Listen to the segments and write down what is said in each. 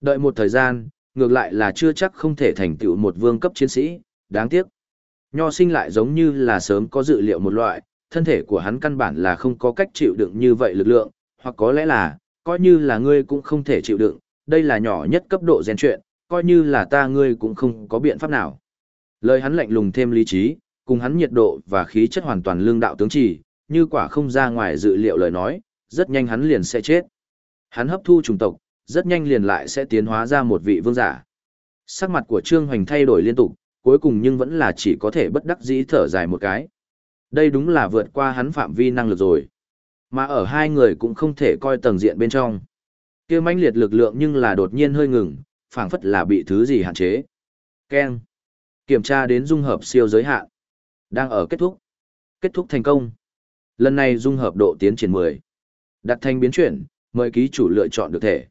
Đợi một thời gian, ngược lại là chưa chắc không thể thành tựu một vương cấp chiến sĩ, đáng tiếc. Nho sinh lại giống như là sớm có dự liệu một loại, thân thể của hắn căn bản là không có cách chịu đựng như vậy lực lượng, hoặc có lẽ là, coi như là ngươi cũng không thể chịu đựng, đây là nhỏ nhất cấp độ rèn chuyện, coi như là ta ngươi cũng không có biện pháp nào. Lời hắn lạnh lùng thêm lý trí, cùng hắn nhiệt độ và khí chất hoàn toàn lương đạo tướng chỉ, như quả không ra ngoài dự liệu lời nói, rất nhanh hắn liền sẽ chết. Hắn hấp thu trùng tộc, rất nhanh liền lại sẽ tiến hóa ra một vị vương giả. Sắc mặt của Trương Hoành thay đổi liên tục, cuối cùng nhưng vẫn là chỉ có thể bất đắc dĩ thở dài một cái. Đây đúng là vượt qua hắn phạm vi năng lực rồi. Mà ở hai người cũng không thể coi tầng diện bên trong. kia mãnh liệt lực lượng nhưng là đột nhiên hơi ngừng, phảng phất là bị thứ gì hạn chế. Keng. Kiểm tra đến dung hợp siêu giới hạn. Đang ở kết thúc. Kết thúc thành công. Lần này dung hợp độ tiến triển 10. Đặt thành biến chuyển, mời ký chủ lựa chọn được thể.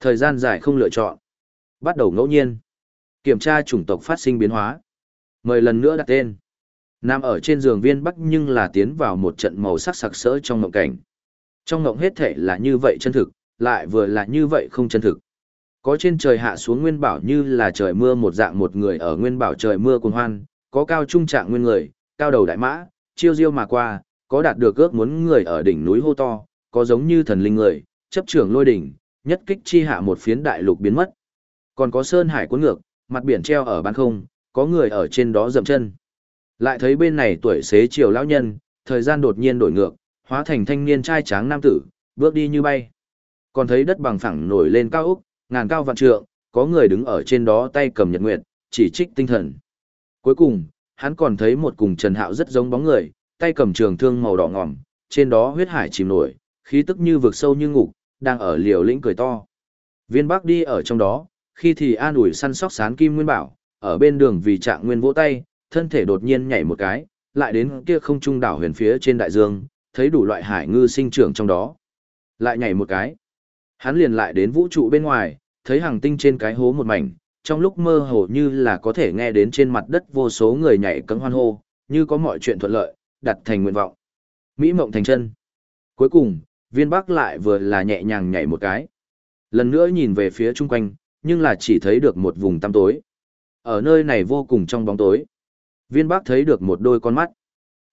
Thời gian dài không lựa chọn. Bắt đầu ngẫu nhiên. Kiểm tra chủng tộc phát sinh biến hóa. Mời lần nữa đặt tên. Nam ở trên giường viên bắc nhưng là tiến vào một trận màu sắc sặc sỡ trong ngộng cảnh. Trong ngộng hết thể là như vậy chân thực, lại vừa là như vậy không chân thực. Có trên trời hạ xuống nguyên bảo như là trời mưa một dạng một người ở nguyên bảo trời mưa cuồng hoan, có cao trung trạng nguyên người, cao đầu đại mã, chiêu diêu mà qua, có đạt được ước muốn người ở đỉnh núi hô to, có giống như thần linh người, chấp trưởng lôi đỉnh, nhất kích chi hạ một phiến đại lục biến mất. Còn có sơn hải cuốn ngược, mặt biển treo ở ban không, có người ở trên đó dậm chân. Lại thấy bên này tuổi xế chiều lão nhân, thời gian đột nhiên đổi ngược, hóa thành thanh niên trai tráng nam tử, bước đi như bay. Còn thấy đất bằng phẳng nổi lên cao úc, ngàn cao vạn trượng, có người đứng ở trên đó tay cầm nhật nguyệt, chỉ trích tinh thần. Cuối cùng, hắn còn thấy một cùng Trần Hạo rất giống bóng người, tay cầm trường thương màu đỏ ngòm, trên đó huyết hải chìm nổi, khí tức như vực sâu như ngục, đang ở liều lĩnh cười to. Viên Bắc đi ở trong đó, khi thì an ủi săn sóc sán kim nguyên bảo, ở bên đường vì trạng nguyên vỗ tay, thân thể đột nhiên nhảy một cái, lại đến kia không trung đảo huyền phía trên đại dương, thấy đủ loại hải ngư sinh trưởng trong đó. Lại nhảy một cái. Hắn liền lại đến vũ trụ bên ngoài, thấy hàng tinh trên cái hố một mảnh, trong lúc mơ hồ như là có thể nghe đến trên mặt đất vô số người nhảy cẫng hoan hô, như có mọi chuyện thuận lợi, đặt thành nguyện vọng. Mỹ mộng thành chân. Cuối cùng, viên bắc lại vừa là nhẹ nhàng nhảy một cái. Lần nữa nhìn về phía chung quanh, nhưng là chỉ thấy được một vùng tăm tối. Ở nơi này vô cùng trong bóng tối. Viên bắc thấy được một đôi con mắt.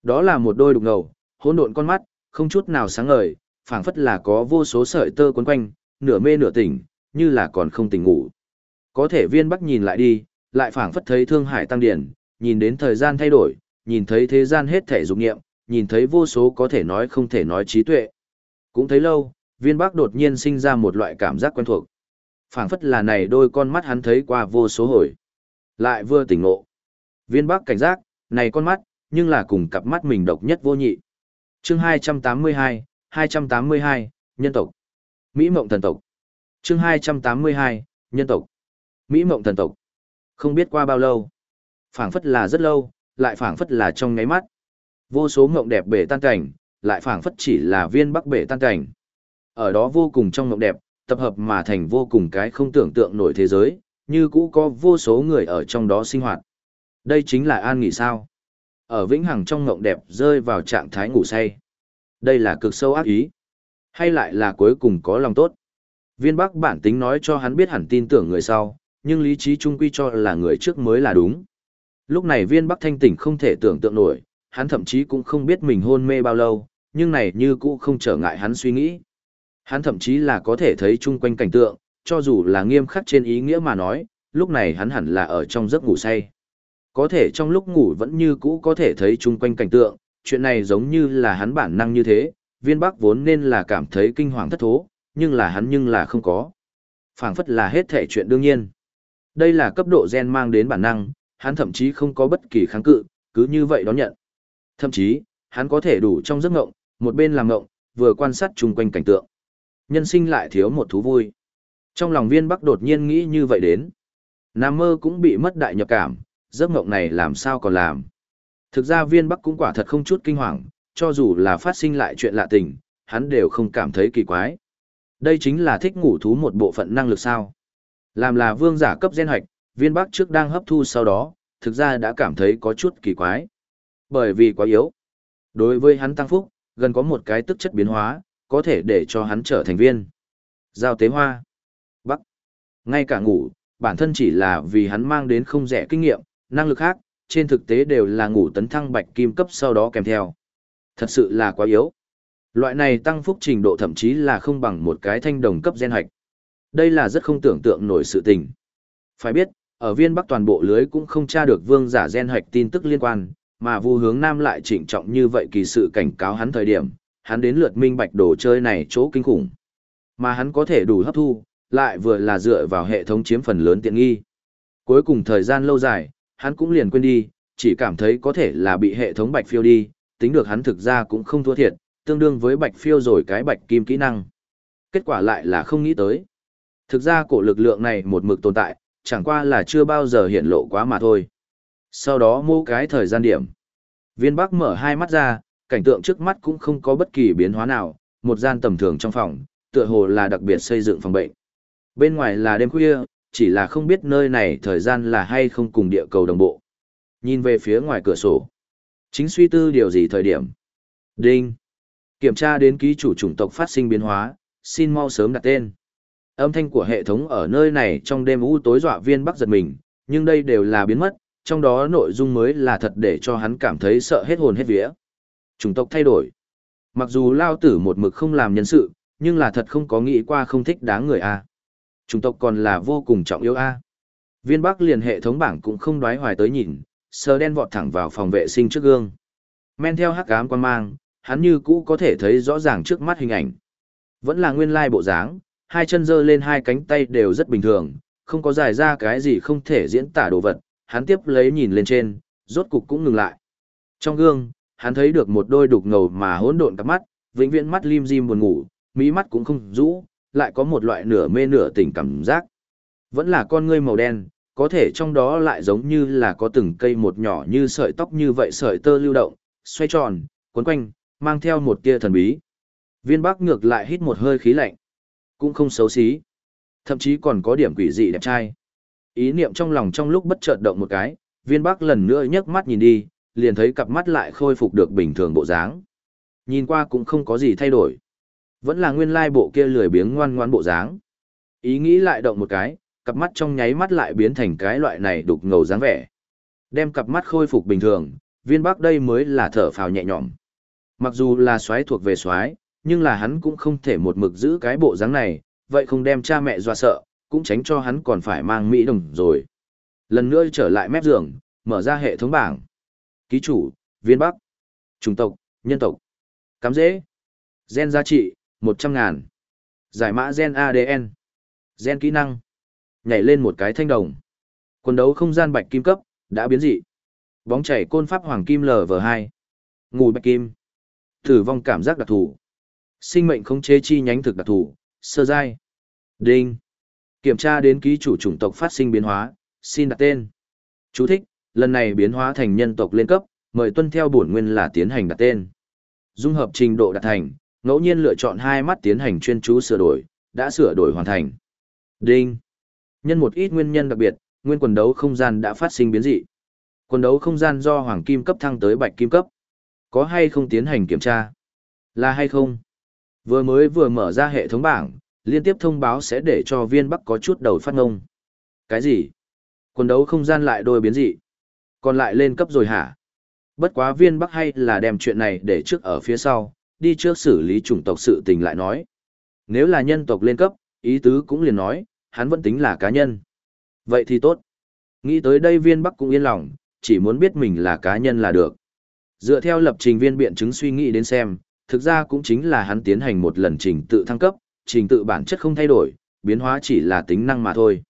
Đó là một đôi đục ngầu, hỗn độn con mắt, không chút nào sáng ngời, phảng phất là có vô số sợi tơ quấn quanh, nửa mê nửa tỉnh, như là còn không tỉnh ngủ. Có thể viên bắc nhìn lại đi, lại phảng phất thấy thương hải tăng điển, nhìn đến thời gian thay đổi, nhìn thấy thế gian hết thể dục nghiệm, nhìn thấy vô số có thể nói không thể nói trí tuệ. Cũng thấy lâu, viên bắc đột nhiên sinh ra một loại cảm giác quen thuộc. phảng phất là này đôi con mắt hắn thấy qua vô số hồi. Lại vừa tỉnh ngộ. Viên bắc cảnh giác, này con mắt, nhưng là cùng cặp mắt mình độc nhất vô nhị. chương 282, 282, nhân tộc. Mỹ mộng thần tộc. chương 282, nhân tộc. Mỹ mộng thần tộc. Không biết qua bao lâu. phảng phất là rất lâu, lại phảng phất là trong ngáy mắt. Vô số mộng đẹp bể tan cảnh, lại phảng phất chỉ là viên bắc bể tan cảnh. Ở đó vô cùng trong mộng đẹp, tập hợp mà thành vô cùng cái không tưởng tượng nổi thế giới, như cũ có vô số người ở trong đó sinh hoạt. Đây chính là an nghỉ sao. Ở vĩnh hằng trong mộng đẹp rơi vào trạng thái ngủ say. Đây là cực sâu ác ý. Hay lại là cuối cùng có lòng tốt. Viên bắc bản tính nói cho hắn biết hẳn tin tưởng người sau, nhưng lý trí trung quy cho là người trước mới là đúng. Lúc này viên bắc thanh tỉnh không thể tưởng tượng nổi, hắn thậm chí cũng không biết mình hôn mê bao lâu, nhưng này như cũ không trở ngại hắn suy nghĩ. Hắn thậm chí là có thể thấy chung quanh cảnh tượng, cho dù là nghiêm khắc trên ý nghĩa mà nói, lúc này hắn hẳn là ở trong giấc ngủ say. Có thể trong lúc ngủ vẫn như cũ có thể thấy chung quanh cảnh tượng, chuyện này giống như là hắn bản năng như thế, viên bắc vốn nên là cảm thấy kinh hoàng thất thố, nhưng là hắn nhưng là không có. phảng phất là hết thể chuyện đương nhiên. Đây là cấp độ gen mang đến bản năng, hắn thậm chí không có bất kỳ kháng cự, cứ như vậy đón nhận. Thậm chí, hắn có thể đủ trong giấc ngộng, một bên làm ngộng, vừa quan sát chung quanh cảnh tượng. Nhân sinh lại thiếu một thú vui. Trong lòng viên bắc đột nhiên nghĩ như vậy đến. Nam mơ cũng bị mất đại nhập cảm, giấc ngộng này làm sao còn làm. Thực ra viên bắc cũng quả thật không chút kinh hoàng, cho dù là phát sinh lại chuyện lạ tình, hắn đều không cảm thấy kỳ quái. Đây chính là thích ngủ thú một bộ phận năng lực sao. Làm là vương giả cấp gen hoạch, viên bắc trước đang hấp thu sau đó, thực ra đã cảm thấy có chút kỳ quái. Bởi vì quá yếu. Đối với hắn tăng phúc, gần có một cái tức chất biến hóa, có thể để cho hắn trở thành viên. Giao tế hoa. Bắc. Ngay cả ngủ, bản thân chỉ là vì hắn mang đến không rẻ kinh nghiệm, năng lực khác, trên thực tế đều là ngủ tấn thăng bạch kim cấp sau đó kèm theo. Thật sự là quá yếu. Loại này tăng phúc trình độ thậm chí là không bằng một cái thanh đồng cấp gen hạch. Đây là rất không tưởng tượng nổi sự tình. Phải biết, ở viên bắc toàn bộ lưới cũng không tra được vương giả gen hạch tin tức liên quan, mà vu hướng nam lại trịnh trọng như vậy kỳ sự cảnh cáo hắn thời điểm, hắn đến lượt minh bạch đồ chơi này chỗ kinh khủng. Mà hắn có thể đủ hấp thu, lại vừa là dựa vào hệ thống chiếm phần lớn tiện nghi. Cuối cùng thời gian lâu dài, hắn cũng liền quên đi, chỉ cảm thấy có thể là bị hệ thống bạch phiêu đi, tính được hắn thực ra cũng không thua thiệt, tương đương với bạch phiêu rồi cái bạch kim kỹ năng. Kết quả lại là không nghĩ tới. Thực ra cổ lực lượng này một mực tồn tại, chẳng qua là chưa bao giờ hiện lộ quá mà thôi. Sau đó mô cái thời gian điểm. Viên Bắc mở hai mắt ra, cảnh tượng trước mắt cũng không có bất kỳ biến hóa nào, một gian tầm thường trong phòng, tựa hồ là đặc biệt xây dựng phòng bệnh. Bên ngoài là đêm khuya, chỉ là không biết nơi này thời gian là hay không cùng địa cầu đồng bộ. Nhìn về phía ngoài cửa sổ. Chính suy tư điều gì thời điểm. Đinh. Kiểm tra đến ký chủ chủng tộc phát sinh biến hóa, xin mau sớm đặt tên. Âm thanh của hệ thống ở nơi này trong đêm u tối dọa viên bắc giật mình, nhưng đây đều là biến mất, trong đó nội dung mới là thật để cho hắn cảm thấy sợ hết hồn hết vía. Chủng tộc thay đổi. Mặc dù lao tử một mực không làm nhân sự, nhưng là thật không có nghĩ qua không thích đáng người A. Chủng tộc còn là vô cùng trọng yếu A. Viên Bắc liền hệ thống bảng cũng không đoái hoài tới nhìn, sờ đen vọt thẳng vào phòng vệ sinh trước gương. Men theo hắc ám quan mang, hắn như cũ có thể thấy rõ ràng trước mắt hình ảnh. Vẫn là nguyên lai bộ dáng, hai chân giơ lên hai cánh tay đều rất bình thường, không có dài ra cái gì không thể diễn tả đồ vật, hắn tiếp lấy nhìn lên trên, rốt cục cũng ngừng lại. Trong gương, hắn thấy được một đôi đục ngầu mà hỗn độn cặp mắt, vĩnh viễn mắt lim dim buồn ngủ, mí mắt cũng không rũ, lại có một loại nửa mê nửa tỉnh cảm giác. Vẫn là con ngươi màu đen, có thể trong đó lại giống như là có từng cây một nhỏ như sợi tóc như vậy sợi tơ lưu động, xoay tròn, cuốn quanh, mang theo một tia thần bí. Viên Bắc ngược lại hít một hơi khí lạnh, cũng không xấu xí, thậm chí còn có điểm quỷ dị đẹp trai. Ý niệm trong lòng trong lúc bất chợt động một cái, Viên Bắc lần nữa nhấc mắt nhìn đi, liền thấy cặp mắt lại khôi phục được bình thường bộ dáng. Nhìn qua cũng không có gì thay đổi. Vẫn là nguyên lai bộ kia lười biếng ngoan ngoan bộ dáng. Ý nghĩ lại động một cái, cặp mắt trong nháy mắt lại biến thành cái loại này đục ngầu dáng vẻ. Đem cặp mắt khôi phục bình thường, viên bắc đây mới là thở phào nhẹ nhõm. Mặc dù là xoái thuộc về xoái, nhưng là hắn cũng không thể một mực giữ cái bộ dáng này, vậy không đem cha mẹ dọa sợ, cũng tránh cho hắn còn phải mang mỹ đồng rồi. Lần nữa trở lại mép giường, mở ra hệ thống bảng. Ký chủ, viên bắc, chủng tộc, nhân tộc, cắm dễ, gen giá trị, một trăm ngàn. Giải mã gen ADN, gen kỹ năng, nhảy lên một cái thanh đồng. Quần đấu không gian bạch kim cấp, đã biến dị. Bóng chảy côn pháp hoàng kim LV2. Ngủ bạch kim. Tử vong cảm giác đặc thù. Sinh mệnh không chế chi nhánh thực đặc thù, sơ giai. Đinh. Kiểm tra đến ký chủ chủng tộc phát sinh biến hóa, xin đặt tên. Chú thích, lần này biến hóa thành nhân tộc lên cấp, mời tuân theo bổn nguyên là tiến hành đặt tên. Dung hợp trình độ đạt thành, ngẫu nhiên lựa chọn hai mắt tiến hành chuyên chú sửa đổi, đã sửa đổi hoàn thành. Đinh. Nhân một ít nguyên nhân đặc biệt, nguyên quần đấu không gian đã phát sinh biến dị. Quần đấu không gian do hoàng kim cấp thăng tới bạch kim cấp. Có hay không tiến hành kiểm tra? Là hay không? Vừa mới vừa mở ra hệ thống bảng, liên tiếp thông báo sẽ để cho viên bắc có chút đầu phát ngông. Cái gì? Quần đấu không gian lại đôi biến dị. Còn lại lên cấp rồi hả? Bất quá viên bắc hay là đem chuyện này để trước ở phía sau, đi trước xử lý chủng tộc sự tình lại nói. Nếu là nhân tộc lên cấp, ý tứ cũng liền nói, hắn vẫn tính là cá nhân. Vậy thì tốt. Nghĩ tới đây viên bắc cũng yên lòng, chỉ muốn biết mình là cá nhân là được. Dựa theo lập trình viên biện chứng suy nghĩ đến xem, thực ra cũng chính là hắn tiến hành một lần trình tự thăng cấp, trình tự bản chất không thay đổi, biến hóa chỉ là tính năng mà thôi.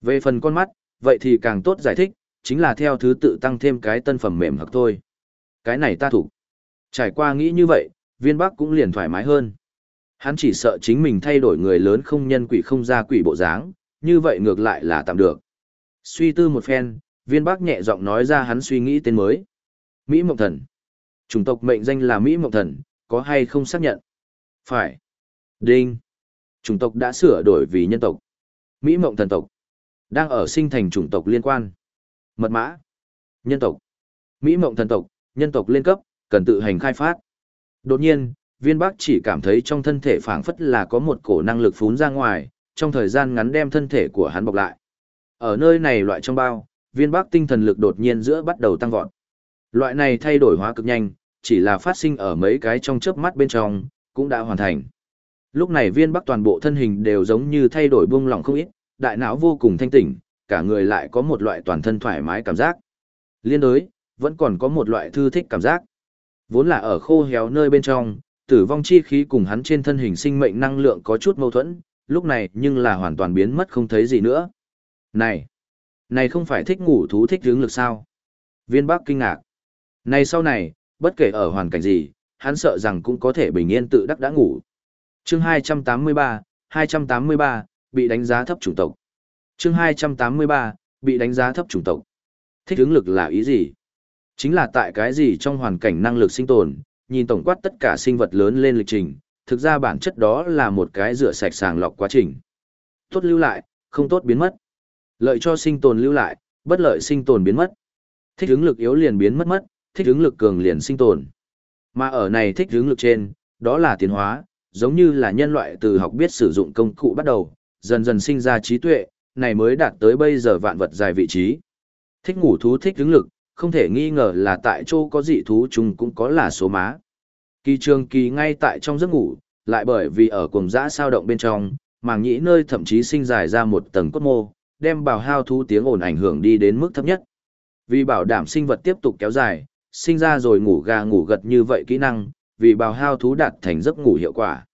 Về phần con mắt, vậy thì càng tốt giải thích, chính là theo thứ tự tăng thêm cái tân phẩm mềm hoặc thôi. Cái này ta thủ. Trải qua nghĩ như vậy, viên bắc cũng liền thoải mái hơn. Hắn chỉ sợ chính mình thay đổi người lớn không nhân quỷ không ra quỷ bộ dáng, như vậy ngược lại là tạm được. Suy tư một phen, viên bắc nhẹ giọng nói ra hắn suy nghĩ tên mới. Mỹ Mộng Thần. Chủng tộc mệnh danh là Mỹ Mộng Thần, có hay không xác nhận? Phải. Đinh. Chủng tộc đã sửa đổi vì nhân tộc. Mỹ Mộng Thần tộc. Đang ở sinh thành chủng tộc liên quan. Mật mã. Nhân tộc. Mỹ Mộng Thần tộc, nhân tộc lên cấp, cần tự hành khai phát. Đột nhiên, viên bắc chỉ cảm thấy trong thân thể phảng phất là có một cổ năng lực phún ra ngoài, trong thời gian ngắn đem thân thể của hắn bọc lại. Ở nơi này loại trong bao, viên bắc tinh thần lực đột nhiên giữa bắt đầu tăng vọt. Loại này thay đổi hóa cực nhanh, chỉ là phát sinh ở mấy cái trong chớp mắt bên trong, cũng đã hoàn thành. Lúc này viên bắc toàn bộ thân hình đều giống như thay đổi buông lỏng không ít, đại não vô cùng thanh tỉnh, cả người lại có một loại toàn thân thoải mái cảm giác. Liên đối, vẫn còn có một loại thư thích cảm giác. Vốn là ở khô héo nơi bên trong, tử vong chi khí cùng hắn trên thân hình sinh mệnh năng lượng có chút mâu thuẫn, lúc này nhưng là hoàn toàn biến mất không thấy gì nữa. Này, này không phải thích ngủ thú thích hướng lực sao? Viên Bắc kinh ngạc. Này sau này, bất kể ở hoàn cảnh gì, hắn sợ rằng cũng có thể bình yên tự đắc đã ngủ. Chương 283, 283, bị đánh giá thấp chủng tộc. Chương 283, bị đánh giá thấp chủng tộc. Thích ứng lực là ý gì? Chính là tại cái gì trong hoàn cảnh năng lực sinh tồn, nhìn tổng quát tất cả sinh vật lớn lên lịch trình, thực ra bản chất đó là một cái rửa sạch sàng lọc quá trình. Tốt lưu lại, không tốt biến mất. Lợi cho sinh tồn lưu lại, bất lợi sinh tồn biến mất. Thích ứng lực yếu liền biến mất mất, thích ứng lực cường liền sinh tồn. Mà ở này thích ứng lực trên, đó là tiến hóa, giống như là nhân loại từ học biết sử dụng công cụ bắt đầu, dần dần sinh ra trí tuệ, này mới đạt tới bây giờ vạn vật dài vị trí. Thích ngủ thú thích ứng lực, không thể nghi ngờ là tại chỗ có dị thú chung cũng có là số má. Kỳ trường kỳ ngay tại trong giấc ngủ, lại bởi vì ở cùng dã sao động bên trong, màng nhĩ nơi thậm chí sinh dài ra một tầng cốt mô, đem bào hao thú tiếng ồn ảnh hưởng đi đến mức thấp nhất. Vì bảo đảm sinh vật tiếp tục kéo dài, sinh ra rồi ngủ gà ngủ gật như vậy kỹ năng, vì bào hao thú đạt thành giấc ngủ hiệu quả.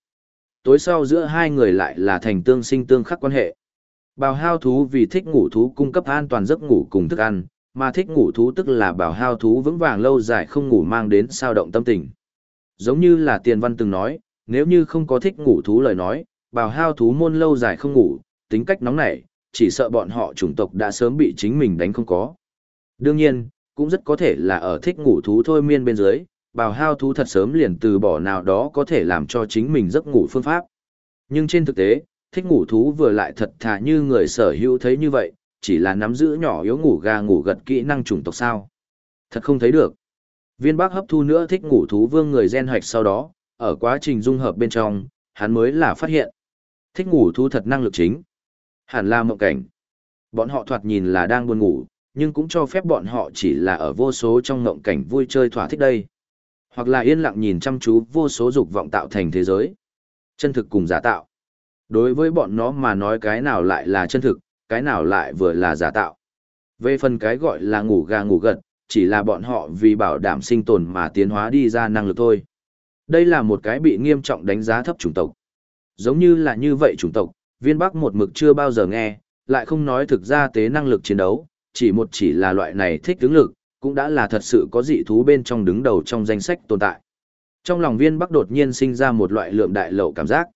Tối sau giữa hai người lại là thành tương sinh tương khắc quan hệ. Bào hao thú vì thích ngủ thú cung cấp an toàn giấc ngủ cùng thức ăn, mà thích ngủ thú tức là bào hao thú vững vàng lâu dài không ngủ mang đến sao động tâm tình. Giống như là tiền văn từng nói, nếu như không có thích ngủ thú lời nói, bào hao thú môn lâu dài không ngủ, tính cách nóng nảy, chỉ sợ bọn họ chủng tộc đã sớm bị chính mình đánh không có. Đương nhiên, cũng rất có thể là ở thích ngủ thú thôi miên bên dưới, bào hao thú thật sớm liền từ bỏ nào đó có thể làm cho chính mình giấc ngủ phương pháp. Nhưng trên thực tế, thích ngủ thú vừa lại thật thà như người sở hữu thấy như vậy, chỉ là nắm giữ nhỏ yếu ngủ gà ngủ gật kỹ năng chủng tộc sao. Thật không thấy được. Viên bác hấp thu nữa thích ngủ thú vương người gen hoạch sau đó, ở quá trình dung hợp bên trong, hắn mới là phát hiện. Thích ngủ thú thật năng lực chính. Hẳn là mộng cảnh. Bọn họ thoạt nhìn là đang buồn ngủ, nhưng cũng cho phép bọn họ chỉ là ở vô số trong mộng cảnh vui chơi thỏa thích đây. Hoặc là yên lặng nhìn chăm chú vô số dục vọng tạo thành thế giới. Chân thực cùng giả tạo. Đối với bọn nó mà nói cái nào lại là chân thực, cái nào lại vừa là giả tạo. Về phần cái gọi là ngủ gà ngủ gật, chỉ là bọn họ vì bảo đảm sinh tồn mà tiến hóa đi ra năng lực thôi. Đây là một cái bị nghiêm trọng đánh giá thấp chủng tộc. Giống như là như vậy chủng tộc, viên bắc một mực chưa bao giờ nghe, lại không nói thực ra tế năng lực chiến đấu, chỉ một chỉ là loại này thích tướng lực, cũng đã là thật sự có dị thú bên trong đứng đầu trong danh sách tồn tại. Trong lòng viên bắc đột nhiên sinh ra một loại lượng đại lậu cảm giác.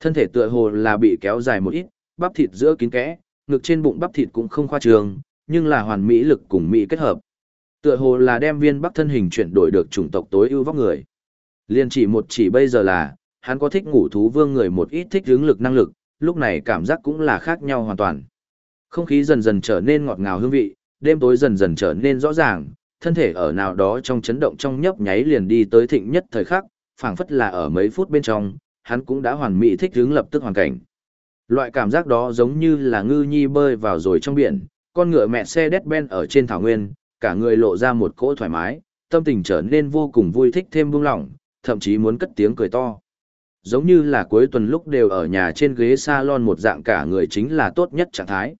Thân thể tựa hồ là bị kéo dài một ít, bắp thịt giữa kín kẽ, ngực trên bụng bắp thịt cũng không khoa trường, nhưng là hoàn mỹ lực cùng mỹ kết hợp. Tựa hồ là đem viên bắc thân hình chuyển đổi được chủng tộc tối ưu vóc người. Liên chỉ một chỉ bây giờ là, hắn có thích ngủ thú vương người một ít thích hướng lực năng lực, lúc này cảm giác cũng là khác nhau hoàn toàn. Không khí dần dần trở nên ngọt ngào hương vị, đêm tối dần dần trở nên rõ ràng, thân thể ở nào đó trong chấn động trong nhấp nháy liền đi tới thịnh nhất thời khắc, phảng phất là ở mấy phút bên trong, hắn cũng đã hoàn mỹ thích ứng lập tức hoàn cảnh. Loại cảm giác đó giống như là ngư nhi bơi vào rồi trong biển, con ngựa mẹ xe đét ben ở trên thảo nguyên, cả người lộ ra một cỗ thoải mái, tâm tình trở nên vô cùng vui thích thêm buông lỏng, thậm chí muốn cất tiếng cười to. Giống như là cuối tuần lúc đều ở nhà trên ghế salon một dạng cả người chính là tốt nhất trạng thái.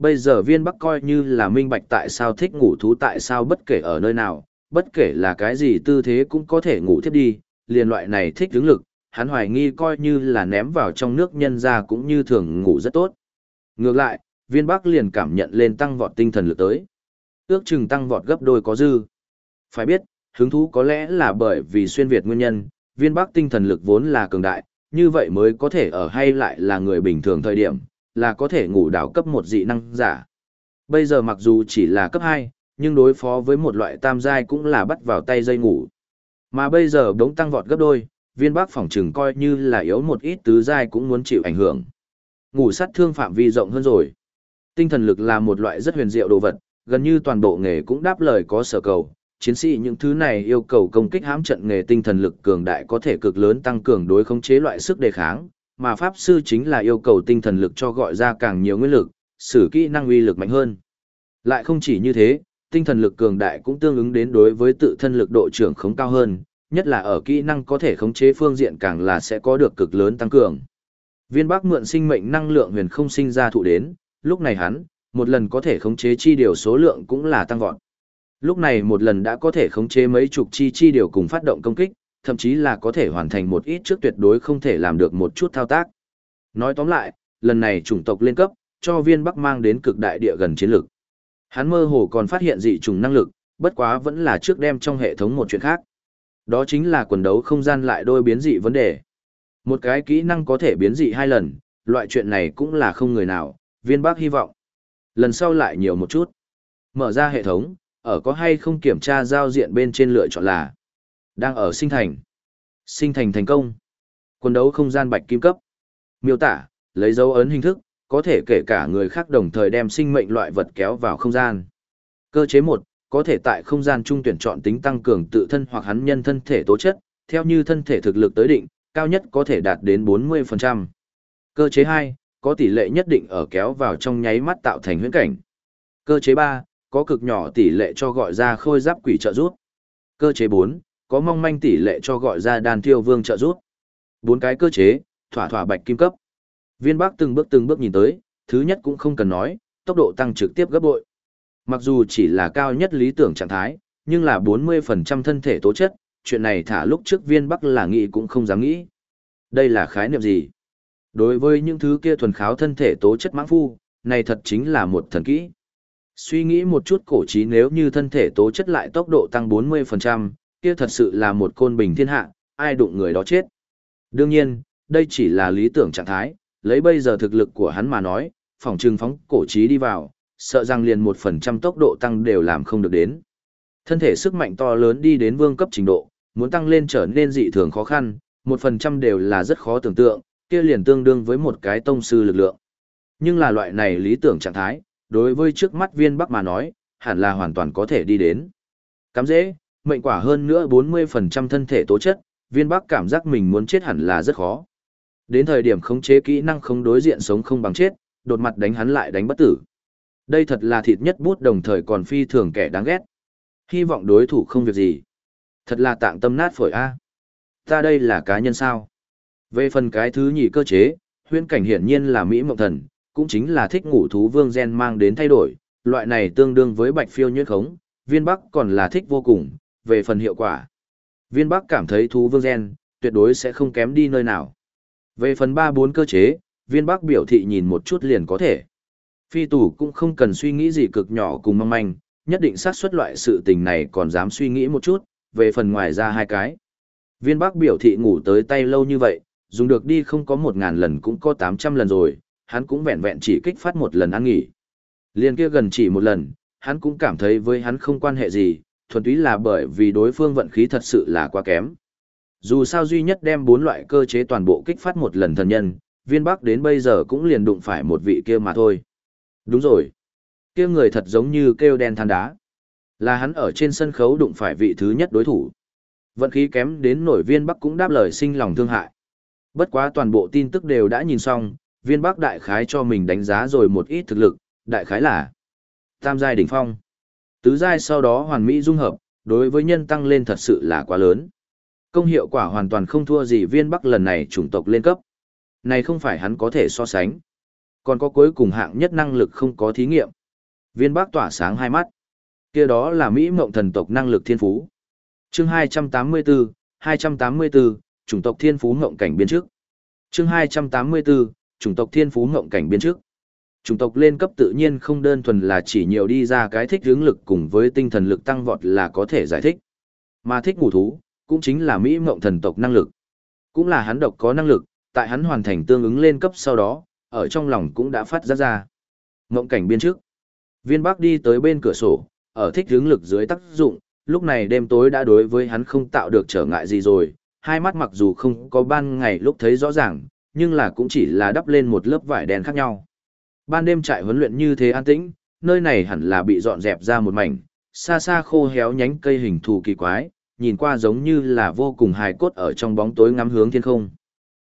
Bây giờ viên bắc coi như là minh bạch tại sao thích ngủ thú tại sao bất kể ở nơi nào, bất kể là cái gì tư thế cũng có thể ngủ tiếp đi, liền loại này thích đứng lực, hắn hoài nghi coi như là ném vào trong nước nhân ra cũng như thường ngủ rất tốt. Ngược lại, viên bắc liền cảm nhận lên tăng vọt tinh thần lực tới. Ước chừng tăng vọt gấp đôi có dư. Phải biết, hứng thú có lẽ là bởi vì xuyên Việt nguyên nhân, viên bắc tinh thần lực vốn là cường đại, như vậy mới có thể ở hay lại là người bình thường thời điểm, là có thể ngủ đảo cấp một dị năng giả. Bây giờ mặc dù chỉ là cấp 2, nhưng đối phó với một loại tam giai cũng là bắt vào tay dây ngủ. Mà bây giờ đống tăng vọt gấp đôi, viên bác phòng trừng coi như là yếu một ít tứ giai cũng muốn chịu ảnh hưởng. Ngủ sát thương phạm vi rộng hơn rồi. Tinh thần lực là một loại rất huyền diệu đồ vật, gần như toàn bộ nghề cũng đáp lời có sở cầu. Chiến sĩ những thứ này yêu cầu công kích hãm trận nghề tinh thần lực cường đại có thể cực lớn tăng cường đối khống chế loại sức đề kháng, mà pháp sư chính là yêu cầu tinh thần lực cho gọi ra càng nhiều nguyên lực, sử kỹ năng uy lực mạnh hơn. Lại không chỉ như thế, tinh thần lực cường đại cũng tương ứng đến đối với tự thân lực độ trưởng khống cao hơn, nhất là ở kỹ năng có thể khống chế phương diện càng là sẽ có được cực lớn tăng cường. Viên Bắc mượn sinh mệnh năng lượng huyền không sinh ra thụ đến, lúc này hắn, một lần có thể khống chế chi điều số lượng cũng là tăng vọt. Lúc này một lần đã có thể khống chế mấy chục chi chi điều cùng phát động công kích, thậm chí là có thể hoàn thành một ít trước tuyệt đối không thể làm được một chút thao tác. Nói tóm lại, lần này chủng tộc lên cấp, cho viên Bắc mang đến cực đại địa gần chiến lược. Hắn mơ hồ còn phát hiện dị trùng năng lực, bất quá vẫn là trước đem trong hệ thống một chuyện khác. Đó chính là quần đấu không gian lại đôi biến dị vấn đề. Một cái kỹ năng có thể biến dị hai lần, loại chuyện này cũng là không người nào, viên bác hy vọng. Lần sau lại nhiều một chút. Mở ra hệ thống, ở có hay không kiểm tra giao diện bên trên lựa chọn là đang ở sinh thành. Sinh thành thành công. Quần đấu không gian bạch kim cấp. Miêu tả, lấy dấu ấn hình thức, có thể kể cả người khác đồng thời đem sinh mệnh loại vật kéo vào không gian. Cơ chế một có thể tại không gian trung tuyển chọn tính tăng cường tự thân hoặc hắn nhân thân thể tố chất, theo như thân thể thực lực tới định, cao nhất có thể đạt đến 40%. Cơ chế 2, có tỷ lệ nhất định ở kéo vào trong nháy mắt tạo thành huyễn cảnh. Cơ chế 3, có cực nhỏ tỷ lệ cho gọi ra khôi giáp quỷ trợ giúp. Cơ chế 4, có mong manh tỷ lệ cho gọi ra đàn tiêu vương trợ giúp Bốn cái cơ chế, thỏa thỏa bạch kim cấp. Viên Bắc từng bước từng bước nhìn tới, thứ nhất cũng không cần nói, tốc độ tăng trực tiếp gấp bội. Mặc dù chỉ là cao nhất lý tưởng trạng thái, nhưng là 40% thân thể tố chất, chuyện này thả lúc trước viên Bắc là nghĩ cũng không dám nghĩ. Đây là khái niệm gì? Đối với những thứ kia thuần kháo thân thể tố chất mãng phu, này thật chính là một thần kỹ. Suy nghĩ một chút cổ trí nếu như thân thể tố chất lại tốc độ tăng 40%, kia thật sự là một côn bình thiên hạ, ai đụng người đó chết. Đương nhiên, đây chỉ là lý tưởng trạng thái, lấy bây giờ thực lực của hắn mà nói, phòng trừng phóng cổ trí đi vào, sợ rằng liền một phần trăm tốc độ tăng đều làm không được đến. Thân thể sức mạnh to lớn đi đến vương cấp trình độ, muốn tăng lên trở nên dị thường khó khăn, một phần trăm đều là rất khó tưởng tượng, kia liền tương đương với một cái tông sư lực lượng. Nhưng là loại này lý tưởng trạng thái, đối với trước mắt viên bắc mà nói, hẳn là hoàn toàn có thể đi đến. Cắm dễ, mệnh quả hơn nữa 40% thân thể tố chất, viên bắc cảm giác mình muốn chết hẳn là rất khó. Đến thời điểm khống chế kỹ năng không đối diện sống không bằng chết, đột mặt đánh hắn lại đánh bất tử. Đây thật là thịt nhất bút đồng thời còn phi thường kẻ đáng ghét. Hy vọng đối thủ không việc gì. Thật là tạng tâm nát phổi A. Ta đây là cá nhân sao. Về phần cái thứ nhì cơ chế, huyễn cảnh hiển nhiên là Mỹ Mộng Thần, cũng chính là thích ngủ thú vương gen mang đến thay đổi, loại này tương đương với bạch phiêu nhuyễn khống, viên bắc còn là thích vô cùng, về phần hiệu quả. Viên bắc cảm thấy thú vương gen, tuyệt đối sẽ không kém đi nơi nào. Về phần ba bốn cơ chế, viên bắc biểu thị nhìn một chút liền có thể. Phi tù cũng không cần suy nghĩ gì cực nhỏ cùng mong manh, nhất định xác suất loại sự tình này còn dám suy nghĩ một chút, về phần ngoài ra hai cái. Viên bắc biểu thị ngủ tới tay lâu như vậy, dùng được đi không có một ngàn lần cũng có tám trăm lần rồi, hắn cũng vẹn vẹn chỉ kích phát một lần ăn nghỉ. Liên kia gần chỉ một lần, hắn cũng cảm thấy với hắn không quan hệ gì, thuần túy là bởi vì đối phương vận khí thật sự là quá kém. Dù sao duy nhất đem bốn loại cơ chế toàn bộ kích phát một lần thần nhân, viên bắc đến bây giờ cũng liền đụng phải một vị kia mà thôi. Đúng rồi. kia người thật giống như kêu đen than đá. Là hắn ở trên sân khấu đụng phải vị thứ nhất đối thủ. Vận khí kém đến nổi viên bắc cũng đáp lời sinh lòng thương hại. Bất quá toàn bộ tin tức đều đã nhìn xong, viên bắc đại khái cho mình đánh giá rồi một ít thực lực, đại khái là tam giai đỉnh phong. Tứ giai sau đó hoàn mỹ dung hợp, đối với nhân tăng lên thật sự là quá lớn. Công hiệu quả hoàn toàn không thua gì viên bắc lần này chủng tộc lên cấp. Này không phải hắn có thể so sánh. Còn có cuối cùng hạng nhất năng lực không có thí nghiệm. Viên bắc tỏa sáng hai mắt. kia đó là Mỹ mộng thần tộc năng lực thiên phú. chương 284, 284, chủng tộc thiên phú mộng cảnh biên trước. chương 284, chủng tộc thiên phú mộng cảnh biên trước. Chủng tộc lên cấp tự nhiên không đơn thuần là chỉ nhiều đi ra cái thích hướng lực cùng với tinh thần lực tăng vọt là có thể giải thích. Mà thích ngủ thú, cũng chính là Mỹ mộng thần tộc năng lực. Cũng là hắn độc có năng lực, tại hắn hoàn thành tương ứng lên cấp sau đó, ở trong lòng cũng đã phát ra ra. Mộng cảnh biên trước. Viên Bắc đi tới bên cửa sổ, ở thích hướng lực dưới tác dụng, lúc này đêm tối đã đối với hắn không tạo được trở ngại gì rồi, hai mắt mặc dù không có ban ngày lúc thấy rõ ràng, nhưng là cũng chỉ là đắp lên một lớp vải đen khác nhau. Ban đêm trại huấn luyện như thế an tĩnh, nơi này hẳn là bị dọn dẹp ra một mảnh, xa xa khô héo nhánh cây hình thù kỳ quái, nhìn qua giống như là vô cùng hài cốt ở trong bóng tối ngắm hướng thiên không.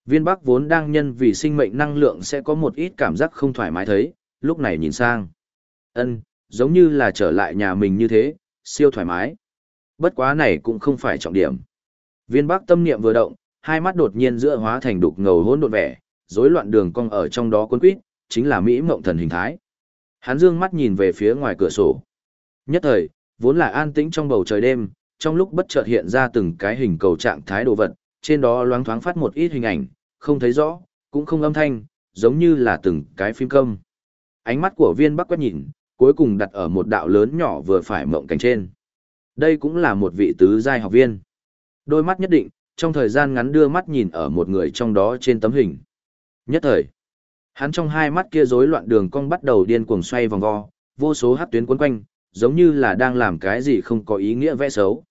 Viên Bắc vốn đang nhân vì sinh mệnh năng lượng sẽ có một ít cảm giác không thoải mái thấy, lúc này nhìn sang. ân giống như là trở lại nhà mình như thế, siêu thoải mái. Bất quá này cũng không phải trọng điểm. Viên Bắc tâm niệm vừa động, hai mắt đột nhiên giữa hóa thành đục ngầu hỗn độn vẻ, rối loạn đường cong ở trong đó cuốn quýt, chính là Mỹ Mộng Thần hình thái. Hắn dương mắt nhìn về phía ngoài cửa sổ. Nhất thời, vốn là an tĩnh trong bầu trời đêm, trong lúc bất chợt hiện ra từng cái hình cầu trạng thái đồ vật, trên đó loáng thoáng phát một ít hình ảnh, không thấy rõ, cũng không âm thanh, giống như là từng cái phim công. Ánh mắt của viên bắc quét nhìn, cuối cùng đặt ở một đạo lớn nhỏ vừa phải mộng cảnh trên. Đây cũng là một vị tứ giai học viên. Đôi mắt nhất định, trong thời gian ngắn đưa mắt nhìn ở một người trong đó trên tấm hình. Nhất thời, hắn trong hai mắt kia rối loạn đường cong bắt đầu điên cuồng xoay vòng vo, vô số hắc tuyến quấn quanh, giống như là đang làm cái gì không có ý nghĩa vẽ xấu.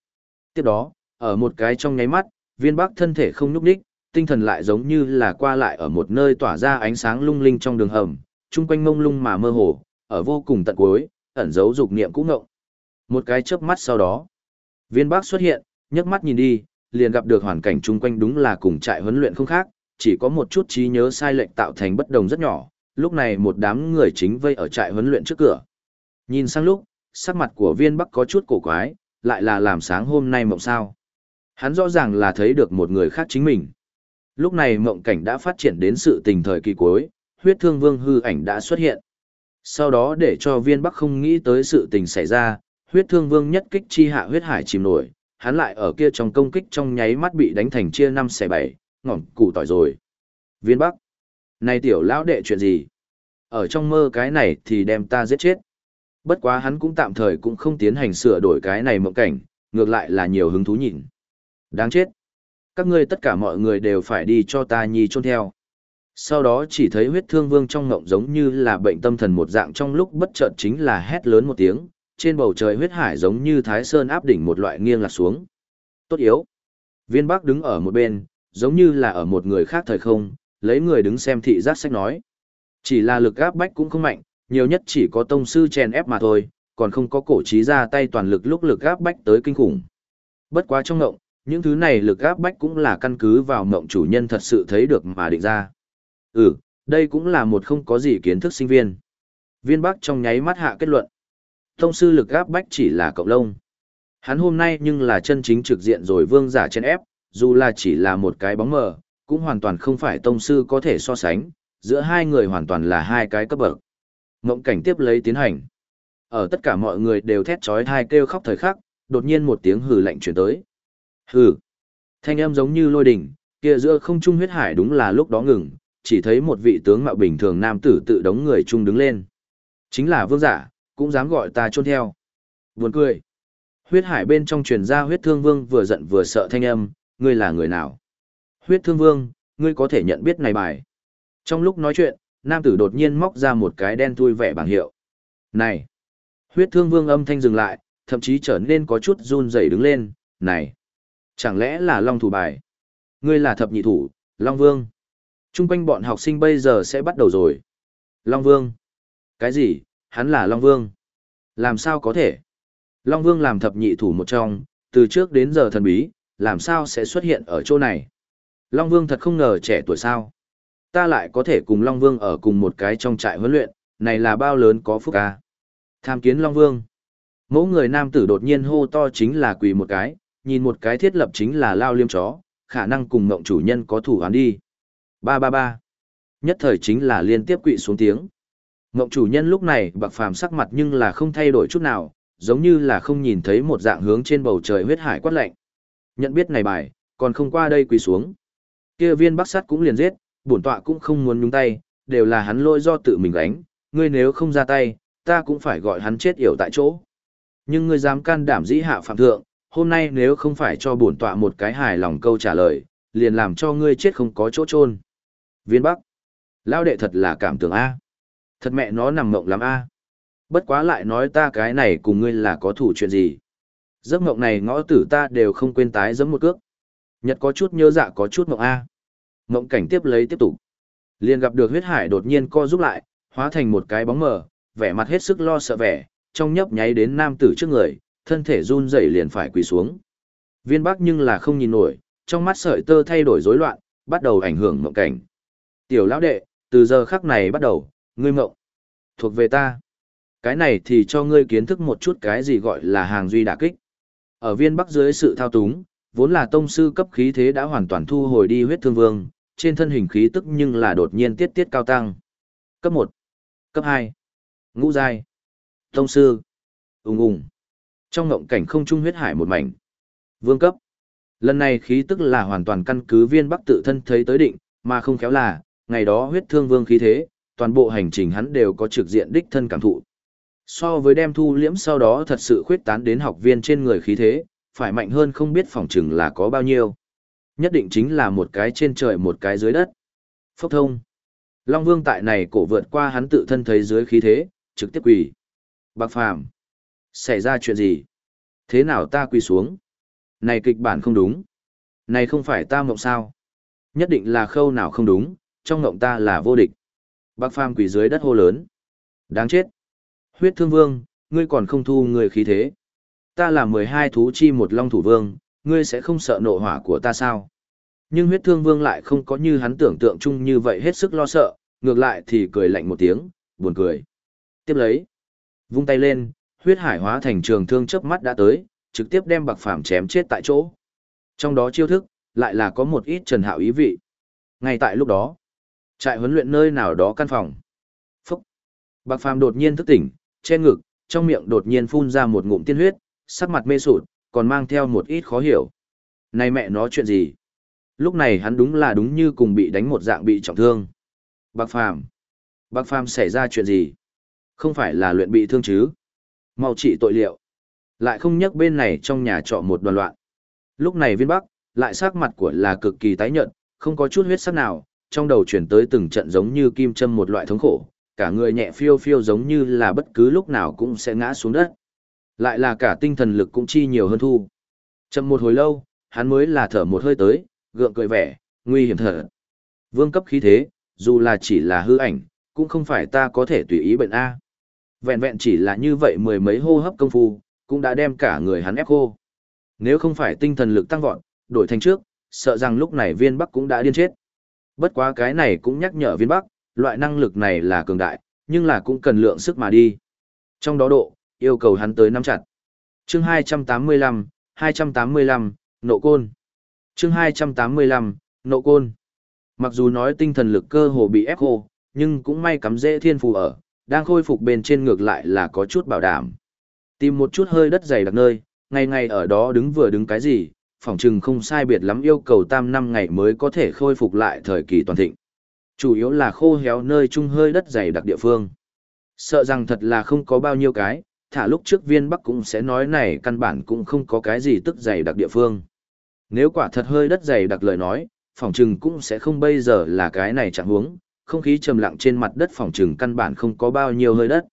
Tiếp đó, ở một cái trong nháy mắt, viên bắc thân thể không nhúc đích, tinh thần lại giống như là qua lại ở một nơi tỏa ra ánh sáng lung linh trong đường hầm, chung quanh mông lung mà mơ hồ, ở vô cùng tận cuối, ẩn giấu dục niệm cũ ngộng. Một cái chớp mắt sau đó, viên bắc xuất hiện, nhấc mắt nhìn đi, liền gặp được hoàn cảnh chung quanh đúng là cùng trại huấn luyện không khác, chỉ có một chút trí nhớ sai lệch tạo thành bất đồng rất nhỏ. Lúc này một đám người chính vây ở trại huấn luyện trước cửa. Nhìn sang lúc, sắc mặt của viên bắc có chút cổ quái, lại là làm sáng hôm nay mộng sao. Hắn rõ ràng là thấy được một người khác chính mình. Lúc này mộng cảnh đã phát triển đến sự tình thời kỳ cuối, huyết thương vương hư ảnh đã xuất hiện. Sau đó để cho viên bắc không nghĩ tới sự tình xảy ra, huyết thương vương nhất kích chi hạ huyết hải chìm nổi, hắn lại ở kia trong công kích trong nháy mắt bị đánh thành chia năm xẻ bảy, ngỏm củ tỏi rồi. Viên bắc, này tiểu lão đệ chuyện gì? Ở trong mơ cái này thì đem ta giết chết. Bất quá hắn cũng tạm thời cũng không tiến hành sửa đổi cái này mộng cảnh, ngược lại là nhiều hứng thú nhìn. Đáng chết. Các ngươi tất cả mọi người đều phải đi cho ta nhi chôn theo. Sau đó chỉ thấy huyết thương vương trong ngộng giống như là bệnh tâm thần một dạng trong lúc bất chợt chính là hét lớn một tiếng, trên bầu trời huyết hải giống như thái sơn áp đỉnh một loại nghiêng lạc xuống. Tốt yếu. Viên Bắc đứng ở một bên, giống như là ở một người khác thời không, lấy người đứng xem thị giác sách nói. Chỉ là lực áp bách cũng không mạnh, nhiều nhất chỉ có tông sư chèn ép mà thôi, còn không có cổ trí ra tay toàn lực lúc lực áp bách tới kinh khủng. Bất quá trong ngộng, những thứ này lực áp bách cũng là căn cứ vào ngộng chủ nhân thật sự thấy được mà định ra. Ừ, đây cũng là một không có gì kiến thức sinh viên. Viên Bắc trong nháy mắt hạ kết luận. Tông sư lực áp bách chỉ là cộng lông. Hắn hôm nay nhưng là chân chính trực diện rồi vương giả chen ép, dù là chỉ là một cái bóng mờ, cũng hoàn toàn không phải tông sư có thể so sánh, giữa hai người hoàn toàn là hai cái cấp bậc. Mộng cảnh tiếp lấy tiến hành. Ở tất cả mọi người đều thét chói tai kêu khóc thời khắc, đột nhiên một tiếng hừ lạnh truyền tới. Hừ. Thanh âm giống như lôi đỉnh, kia giữa không trung huyết hải đúng là lúc đó ngừng, chỉ thấy một vị tướng mạo bình thường nam tử tự đống người chung đứng lên. Chính là vương giả, cũng dám gọi ta chôn theo. Buồn cười. Huyết hải bên trong truyền ra huyết thương vương vừa giận vừa sợ thanh âm, ngươi là người nào? Huyết thương vương, ngươi có thể nhận biết này bài. Trong lúc nói chuyện, nam tử đột nhiên móc ra một cái đen thui vẻ bảng hiệu. Này! Huyết thương vương âm thanh dừng lại, thậm chí trở nên có chút run rẩy đứng lên, này! Chẳng lẽ là long thủ bài? Ngươi là thập nhị thủ, long vương. Trung quanh bọn học sinh bây giờ sẽ bắt đầu rồi. Long vương! Cái gì? Hắn là long vương. Làm sao có thể? Long vương làm thập nhị thủ một trong, từ trước đến giờ thần bí, làm sao sẽ xuất hiện ở chỗ này? Long vương thật không ngờ trẻ tuổi sao? ta lại có thể cùng Long Vương ở cùng một cái trong trại huấn luyện, này là bao lớn có phúc ca. Tham kiến Long Vương. Mẫu người nam tử đột nhiên hô to chính là quỳ một cái, nhìn một cái thiết lập chính là lao liêm chó, khả năng cùng mộng chủ nhân có thủ án đi. Ba ba ba. Nhất thời chính là liên tiếp quỵ xuống tiếng. Mộng chủ nhân lúc này bạc phàm sắc mặt nhưng là không thay đổi chút nào, giống như là không nhìn thấy một dạng hướng trên bầu trời huyết hải quát lạnh. Nhận biết này bài, còn không qua đây quỳ xuống. Kia viên bắc sắt cũng liền giết, bổn tọa cũng không muốn nhúng tay, đều là hắn lỗi do tự mình gánh, ngươi nếu không ra tay, ta cũng phải gọi hắn chết yểu tại chỗ. Nhưng ngươi dám can đảm dĩ hạ phạm thượng, hôm nay nếu không phải cho bổn tọa một cái hài lòng câu trả lời, liền làm cho ngươi chết không có chỗ chôn. Viên Bắc, lao đệ thật là cảm tưởng a. Thật mẹ nó nằm mộng lắm a. Bất quá lại nói ta cái này cùng ngươi là có thủ chuyện gì. Giấc mộng này ngõ tử ta đều không quên tái giẫm một cước. Nhật có chút nhớ dạ có chút mộng a. mộng cảnh tiếp lấy tiếp tục. Liền gặp được huyết hải đột nhiên co rút lại, hóa thành một cái bóng mờ, vẻ mặt hết sức lo sợ vẻ, trong nhấp nháy đến nam tử trước người, thân thể run rẩy liền phải quỳ xuống. Viên Bắc nhưng là không nhìn nổi, trong mắt sợi tơ thay đổi rối loạn, bắt đầu ảnh hưởng mộng cảnh. Tiểu lão đệ, từ giờ khắc này bắt đầu, ngươi mộng, thuộc về ta. Cái này thì cho ngươi kiến thức một chút cái gì gọi là hàng duy đả kích. Ở viên bắc dưới sự thao túng, vốn là tông sư cấp khí thế đã hoàn toàn thu hồi đi huyết thương vương, trên thân hình khí tức nhưng là đột nhiên tiết tiết cao tăng. Cấp 1, cấp 2, ngũ giai, tông sư, ung ung. Trong ngộng cảnh không trung huyết hải một mảnh. Vương cấp. Lần này khí tức là hoàn toàn căn cứ viên bắc tự thân thấy tới định, mà không khéo là, ngày đó huyết thương vương khí thế, toàn bộ hành trình hắn đều có trực diện đích thân cảm thụ. So với đem thu liễm sau đó thật sự khuyết tán đến học viên trên người khí thế, phải mạnh hơn không biết phòng chừng là có bao nhiêu. Nhất định chính là một cái trên trời một cái dưới đất. Phốc thông. Long Vương tại này cổ vượt qua hắn tự thân thấy dưới khí thế, trực tiếp quỳ. Bạc Phàm, xảy ra chuyện gì? Thế nào ta quỳ xuống? Này kịch bản không đúng. Này không phải ta mộng sao? Nhất định là khâu nào không đúng, trong mộng ta là vô địch. Bạc Phàm quỳ dưới đất hô lớn. Đáng chết. Huyết Thương Vương, ngươi còn không thu người khí thế. Ta là mười hai thú chi một long thủ vương, ngươi sẽ không sợ nộ hỏa của ta sao? Nhưng huyết thương vương lại không có như hắn tưởng tượng chung như vậy hết sức lo sợ, ngược lại thì cười lạnh một tiếng, buồn cười. Tiếp lấy, vung tay lên, huyết hải hóa thành trường thương chớp mắt đã tới, trực tiếp đem bạc phàm chém chết tại chỗ. Trong đó chiêu thức, lại là có một ít trần hạo ý vị. Ngay tại lúc đó, trại huấn luyện nơi nào đó căn phòng. Phúc! Bạc phàm đột nhiên thức tỉnh, che ngực, trong miệng đột nhiên phun ra một ngụm tiên huyết, sắc mặt mê sụt, còn mang theo một ít khó hiểu. Này mẹ nó chuyện gì? Lúc này hắn đúng là đúng như cùng bị đánh một dạng bị trọng thương. Bạc Phàm, Bạc Phàm xảy ra chuyện gì? Không phải là luyện bị thương chứ? Mau trị tội liệu. Lại không nhắc bên này trong nhà trọ một đoàn loạn. Lúc này viên bắc, lại sắc mặt của là cực kỳ tái nhợt, không có chút huyết sắc nào, trong đầu chuyển tới từng trận giống như kim châm một loại thống khổ, cả người nhẹ phiêu phiêu giống như là bất cứ lúc nào cũng sẽ ngã xuống đất. Lại là cả tinh thần lực cũng chi nhiều hơn thu. Chậm một hồi lâu, hắn mới là thở một hơi tới, gượng cười vẻ, nguy hiểm thở. Vương cấp khí thế, dù là chỉ là hư ảnh, cũng không phải ta có thể tùy ý bệnh A. Vẹn vẹn chỉ là như vậy mười mấy hô hấp công phu, cũng đã đem cả người hắn ép khô. Nếu không phải tinh thần lực tăng vọt, đổi thành trước, sợ rằng lúc này viên bắc cũng đã điên chết. Bất quá cái này cũng nhắc nhở viên bắc, loại năng lực này là cường đại, nhưng là cũng cần lượng sức mà đi. Trong đó độ, yêu cầu hắn tới nắm chặt. Chương 285, 285, nộ côn. Chương 285, nộ côn. Mặc dù nói tinh thần lực cơ hồ bị ép khô, nhưng cũng may cắm dễ thiên phù ở, đang khôi phục bên trên ngược lại là có chút bảo đảm. Tìm một chút hơi đất dày đặc nơi, ngày ngày ở đó đứng vừa đứng cái gì, phỏng chừng không sai biệt lắm yêu cầu tam năm ngày mới có thể khôi phục lại thời kỳ toàn thịnh. Chủ yếu là khô héo nơi trung hơi đất dày đặc địa phương. Sợ rằng thật là không có bao nhiêu cái, thả lúc trước viên bắc cũng sẽ nói này căn bản cũng không có cái gì tức dày đặc địa phương. Nếu quả thật hơi đất dày đặc lời nói, phòng trừng cũng sẽ không bây giờ là cái này chẳng huống, không khí trầm lặng trên mặt đất phòng trừng căn bản không có bao nhiêu hơi đất.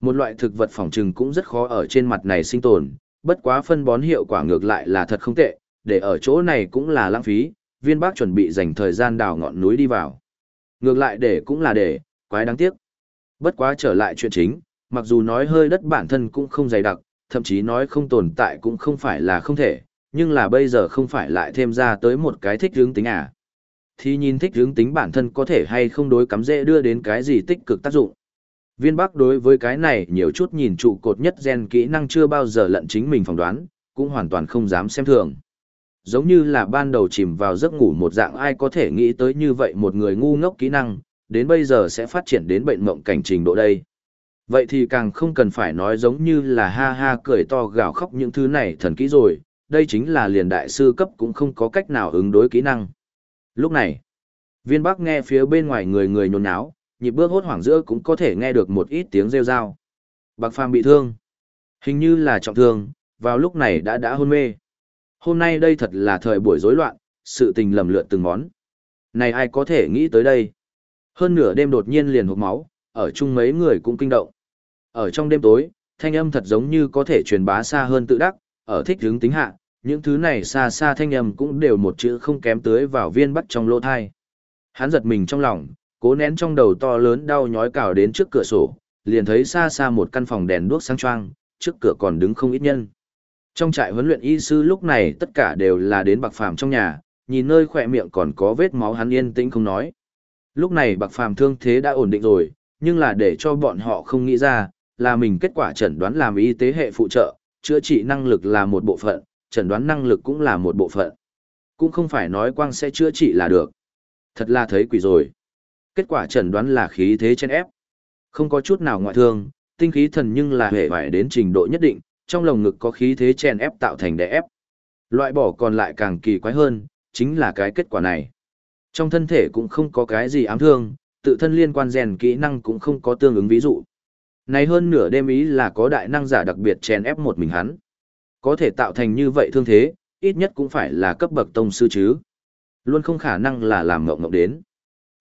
Một loại thực vật phòng trừng cũng rất khó ở trên mặt này sinh tồn, bất quá phân bón hiệu quả ngược lại là thật không tệ, để ở chỗ này cũng là lãng phí, viên bác chuẩn bị dành thời gian đào ngọn núi đi vào. Ngược lại để cũng là để, quái đáng tiếc. Bất quá trở lại chuyện chính, mặc dù nói hơi đất bản thân cũng không dày đặc, thậm chí nói không tồn tại cũng không phải là không thể, nhưng là bây giờ không phải lại thêm ra tới một cái thích hướng tính à. Thì nhìn thích hướng tính bản thân có thể hay không đối cắm dễ đưa đến cái gì tích cực tác dụng. Viên Bắc đối với cái này nhiều chút nhìn trụ cột nhất gen kỹ năng chưa bao giờ lận chính mình phỏng đoán, cũng hoàn toàn không dám xem thường. Giống như là ban đầu chìm vào giấc ngủ một dạng ai có thể nghĩ tới như vậy một người ngu ngốc kỹ năng, đến bây giờ sẽ phát triển đến bệnh mộng cảnh trình độ đây. Vậy thì càng không cần phải nói giống như là ha ha cười to gào khóc những thứ này thần kỹ rồi, đây chính là liền đại sư cấp cũng không có cách nào ứng đối kỹ năng. Lúc này, viên bắc nghe phía bên ngoài người người nhốn nháo, nhịp bước hốt hoảng giữa cũng có thể nghe được một ít tiếng rêu rao. Bạc Phàm bị thương, hình như là trọng thương, vào lúc này đã đã hôn mê. Hôm nay đây thật là thời buổi rối loạn, sự tình lầm lượt từng món. Này ai có thể nghĩ tới đây? Hơn nửa đêm đột nhiên liền hộp máu, ở chung mấy người cũng kinh động. Ở trong đêm tối, thanh âm thật giống như có thể truyền bá xa hơn tự đắc, ở thích hướng tính hạ, những thứ này xa xa thanh âm cũng đều một chữ không kém tới vào viên bắt trong lỗ thai. Hắn giật mình trong lòng, cố nén trong đầu to lớn đau nhói cào đến trước cửa sổ, liền thấy xa xa một căn phòng đèn đuốc sáng choang, trước cửa còn đứng không ít nhân. Trong trại huấn luyện y sư lúc này tất cả đều là đến bạc phàm trong nhà, nhìn nơi khỏe miệng còn có vết máu hắn yên tĩnh không nói. Lúc này bạc phàm thương thế đã ổn định rồi, nhưng là để cho bọn họ không nghĩ ra, là mình kết quả chẩn đoán làm y tế hệ phụ trợ, chữa trị năng lực là một bộ phận, chẩn đoán năng lực cũng là một bộ phận. Cũng không phải nói quang sẽ chữa trị là được. Thật là thấy quỷ rồi. Kết quả chẩn đoán là khí thế trên ép. Không có chút nào ngoại thương, tinh khí thần nhưng là hệ phải đến trình độ nhất định, trong lồng ngực có khí thế chen ép tạo thành đè ép. Loại bỏ còn lại càng kỳ quái hơn, chính là cái kết quả này. Trong thân thể cũng không có cái gì ám thương, tự thân liên quan rèn kỹ năng cũng không có tương ứng ví dụ. Này hơn nửa đêm ý là có đại năng giả đặc biệt chèn ép một mình hắn. Có thể tạo thành như vậy thương thế, ít nhất cũng phải là cấp bậc tông sư chứ. Luôn không khả năng là làm ngộng ngộng đến.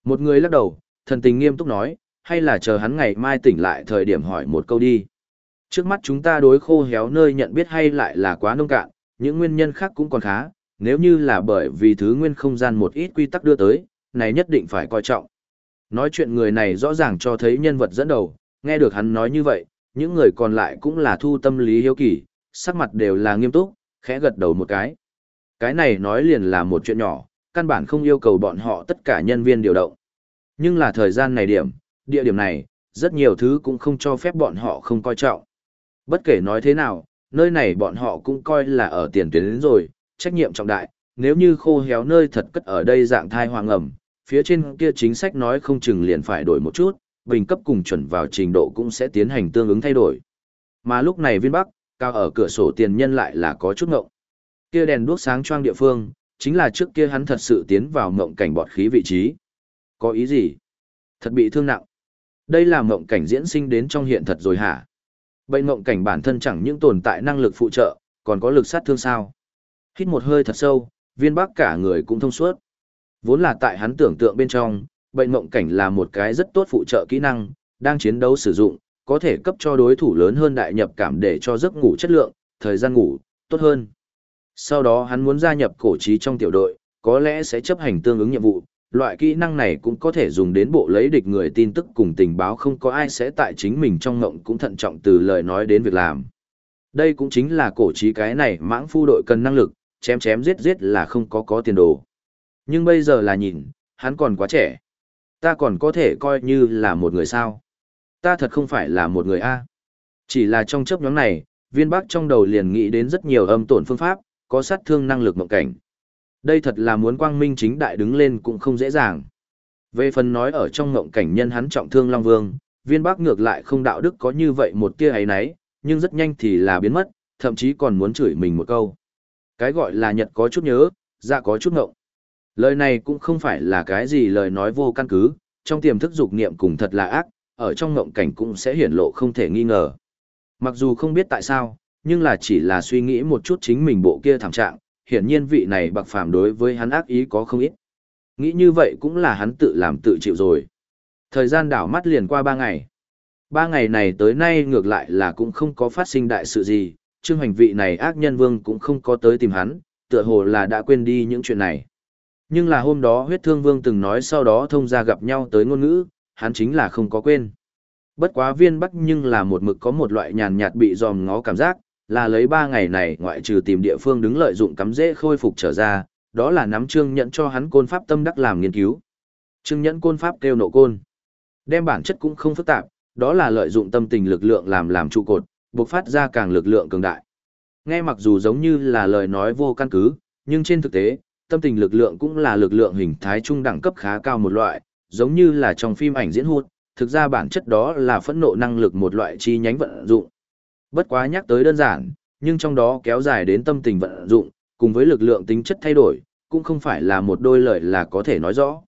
Một người lắc đầu, thần tình nghiêm túc nói, hay là chờ hắn ngày mai tỉnh lại thời điểm hỏi một câu đi. Trước mắt chúng ta đối khô héo nơi nhận biết hay lại là quá nông cạn, những nguyên nhân khác cũng còn khá, nếu như là bởi vì thứ nguyên không gian một ít quy tắc đưa tới, này nhất định phải coi trọng. Nói chuyện người này rõ ràng cho thấy nhân vật dẫn đầu, nghe được hắn nói như vậy, những người còn lại cũng là thu tâm lý hiếu kỳ, sắc mặt đều là nghiêm túc, khẽ gật đầu một cái. Cái này nói liền là một chuyện nhỏ, căn bản không yêu cầu bọn họ tất cả nhân viên điều động. Nhưng là thời gian này điểm, địa điểm này, rất nhiều thứ cũng không cho phép bọn họ không coi trọng. Bất kể nói thế nào, nơi này bọn họ cũng coi là ở tiền tuyến đến rồi, trách nhiệm trọng đại, nếu như khô héo nơi thật cất ở đây dạng thai hoàng ẩm, phía trên kia chính sách nói không chừng liền phải đổi một chút, bình cấp cùng chuẩn vào trình độ cũng sẽ tiến hành tương ứng thay đổi. Mà lúc này viên bắc, cao ở cửa sổ tiền nhân lại là có chút ngộng. Kia đèn đuốc sáng choang địa phương, chính là trước kia hắn thật sự tiến vào ngộng cảnh bọt khí vị trí. Có ý gì? Thật bị thương nặng. Đây là ngộng cảnh diễn sinh đến trong hiện thật rồi hả? Bệnh mộng cảnh bản thân chẳng những tồn tại năng lực phụ trợ, còn có lực sát thương sao. Hít một hơi thật sâu, viên bắc cả người cũng thông suốt. Vốn là tại hắn tưởng tượng bên trong, bệnh mộng cảnh là một cái rất tốt phụ trợ kỹ năng, đang chiến đấu sử dụng, có thể cấp cho đối thủ lớn hơn đại nhập cảm để cho giấc ngủ chất lượng, thời gian ngủ, tốt hơn. Sau đó hắn muốn gia nhập cổ trí trong tiểu đội, có lẽ sẽ chấp hành tương ứng nhiệm vụ, loại kỹ năng này cũng có thể dùng đến bộ lấy địch người tin tức cùng tình báo không có ai sẽ tại chính mình trong ngộng cũng thận trọng từ lời nói đến việc làm. Đây cũng chính là cổ trí cái này mãng phu đội cần năng lực, chém chém giết giết là không có có tiền đồ. Nhưng bây giờ là nhìn, hắn còn quá trẻ. Ta còn có thể coi như là một người sao. Ta thật không phải là một người A. Chỉ là trong chấp nhóm này, viên bác trong đầu liền nghĩ đến rất nhiều âm tổn phương pháp, có sát thương năng lực mộng cảnh. Đây thật là muốn quang minh chính đại đứng lên cũng không dễ dàng. Về phần nói ở trong ngộng cảnh nhân hắn trọng thương Long Vương, viên bác ngược lại không đạo đức có như vậy một tia ấy nấy, nhưng rất nhanh thì là biến mất, thậm chí còn muốn chửi mình một câu. Cái gọi là nhật có chút nhớ, dạ có chút ngộng. Lời này cũng không phải là cái gì lời nói vô căn cứ, trong tiềm thức dục niệm cùng thật là ác, ở trong ngộng cảnh cũng sẽ hiển lộ không thể nghi ngờ. Mặc dù không biết tại sao, nhưng là chỉ là suy nghĩ một chút chính mình bộ kia thảm trạng, hiển nhiên vị này bạc phàm đối với hắn ác ý có không ít. Nghĩ như vậy cũng là hắn tự làm tự chịu rồi. Thời gian đảo mắt liền qua ba ngày. Ba ngày này tới nay ngược lại là cũng không có phát sinh đại sự gì, trương hành vị này ác nhân vương cũng không có tới tìm hắn, tựa hồ là đã quên đi những chuyện này. Nhưng là hôm đó huyết thương vương từng nói sau đó thông ra gặp nhau tới ngôn ngữ, hắn chính là không có quên. Bất quá viên bắc nhưng là một mực có một loại nhàn nhạt bị dòm ngó cảm giác, là lấy ba ngày này ngoại trừ tìm địa phương đứng lợi dụng cắm dễ khôi phục trở ra, đó là nắm trương nhẫn cho hắn côn pháp tâm đắc làm nghiên cứu. Trương nhẫn côn pháp kêu nộ côn. Đem bản chất cũng không phức tạp, đó là lợi dụng tâm tình lực lượng làm làm trụ cột, bộc phát ra càng lực lượng cường đại. Nghe mặc dù giống như là lời nói vô căn cứ, nhưng trên thực tế, tâm tình lực lượng cũng là lực lượng hình thái trung đẳng cấp khá cao một loại, giống như là trong phim ảnh diễn hút, thực ra bản chất đó là phẫn nộ năng lực một loại chi nhánh vận dụng. Bất quá nhắc tới đơn giản, nhưng trong đó kéo dài đến tâm tình vận dụng, cùng với lực lượng tính chất thay đổi, cũng không phải là một đôi lời là có thể nói rõ.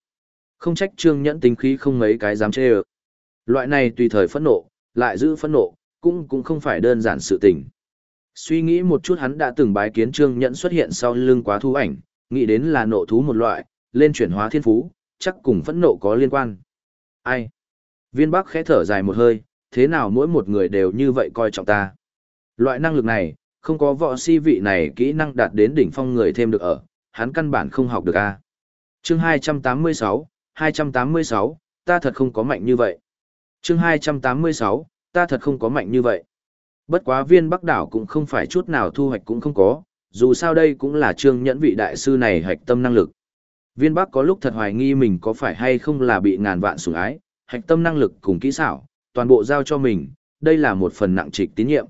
Không trách trương nhẫn tính khí không mấy cái dám chê ơ. Loại này tùy thời phẫn nộ, lại giữ phẫn nộ, cũng cũng không phải đơn giản sự tình. Suy nghĩ một chút hắn đã từng bái kiến trương nhẫn xuất hiện sau lưng quá thú ảnh, nghĩ đến là nộ thú một loại, lên chuyển hóa thiên phú, chắc cùng phẫn nộ có liên quan. Ai? Viên Bắc khẽ thở dài một hơi, thế nào mỗi một người đều như vậy coi trọng ta. Loại năng lực này, không có võ si vị này kỹ năng đạt đến đỉnh phong người thêm được ở, hắn căn bản không học được a. Chương 286, 286, ta thật không có mạnh như vậy. Chương 286, ta thật không có mạnh như vậy. Bất quá viên Bắc đảo cũng không phải chút nào thu hoạch cũng không có, dù sao đây cũng là trương nhẫn vị đại sư này hạch tâm năng lực. Viên Bắc có lúc thật hoài nghi mình có phải hay không là bị ngàn vạn sủng ái, hạch tâm năng lực cùng kỹ xảo, toàn bộ giao cho mình, đây là một phần nặng trịch tín nhiệm.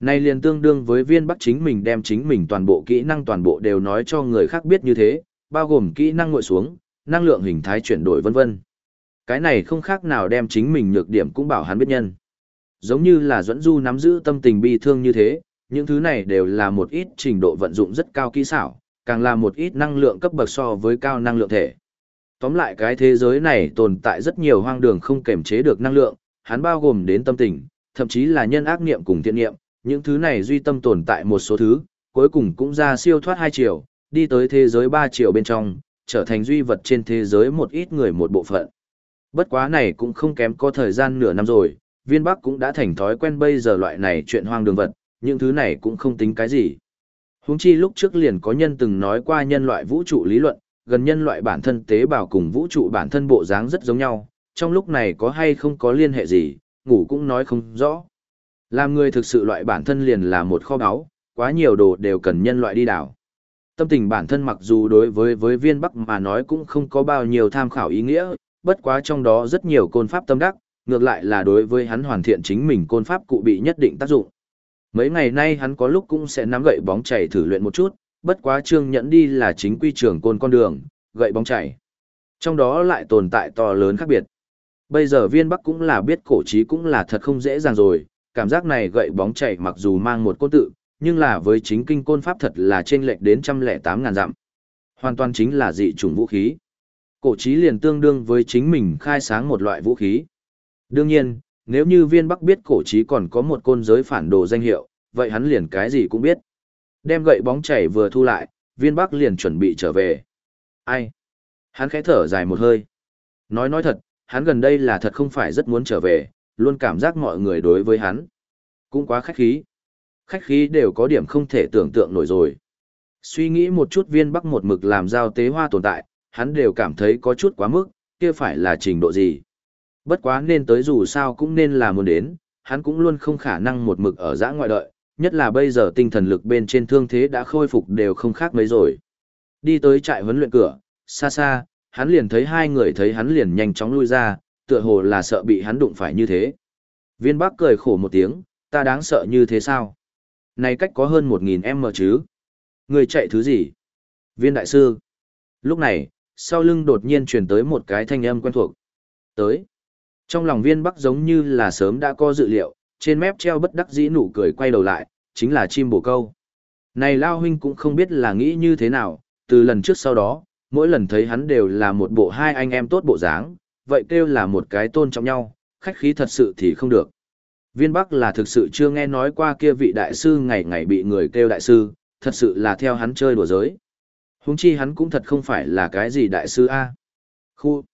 Nay liền tương đương với viên Bắc chính mình đem chính mình toàn bộ kỹ năng toàn bộ đều nói cho người khác biết như thế, bao gồm kỹ năng ngồi xuống, năng lượng hình thái chuyển đổi vân vân. Cái này không khác nào đem chính mình nhược điểm cũng bảo hắn biết nhân. Giống như là Duẫn Du nắm giữ tâm tình bi thương như thế, những thứ này đều là một ít trình độ vận dụng rất cao kỹ xảo, càng là một ít năng lượng cấp bậc so với cao năng lượng thể. Tóm lại cái thế giới này tồn tại rất nhiều hoang đường không kềm chế được năng lượng, hắn bao gồm đến tâm tình, thậm chí là nhân ác niệm cùng thiện niệm, những thứ này duy tâm tồn tại một số thứ, cuối cùng cũng ra siêu thoát hai chiều, đi tới thế giới ba chiều bên trong, trở thành duy vật trên thế giới một ít người một bộ phận. Bất quá này cũng không kém có thời gian nửa năm rồi, viên bắc cũng đã thành thói quen bây giờ loại này chuyện hoang đường vật, những thứ này cũng không tính cái gì. Huống chi lúc trước liền có nhân từng nói qua nhân loại vũ trụ lý luận, gần nhân loại bản thân tế bào cùng vũ trụ bản thân bộ dáng rất giống nhau, trong lúc này có hay không có liên hệ gì, ngủ cũng nói không rõ. Làm người thực sự loại bản thân liền là một kho báu, quá nhiều đồ đều cần nhân loại đi đảo. Tâm tình bản thân mặc dù đối với với viên bắc mà nói cũng không có bao nhiêu tham khảo ý nghĩa, bất quá trong đó rất nhiều côn pháp tâm đắc, ngược lại là đối với hắn hoàn thiện chính mình côn pháp cụ bị nhất định tác dụng. Mấy ngày nay hắn có lúc cũng sẽ nắm gậy bóng chảy thử luyện một chút, bất quá trương nhẫn đi là chính quy trường côn con đường, gậy bóng chảy. Trong đó lại tồn tại to lớn khác biệt. Bây giờ viên bắc cũng là biết cổ trí cũng là thật không dễ dàng rồi, cảm giác này gậy bóng chảy mặc dù mang một côn tự, nhưng là với chính kinh côn pháp thật là trên lệch đến trăm lẻ tám ngàn dặm. Hoàn toàn chính là dị chủng vũ khí. Cổ trí liền tương đương với chính mình khai sáng một loại vũ khí. Đương nhiên, nếu như viên bắc biết cổ trí còn có một côn giới phản đồ danh hiệu, vậy hắn liền cái gì cũng biết. Đem gậy bóng chảy vừa thu lại, viên bắc liền chuẩn bị trở về. Ai? Hắn khẽ thở dài một hơi. Nói nói thật, hắn gần đây là thật không phải rất muốn trở về, luôn cảm giác mọi người đối với hắn. Cũng quá khách khí. Khách khí đều có điểm không thể tưởng tượng nổi rồi. Suy nghĩ một chút viên bắc một mực làm giao tế hoa tồn tại, hắn đều cảm thấy có chút quá mức, kia phải là trình độ gì. Bất quá nên tới dù sao cũng nên là muốn đến, hắn cũng luôn không khả năng một mực ở giã ngoại đợi, nhất là bây giờ tinh thần lực bên trên thương thế đã khôi phục đều không khác mấy rồi. Đi tới trại huấn luyện cửa, xa xa, hắn liền thấy hai người thấy hắn liền nhanh chóng lui ra, tựa hồ là sợ bị hắn đụng phải như thế. Viên Bắc cười khổ một tiếng, ta đáng sợ như thế sao? Này cách có hơn 1.000 m chứ? Người chạy thứ gì? Viên đại sư. Lúc này, sau lưng đột nhiên truyền tới một cái thanh âm quen thuộc. Tới. Trong lòng viên Bắc giống như là sớm đã có dự liệu, trên mép treo bất đắc dĩ nụ cười quay đầu lại, chính là chim bổ câu. Này Lao Huynh cũng không biết là nghĩ như thế nào, từ lần trước sau đó, mỗi lần thấy hắn đều là một bộ hai anh em tốt bộ dáng, vậy kêu là một cái tôn trọng nhau, khách khí thật sự thì không được. Viên Bắc là thực sự chưa nghe nói qua kia vị đại sư ngày ngày bị người kêu đại sư, thật sự là theo hắn chơi đùa giới. Húng chi hắn cũng thật không phải là cái gì đại sư A. Khu.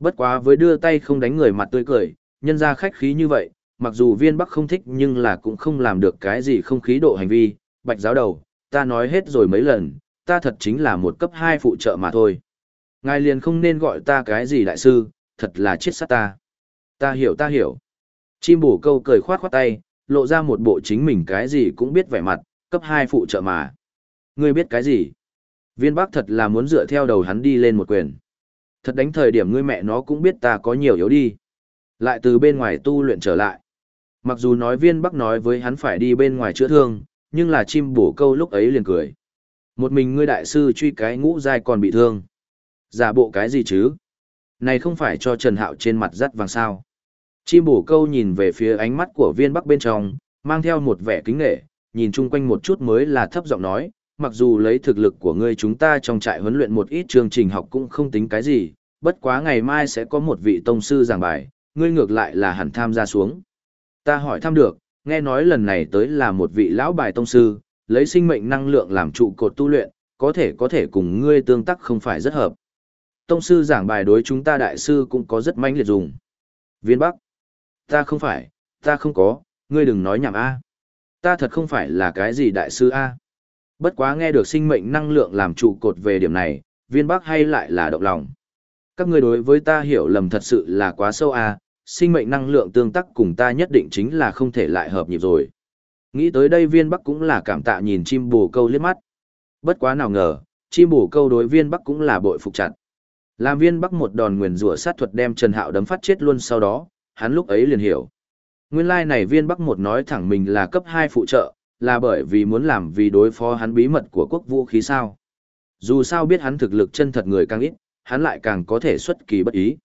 Bất quá với đưa tay không đánh người mặt tươi cười, nhân ra khách khí như vậy, mặc dù viên bắc không thích nhưng là cũng không làm được cái gì không khí độ hành vi, bạch giáo đầu, ta nói hết rồi mấy lần, ta thật chính là một cấp 2 phụ trợ mà thôi. Ngài liền không nên gọi ta cái gì đại sư, thật là chết sát ta. Ta hiểu ta hiểu. Chim bổ câu cười khoát khoát tay, lộ ra một bộ chính mình cái gì cũng biết vẻ mặt, cấp 2 phụ trợ mà. Ngươi biết cái gì? Viên bác thật là muốn dựa theo đầu hắn đi lên một quyền. Thật đánh thời điểm ngươi mẹ nó cũng biết ta có nhiều yếu đi. Lại từ bên ngoài tu luyện trở lại. Mặc dù nói viên bắc nói với hắn phải đi bên ngoài chữa thương, nhưng là chim bổ câu lúc ấy liền cười. Một mình ngươi đại sư truy cái ngũ dai còn bị thương. Giả bộ cái gì chứ? Này không phải cho Trần Hạo trên mặt rắt vàng sao. Chim bổ câu nhìn về phía ánh mắt của viên bắc bên trong, mang theo một vẻ kính nghệ, nhìn chung quanh một chút mới là thấp giọng nói, mặc dù lấy thực lực của ngươi chúng ta trong trại huấn luyện một ít chương trình học cũng không tính cái gì, bất quá ngày mai sẽ có một vị tông sư giảng bài, ngươi ngược lại là hẳn tham gia xuống. Ta hỏi thăm được, nghe nói lần này tới là một vị lão bài tông sư, lấy sinh mệnh năng lượng làm trụ cột tu luyện, có thể có thể cùng ngươi tương tác không phải rất hợp. Tông sư giảng bài đối chúng ta đại sư cũng có rất mãnh liệt dùng. Viên Bắc. Ta không phải, ta không có, ngươi đừng nói nhảm A. Ta thật không phải là cái gì đại sư A. Bất quá nghe được sinh mệnh năng lượng làm trụ cột về điểm này, viên Bắc hay lại là động lòng. Các ngươi đối với ta hiểu lầm thật sự là quá sâu A, sinh mệnh năng lượng tương tác cùng ta nhất định chính là không thể lại hợp nhịp rồi. Nghĩ tới đây viên bắc cũng là cảm tạ nhìn chim bồ câu liếc mắt. Bất quá nào ngờ, chim bồ câu đối viên bắc cũng là bội phục chặt. Làm viên bắc một đòn nguyền rủa sát thuật đem Trần Hạo đấm phát chết luôn sau đó, hắn lúc ấy liền hiểu. Nguyên lai like này viên bắc một nói thẳng mình là cấp 2 phụ trợ, là bởi vì muốn làm vì đối phó hắn bí mật của quốc vũ khí sao. Dù sao biết hắn thực lực chân thật người càng ít, hắn lại càng có thể xuất kỳ bất ý.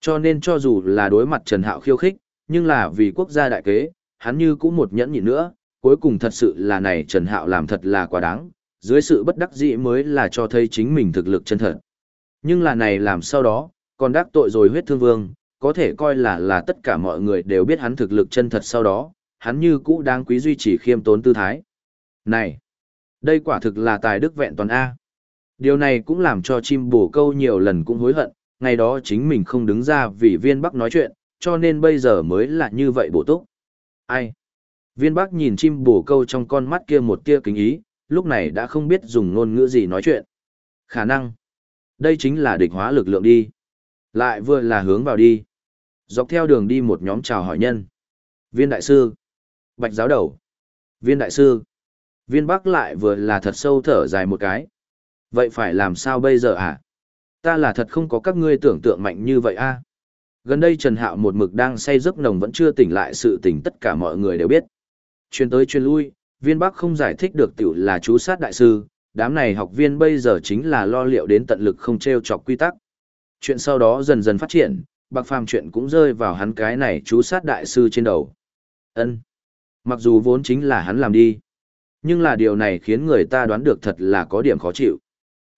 Cho nên cho dù là đối mặt Trần Hạo khiêu khích, nhưng là vì quốc gia đại kế, hắn như cũng một nhẫn nhịn nữa, cuối cùng thật sự là này Trần Hạo làm thật là quá đáng, dưới sự bất đắc dĩ mới là cho thấy chính mình thực lực chân thật. Nhưng là này làm sau đó, còn đắc tội rồi huyết thương vương, có thể coi là là tất cả mọi người đều biết hắn thực lực chân thật sau đó, hắn như cũ đáng quý duy trì khiêm tốn tư thái. Này, đây quả thực là tài đức vẹn toàn A. Điều này cũng làm cho chim bổ câu nhiều lần cũng hối hận, ngày đó chính mình không đứng ra vì viên bắc nói chuyện, cho nên bây giờ mới là như vậy bổ túc. Ai? Viên bắc nhìn chim bổ câu trong con mắt kia một tia kính ý, lúc này đã không biết dùng ngôn ngữ gì nói chuyện. Khả năng. Đây chính là địch hóa lực lượng đi. Lại vừa là hướng vào đi. Dọc theo đường đi một nhóm chào hỏi nhân. Viên đại sư. Bạch giáo đầu. Viên đại sư. Viên bắc lại vừa là thật sâu thở dài một cái. Vậy phải làm sao bây giờ hả? Ta là thật không có các ngươi tưởng tượng mạnh như vậy a. Gần đây Trần Hạo một mực đang say giấc nồng vẫn chưa tỉnh lại sự tỉnh tất cả mọi người đều biết. Chuyên tới chuyên lui, viên bắc không giải thích được tiểu là chú sát đại sư, đám này học viên bây giờ chính là lo liệu đến tận lực không treo chọc quy tắc. Chuyện sau đó dần dần phát triển, bạc phàm chuyện cũng rơi vào hắn cái này chú sát đại sư trên đầu. ân Mặc dù vốn chính là hắn làm đi. Nhưng là điều này khiến người ta đoán được thật là có điểm khó chịu.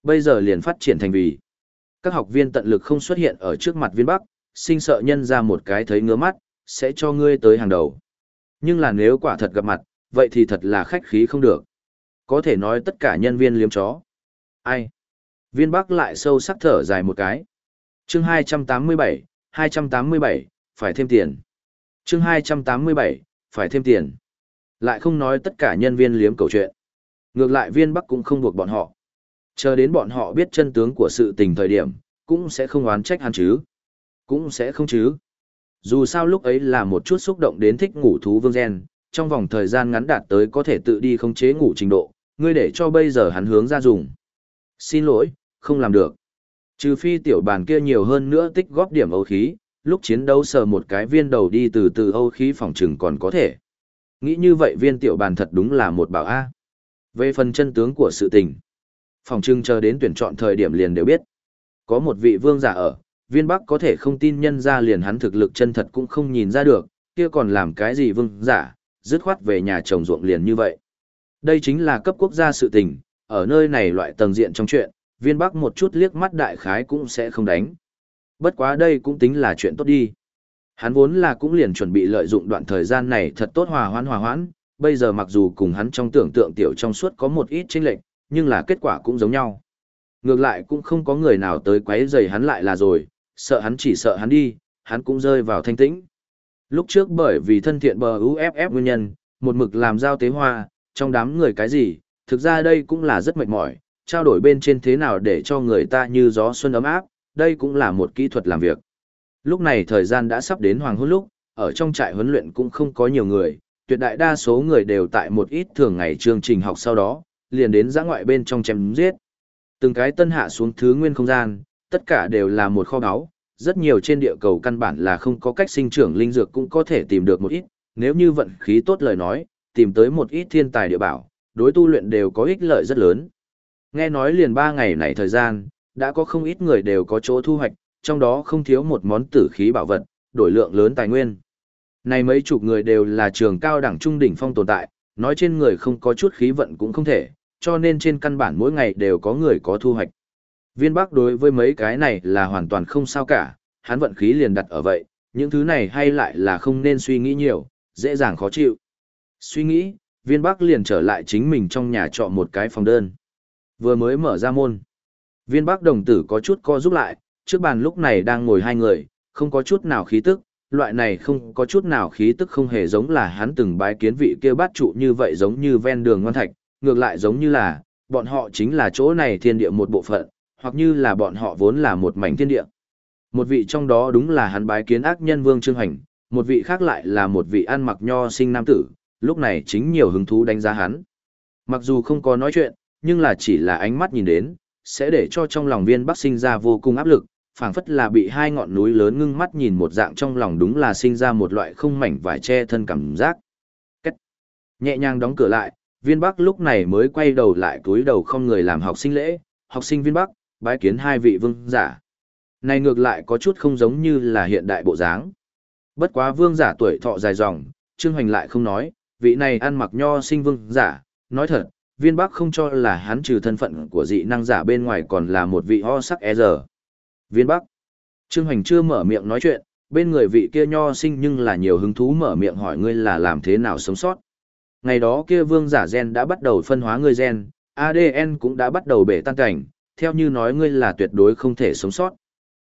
Bây giờ liền phát triển thành vì. Các học viên tận lực không xuất hiện ở trước mặt viên bắc, sinh sợ nhân ra một cái thấy ngứa mắt, sẽ cho ngươi tới hàng đầu. Nhưng là nếu quả thật gặp mặt, vậy thì thật là khách khí không được. Có thể nói tất cả nhân viên liếm chó. Ai? Viên bắc lại sâu sắc thở dài một cái. chương 287, 287, phải thêm tiền. chương 287, phải thêm tiền. Lại không nói tất cả nhân viên liếm cầu chuyện. Ngược lại viên bắc cũng không buộc bọn họ. Chờ đến bọn họ biết chân tướng của sự tình thời điểm, cũng sẽ không oán trách hắn chứ. Cũng sẽ không chứ. Dù sao lúc ấy là một chút xúc động đến thích ngủ thú vương gen, trong vòng thời gian ngắn đạt tới có thể tự đi không chế ngủ trình độ, ngươi để cho bây giờ hắn hướng ra dùng. Xin lỗi, không làm được. Trừ phi tiểu bàn kia nhiều hơn nữa tích góp điểm âu khí, lúc chiến đấu sờ một cái viên đầu đi từ từ âu khí phòng trừng còn có thể. Nghĩ như vậy viên tiểu bàn thật đúng là một bảo A. Về phần chân tướng của sự tình, phòng trưng chờ đến tuyển chọn thời điểm liền đều biết. Có một vị vương giả ở, viên bắc có thể không tin nhân ra liền hắn thực lực chân thật cũng không nhìn ra được, kia còn làm cái gì vương giả, dứt khoát về nhà chồng ruộng liền như vậy. Đây chính là cấp quốc gia sự tình, ở nơi này loại tầng diện trong chuyện, viên bắc một chút liếc mắt đại khái cũng sẽ không đánh. Bất quá đây cũng tính là chuyện tốt đi. Hắn vốn là cũng liền chuẩn bị lợi dụng đoạn thời gian này thật tốt hòa hoãn hòa hoãn, bây giờ mặc dù cùng hắn trong tưởng tượng tiểu trong suốt có một ít chênh lệch, nhưng là kết quả cũng giống nhau. Ngược lại cũng không có người nào tới quấy rầy hắn lại là rồi, sợ hắn chỉ sợ hắn đi, hắn cũng rơi vào thanh tĩnh. Lúc trước bởi vì thân thiện bờ UFF nguyên nhân, một mực làm giao tế hoa, trong đám người cái gì, thực ra đây cũng là rất mệt mỏi, trao đổi bên trên thế nào để cho người ta như gió xuân ấm áp, đây cũng là một kỹ thuật làm việc. Lúc này thời gian đã sắp đến hoàng hôn lúc, ở trong trại huấn luyện cũng không có nhiều người, tuyệt đại đa số người đều tại một ít thường ngày chương trình học sau đó, liền đến giã ngoại bên trong chém giết. Từng cái tân hạ xuống thứ nguyên không gian, tất cả đều là một kho báu, rất nhiều trên địa cầu căn bản là không có cách sinh trưởng linh dược cũng có thể tìm được một ít, nếu như vận khí tốt lời nói, tìm tới một ít thiên tài địa bảo, đối tu luyện đều có ích lợi rất lớn. Nghe nói liền 3 ngày này thời gian, đã có không ít người đều có chỗ thu hoạch, trong đó không thiếu một món tử khí bảo vật, đổi lượng lớn tài nguyên. Này mấy chục người đều là trường cao đẳng trung đỉnh phong tồn tại, nói trên người không có chút khí vận cũng không thể, cho nên trên căn bản mỗi ngày đều có người có thu hoạch. Viên Bắc đối với mấy cái này là hoàn toàn không sao cả, hắn vận khí liền đặt ở vậy, những thứ này hay lại là không nên suy nghĩ nhiều, dễ dàng khó chịu. Suy nghĩ, viên Bắc liền trở lại chính mình trong nhà trọ một cái phòng đơn. Vừa mới mở ra môn. Viên Bắc đồng tử có chút co giúp lại, trước bàn lúc này đang ngồi hai người, không có chút nào khí tức, loại này không có chút nào khí tức không hề giống là hắn từng bái kiến vị kia bát trụ như vậy giống như ven đường ngoan thạch, ngược lại giống như là, bọn họ chính là chỗ này thiên địa một bộ phận, hoặc như là bọn họ vốn là một mảnh thiên địa. Một vị trong đó đúng là hắn bái kiến ác nhân Vương Trương Hành, một vị khác lại là một vị ăn mặc nho sinh nam tử, lúc này chính nhiều hứng thú đánh giá hắn. Mặc dù không có nói chuyện, nhưng là chỉ là ánh mắt nhìn đến, sẽ để cho trong lòng viên bắc sinh ra vô cùng áp lực, phảng phất là bị hai ngọn núi lớn ngưng mắt nhìn một dạng trong lòng đúng là sinh ra một loại không mảnh vải che thân cảm giác. Cách. Nhẹ nhàng đóng cửa lại, viên bắc lúc này mới quay đầu lại túi đầu không người làm học sinh lễ, học sinh viên bắc, bái kiến hai vị vương giả. Này ngược lại có chút không giống như là hiện đại bộ dáng. Bất quá vương giả tuổi thọ dài dòng, Trương Hoành lại không nói, vị này ăn mặc nho sinh vương giả, nói thật, viên bắc không cho là hắn trừ thân phận của dị năng giả bên ngoài còn là một vị ho sắc e giờ. Viên bắc. Trương Hoành chưa mở miệng nói chuyện, bên người vị kia nho sinh nhưng là nhiều hứng thú mở miệng hỏi ngươi là làm thế nào sống sót. Ngày đó kia vương giả gen đã bắt đầu phân hóa ngươi gen, ADN cũng đã bắt đầu bể tan cảnh, theo như nói ngươi là tuyệt đối không thể sống sót.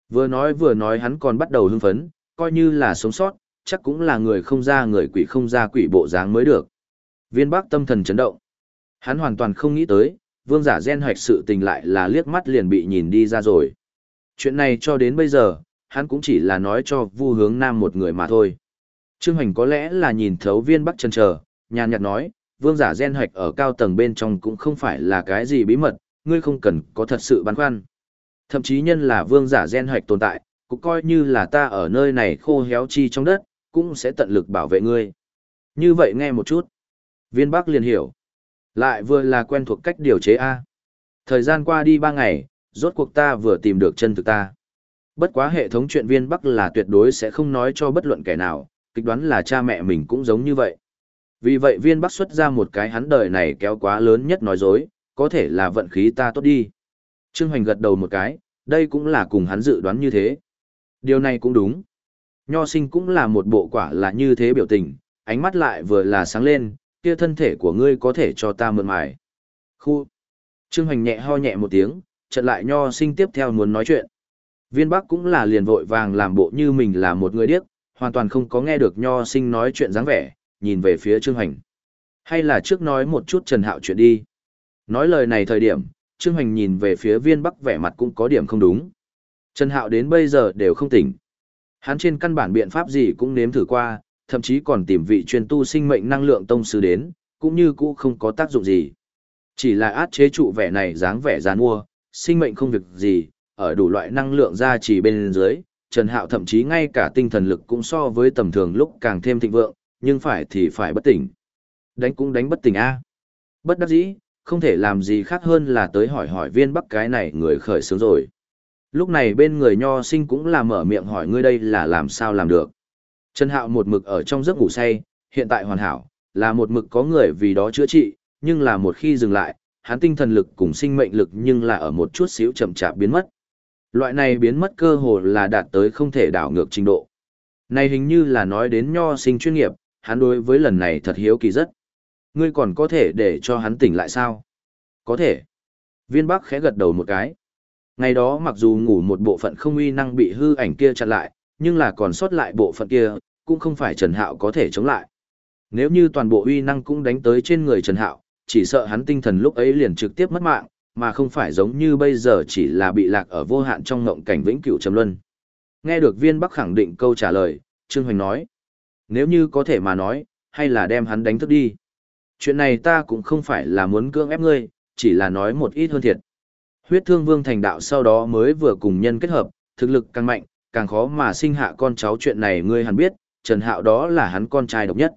Vừa nói vừa nói hắn còn bắt đầu hưng phấn, coi như là sống sót, chắc cũng là người không ra người quỷ không ra quỷ bộ dáng mới được. Viên Bắc tâm thần chấn động. Hắn hoàn toàn không nghĩ tới, vương giả gen hoạch sự tình lại là liếc mắt liền bị nhìn đi ra rồi. Chuyện này cho đến bây giờ, hắn cũng chỉ là nói cho vu hướng nam một người mà thôi. Trương Hoành có lẽ là nhìn thấu viên Bắc chân chờ, nhàn nhạt nói, vương giả gen hoạch ở cao tầng bên trong cũng không phải là cái gì bí mật, ngươi không cần có thật sự băn khoăn. Thậm chí nhân là vương giả gen hoạch tồn tại, cũng coi như là ta ở nơi này khô héo chi trong đất, cũng sẽ tận lực bảo vệ ngươi. Như vậy nghe một chút. Viên Bắc liền hiểu. Lại vừa là quen thuộc cách điều chế A. Thời gian qua đi ba ngày, rốt cuộc ta vừa tìm được chân thực ta. Bất quá hệ thống chuyện viên Bắc là tuyệt đối sẽ không nói cho bất luận kẻ nào, kịch đoán là cha mẹ mình cũng giống như vậy. Vì vậy viên Bắc xuất ra một cái hắn đời này kéo quá lớn nhất nói dối, có thể là vận khí ta tốt đi. Trương Hoành gật đầu một cái, đây cũng là cùng hắn dự đoán như thế. Điều này cũng đúng. Nho sinh cũng là một bộ quả là như thế biểu tình, ánh mắt lại vừa là sáng lên, kia thân thể của ngươi có thể cho ta mượn mài. Khu. Trương Hoành nhẹ ho nhẹ một tiếng, trận lại nho sinh tiếp theo muốn nói chuyện. Viên Bắc cũng là liền vội vàng làm bộ như mình là một người điếc, hoàn toàn không có nghe được nho sinh nói chuyện dáng vẻ, nhìn về phía Trương Hoành. Hay là trước nói một chút Trần Hạo chuyện đi. Nói lời này thời điểm, Trương Hoành nhìn về phía viên Bắc vẻ mặt cũng có điểm không đúng. Trần Hạo đến bây giờ đều không tỉnh. Hắn trên căn bản biện pháp gì cũng nếm thử qua, thậm chí còn tìm vị chuyên tu sinh mệnh năng lượng tông sư đến, cũng như cũ không có tác dụng gì. Chỉ là át chế trụ vẻ này dáng vẻ gián mua, sinh mệnh không việc gì, ở đủ loại năng lượng ra chỉ bên dưới, Trần Hạo thậm chí ngay cả tinh thần lực cũng so với tầm thường lúc càng thêm thịnh vượng, nhưng phải thì phải bất tỉnh. Đánh cũng đánh bất tỉnh A. Bất đắc dĩ, không thể làm gì khác hơn là tới hỏi hỏi viên bắc cái này người khởi sướng rồi. Lúc này bên người nho sinh cũng là mở miệng hỏi ngươi đây là làm sao làm được. Trần Hạo một mực ở trong giấc ngủ say, hiện tại hoàn hảo, là một mực có người vì đó chữa trị, nhưng là một khi dừng lại, hắn tinh thần lực cùng sinh mệnh lực nhưng là ở một chút xíu chậm chạp biến mất. Loại này biến mất cơ hồ là đạt tới không thể đảo ngược trình độ. Này hình như là nói đến nho sinh chuyên nghiệp, hắn đối với lần này thật hiếu kỳ rất. Ngươi còn có thể để cho hắn tỉnh lại sao? Có thể. Viên Bắc khẽ gật đầu một cái. Ngày đó mặc dù ngủ một bộ phận không uy năng bị hư ảnh kia chặn lại, nhưng là còn sót lại bộ phận kia, cũng không phải Trần Hạo có thể chống lại. Nếu như toàn bộ uy năng cũng đánh tới trên người Trần Hạo, chỉ sợ hắn tinh thần lúc ấy liền trực tiếp mất mạng, mà không phải giống như bây giờ chỉ là bị lạc ở vô hạn trong ngộng cảnh vĩnh cửu trầm luân. Nghe được viên bắc khẳng định câu trả lời, Trương Hoành nói. Nếu như có thể mà nói, hay là đem hắn đánh thức đi. Chuyện này ta cũng không phải là muốn cưỡng ép ngươi, chỉ là nói một ít hơn thiệt. Huyết thương vương thành đạo sau đó mới vừa cùng nhân kết hợp, thực lực càng mạnh, càng khó mà sinh hạ con cháu chuyện này ngươi hẳn biết, Trần Hạo đó là hắn con trai độc nhất.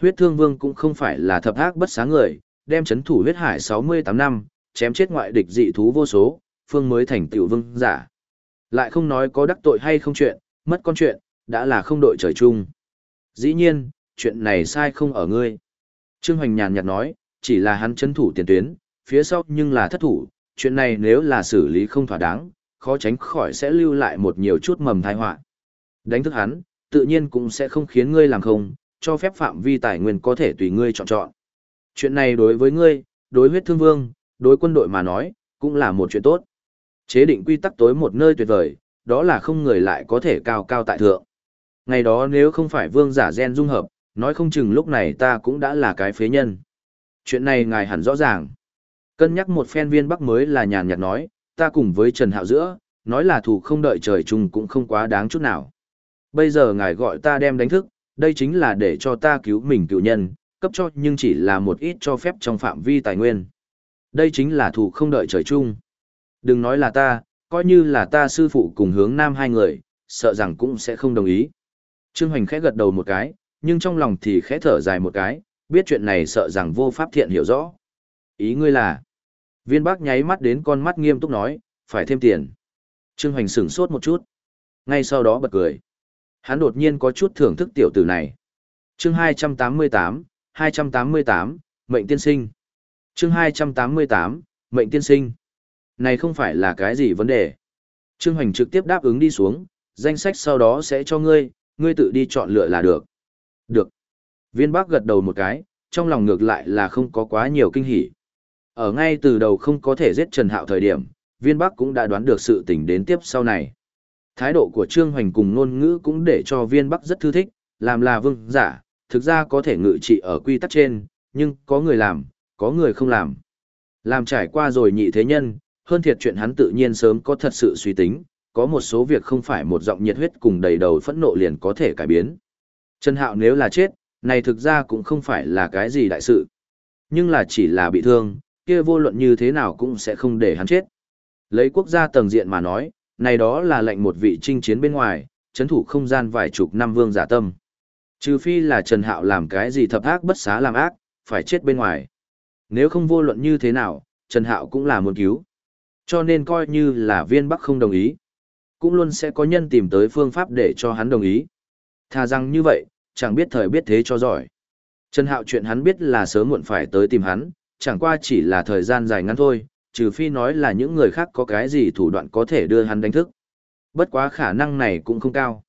Huyết thương vương cũng không phải là thập ác bất sáng người, đem chấn thủ huyết hải 68 năm, chém chết ngoại địch dị thú vô số, phương mới thành tiểu vương giả. Lại không nói có đắc tội hay không chuyện, mất con chuyện, đã là không đội trời chung. Dĩ nhiên, chuyện này sai không ở ngươi. Trương Hoành nhàn nhạt nói, chỉ là hắn chấn thủ tiền tuyến, phía sau nhưng là thất thủ, chuyện này nếu là xử lý không thỏa đáng, khó tránh khỏi sẽ lưu lại một nhiều chút mầm tai họa. Đánh thức hắn, tự nhiên cũng sẽ không khiến ngươi làm không, cho phép phạm vi tài nguyên có thể tùy ngươi chọn chọn. Chuyện này đối với ngươi, đối huyết thương vương, đối quân đội mà nói, cũng là một chuyện tốt. Chế định quy tắc tối một nơi tuyệt vời, đó là không người lại có thể cao cao tại thượng. Ngày đó nếu không phải vương giả gen dung hợp, nói không chừng lúc này ta cũng đã là cái phế nhân. Chuyện này ngài hẳn rõ ràng. Cân nhắc một phen viên bắc mới là nhàn nhạt nói, ta cùng với Trần Hạo giữa, nói là thủ không đợi trời chung cũng không quá đáng chút nào. Bây giờ ngài gọi ta đem đánh thức, đây chính là để cho ta cứu mình cựu nhân, cấp cho nhưng chỉ là một ít cho phép trong phạm vi tài nguyên. Đây chính là thủ không đợi trời chung. Đừng nói là ta, coi như là ta sư phụ cùng hướng nam hai người, sợ rằng cũng sẽ không đồng ý. Trương Hoành khẽ gật đầu một cái, nhưng trong lòng thì khẽ thở dài một cái, biết chuyện này sợ rằng vô pháp thiện hiểu rõ. Ý ngươi là, viên bác nháy mắt đến con mắt nghiêm túc nói, phải thêm tiền. Trương Hoành sửng sốt một chút. Ngay sau đó bật cười. Hắn đột nhiên có chút thưởng thức tiểu tử này. Chương 288, 288, Mệnh tiên sinh. Chương 288, Mệnh tiên sinh. Này không phải là cái gì vấn đề. Trương Hoành trực tiếp đáp ứng đi xuống, danh sách sau đó sẽ cho ngươi, ngươi tự đi chọn lựa là được. Được. Viên Bắc gật đầu một cái, trong lòng ngược lại là không có quá nhiều kinh hỉ. Ở ngay từ đầu không có thể giết Trần Hạo thời điểm, Viên Bắc cũng đã đoán được sự tình đến tiếp sau này. Thái độ của Trương Hoành cùng ngôn ngữ cũng để cho Viên Bắc rất thư thích, làm là vương giả, thực ra có thể ngự trị ở quy tắc trên, nhưng có người làm, có người không làm. Làm trải qua rồi nhị thế nhân, hơn thiệt chuyện hắn tự nhiên sớm có thật sự suy tính, có một số việc không phải một giọng nhiệt huyết cùng đầy đầu phẫn nộ liền có thể cải biến. Trần Hạo nếu là chết, này thực ra cũng không phải là cái gì đại sự. Nhưng là chỉ là bị thương, kia vô luận như thế nào cũng sẽ không để hắn chết. Lấy quốc gia tầng diện mà nói, này đó là lệnh một vị chinh chiến bên ngoài, chấn thủ không gian vài chục năm vương giả tâm. Trừ phi là Trần Hạo làm cái gì thập ác bất xá làm ác, phải chết bên ngoài. Nếu không vô luận như thế nào, Trần Hạo cũng là muốn cứu. Cho nên coi như là viên bắc không đồng ý. Cũng luôn sẽ có nhân tìm tới phương pháp để cho hắn đồng ý. Thà rằng như vậy, chẳng biết thời biết thế cho giỏi. Trần Hạo chuyện hắn biết là sớm muộn phải tới tìm hắn, chẳng qua chỉ là thời gian dài ngắn thôi, trừ phi nói là những người khác có cái gì thủ đoạn có thể đưa hắn đánh thức. Bất quá khả năng này cũng không cao.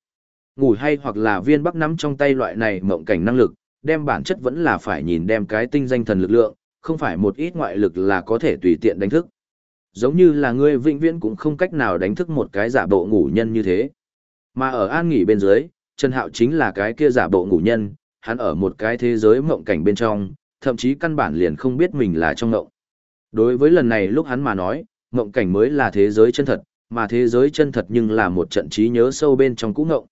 Ngủ hay hoặc là viên bắc nắm trong tay loại này mộng cảnh năng lực, đem bản chất vẫn là phải nhìn đem cái tinh danh thần lực lượng, không phải một ít ngoại lực là có thể tùy tiện đánh thức. Giống như là ngươi vĩnh viễn cũng không cách nào đánh thức một cái giả bộ ngủ nhân như thế. Mà ở an nghỉ bên dưới, Trần Hạo chính là cái kia giả bộ ngủ nhân, hắn ở một cái thế giới mộng cảnh bên trong, thậm chí căn bản liền không biết mình là trong mộng. Đối với lần này lúc hắn mà nói, mộng cảnh mới là thế giới chân thật, mà thế giới chân thật nhưng là một trận trí nhớ sâu bên trong cũ ngộng.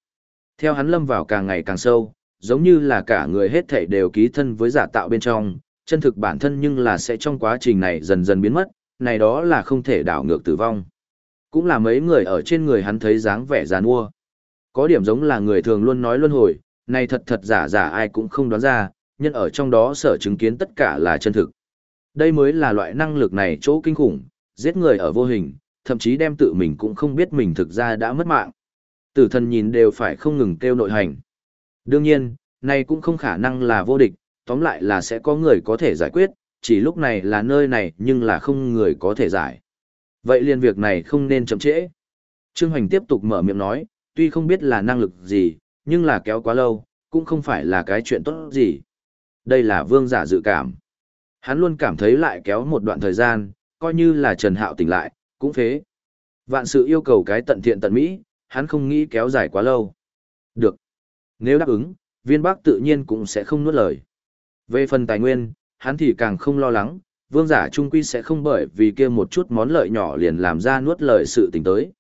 Theo hắn lâm vào càng ngày càng sâu, giống như là cả người hết thảy đều ký thân với giả tạo bên trong, chân thực bản thân nhưng là sẽ trong quá trình này dần dần biến mất, này đó là không thể đảo ngược tử vong. Cũng là mấy người ở trên người hắn thấy dáng vẻ giàn mua. Có điểm giống là người thường luôn nói luân hồi, này thật thật giả giả ai cũng không đoán ra, nhân ở trong đó sở chứng kiến tất cả là chân thực. Đây mới là loại năng lực này chỗ kinh khủng, giết người ở vô hình, thậm chí đem tự mình cũng không biết mình thực ra đã mất mạng. Tử thần nhìn đều phải không ngừng kêu nội hành. Đương nhiên, này cũng không khả năng là vô địch, tóm lại là sẽ có người có thể giải quyết, chỉ lúc này là nơi này nhưng là không người có thể giải. Vậy liền việc này không nên chậm trễ. Trương Hoành tiếp tục mở miệng nói, tuy không biết là năng lực gì, nhưng là kéo quá lâu, cũng không phải là cái chuyện tốt gì. Đây là vương giả dự cảm. Hắn luôn cảm thấy lại kéo một đoạn thời gian, coi như là Trần Hạo tỉnh lại, cũng phế. Vạn sự yêu cầu cái tận thiện tận mỹ, hắn không nghĩ kéo dài quá lâu. Được. Nếu đáp ứng, viên bác tự nhiên cũng sẽ không nuốt lời. Về phần tài nguyên, hắn thì càng không lo lắng, vương giả trung quy sẽ không bởi vì kia một chút món lợi nhỏ liền làm ra nuốt lời sự tình tới.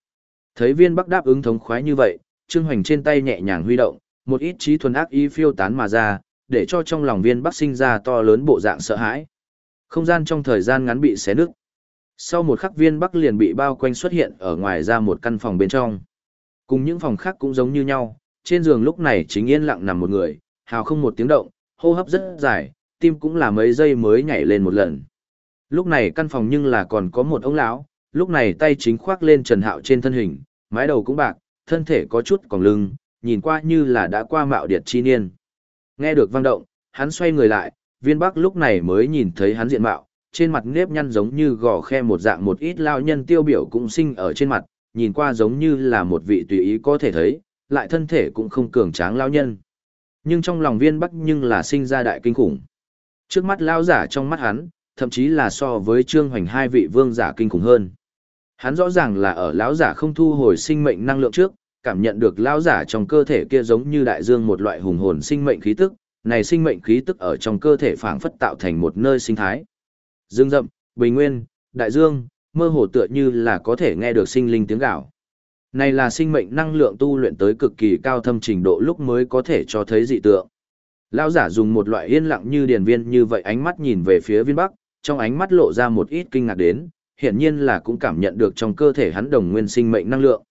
Thấy viên bắc đáp ứng thống khoái như vậy, Trương Hoành trên tay nhẹ nhàng huy động, một ít trí thuần ác ý phiêu tán mà ra, để cho trong lòng viên bắc sinh ra to lớn bộ dạng sợ hãi. Không gian trong thời gian ngắn bị xé nứt. Sau một khắc viên bắc liền bị bao quanh xuất hiện ở ngoài ra một căn phòng bên trong. Cùng những phòng khác cũng giống như nhau, trên giường lúc này chính yên lặng nằm một người, hào không một tiếng động, hô hấp rất dài, tim cũng là mấy giây mới nhảy lên một lần. Lúc này căn phòng nhưng là còn có một ông lão, lúc này tay chính khoác lên Trần Hạo trên thân hình, mái đầu cũng bạc, thân thể có chút còng lưng, nhìn qua như là đã qua mạo điệt chi niên. Nghe được vang động, hắn xoay người lại, viên bắc lúc này mới nhìn thấy hắn diện mạo, trên mặt nếp nhăn giống như gò khe một dạng một ít lao nhân tiêu biểu cũng sinh ở trên mặt, nhìn qua giống như là một vị tùy ý có thể thấy, lại thân thể cũng không cường tráng lao nhân. Nhưng trong lòng viên bắc nhưng là sinh ra đại kinh khủng. Trước mắt lao giả trong mắt hắn, thậm chí là so với trương hoành hai vị vương giả kinh khủng hơn. Hắn rõ ràng là ở lão giả không thu hồi sinh mệnh năng lượng trước, cảm nhận được lão giả trong cơ thể kia giống như đại dương một loại hùng hồn sinh mệnh khí tức, này sinh mệnh khí tức ở trong cơ thể phảng phất tạo thành một nơi sinh thái. Dương rậm, bình nguyên, đại dương, mơ hồ tựa như là có thể nghe được sinh linh tiếng gạo. Này là sinh mệnh năng lượng tu luyện tới cực kỳ cao thâm trình độ lúc mới có thể cho thấy dị tượng. Lão giả dùng một loại yên lặng như điền viên như vậy ánh mắt nhìn về phía viên bắc, trong ánh mắt lộ ra một ít kinh ngạc đến, hiển nhiên là cũng cảm nhận được trong cơ thể hắn đồng nguyên sinh mệnh năng lượng.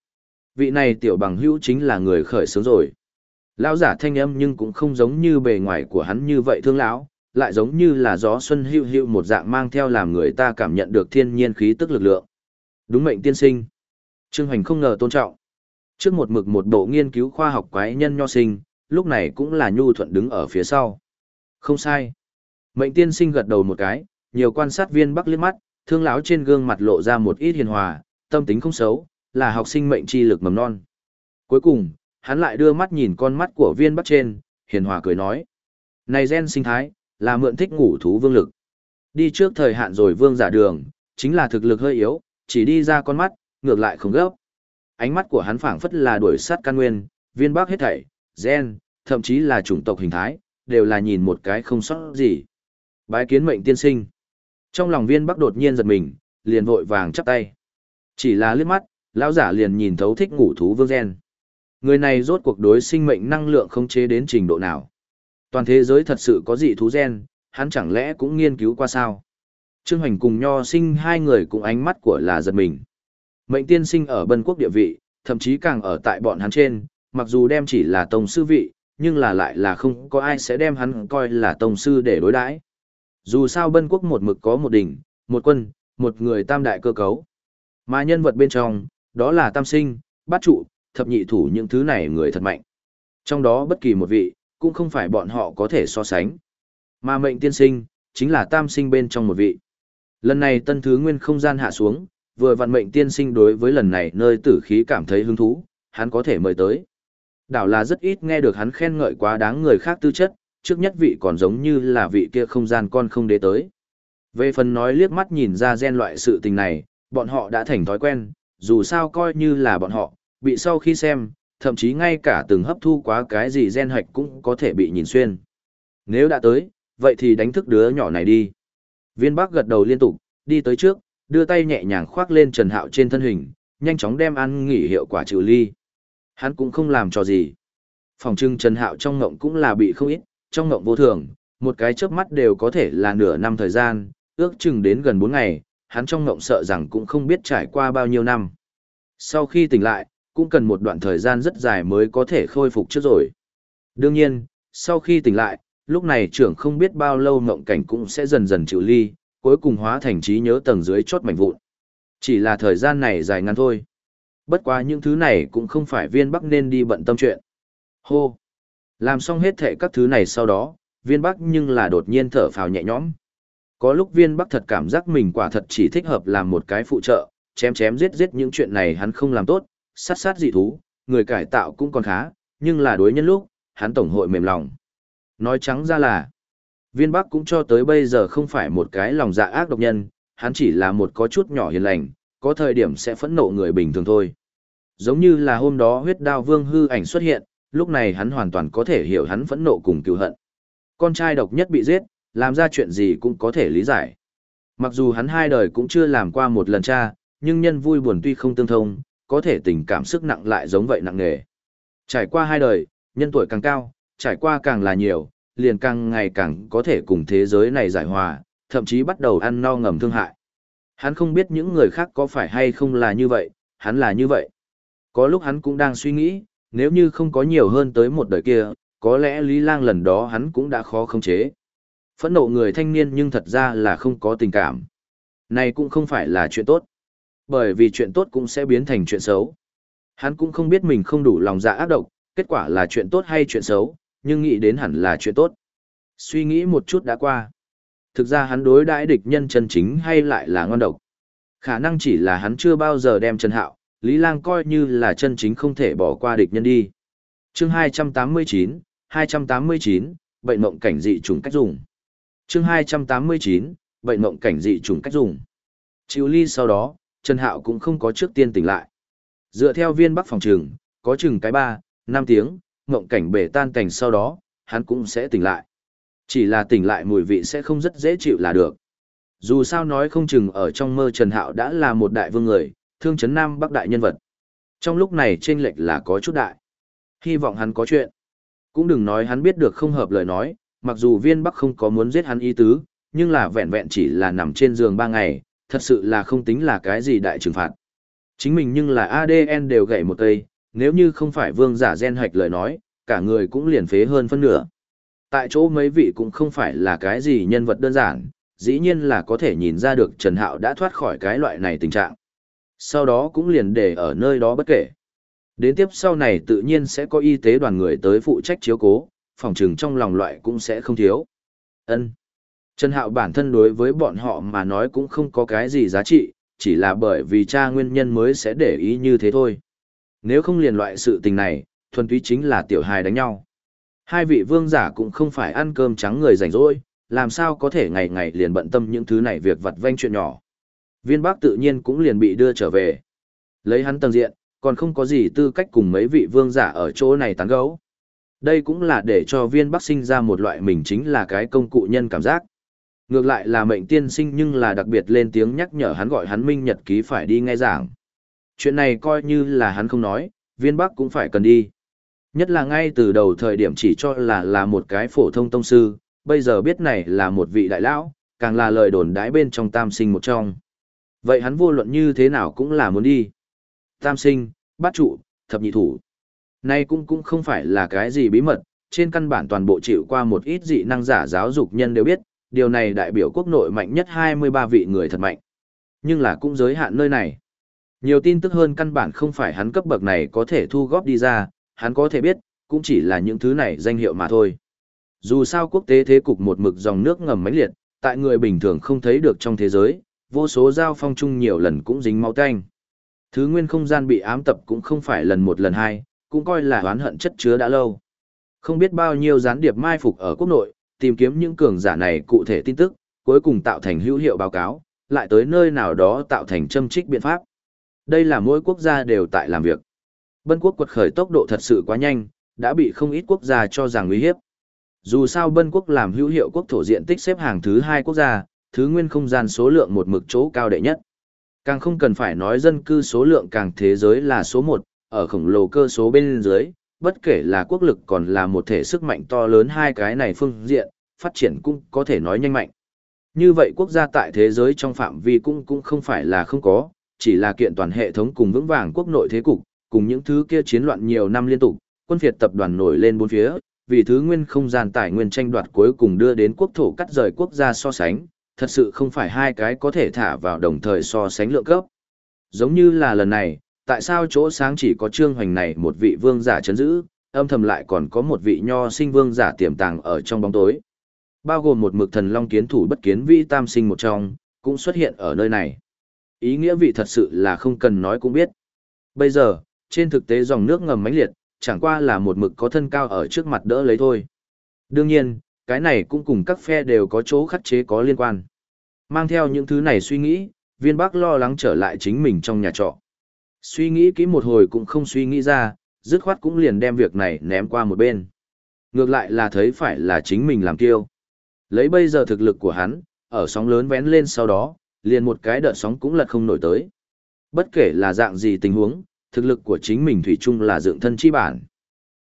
Vị này tiểu bằng hữu chính là người khởi sướng rồi. Lão giả thanh âm nhưng cũng không giống như bề ngoài của hắn như vậy thương lão, lại giống như là gió xuân hữu hữu một dạng mang theo làm người ta cảm nhận được thiên nhiên khí tức lực lượng. Đúng mệnh tiên sinh. Trương Hoành không ngờ tôn trọng. Trước một mực một bộ nghiên cứu khoa học quái nhân nho sinh, lúc này cũng là nhu thuận đứng ở phía sau. Không sai. Mệnh tiên sinh gật đầu một cái, nhiều quan sát viên bắc liếc mắt, thương lão trên gương mặt lộ ra một ít hiền hòa, tâm tính không xấu, là học sinh mệnh chi lực mầm non. Cuối cùng, hắn lại đưa mắt nhìn con mắt của viên bắc trên, hiền hòa cười nói. Này gen sinh thái, là mượn thích ngủ thú vương lực. Đi trước thời hạn rồi vương giả đường, chính là thực lực hơi yếu, chỉ đi ra con mắt, ngược lại không gấp. Ánh mắt của hắn phảng phất là đuổi sát căn nguyên, viên bắc hết thảy, gen, thậm chí là chủng tộc hình thái, đều là nhìn một cái không sót gì. Bái kiến mệnh tiên sinh. Trong lòng viên bắc đột nhiên giật mình, liền vội vàng chắp tay. Chỉ là liếc mắt, lão giả liền nhìn thấu thích ngủ thú vương gen. Người này rốt cuộc đối sinh mệnh năng lượng không chế đến trình độ nào. Toàn thế giới thật sự có dị thú gen, hắn chẳng lẽ cũng nghiên cứu qua sao? Trương Hoành cùng Nho sinh hai người cùng ánh mắt của là giật mình. Mệnh tiên sinh ở bân quốc địa vị, thậm chí càng ở tại bọn hắn trên, mặc dù đem chỉ là tông sư vị, nhưng là lại là không có ai sẽ đem hắn coi là tông sư để đối đãi. Dù sao bân quốc một mực có một đỉnh, một quân, một người tam đại cơ cấu. Mà nhân vật bên trong, đó là tam sinh, bát trụ, thập nhị thủ những thứ này người thật mạnh. Trong đó bất kỳ một vị, cũng không phải bọn họ có thể so sánh. Mà mệnh tiên sinh, chính là tam sinh bên trong một vị. Lần này tân thứ nguyên không gian hạ xuống, vừa vận mệnh tiên sinh đối với lần này nơi tử khí cảm thấy hứng thú, hắn có thể mời tới. Đảo là rất ít nghe được hắn khen ngợi quá đáng người khác tư chất, trước nhất vị còn giống như là vị kia không gian con không đế tới. Về phần nói liếc mắt nhìn ra gen loại sự tình này, bọn họ đã thành thói quen, dù sao coi như là bọn họ, bị sau khi xem, thậm chí ngay cả từng hấp thu quá cái gì gen hạch cũng có thể bị nhìn xuyên. Nếu đã tới, vậy thì đánh thức đứa nhỏ này đi. Viên bác gật đầu liên tục, đi tới trước, đưa tay nhẹ nhàng khoác lên Trần Hạo trên thân hình, nhanh chóng đem ăn nghỉ hiệu quả trừ ly. Hắn cũng không làm cho gì. Phòng trưng Trần Hạo trong ngộng cũng là bị không ít, trong ngộng vô thường, một cái chớp mắt đều có thể là nửa năm thời gian, ước chừng đến gần 4 ngày, hắn trong ngộng sợ rằng cũng không biết trải qua bao nhiêu năm. Sau khi tỉnh lại, cũng cần một đoạn thời gian rất dài mới có thể khôi phục trước rồi. Đương nhiên, sau khi tỉnh lại, lúc này trưởng không biết bao lâu ngộng cảnh cũng sẽ dần dần chịu ly, cuối cùng hóa thành trí nhớ tầng dưới chốt mảnh vụn. Chỉ là thời gian này dài ngắn thôi. Bất quá những thứ này cũng không phải viên bắc nên đi bận tâm chuyện. Hô! Làm xong hết thệ các thứ này sau đó, viên bắc nhưng là đột nhiên thở phào nhẹ nhõm. Có lúc viên bắc thật cảm giác mình quả thật chỉ thích hợp làm một cái phụ trợ, chém chém giết giết những chuyện này hắn không làm tốt, sát sát dị thú, người cải tạo cũng còn khá, nhưng là đối nhân lúc, hắn tổng hội mềm lòng. Nói trắng ra là, viên bắc cũng cho tới bây giờ không phải một cái lòng dạ ác độc nhân, hắn chỉ là một có chút nhỏ hiền lành, có thời điểm sẽ phẫn nộ người bình thường thôi. Giống như là hôm đó huyết đao vương hư ảnh xuất hiện, lúc này hắn hoàn toàn có thể hiểu hắn phẫn nộ cùng cựu hận. Con trai độc nhất bị giết, làm ra chuyện gì cũng có thể lý giải. Mặc dù hắn hai đời cũng chưa làm qua một lần cha, nhưng nhân vui buồn tuy không tương thông, có thể tình cảm sức nặng lại giống vậy nặng nề. Trải qua hai đời, nhân tuổi càng cao, trải qua càng là nhiều, liền càng ngày càng có thể cùng thế giới này giải hòa, thậm chí bắt đầu ăn no ngầm thương hại. Hắn không biết những người khác có phải hay không là như vậy, hắn là như vậy. Có lúc hắn cũng đang suy nghĩ, nếu như không có nhiều hơn tới một đời kia, có lẽ Lý Lang lần đó hắn cũng đã khó khống chế. Phẫn nộ người thanh niên nhưng thật ra là không có tình cảm. Này cũng không phải là chuyện tốt. Bởi vì chuyện tốt cũng sẽ biến thành chuyện xấu. Hắn cũng không biết mình không đủ lòng dạ ác độc, kết quả là chuyện tốt hay chuyện xấu, nhưng nghĩ đến hẳn là chuyện tốt. Suy nghĩ một chút đã qua. Thực ra hắn đối đãi địch nhân chân chính hay lại là ngon độc. Khả năng chỉ là hắn chưa bao giờ đem Trần Hạo, Lý Lang coi như là chân chính không thể bỏ qua địch nhân đi. Chương 289, 289, bệnh mộng cảnh dị trùng cách dùng. Chương 289, bệnh mộng cảnh dị trùng cách dùng. Chịu ly sau đó, Trần Hạo cũng không có trước tiên tỉnh lại. Dựa theo viên bắc phòng trường, có chừng cái 3, 5 tiếng, mộng cảnh bể tan cảnh sau đó, hắn cũng sẽ tỉnh lại. Chỉ là tỉnh lại mùi vị sẽ không rất dễ chịu là được. Dù sao nói không chừng ở trong mơ Trần Hạo đã là một đại vương người, thương chấn nam bắc đại nhân vật. Trong lúc này trên lệch là có chút đại. Hy vọng hắn có chuyện. Cũng đừng nói hắn biết được không hợp lời nói, mặc dù viên bắc không có muốn giết hắn ý tứ, nhưng là vẹn vẹn chỉ là nằm trên giường ba ngày, thật sự là không tính là cái gì đại trừng phạt. Chính mình nhưng là ADN đều gãy một cây, nếu như không phải vương giả gen hạch lời nói, cả người cũng liền phế hơn phân nửa. Tại chỗ mấy vị cũng không phải là cái gì nhân vật đơn giản, dĩ nhiên là có thể nhìn ra được Trần Hạo đã thoát khỏi cái loại này tình trạng. Sau đó cũng liền để ở nơi đó bất kể. Đến tiếp sau này tự nhiên sẽ có y tế đoàn người tới phụ trách chiếu cố, phòng trừng trong lòng loại cũng sẽ không thiếu. Ân. Trần Hạo bản thân đối với bọn họ mà nói cũng không có cái gì giá trị, chỉ là bởi vì cha nguyên nhân mới sẽ để ý như thế thôi. Nếu không liền loại sự tình này, thuần túy chính là tiểu hài đánh nhau. Hai vị vương giả cũng không phải ăn cơm trắng người rảnh rỗi, làm sao có thể ngày ngày liền bận tâm những thứ này việc vặt vanh chuyện nhỏ. Viên bác tự nhiên cũng liền bị đưa trở về. Lấy hắn tầng diện, còn không có gì tư cách cùng mấy vị vương giả ở chỗ này tán gấu. Đây cũng là để cho viên bắc sinh ra một loại mình chính là cái công cụ nhân cảm giác. Ngược lại là mệnh tiên sinh nhưng là đặc biệt lên tiếng nhắc nhở hắn gọi hắn minh nhật ký phải đi nghe giảng. Chuyện này coi như là hắn không nói, viên bắc cũng phải cần đi. Nhất là ngay từ đầu thời điểm chỉ cho là là một cái phổ thông tông sư, bây giờ biết này là một vị đại lão, càng là lời đồn đãi bên trong tam sinh một trong. Vậy hắn vô luận như thế nào cũng là muốn đi. Tam sinh, bát trụ, thập nhị thủ. Nay cũng cũng không phải là cái gì bí mật, trên căn bản toàn bộ chịu qua một ít dị năng giả giáo dục nhân đều biết, điều này đại biểu quốc nội mạnh nhất 23 vị người thật mạnh. Nhưng là cũng giới hạn nơi này. Nhiều tin tức hơn căn bản không phải hắn cấp bậc này có thể thu góp đi ra, hắn có thể biết, cũng chỉ là những thứ này danh hiệu mà thôi. Dù sao quốc tế thế cục một mực dòng nước ngầm mãnh liệt, tại người bình thường không thấy được trong thế giới, vô số giao phong chung nhiều lần cũng dính máu tanh. Thứ nguyên không gian bị ám tập cũng không phải lần một lần hai, cũng coi là oán hận chất chứa đã lâu. Không biết bao nhiêu gián điệp mai phục ở quốc nội, tìm kiếm những cường giả này cụ thể tin tức, cuối cùng tạo thành hữu hiệu báo cáo, lại tới nơi nào đó tạo thành châm trích biện pháp. Đây là mỗi quốc gia đều tại làm việc. Bân quốc quật khởi tốc độ thật sự quá nhanh, đã bị không ít quốc gia cho rằng nguy hiếp. Dù sao Bân quốc làm hữu hiệu quốc thổ diện tích xếp hàng thứ hai quốc gia, thứ nguyên không gian số lượng một mực chỗ cao đệ nhất. Càng không cần phải nói dân cư số lượng càng thế giới là số một, ở khổng lồ cơ số bên dưới, bất kể là quốc lực còn là một thể sức mạnh to lớn hai cái này phương diện, phát triển cũng có thể nói nhanh mạnh. Như vậy quốc gia tại thế giới trong phạm vi cũng cũng không phải là không có, chỉ là kiện toàn hệ thống cùng vững vàng quốc nội thế cục, cùng những thứ kia chiến loạn nhiều năm liên tục, quân phiệt tập đoàn nổi lên bốn phía, vì thứ nguyên không gian tài nguyên tranh đoạt cuối cùng đưa đến quốc thổ cắt rời quốc gia so sánh, thật sự không phải hai cái có thể thả vào đồng thời so sánh lượng cấp. Giống như là lần này, tại sao chỗ sáng chỉ có trương hoành này một vị vương giả chấn giữ, âm thầm lại còn có một vị nho sinh vương giả tiềm tàng ở trong bóng tối. Bao gồm một mực thần long kiến thủ bất kiến vi tam sinh một trong, cũng xuất hiện ở nơi này. Ý nghĩa vị thật sự là không cần nói cũng biết. Bây giờ, trên thực tế dòng nước ngầm mãnh liệt, chẳng qua là một mực có thân cao ở trước mặt đỡ lấy thôi. Đương nhiên, cái này cũng cùng các phe đều có chỗ khắc chế có liên quan. Mang theo những thứ này suy nghĩ, viên bác lo lắng trở lại chính mình trong nhà trọ. Suy nghĩ kỹ một hồi cũng không suy nghĩ ra, dứt khoát cũng liền đem việc này ném qua một bên. Ngược lại là thấy phải là chính mình làm tiêu Lấy bây giờ thực lực của hắn, ở sóng lớn vén lên sau đó, liền một cái đợt sóng cũng lật không nổi tới. Bất kể là dạng gì tình huống, thực lực của chính mình thủy chung là dựng thân chi bản.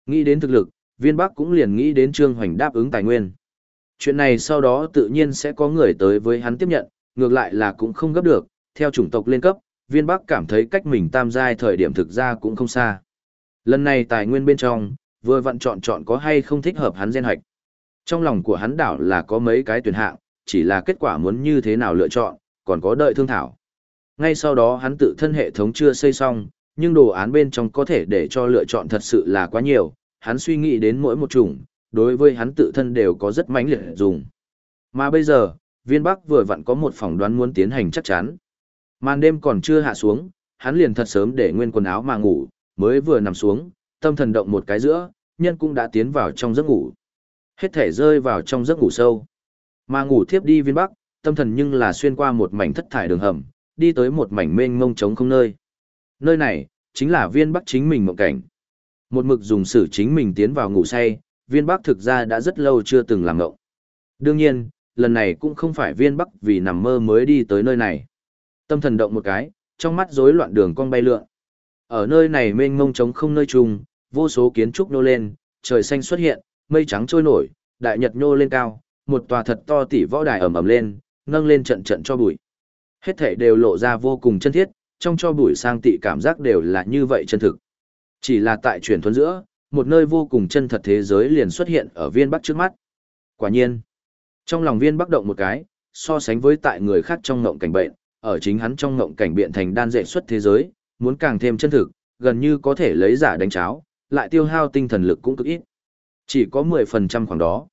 Nghĩ đến thực lực, viên bắc cũng liền nghĩ đến trương hoành đáp ứng tài nguyên. Chuyện này sau đó tự nhiên sẽ có người tới với hắn tiếp nhận, ngược lại là cũng không gấp được, theo chủng tộc lên cấp, viên bắc cảm thấy cách mình tam giai thời điểm thực ra cũng không xa. Lần này tài nguyên bên trong, vừa vặn chọn chọn có hay không thích hợp hắn gen hoạch Trong lòng của hắn đảo là có mấy cái tuyển hạng, chỉ là kết quả muốn như thế nào lựa chọn, còn có đợi thương thảo. Ngay sau đó hắn tự thân hệ thống chưa xây xong, nhưng đồ án bên trong có thể để cho lựa chọn thật sự là quá nhiều, hắn suy nghĩ đến mỗi một chủng, đối với hắn tự thân đều có rất mãnh liệt dùng. Mà bây giờ, viên bắc vừa vặn có một phỏng đoán muốn tiến hành chắc chắn. Màn đêm còn chưa hạ xuống, hắn liền thật sớm để nguyên quần áo mà ngủ, mới vừa nằm xuống, tâm thần động một cái giữa, nhân cũng đã tiến vào trong giấc ngủ. Hết thể rơi vào trong giấc ngủ sâu. Mà ngủ thiếp đi viên bắc, tâm thần nhưng là xuyên qua một mảnh thất thải đường hầm, đi tới một mảnh mênh mông trống không nơi. Nơi này, chính là viên bắc chính mình mộng cảnh. Một mực dùng sử chính mình tiến vào ngủ say, viên bắc thực ra đã rất lâu chưa từng làm ngộng. Đương nhiên, lần này cũng không phải viên bắc vì nằm mơ mới đi tới nơi này. Tâm thần động một cái, trong mắt rối loạn đường cong bay lượn. Ở nơi này mênh mông trống không nơi trùng, vô số kiến trúc nô lên, trời xanh xuất hiện, mây trắng trôi nổi, đại nhật nhô lên cao, một tòa thật to tỷ võ đài ầm ầm lên, nâng lên trận trận cho bụi. Hết thể đều lộ ra vô cùng chân thiết, trong cho bụi sang tị cảm giác đều là như vậy chân thực. Chỉ là tại truyền thuần giữa, một nơi vô cùng chân thật thế giới liền xuất hiện ở viên bắc trước mắt. Quả nhiên, trong lòng viên bắc động một cái, so sánh với tại người khác trong ngộng cảnh bệnh, ở chính hắn trong ngộng cảnh biện thành đan dệ xuất thế giới, muốn càng thêm chân thực, gần như có thể lấy giả đánh cháo, lại tiêu hao tinh thần lực cũng cực ít. Chỉ có 10% khoảng đó.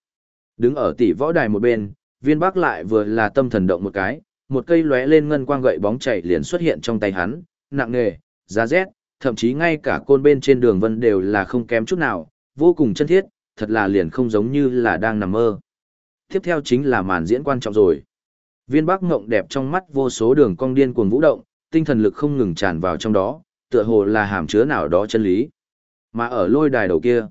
Đứng ở tỷ võ đài một bên, viên bắc lại vừa là tâm thần động một cái, một cây lóe lên ngân quang gậy bóng chảy liền xuất hiện trong tay hắn, nặng nề, giá rét, thậm chí ngay cả côn bên trên đường vân đều là không kém chút nào, vô cùng chân thiết, thật là liền không giống như là đang nằm mơ. Tiếp theo chính là màn diễn quan trọng rồi. Viên Bắc ngộng đẹp trong mắt vô số đường cong điên cuồng vũ động, tinh thần lực không ngừng tràn vào trong đó, tựa hồ là hàm chứa nào đó chân lý. Mà ở lôi đài đầu kia,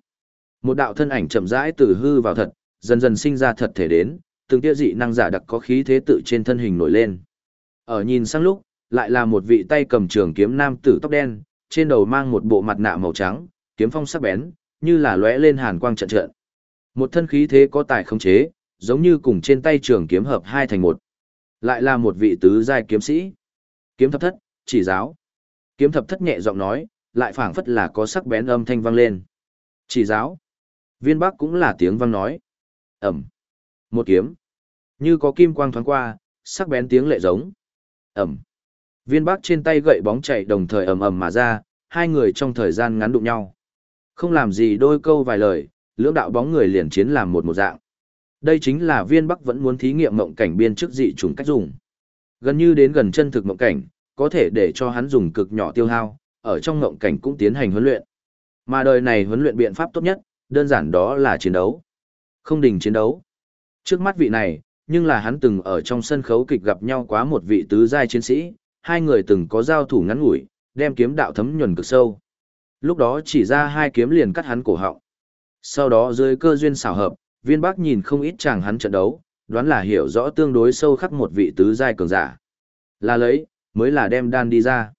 một đạo thân ảnh chậm rãi từ hư vào thật, dần dần sinh ra thật thể đến, từng tia dị năng giả đặc có khí thế tự trên thân hình nổi lên. Ở nhìn sang lúc, lại là một vị tay cầm trường kiếm nam tử tóc đen, trên đầu mang một bộ mặt nạ màu trắng, kiếm phong sắc bén, như là lóe lên hàn quang trận trận. Một thân khí thế có tài không chế, giống như cùng trên tay trường kiếm hợp hai thành một. Lại là một vị tứ giai kiếm sĩ. Kiếm thập thất, chỉ giáo. Kiếm thập thất nhẹ giọng nói, lại phảng phất là có sắc bén âm thanh vang lên. Chỉ giáo. Viên Bắc cũng là tiếng vang nói. Ẩm. Một kiếm. Như có kim quang thoáng qua, sắc bén tiếng lệ giống. Ẩm. Viên Bắc trên tay gậy bóng chạy đồng thời ầm ầm mà ra, hai người trong thời gian ngắn đụng nhau. Không làm gì đôi câu vài lời, lưỡng đạo bóng người liền chiến làm một một dạng. Đây chính là viên Bắc vẫn muốn thí nghiệm mộng cảnh biên trước dị trùng cách dùng. Gần như đến gần chân thực mộng cảnh, có thể để cho hắn dùng cực nhỏ tiêu hao, ở trong mộng cảnh cũng tiến hành huấn luyện. Mà đời này huấn luyện biện pháp tốt nhất, đơn giản đó là chiến đấu. Không đình chiến đấu. Trước mắt vị này, nhưng là hắn từng ở trong sân khấu kịch gặp nhau quá một vị tứ giai chiến sĩ, hai người từng có giao thủ ngắn ngủi, đem kiếm đạo thấm nhuần cực sâu. Lúc đó chỉ ra hai kiếm liền cắt hắn cổ họng. Sau đó dưới cơ duyên xảo hợp, viên bắc nhìn không ít chàng hắn trận đấu, đoán là hiểu rõ tương đối sâu khắc một vị tứ giai cường giả. Là lấy, mới là đem đan đi ra.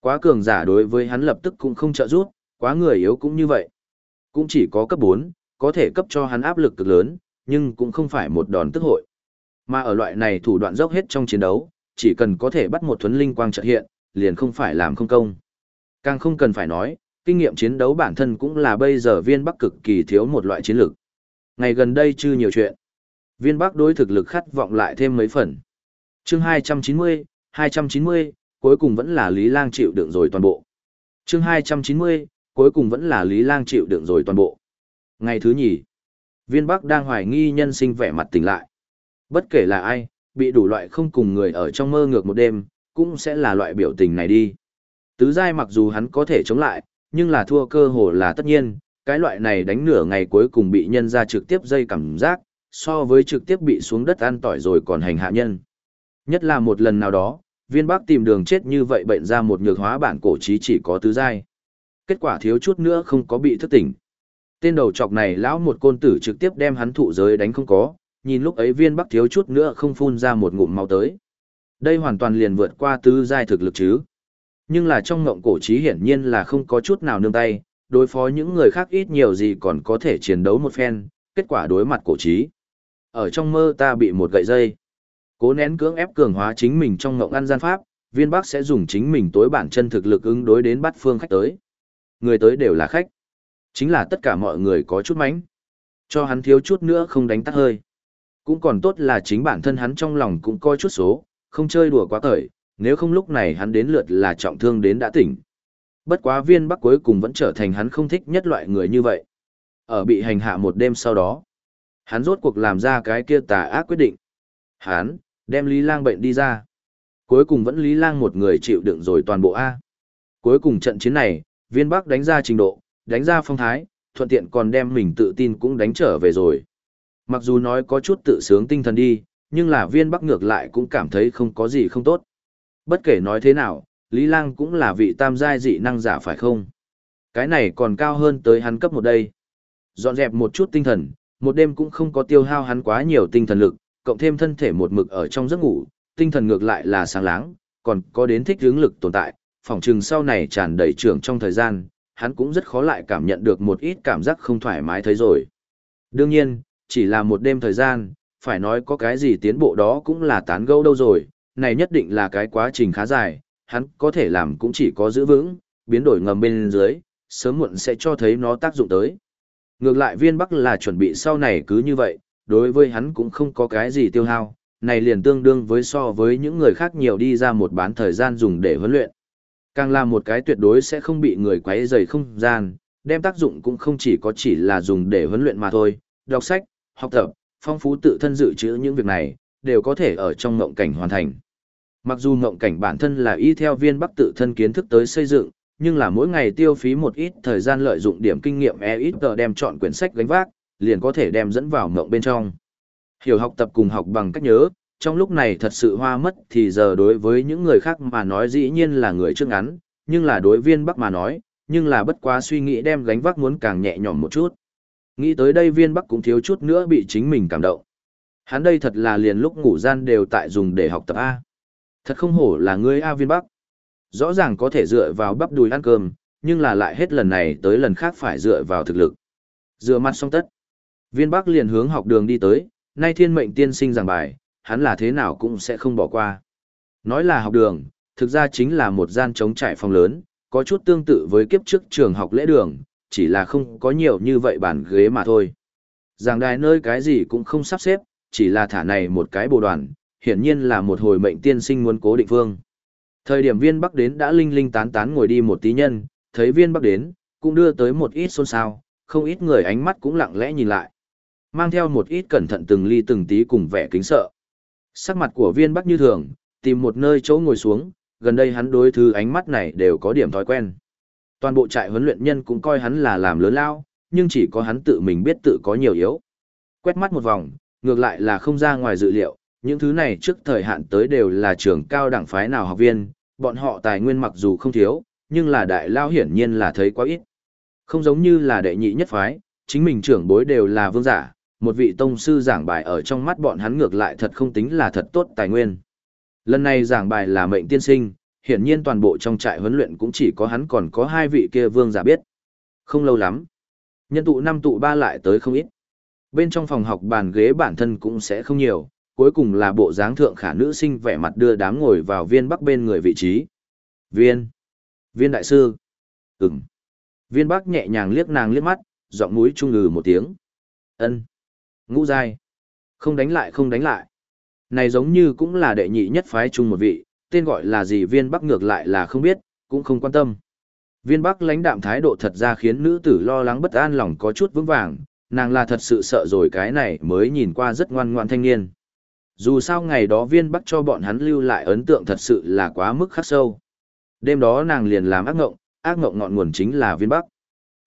Quá cường giả đối với hắn lập tức cũng không trợ giúp, quá người yếu cũng như vậy. Cũng chỉ có cấp 4, có thể cấp cho hắn áp lực cực lớn, nhưng cũng không phải một đòn tức hội. Mà ở loại này thủ đoạn dốc hết trong chiến đấu, chỉ cần có thể bắt một thuấn linh quang trợ hiện, liền không phải làm không công. Càng không cần phải nói, kinh nghiệm chiến đấu bản thân cũng là bây giờ viên bắc cực kỳ thiếu một loại chiến lược. Ngày gần đây chưa nhiều chuyện. Viên bắc đối thực lực khát vọng lại thêm mấy phần. chương 290, 290, cuối cùng vẫn là Lý Lang chịu đựng rồi toàn bộ. chương 290, cuối cùng vẫn là Lý Lang chịu đựng rồi toàn bộ. Ngày thứ nhì, viên bắc đang hoài nghi nhân sinh vẻ mặt tỉnh lại. Bất kể là ai, bị đủ loại không cùng người ở trong mơ ngược một đêm, cũng sẽ là loại biểu tình này đi. Tứ giai mặc dù hắn có thể chống lại, nhưng là thua cơ hồ là tất nhiên, cái loại này đánh nửa ngày cuối cùng bị nhân ra trực tiếp dây cảm giác, so với trực tiếp bị xuống đất ăn tỏi rồi còn hành hạ nhân. Nhất là một lần nào đó, viên bác tìm đường chết như vậy bệnh ra một nhược hóa bản cổ trí chỉ có tứ giai. Kết quả thiếu chút nữa không có bị thức tỉnh. Tên đầu chọc này lão một côn tử trực tiếp đem hắn thụ giới đánh không có, nhìn lúc ấy viên bắc thiếu chút nữa không phun ra một ngụm máu tới. Đây hoàn toàn liền vượt qua tứ giai thực lực chứ. Nhưng là trong ngộng cổ trí hiển nhiên là không có chút nào nương tay, đối phó những người khác ít nhiều gì còn có thể chiến đấu một phen, kết quả đối mặt cổ trí. Ở trong mơ ta bị một gậy dây. Cố nén cưỡng ép cường hóa chính mình trong ngộng ăn gian pháp, viên bắc sẽ dùng chính mình tối bản chân thực lực ứng đối đến bắt phương khách tới. Người tới đều là khách. Chính là tất cả mọi người có chút mánh. Cho hắn thiếu chút nữa không đánh tắt hơi. Cũng còn tốt là chính bản thân hắn trong lòng cũng coi chút số, không chơi đùa quá cởi, nếu không lúc này hắn đến lượt là trọng thương đến đã tỉnh. Bất quá viên bắc cuối cùng vẫn trở thành hắn không thích nhất loại người như vậy. Ở bị hành hạ một đêm sau đó, hắn rốt cuộc làm ra cái kia tà ác quyết định. Hắn, đem Lý Lang bệnh đi ra. Cuối cùng vẫn Lý Lang một người chịu đựng rồi toàn bộ A. Cuối cùng trận chiến này, viên bắc đánh ra trình độ, đánh ra phong thái, thuận tiện còn đem mình tự tin cũng đánh trở về rồi. Mặc dù nói có chút tự sướng tinh thần đi, nhưng là viên bắc ngược lại cũng cảm thấy không có gì không tốt. Bất kể nói thế nào, Lý Lang cũng là vị tam giai dị năng giả phải không? Cái này còn cao hơn tới hắn cấp một đây. Dọn dẹp một chút tinh thần, một đêm cũng không có tiêu hao hắn quá nhiều tinh thần lực, cộng thêm thân thể một mực ở trong giấc ngủ, tinh thần ngược lại là sáng láng, còn có đến thích hướng lực tồn tại, phỏng chừng sau này tràn đầy trưởng trong thời gian, hắn cũng rất khó lại cảm nhận được một ít cảm giác không thoải mái thấy rồi. Đương nhiên, chỉ là một đêm thời gian, phải nói có cái gì tiến bộ đó cũng là tán gẫu đâu rồi, này nhất định là cái quá trình khá dài, hắn có thể làm cũng chỉ có giữ vững, biến đổi ngầm bên dưới, sớm muộn sẽ cho thấy nó tác dụng tới. Ngược lại viên Bắc là chuẩn bị sau này cứ như vậy, đối với hắn cũng không có cái gì tiêu hao, này liền tương đương với so với những người khác nhiều đi ra một bán thời gian dùng để huấn luyện. Càng là một cái tuyệt đối sẽ không bị người quấy rầy không gian, đem tác dụng cũng không chỉ có chỉ là dùng để huấn luyện mà thôi, đọc sách, học tập, phong phú tự thân dự trữ những việc này, đều có thể ở trong ngộng cảnh hoàn thành. Mặc dù ngộng cảnh bản thân là y theo viên bắc tự thân kiến thức tới xây dựng, nhưng là mỗi ngày tiêu phí một ít thời gian lợi dụng điểm kinh nghiệm e ít tờ đem chọn quyển sách gánh vác, liền có thể đem dẫn vào ngộng bên trong. Hiểu học tập cùng học bằng cách nhớ, trong lúc này thật sự hoa mất thì giờ đối với những người khác mà nói dĩ nhiên là người trước ngắn, nhưng là đối viên bắc mà nói, nhưng là bất quá suy nghĩ đem gánh vác muốn càng nhẹ nhõm một chút. Nghĩ tới đây viên bắc cũng thiếu chút nữa bị chính mình cảm động. Hắn đây thật là liền lúc ngủ gian đều tại dùng để học tập A. Thật không hổ là ngươi A viên bắc. Rõ ràng có thể dựa vào bắp đùi ăn cơm, nhưng là lại hết lần này tới lần khác phải dựa vào thực lực. Dựa mặt xong tất. Viên bắc liền hướng học đường đi tới, nay thiên mệnh tiên sinh giảng bài, hắn là thế nào cũng sẽ không bỏ qua. Nói là học đường, thực ra chính là một gian trống trải phòng lớn, có chút tương tự với kiếp trước trường học lễ đường, chỉ là không có nhiều như vậy bàn ghế mà thôi. Giảng đài nơi cái gì cũng không sắp xếp, chỉ là thả này một cái bồ đoàn, hiển nhiên là một hồi mệnh tiên sinh muốn cố định phương. Thời điểm viên bắc đến đã linh linh tán tán ngồi đi một tí nhân, thấy viên bắc đến, cũng đưa tới một ít xôn xao, không ít người ánh mắt cũng lặng lẽ nhìn lại. Mang theo một ít cẩn thận từng ly từng tí cùng vẻ kính sợ. Sắc mặt của viên bắc như thường, tìm một nơi chỗ ngồi xuống, gần đây hắn đối thứ ánh mắt này đều có điểm thói quen. Toàn bộ trại huấn luyện nhân cũng coi hắn là làm lớn lao, nhưng chỉ có hắn tự mình biết tự có nhiều yếu. Quét mắt một vòng, ngược lại là không ra ngoài dự liệu, những thứ này trước thời hạn tới đều là trường cao đẳng phái nào học viên, bọn họ tài nguyên mặc dù không thiếu, nhưng là đại lao hiển nhiên là thấy quá ít. Không giống như là đệ nhị nhất phái, chính mình trưởng bối đều là vương giả, một vị tông sư giảng bài ở trong mắt bọn hắn ngược lại thật không tính là thật tốt tài nguyên. Lần này giảng bài là mệnh tiên sinh, hiển nhiên toàn bộ trong trại huấn luyện cũng chỉ có hắn còn có hai vị kia vương giả biết. Không lâu lắm, nhân tụ năm tụ ba lại tới không ít. Bên trong phòng học bàn ghế bản thân cũng sẽ không nhiều, cuối cùng là bộ dáng thượng khả nữ sinh vẻ mặt đưa đám ngồi vào viên bắc bên người vị trí. Viên. Viên đại sư. Ừm. Viên bắc nhẹ nhàng liếc nàng liếc mắt, giọng mũi trung ngừ một tiếng. ân Ngũ dai. Không đánh lại không đánh lại. Này giống như cũng là đệ nhị nhất phái chung một vị, tên gọi là gì viên bắc ngược lại là không biết, cũng không quan tâm. Viên bắc lãnh đạm thái độ thật ra khiến nữ tử lo lắng bất an lòng có chút vững vàng, nàng là thật sự sợ rồi cái này mới nhìn qua rất ngoan ngoan thanh niên. Dù sao ngày đó viên bắc cho bọn hắn lưu lại ấn tượng thật sự là quá mức khắc sâu. Đêm đó nàng liền làm ác ngộng, ác ngộng ngọn nguồn chính là viên bắc.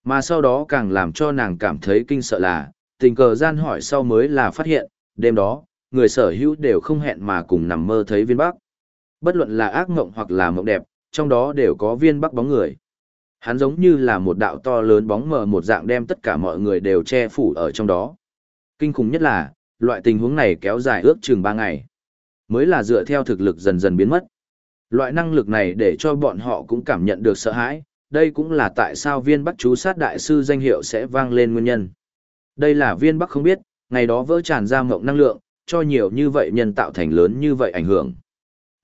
Mà sau đó càng làm cho nàng cảm thấy kinh sợ là, tình cờ gian hỏi sau mới là phát hiện, đêm đó, người sở hữu đều không hẹn mà cùng nằm mơ thấy viên bắc. Bất luận là ác mộng hoặc là mộng đẹp, trong đó đều có viên bắc bóng người. Hắn giống như là một đạo to lớn bóng mờ một dạng đem tất cả mọi người đều che phủ ở trong đó. Kinh khủng nhất là, loại tình huống này kéo dài ước chừng 3 ngày. Mới là dựa theo thực lực dần dần biến mất. Loại năng lực này để cho bọn họ cũng cảm nhận được sợ hãi, đây cũng là tại sao viên bắc chú sát đại sư danh hiệu sẽ vang lên nguyên nhân. Đây là viên bắc không biết, ngày đó vỡ tràn ra mộng năng lượng, cho nhiều như vậy nhân tạo thành lớn như vậy ảnh hưởng.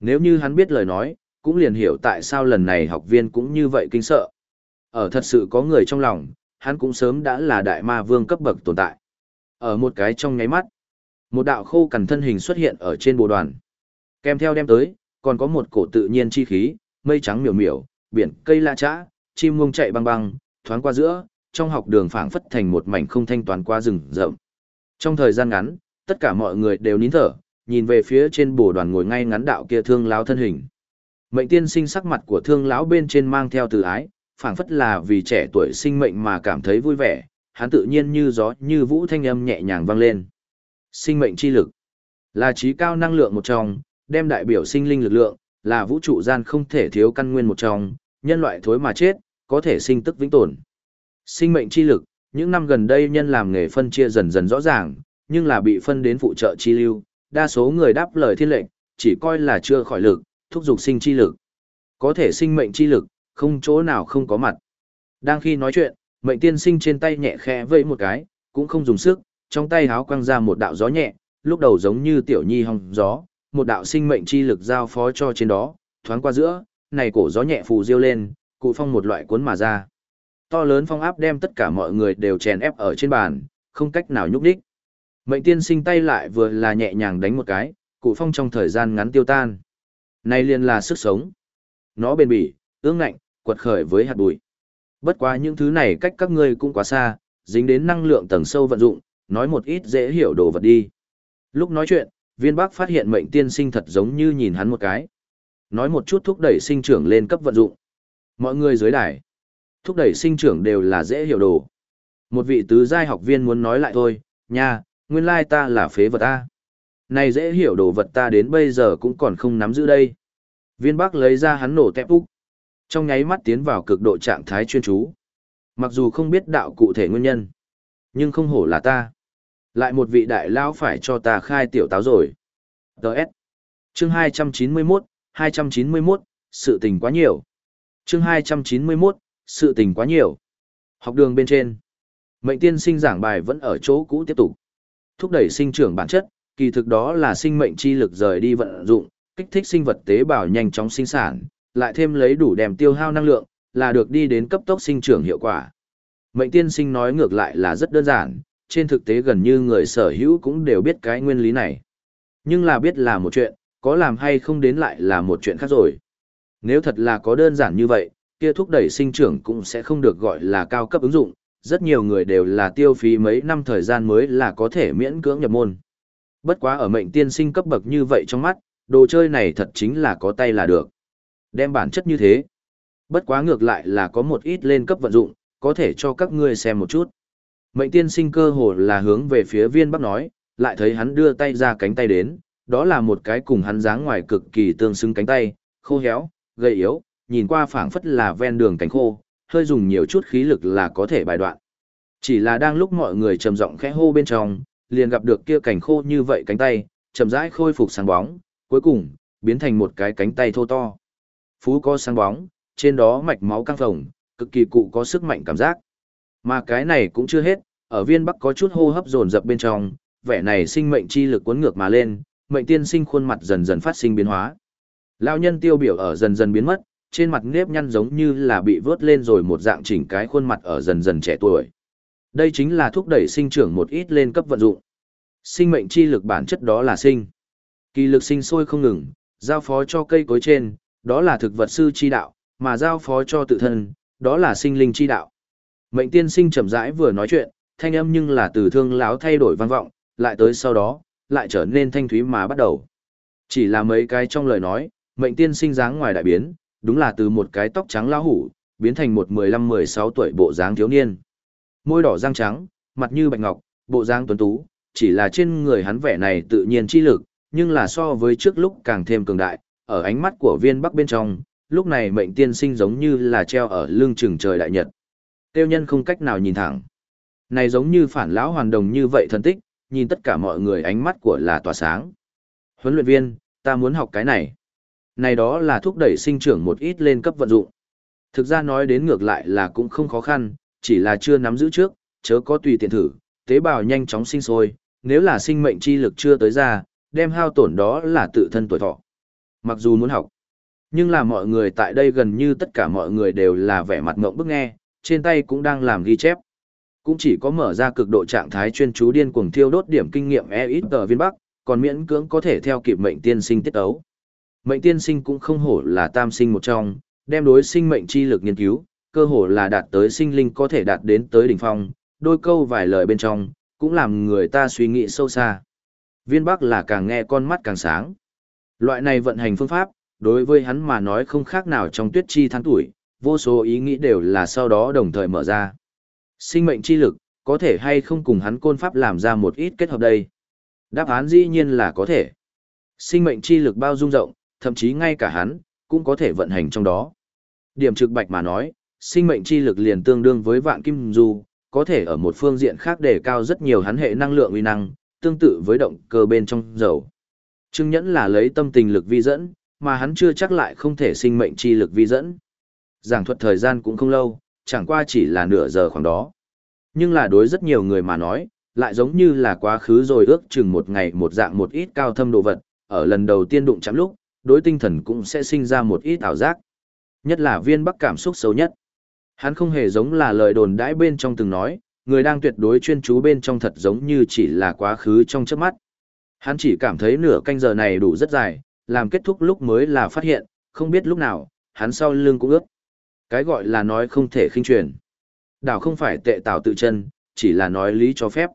Nếu như hắn biết lời nói, cũng liền hiểu tại sao lần này học viên cũng như vậy kinh sợ. Ở thật sự có người trong lòng, hắn cũng sớm đã là đại ma vương cấp bậc tồn tại. Ở một cái trong nháy mắt, một đạo khô cằn thân hình xuất hiện ở trên bồ đoàn. Kèm theo đem tới, còn có một cổ tự nhiên chi khí, mây trắng miểu miểu, biển cây la trã, chim muông chạy băng băng, thoáng qua giữa, trong học đường phảng phất thành một mảnh không thanh toán qua rừng rậm. Trong thời gian ngắn, tất cả mọi người đều nín thở, nhìn về phía trên bồ đoàn ngồi ngay ngắn đạo kia thương lão thân hình. Mệnh tiên sinh sắc mặt của thương lão bên trên mang theo từ ái, phảng phất là vì trẻ tuổi sinh mệnh mà cảm thấy vui vẻ, hắn tự nhiên như gió như vũ thanh âm nhẹ nhàng vang lên. Sinh mệnh chi lực là trí cao năng lượng một trong, đem đại biểu sinh linh lực lượng, là vũ trụ gian không thể thiếu căn nguyên một trong, nhân loại thối mà chết, có thể sinh tức vĩnh tồn. Sinh mệnh chi lực, những năm gần đây nhân làm nghề phân chia dần dần rõ ràng, nhưng là bị phân đến phụ trợ chi lưu, đa số người đáp lời thiên lệnh, chỉ coi là chưa khỏi lực, thúc dục sinh chi lực. Có thể sinh mệnh chi lực, không chỗ nào không có mặt. Đang khi nói chuyện, mệnh tiên sinh trên tay nhẹ khẽ vẫy một cái, cũng không dùng sức, trong tay háo quăng ra một đạo gió nhẹ, lúc đầu giống như tiểu nhi hong gió, một đạo sinh mệnh chi lực giao phó cho trên đó, thoáng qua giữa, này cổ gió nhẹ phù diêu lên, cụ phong một loại cuốn mà ra. To lớn phong áp đem tất cả mọi người đều chèn ép ở trên bàn, không cách nào nhúc đích. Mệnh tiên sinh tay lại vừa là nhẹ nhàng đánh một cái, cụ phong trong thời gian ngắn tiêu tan. Này liền là sức sống. Nó bền bỉ, ương ngạnh, quật khởi với hạt bụi. Bất quá những thứ này cách các ngươi cũng quá xa, dính đến năng lượng tầng sâu vận dụng, nói một ít dễ hiểu đồ vật đi. Lúc nói chuyện, viên bác phát hiện mệnh tiên sinh thật giống như nhìn hắn một cái. Nói một chút thúc đẩy sinh trưởng lên cấp vận dụng. Mọi người dưới đài, thúc đẩy sinh trưởng đều là dễ hiểu đồ. Một vị tứ giai học viên muốn nói lại thôi, nha, nguyên lai ta là phế vật ta. Này dễ hiểu đồ vật ta đến bây giờ cũng còn không nắm giữ đây. Viên Bắc lấy ra hắn nổ tép úc. Trong nháy mắt tiến vào cực độ trạng thái chuyên chú. Mặc dù không biết đạo cụ thể nguyên nhân, nhưng không hổ là ta. Lại một vị đại lão phải cho ta khai tiểu táo rồi. Đợt. Chương 291, 291, sự tình quá nhiều. Chương 291, sự tình quá nhiều. Học đường bên trên. Mệnh tiên sinh giảng bài vẫn ở chỗ cũ tiếp tục. Thúc đẩy sinh trưởng bản chất, kỳ thực đó là sinh mệnh chi lực rời đi vận dụng, kích thích sinh vật tế bào nhanh chóng sinh sản, lại thêm lấy đủ đèm tiêu hao năng lượng, là được đi đến cấp tốc sinh trưởng hiệu quả. Mệnh tiên sinh nói ngược lại là rất đơn giản, trên thực tế gần như người sở hữu cũng đều biết cái nguyên lý này. Nhưng là biết là một chuyện, có làm hay không đến lại là một chuyện khác rồi. Nếu thật là có đơn giản như vậy, kia thúc đẩy sinh trưởng cũng sẽ không được gọi là cao cấp ứng dụng, rất nhiều người đều là tiêu phí mấy năm thời gian mới là có thể miễn cưỡng nhập môn. Bất quá ở mệnh tiên sinh cấp bậc như vậy trong mắt, đồ chơi này thật chính là có tay là được. Đem bản chất như thế. Bất quá ngược lại là có một ít lên cấp vận dụng, có thể cho các ngươi xem một chút. Mệnh tiên sinh cơ hồ là hướng về phía viên bắc nói, lại thấy hắn đưa tay ra cánh tay đến, đó là một cái cùng hắn dáng ngoài cực kỳ tương xứng cánh tay, khô héo, gầy yếu, nhìn qua phảng phất là ven đường cánh khô, hơi dùng nhiều chút khí lực là có thể bài đoạn. Chỉ là đang lúc mọi người trầm giọng khẽ hô bên trong, liền gặp được kia cảnh khô như vậy cánh tay, chậm rãi khôi phục sáng bóng, cuối cùng biến thành một cái cánh tay thô to. Phú có sáng bóng, trên đó mạch máu căng phồng, cực kỳ cụ có sức mạnh cảm giác. Mà cái này cũng chưa hết, ở viên bắc có chút hô hấp dồn dập bên trong, vẻ này sinh mệnh chi lực cuốn ngược mà lên, mệnh tiên sinh khuôn mặt dần dần phát sinh biến hóa. Lão nhân tiêu biểu ở dần dần biến mất, trên mặt nếp nhăn giống như là bị vớt lên rồi một dạng chỉnh cái khuôn mặt ở dần dần trẻ tuổi. Đây chính là thúc đẩy sinh trưởng một ít lên cấp vận dụng. Sinh mệnh chi lực bản chất đó là sinh. Kỳ lực sinh sôi không ngừng, giao phó cho cây cối trên, đó là thực vật sư chi đạo, mà giao phó cho tự thân, đó là sinh linh chi đạo. Mệnh tiên sinh chậm rãi vừa nói chuyện, thanh âm nhưng là từ thương láo thay đổi vang vọng, lại tới sau đó, lại trở nên thanh thúy mà bắt đầu. Chỉ là mấy cái trong lời nói, mệnh tiên sinh dáng ngoài đại biến, đúng là từ một cái tóc trắng lão hủ, biến thành một 15-16 tuổi bộ dáng thiếu niên. Môi đỏ răng trắng, mặt như bạch ngọc, bộ dáng tuấn tú, chỉ là trên người hắn vẻ này tự nhiên chi lực, nhưng là so với trước lúc càng thêm cường đại, ở ánh mắt của viên bắc bên trong, lúc này mệnh tiên sinh giống như là treo ở lưng chừng trời đại nhật. Tiêu nhân không cách nào nhìn thẳng. Này giống như phản lão hoàn đồng như vậy thân tích, nhìn tất cả mọi người ánh mắt của là tỏa sáng. Huấn luyện viên, ta muốn học cái này. Này đó là thúc đẩy sinh trưởng một ít lên cấp vận dụng. Thực ra nói đến ngược lại là cũng không khó khăn, chỉ là chưa nắm giữ trước, chớ có tùy tiện thử, tế bào nhanh chóng sinh sôi, nếu là sinh mệnh chi lực chưa tới ra, đem hao tổn đó là tự thân tuổi thọ. Mặc dù muốn học, nhưng là mọi người tại đây gần như tất cả mọi người đều là vẻ mặt ngộng bức nghe, trên tay cũng đang làm ghi chép. Cũng chỉ có mở ra cực độ trạng thái chuyên chú điên cuồng thiêu đốt điểm kinh nghiệm e ít tờ viên bắc, còn miễn cưỡng có thể theo kịp mệnh tiên sinh tiết ấu. Mệnh tiên sinh cũng không hổ là tam sinh một trong, đem đối sinh mệnh chi lực nghiên cứu, cơ hồ là đạt tới sinh linh có thể đạt đến tới đỉnh phong, đôi câu vài lời bên trong, cũng làm người ta suy nghĩ sâu xa. Viên Bắc là càng nghe con mắt càng sáng. Loại này vận hành phương pháp, đối với hắn mà nói không khác nào trong tuyết chi tháng tuổi, vô số ý nghĩ đều là sau đó đồng thời mở ra. Sinh mệnh chi lực, có thể hay không cùng hắn côn pháp làm ra một ít kết hợp đây? Đáp án dĩ nhiên là có thể. Sinh mệnh chi lực bao dung rộng, thậm chí ngay cả hắn, cũng có thể vận hành trong đó. Điểm trực bạch mà nói, sinh mệnh chi lực liền tương đương với vạn kim du, có thể ở một phương diện khác đề cao rất nhiều hắn hệ năng lượng uy năng, tương tự với động cơ bên trong dầu. Trương Nhẫn là lấy tâm tình lực vi dẫn, mà hắn chưa chắc lại không thể sinh mệnh chi lực vi dẫn. Giảng thuật thời gian cũng không lâu, chẳng qua chỉ là nửa giờ khoảng đó. Nhưng là đối rất nhiều người mà nói, lại giống như là quá khứ rồi ước chừng một ngày một dạng một ít cao thâm đồ vật, ở lần đầu tiên đụng chạm lúc, đối tinh thần cũng sẽ sinh ra một ít ảo giác. Nhất là viên bắc cảm xúc xấu nhất. Hắn không hề giống là lời đồn đãi bên trong từng nói, người đang tuyệt đối chuyên chú bên trong thật giống như chỉ là quá khứ trong chớp mắt. Hắn chỉ cảm thấy nửa canh giờ này đủ rất dài, làm kết thúc lúc mới là phát hiện, không biết lúc nào, hắn sau lưng cũng ướt. Cái gọi là nói không thể khinh truyền. Đảo không phải tệ tạo tự chân, chỉ là nói lý cho phép.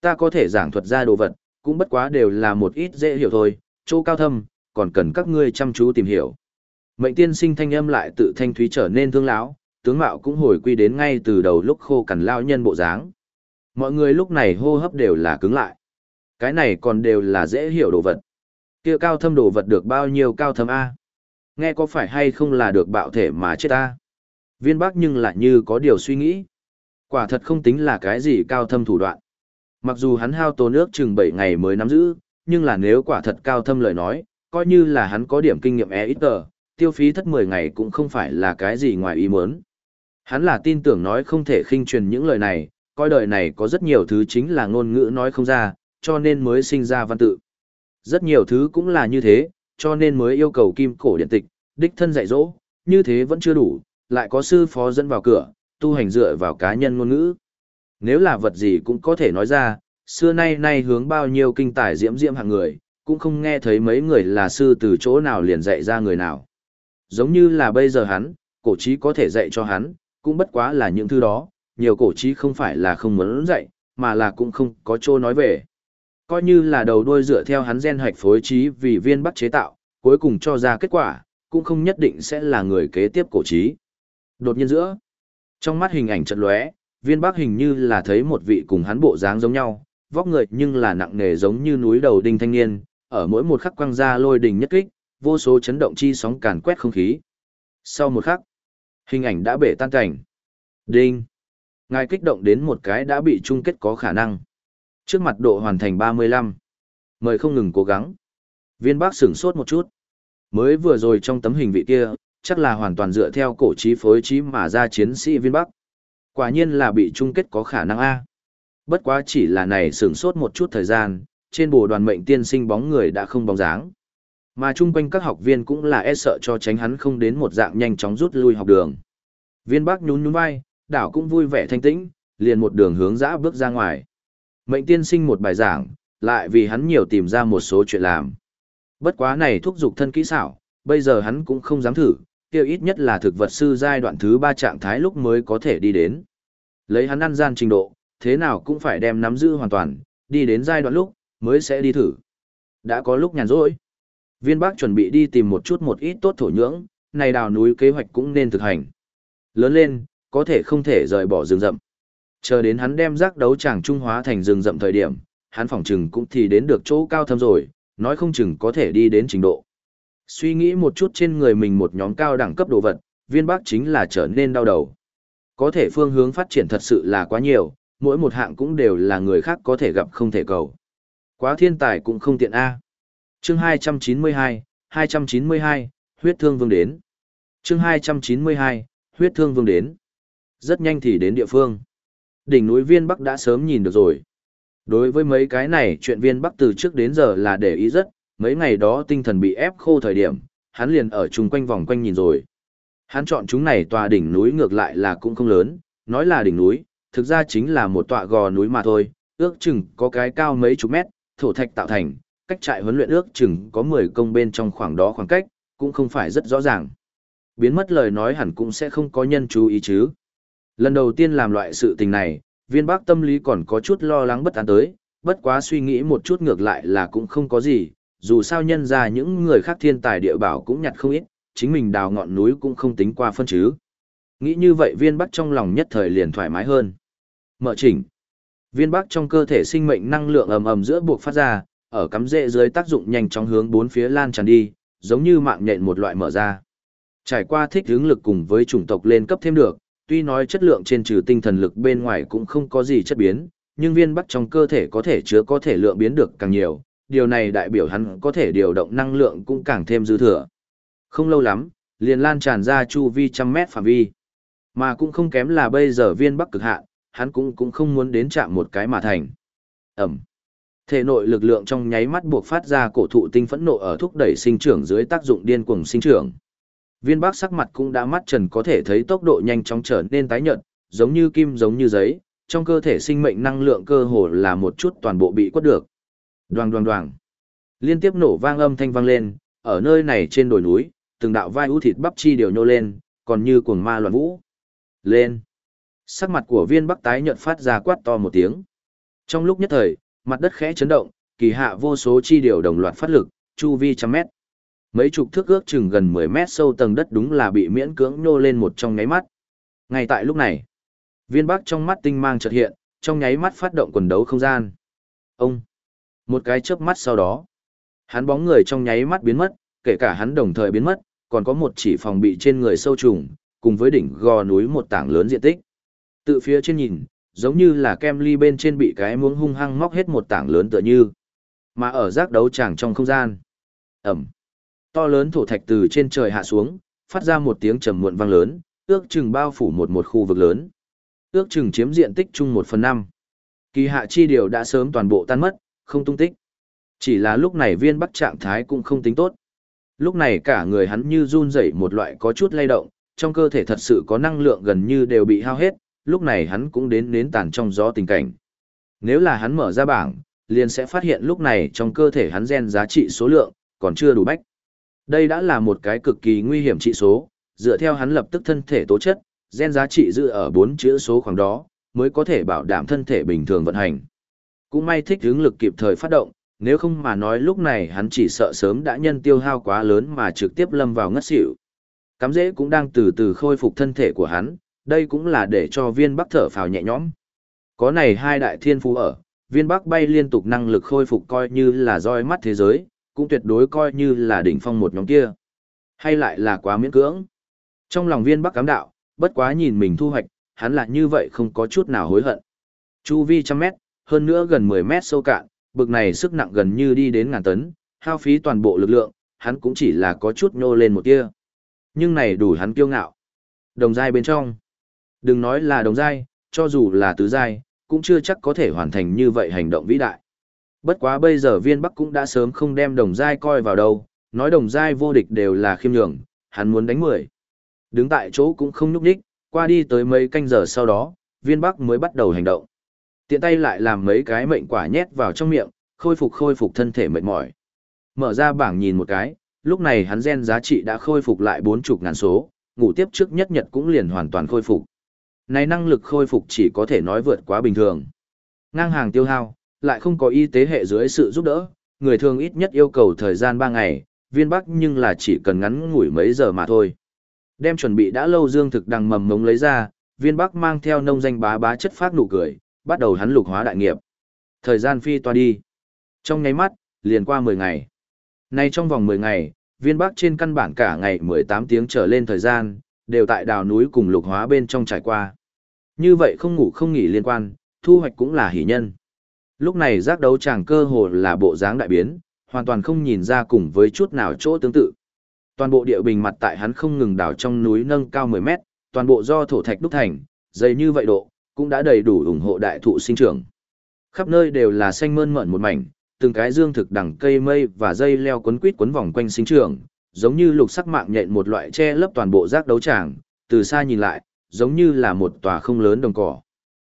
Ta có thể giảng thuật ra đồ vật, cũng bất quá đều là một ít dễ hiểu thôi, chỗ cao thâm, còn cần các ngươi chăm chú tìm hiểu. Mệnh tiên sinh thanh âm lại tự thanh thúy trở nên thương lão, tướng mạo cũng hồi quy đến ngay từ đầu lúc khô cằn lao nhân bộ dáng. Mọi người lúc này hô hấp đều là cứng lại. Cái này còn đều là dễ hiểu đồ vật. Kia cao thâm đồ vật được bao nhiêu cao thâm A? Nghe có phải hay không là được bạo thể mà chết ta? Viên bác nhưng lại như có điều suy nghĩ. Quả thật không tính là cái gì cao thâm thủ đoạn. Mặc dù hắn hao tố nước chừng 7 ngày mới nắm giữ, nhưng là nếu quả thật cao thâm lời nói, coi như là hắn có điểm kinh nghiệm e ít tờ, tiêu phí thất 10 ngày cũng không phải là cái gì ngoài ý muốn. Hắn là tin tưởng nói không thể khinh truyền những lời này, coi đời này có rất nhiều thứ chính là ngôn ngữ nói không ra, cho nên mới sinh ra văn tự. Rất nhiều thứ cũng là như thế, cho nên mới yêu cầu kim cổ điện tịch, đích thân dạy dỗ, như thế vẫn chưa đủ, lại có sư phó dẫn vào cửa, tu hành dựa vào cá nhân ngôn ngữ. Nếu là vật gì cũng có thể nói ra, xưa nay nay hướng bao nhiêu kinh tài diễm diễm hạng người, cũng không nghe thấy mấy người là sư từ chỗ nào liền dạy ra người nào. Giống như là bây giờ hắn, cổ trí có thể dạy cho hắn, cũng bất quá là những thứ đó, nhiều cổ trí không phải là không muốn dạy, mà là cũng không có chỗ nói về. Coi như là đầu đuôi dựa theo hắn gen hoạch phối trí vì viên bắt chế tạo, cuối cùng cho ra kết quả, cũng không nhất định sẽ là người kế tiếp cổ trí. Đột nhiên giữa, trong mắt hình ảnh chợt lóe, viên bắc hình như là thấy một vị cùng hắn bộ dáng giống nhau, vóc người nhưng là nặng nề giống như núi đầu đinh thanh niên, ở mỗi một khắc quăng ra lôi đình nhất kích, vô số chấn động chi sóng càn quét không khí. Sau một khắc, hình ảnh đã bể tan cảnh. Đinh. Ngài kích động đến một cái đã bị chung kết có khả năng. Trước mặt độ hoàn thành 35. Mời không ngừng cố gắng. Viên bác sửng sốt một chút. Mới vừa rồi trong tấm hình vị kia, chắc là hoàn toàn dựa theo cổ trí phối trí mà ra chiến sĩ viên bắc. Quả nhiên là bị chung kết có khả năng A. Bất quá chỉ là này sửng sốt một chút thời gian, trên bồ đoàn mệnh tiên sinh bóng người đã không bóng dáng. Mà chung quanh các học viên cũng là e sợ cho tránh hắn không đến một dạng nhanh chóng rút lui học đường. Viên bác nhún nhún vai, đảo cũng vui vẻ thanh tĩnh, liền một đường hướng dã bước ra ngoài. Mệnh tiên sinh một bài giảng, lại vì hắn nhiều tìm ra một số chuyện làm. Bất quá này thúc giục thân kỹ xảo, bây giờ hắn cũng không dám thử, kêu ít nhất là thực vật sư giai đoạn thứ ba trạng thái lúc mới có thể đi đến. Lấy hắn ăn gian trình độ, thế nào cũng phải đem nắm giữ hoàn toàn, đi đến giai đoạn lúc, mới sẽ đi thử. Đã có lúc nhàn rỗi. Viên bác chuẩn bị đi tìm một chút một ít tốt thổ nhưỡng, này đào núi kế hoạch cũng nên thực hành. Lớn lên, có thể không thể rời bỏ rừng rậm. Chờ đến hắn đem rác đấu tràng trung hóa thành rừng rậm thời điểm, hắn phỏng chừng cũng thì đến được chỗ cao thâm rồi, nói không chừng có thể đi đến trình độ. Suy nghĩ một chút trên người mình một nhóm cao đẳng cấp đồ vật, viên bác chính là trở nên đau đầu. Có thể phương hướng phát triển thật sự là quá nhiều, mỗi một hạng cũng đều là người khác có thể gặp không thể cầu. Quá thiên tài cũng không tiện A. chương 292, 292, huyết thương vương đến. chương 292, huyết thương vương đến. Rất nhanh thì đến địa phương. Đỉnh núi viên Bắc đã sớm nhìn được rồi. Đối với mấy cái này chuyện viên Bắc từ trước đến giờ là để ý rất, mấy ngày đó tinh thần bị ép khô thời điểm, hắn liền ở chung quanh vòng quanh nhìn rồi. Hắn chọn chúng này tòa đỉnh núi ngược lại là cũng không lớn, nói là đỉnh núi, thực ra chính là một tọa gò núi mà thôi, ước chừng có cái cao mấy chục mét, thổ thạch tạo thành, cách trại huấn luyện ước chừng có 10 công bên trong khoảng đó khoảng cách, cũng không phải rất rõ ràng. Biến mất lời nói hẳn cũng sẽ không có nhân chú ý chứ. Lần đầu tiên làm loại sự tình này, viên bác tâm lý còn có chút lo lắng bất an tới, bất quá suy nghĩ một chút ngược lại là cũng không có gì, dù sao nhân ra những người khác thiên tài địa bảo cũng nhặt không ít, chính mình đào ngọn núi cũng không tính qua phân chứ. Nghĩ như vậy viên bắc trong lòng nhất thời liền thoải mái hơn. Mở chỉnh. Viên bắc trong cơ thể sinh mệnh năng lượng ầm ầm giữa buộc phát ra, ở cắm rễ dưới tác dụng nhanh chóng hướng bốn phía lan tràn đi, giống như mạng nhện một loại mở ra. Trải qua thích hướng lực cùng với chủng tộc lên cấp thêm được, tuy nói chất lượng trên trừ tinh thần lực bên ngoài cũng không có gì chất biến, nhưng viên bắc trong cơ thể có thể chứa có thể lượng biến được càng nhiều, điều này đại biểu hắn có thể điều động năng lượng cũng càng thêm dư thừa. Không lâu lắm, liền lan tràn ra chu vi trăm mét phạm vi. Mà cũng không kém là bây giờ viên bắc cực hạn, hắn cũng cũng không muốn đến chạm một cái mà thành. Ẩm. Thể nội lực lượng trong nháy mắt buộc phát ra cổ thụ tinh phẫn nộ ở thúc đẩy sinh trưởng dưới tác dụng điên cuồng sinh trưởng. Viên bác sắc mặt cũng đã mắt trần có thể thấy tốc độ nhanh chóng trở nên tái nhợt, giống như kim giống như giấy, trong cơ thể sinh mệnh năng lượng cơ hồ là một chút toàn bộ bị quất được. Đoàng đoàng đoàng. Liên tiếp nổ vang âm thanh vang lên, ở nơi này trên đồi núi, từng đạo vai ưu thịt bắp chi đều nhô lên, còn như cuồng ma loạn vũ. Lên. Sắc mặt của viên bắc tái nhợt phát ra quát to một tiếng. Trong lúc nhất thời, mặt đất khẽ chấn động, kỳ hạ vô số chi điều đồng loạt phát lực, chu vi trăm mét. Mấy chục thước ước chừng gần 10 mét sâu tầng đất đúng là bị miễn cưỡng nhô lên một trong nháy mắt. Ngay tại lúc này, viên bắc trong mắt tinh mang chợt hiện, trong nháy mắt phát động quần đấu không gian. Ông! Một cái chớp mắt sau đó, hắn bóng người trong nháy mắt biến mất, kể cả hắn đồng thời biến mất, còn có một chỉ phòng bị trên người sâu trùng, cùng với đỉnh gò núi một tảng lớn diện tích. Tự phía trên nhìn, giống như là kem ly bên trên bị cái muống hung hăng móc hết một tảng lớn tựa như. Mà ở giác đấu tràng trong không gian. Ẩm. To lớn thổ thạch từ trên trời hạ xuống, phát ra một tiếng trầm muộn vang lớn, ước chừng bao phủ một một khu vực lớn. Ước chừng chiếm diện tích chung một phần năm. Kỳ hạ chi điều đã sớm toàn bộ tan mất, không tung tích. Chỉ là lúc này viên bắc trạng thái cũng không tính tốt. Lúc này cả người hắn như run rẩy một loại có chút lay động, trong cơ thể thật sự có năng lượng gần như đều bị hao hết, lúc này hắn cũng đến nến tàn trong gió tình cảnh. Nếu là hắn mở ra bảng, liền sẽ phát hiện lúc này trong cơ thể hắn gen giá trị số lượng, còn chưa đủ bách. Đây đã là một cái cực kỳ nguy hiểm trị số, dựa theo hắn lập tức thân thể tố chất, gen giá trị dự ở 4 chữ số khoảng đó, mới có thể bảo đảm thân thể bình thường vận hành. Cũng may thích hướng lực kịp thời phát động, nếu không mà nói lúc này hắn chỉ sợ sớm đã nhân tiêu hao quá lớn mà trực tiếp lâm vào ngất xỉu. Cắm dễ cũng đang từ từ khôi phục thân thể của hắn, đây cũng là để cho viên bắc thở phào nhẹ nhõm. Có này hai đại thiên phú ở, viên bắc bay liên tục năng lực khôi phục coi như là roi mắt thế giới, cũng tuyệt đối coi như là đỉnh phong một nhóm kia. Hay lại là quá miễn cưỡng. Trong lòng viên bắc cám đạo, bất quá nhìn mình thu hoạch, hắn lại như vậy không có chút nào hối hận. Chu vi trăm mét, hơn nữa gần 10 mét sâu cạn, bực này sức nặng gần như đi đến ngàn tấn, hao phí toàn bộ lực lượng, hắn cũng chỉ là có chút nhô lên một tia. Nhưng này đủ hắn kiêu ngạo. Đồng giai bên trong. Đừng nói là đồng giai, cho dù là tứ giai, cũng chưa chắc có thể hoàn thành như vậy hành động vĩ đại. Bất quá bây giờ viên Bắc cũng đã sớm không đem đồng giai coi vào đâu, nói đồng giai vô địch đều là khiêm nhường, hắn muốn đánh mười. Đứng tại chỗ cũng không nhúc đích, qua đi tới mấy canh giờ sau đó, viên Bắc mới bắt đầu hành động. Tiện tay lại làm mấy cái mệnh quả nhét vào trong miệng, khôi phục khôi phục thân thể mệt mỏi. Mở ra bảng nhìn một cái, lúc này hắn gen giá trị đã khôi phục lại bốn chục ngàn số, ngủ tiếp trước nhất nhật cũng liền hoàn toàn khôi phục. Này năng lực khôi phục chỉ có thể nói vượt quá bình thường. Ngang hàng tiêu hao, lại không có y tế hệ dưới sự giúp đỡ, người thường ít nhất yêu cầu thời gian 3 ngày, viên bắc nhưng là chỉ cần ngắn ngủi mấy giờ mà thôi. Đem chuẩn bị đã lâu dương thực đằng mầm ngống lấy ra, viên bắc mang theo nông danh bá bá chất phát nụ cười, bắt đầu hắn lục hóa đại nghiệp. Thời gian phi toa đi. Trong nháy mắt, liền qua 10 ngày. Nay trong vòng 10 ngày, viên bắc trên căn bản cả ngày 18 tiếng trở lên thời gian, đều tại đào núi cùng lục hóa bên trong trải qua. Như vậy không ngủ không nghỉ liên quan, thu hoạch cũng là hỷ nhân. Lúc này giác đấu chàng cơ hồ là bộ dáng đại biến, hoàn toàn không nhìn ra cùng với chút nào chỗ tương tự. Toàn bộ địa bình mặt tại hắn không ngừng đào trong núi nâng cao 10 mét, toàn bộ do thổ thạch đúc thành, dày như vậy độ, cũng đã đầy đủ ủng hộ đại thụ sinh trưởng. Khắp nơi đều là xanh mơn mởn một mảnh, từng cái dương thực đằng cây mây và dây leo quấn quít quấn vòng quanh sinh trưởng, giống như lục sắc mạng nhện một loại che lấp toàn bộ rác đấu tràng, từ xa nhìn lại, giống như là một tòa không lớn đồng cỏ.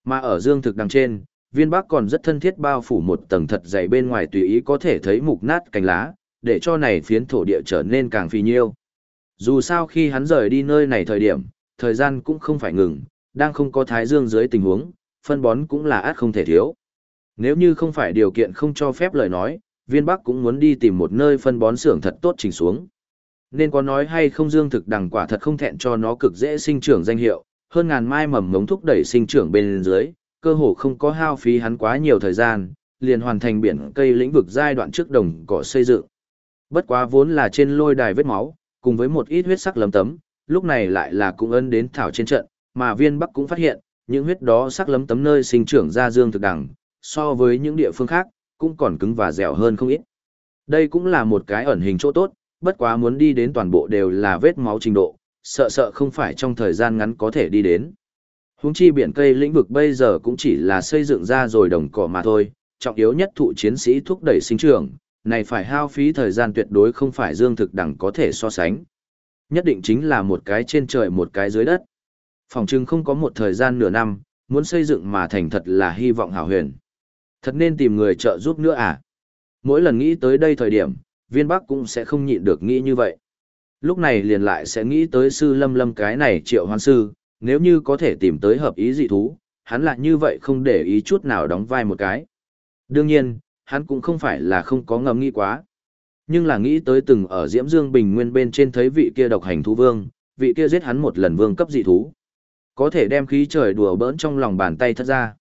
Mà ở dương thực đằng trên, viên bắc còn rất thân thiết bao phủ một tầng thật dày bên ngoài tùy ý có thể thấy mục nát cành lá, để cho này phiến thổ địa trở nên càng phi nhiêu. Dù sao khi hắn rời đi nơi này thời điểm, thời gian cũng không phải ngừng, đang không có thái dương dưới tình huống, phân bón cũng là át không thể thiếu. Nếu như không phải điều kiện không cho phép lời nói, viên bắc cũng muốn đi tìm một nơi phân bón xưởng thật tốt trình xuống. Nên có nói hay không dương thực đằng quả thật không thẹn cho nó cực dễ sinh trưởng danh hiệu, hơn ngàn mai mầm mống thúc đẩy sinh trưởng bên dưới, cơ hồ không có hao phí hắn quá nhiều thời gian, liền hoàn thành biển cây lĩnh vực giai đoạn trước đồng cỏ xây dựng. Bất quá vốn là trên lôi đài vết máu, cùng với một ít huyết sắc lấm tấm, lúc này lại là cũng ân đến thảo trên trận, mà viên bắc cũng phát hiện, những huyết đó sắc lấm tấm nơi sinh trưởng ra dương thực đằng, so với những địa phương khác, cũng còn cứng và dẻo hơn không ít. Đây cũng là một cái ẩn hình chỗ tốt, bất quá muốn đi đến toàn bộ đều là vết máu trình độ, sợ sợ không phải trong thời gian ngắn có thể đi đến. Húng chi biển cây lĩnh vực bây giờ cũng chỉ là xây dựng ra rồi đồng cỏ mà thôi, trọng yếu nhất thụ chiến sĩ thúc đẩy sinh trưởng, này phải hao phí thời gian tuyệt đối không phải dương thực đẳng có thể so sánh. Nhất định chính là một cái trên trời một cái dưới đất. Phòng trưng không có một thời gian nửa năm, muốn xây dựng mà thành thật là hy vọng hảo huyền. Thật nên tìm người trợ giúp nữa à? Mỗi lần nghĩ tới đây thời điểm, viên bắc cũng sẽ không nhịn được nghĩ như vậy. Lúc này liền lại sẽ nghĩ tới sư lâm lâm cái này triệu hoan sư, nếu như có thể tìm tới hợp ý dị thú, hắn lại như vậy không để ý chút nào đóng vai một cái. Đương nhiên, hắn cũng không phải là không có ngầm nghĩ quá. Nhưng là nghĩ tới từng ở Diễm Dương Bình Nguyên bên trên thấy vị kia độc hành thú vương, vị kia giết hắn một lần vương cấp dị thú. Có thể đem khí trời đùa bỡn trong lòng bàn tay thất ra.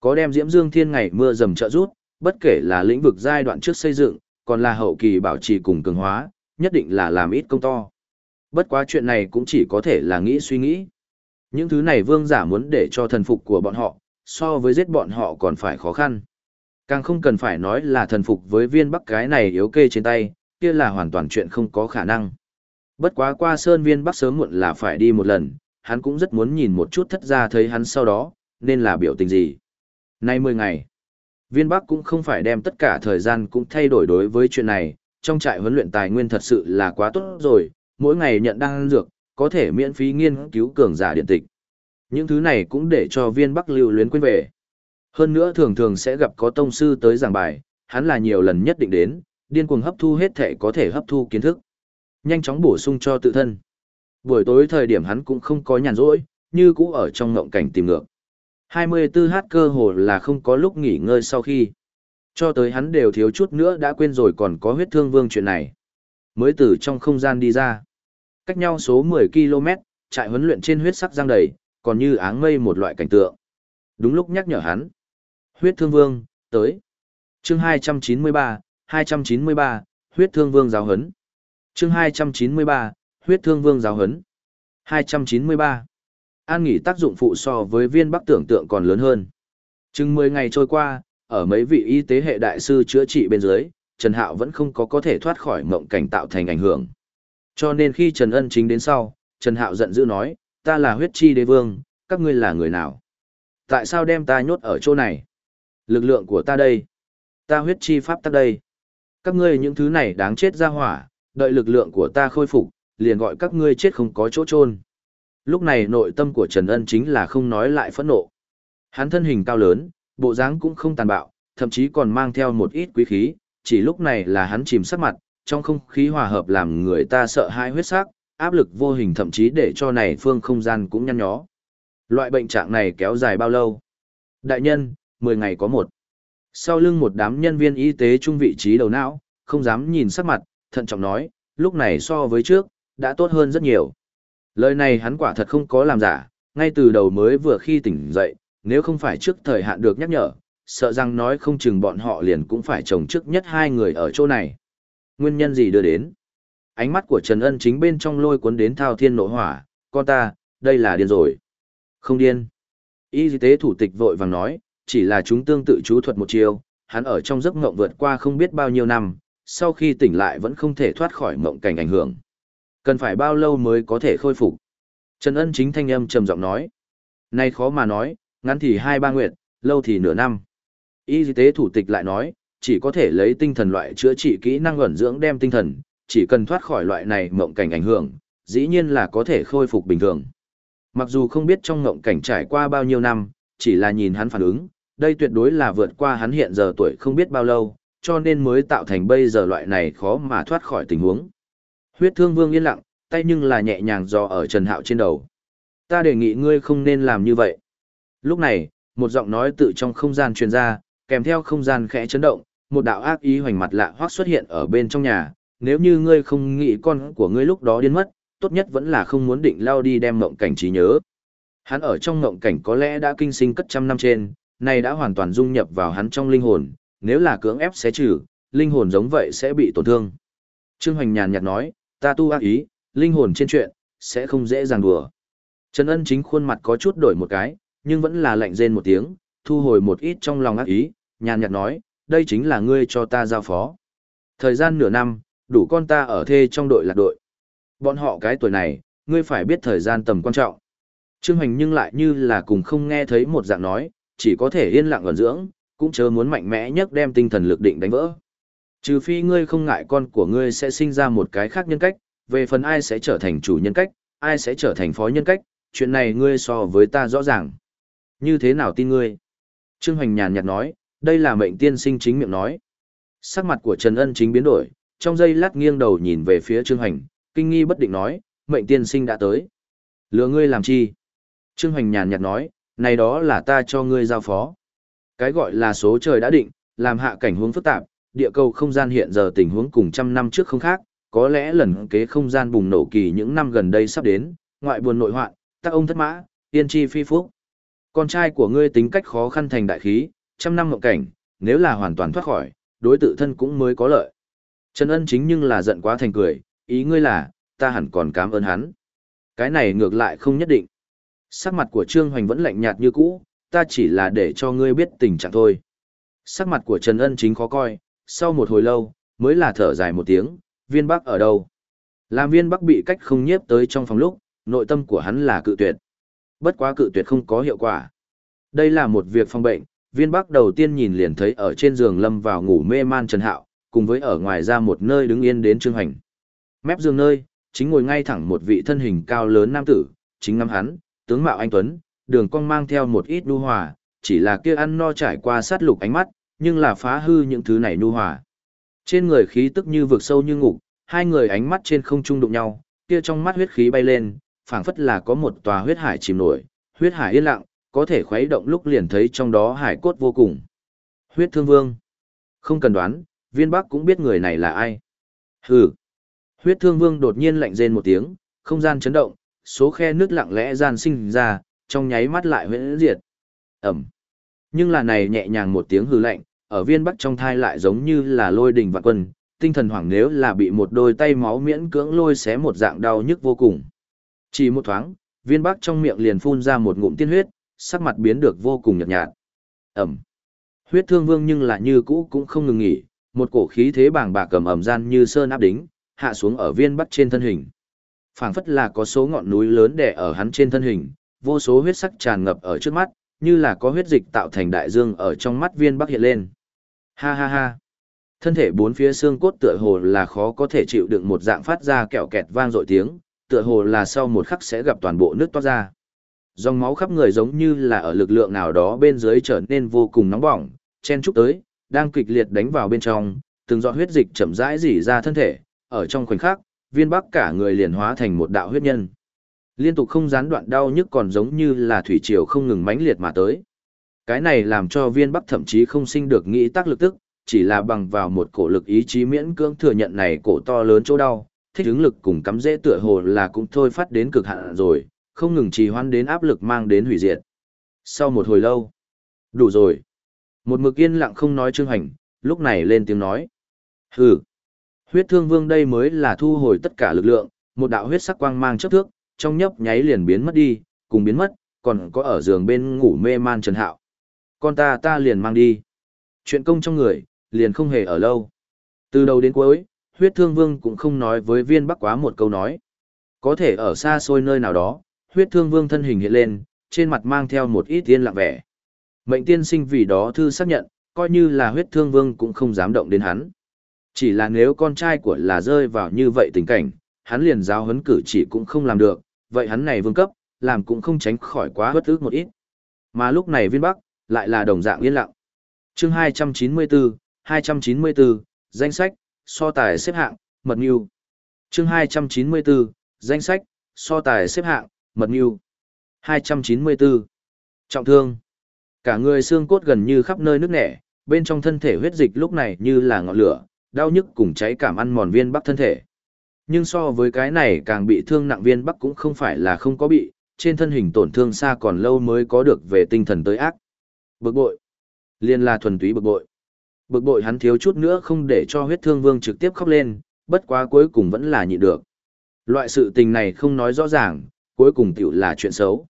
Có đem Diễm Dương Thiên ngày mưa dầm trợ rút, bất kể là lĩnh vực giai đoạn trước xây dựng, còn là hậu kỳ bảo trì cùng cường hóa, nhất định là làm ít công to. Bất quá chuyện này cũng chỉ có thể là nghĩ suy nghĩ. Những thứ này vương giả muốn để cho thần phục của bọn họ, so với giết bọn họ còn phải khó khăn. Càng không cần phải nói là thần phục với viên bắc cái này yếu kê trên tay, kia là hoàn toàn chuyện không có khả năng. Bất quá qua sơn viên bắc sớm muộn là phải đi một lần, hắn cũng rất muốn nhìn một chút thất ra thấy hắn sau đó, nên là biểu tình gì. Nay 10 ngày, viên bắc cũng không phải đem tất cả thời gian cũng thay đổi đối với chuyện này, trong trại huấn luyện tài nguyên thật sự là quá tốt rồi, mỗi ngày nhận đăng dược, có thể miễn phí nghiên cứu cường giả điện tịch. Những thứ này cũng để cho viên bắc lưu luyến quên về. Hơn nữa thường thường sẽ gặp có tông sư tới giảng bài, hắn là nhiều lần nhất định đến, điên cuồng hấp thu hết thể có thể hấp thu kiến thức. Nhanh chóng bổ sung cho tự thân. Buổi tối thời điểm hắn cũng không có nhàn rỗi, như cũ ở trong ngộng cảnh tìm ngược. 24h cơ hồ là không có lúc nghỉ ngơi sau khi. Cho tới hắn đều thiếu chút nữa đã quên rồi còn có huyết thương vương chuyện này. Mới từ trong không gian đi ra. Cách nhau số 10 km, trại huấn luyện trên huyết sắc giang đầy, còn như áng mây một loại cảnh tượng. Đúng lúc nhắc nhở hắn. Huyết thương vương, tới. chương 293, 293, huyết thương vương giáo hấn. chương 293, huyết thương vương giáo hấn. 293. An nghỉ tác dụng phụ so với viên bắc tưởng tượng còn lớn hơn. Chừng 10 ngày trôi qua, ở mấy vị y tế hệ đại sư chữa trị bên dưới, Trần Hạo vẫn không có có thể thoát khỏi mộng cảnh tạo thành ảnh hưởng. Cho nên khi Trần Ân chính đến sau, Trần Hạo giận dữ nói, ta là huyết chi đế vương, các ngươi là người nào? Tại sao đem ta nhốt ở chỗ này? Lực lượng của ta đây. Ta huyết chi pháp tắc đây. Các ngươi những thứ này đáng chết ra hỏa, đợi lực lượng của ta khôi phục, liền gọi các ngươi chết không có chỗ chôn. Lúc này nội tâm của Trần Ân chính là không nói lại phẫn nộ. Hắn thân hình cao lớn, bộ dáng cũng không tàn bạo, thậm chí còn mang theo một ít quý khí, chỉ lúc này là hắn chìm sắc mặt, trong không khí hòa hợp làm người ta sợ hãi huyết sắc, áp lực vô hình thậm chí để cho này phương không gian cũng nhăn nhó. Loại bệnh trạng này kéo dài bao lâu? Đại nhân, 10 ngày có một. Sau lưng một đám nhân viên y tế trung vị trí đầu não, không dám nhìn sắc mặt, thận trọng nói, lúc này so với trước, đã tốt hơn rất nhiều. Lời này hắn quả thật không có làm giả, ngay từ đầu mới vừa khi tỉnh dậy, nếu không phải trước thời hạn được nhắc nhở, sợ rằng nói không chừng bọn họ liền cũng phải chồng trước nhất hai người ở chỗ này. Nguyên nhân gì đưa đến? Ánh mắt của Trần Ân chính bên trong lôi cuốn đến thao thiên nộ hỏa, con ta, đây là điên rồi. Không điên. Y tế thủ tịch vội vàng nói, chỉ là chúng tương tự chú thuật một chiều, hắn ở trong giấc ngộng vượt qua không biết bao nhiêu năm, sau khi tỉnh lại vẫn không thể thoát khỏi mộng cảnh ảnh hưởng. Cần phải bao lâu mới có thể khôi phục? Trần Ân chính thanh âm trầm giọng nói. nay khó mà nói, ngắn thì hai ba nguyệt, lâu thì nửa năm. Y tế thủ tịch lại nói, chỉ có thể lấy tinh thần loại chữa trị kỹ năng ẩn dưỡng đem tinh thần, chỉ cần thoát khỏi loại này mộng cảnh ảnh hưởng, dĩ nhiên là có thể khôi phục bình thường. Mặc dù không biết trong mộng cảnh trải qua bao nhiêu năm, chỉ là nhìn hắn phản ứng, đây tuyệt đối là vượt qua hắn hiện giờ tuổi không biết bao lâu, cho nên mới tạo thành bây giờ loại này khó mà thoát khỏi tình huống. Huyết thương vương yên lặng, tay nhưng là nhẹ nhàng dò ở Trần Hạo trên đầu. Ta đề nghị ngươi không nên làm như vậy. Lúc này, một giọng nói tự trong không gian truyền ra, kèm theo không gian khẽ chấn động, một đạo ác ý hoành mặt lạ hoắc xuất hiện ở bên trong nhà. Nếu như ngươi không nghĩ con của ngươi lúc đó điên mất, tốt nhất vẫn là không muốn định lao đi đem mộng cảnh trí nhớ. Hắn ở trong mộng cảnh có lẽ đã kinh sinh cất trăm năm trên, nay đã hoàn toàn dung nhập vào hắn trong linh hồn, nếu là cưỡng ép xé trừ, linh hồn giống vậy sẽ bị tổn thương. Trương Hoành nhàn nhạt nói, ta tu ác ý, linh hồn trên chuyện, sẽ không dễ dàng đùa. Trần Ân chính khuôn mặt có chút đổi một cái, nhưng vẫn là lạnh rên một tiếng, thu hồi một ít trong lòng ác ý, nhàn nhạt nói, đây chính là ngươi cho ta giao phó. Thời gian nửa năm, đủ con ta ở thê trong đội lạc đội. Bọn họ cái tuổi này, ngươi phải biết thời gian tầm quan trọng. Trương Hoành nhưng lại như là cùng không nghe thấy một dạng nói, chỉ có thể yên lặng ẩn dưỡng, cũng chớ muốn mạnh mẽ nhất đem tinh thần lực định đánh vỡ. Trừ phi ngươi không ngại con của ngươi sẽ sinh ra một cái khác nhân cách, về phần ai sẽ trở thành chủ nhân cách, ai sẽ trở thành phó nhân cách, chuyện này ngươi so với ta rõ ràng. Như thế nào tin ngươi? Trương Hoành nhàn nhạt nói, đây là mệnh tiên sinh chính miệng nói. Sắc mặt của Trần Ân chính biến đổi, trong giây lát nghiêng đầu nhìn về phía Trương Hoành, kinh nghi bất định nói, mệnh tiên sinh đã tới. Lừa ngươi làm chi? Trương Hoành nhàn nhạt nói, này đó là ta cho ngươi giao phó. Cái gọi là số trời đã định, làm hạ cảnh huống phức tạp, địa cầu không gian hiện giờ tình huống cùng trăm năm trước không khác, có lẽ lần kế không gian bùng nổ kỳ những năm gần đây sắp đến, ngoại buồn nội hoạn, tác ông thất mã, yên chi phi phúc. Con trai của ngươi tính cách khó khăn thành đại khí, trăm năm mộng cảnh, nếu là hoàn toàn thoát khỏi, đối tự thân cũng mới có lợi. Trần ân chính nhưng là giận quá thành cười, ý ngươi là, ta hẳn còn cảm ơn hắn. Cái này ngược lại không nhất định. Sắc mặt của Trương Hoành vẫn lạnh nhạt như cũ, ta chỉ là để cho ngươi biết tình trạng thôi. Sắc mặt của Trần ân chính khó coi, sau một hồi lâu, mới là thở dài một tiếng, viên bắc ở đâu? Làm viên bắc bị cách không nhiếp tới trong phòng lúc, nội tâm của hắn là cự tuyệt. Bất quá cự tuyệt không có hiệu quả. Đây là một việc phòng bệnh, viên bắc đầu tiên nhìn liền thấy ở trên giường lâm vào ngủ mê man Trần Hạo, cùng với ở ngoài ra một nơi đứng yên đến Trương Hành. Mép giường nơi, chính ngồi ngay thẳng một vị thân hình cao lớn nam tử, chính ngắm hắn, tướng mạo anh Tuấn, đường cong mang theo một ít đu hòa, chỉ là kia ăn no trải qua sát lục ánh mắt, nhưng là phá hư những thứ này nu hòa. Trên người khí tức như vực sâu như ngục, hai người ánh mắt trên không trung đụng nhau, kia trong mắt huyết khí bay lên, phảng phất là có một tòa huyết hải chìm nổi, huyết hải yên lặng, có thể khuấy động lúc liền thấy trong đó hải cốt vô cùng. Huyết thương vương. Không cần đoán, viên bắc cũng biết người này là ai. Hừ. Huyết thương vương đột nhiên lạnh rên một tiếng, không gian chấn động, số khe nước lặng lẽ gian sinh ra, trong nháy mắt lại huyễn diệt. ầm Nhưng là này nhẹ nhàng một tiếng hừ lạnh, ở viên bắc trong thai lại giống như là lôi đình vạn quân, tinh thần hoảng nếu là bị một đôi tay máu miễn cưỡng lôi xé một dạng đau nhức vô cùng. Chỉ một thoáng, viên bắc trong miệng liền phun ra một ngụm tiên huyết, sắc mặt biến được vô cùng nhợt nhạt. Ẩm. Huyết thương vương nhưng là như cũ cũng không ngừng nghỉ, một cổ khí thế bàng bạc cầm ẩm gian như sơn áp đính, hạ xuống ở viên bắc trên thân hình. phảng phất là có số ngọn núi lớn đè ở hắn trên thân hình, vô số huyết sắc tràn ngập ở trước mắt, như là có huyết dịch tạo thành đại dương ở trong mắt viên bắc hiện lên. Ha ha ha. Thân thể bốn phía xương cốt tựa hồ là khó có thể chịu đựng một dạng phát ra kẹo kẹt vang dội tiếng, tựa hồ là sau một khắc sẽ gặp toàn bộ nước toát ra. Dòng máu khắp người giống như là ở lực lượng nào đó bên dưới trở nên vô cùng nóng bỏng, chen chúc tới, đang kịch liệt đánh vào bên trong, từng giọt huyết dịch chậm rãi rỉ ra thân thể, ở trong khoảnh khắc, viên bắc cả người liền hóa thành một đạo huyết nhân. Liên tục không gián đoạn đau nhức còn giống như là thủy triều không ngừng mãnh liệt mà tới. Cái này làm cho viên bắc thậm chí không sinh được nghĩ tác lực tức, chỉ là bằng vào một cổ lực ý chí miễn cưỡng thừa nhận này cổ to lớn chỗ đau, thích ứng lực cùng cắm dễ tựa hồ là cũng thôi phát đến cực hạn rồi, không ngừng trì hoãn đến áp lực mang đến hủy diệt. Sau một hồi lâu, đủ rồi. Một mực yên lặng không nói trương hành, lúc này lên tiếng nói. Hừ, huyết thương vương đây mới là thu hồi tất cả lực lượng, một đạo huyết sắc quang mang chấp thước, trong nhấp nháy liền biến mất đi, cùng biến mất, còn có ở giường bên ngủ mê man Trần Hạo. Con ta ta liền mang đi. Chuyện công trong người, liền không hề ở lâu. Từ đầu đến cuối, huyết thương vương cũng không nói với viên bắc quá một câu nói. Có thể ở xa xôi nơi nào đó, huyết thương vương thân hình hiện lên, trên mặt mang theo một ít tiên lặng vẻ. Mệnh tiên sinh vì đó thư xác nhận, coi như là huyết thương vương cũng không dám động đến hắn. Chỉ là nếu con trai của là rơi vào như vậy tình cảnh, hắn liền giáo huấn cử chỉ cũng không làm được, vậy hắn này vương cấp, làm cũng không tránh khỏi quá bất ức một ít. Mà lúc này viên bắc, lại là đồng dạng yên lặng. chương 294, 294, danh sách, so tài xếp hạng, mật nhu. chương 294, danh sách, so tài xếp hạng, mật nhu. 294. Trọng thương. Cả người xương cốt gần như khắp nơi nước nẻ, bên trong thân thể huyết dịch lúc này như là ngọn lửa, đau nhức cùng cháy cảm ăn mòn viên bắc thân thể. Nhưng so với cái này càng bị thương nặng viên bắc cũng không phải là không có bị, trên thân hình tổn thương xa còn lâu mới có được về tinh thần tới ác. Bực bội. Liên là thuần túy bực bội. Bực bội hắn thiếu chút nữa không để cho huyết thương vương trực tiếp khóc lên, bất quá cuối cùng vẫn là nhịn được. Loại sự tình này không nói rõ ràng, cuối cùng tiểu là chuyện xấu.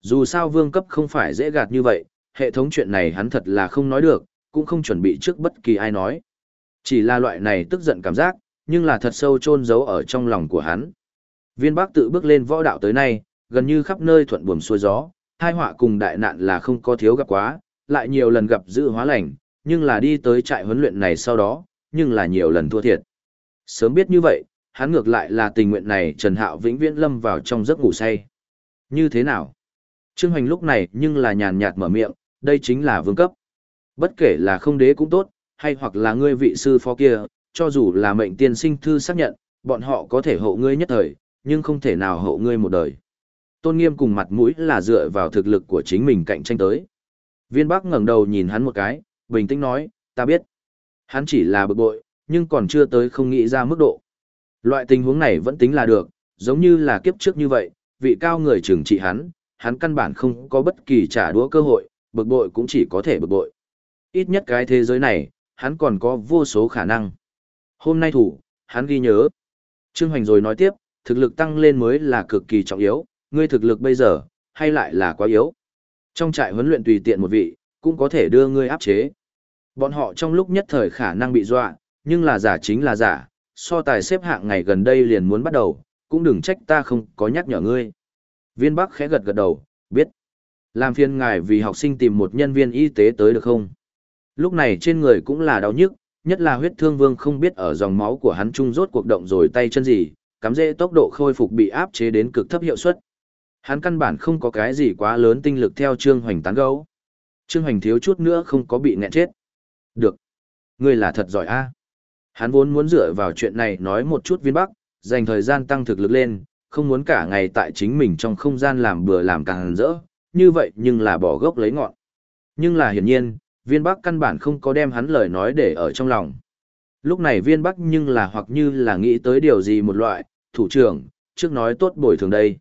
Dù sao vương cấp không phải dễ gạt như vậy, hệ thống chuyện này hắn thật là không nói được, cũng không chuẩn bị trước bất kỳ ai nói. Chỉ là loại này tức giận cảm giác, nhưng là thật sâu chôn giấu ở trong lòng của hắn. Viên Bắc tự bước lên võ đạo tới nay, gần như khắp nơi thuận buồm xuôi gió, hai họa cùng đại nạn là không có thiếu gặp quá, lại nhiều lần gặp dự hóa lành, nhưng là đi tới trại huấn luyện này sau đó, nhưng là nhiều lần thua thiệt. Sớm biết như vậy, hắn ngược lại là tình nguyện này Trần Hạo vĩnh viễn lâm vào trong giấc ngủ say. Như thế nào? Trương Hoành lúc này nhưng là nhàn nhạt mở miệng, đây chính là vương cấp. Bất kể là không đế cũng tốt, hay hoặc là ngươi vị sư phó kia, cho dù là mệnh tiên sinh thư xác nhận, bọn họ có thể hộ ngươi nhất thời, nhưng không thể nào hộ ngươi một đời. Tôn nghiêm cùng mặt mũi là dựa vào thực lực của chính mình cạnh tranh tới. Viên Bắc ngẩng đầu nhìn hắn một cái, bình tĩnh nói, ta biết. Hắn chỉ là bực bội, nhưng còn chưa tới không nghĩ ra mức độ. Loại tình huống này vẫn tính là được, giống như là kiếp trước như vậy, vị cao người trưởng trị hắn, hắn căn bản không có bất kỳ trả đũa cơ hội, bực bội cũng chỉ có thể bực bội. Ít nhất cái thế giới này, hắn còn có vô số khả năng. Hôm nay thủ, hắn ghi nhớ. Trương Hoành rồi nói tiếp, thực lực tăng lên mới là cực kỳ trọng yếu, ngươi thực lực bây giờ, hay lại là quá yếu. Trong trại huấn luyện tùy tiện một vị, cũng có thể đưa ngươi áp chế. Bọn họ trong lúc nhất thời khả năng bị dọa, nhưng là giả chính là giả, so tài xếp hạng ngày gần đây liền muốn bắt đầu, cũng đừng trách ta không có nhắc nhở ngươi. Viên Bắc khẽ gật gật đầu, biết. Làm phiền ngài vì học sinh tìm một nhân viên y tế tới được không? Lúc này trên người cũng là đau nhức, nhất là huyết thương vương không biết ở dòng máu của hắn trung rốt cuộc động rồi tay chân gì, cắm dễ tốc độ khôi phục bị áp chế đến cực thấp hiệu suất. Hắn căn bản không có cái gì quá lớn tinh lực theo Trương Hoành tán gấu. Trương Hoành thiếu chút nữa không có bị nghẹn chết. Được. Ngươi là thật giỏi a. Hắn vốn muốn dựa vào chuyện này nói một chút viên bắc, dành thời gian tăng thực lực lên, không muốn cả ngày tại chính mình trong không gian làm bừa làm càng rỡ, như vậy nhưng là bỏ gốc lấy ngọn. Nhưng là hiển nhiên, viên bắc căn bản không có đem hắn lời nói để ở trong lòng. Lúc này viên bắc nhưng là hoặc như là nghĩ tới điều gì một loại, thủ trưởng, trước nói tốt bồi thường đây.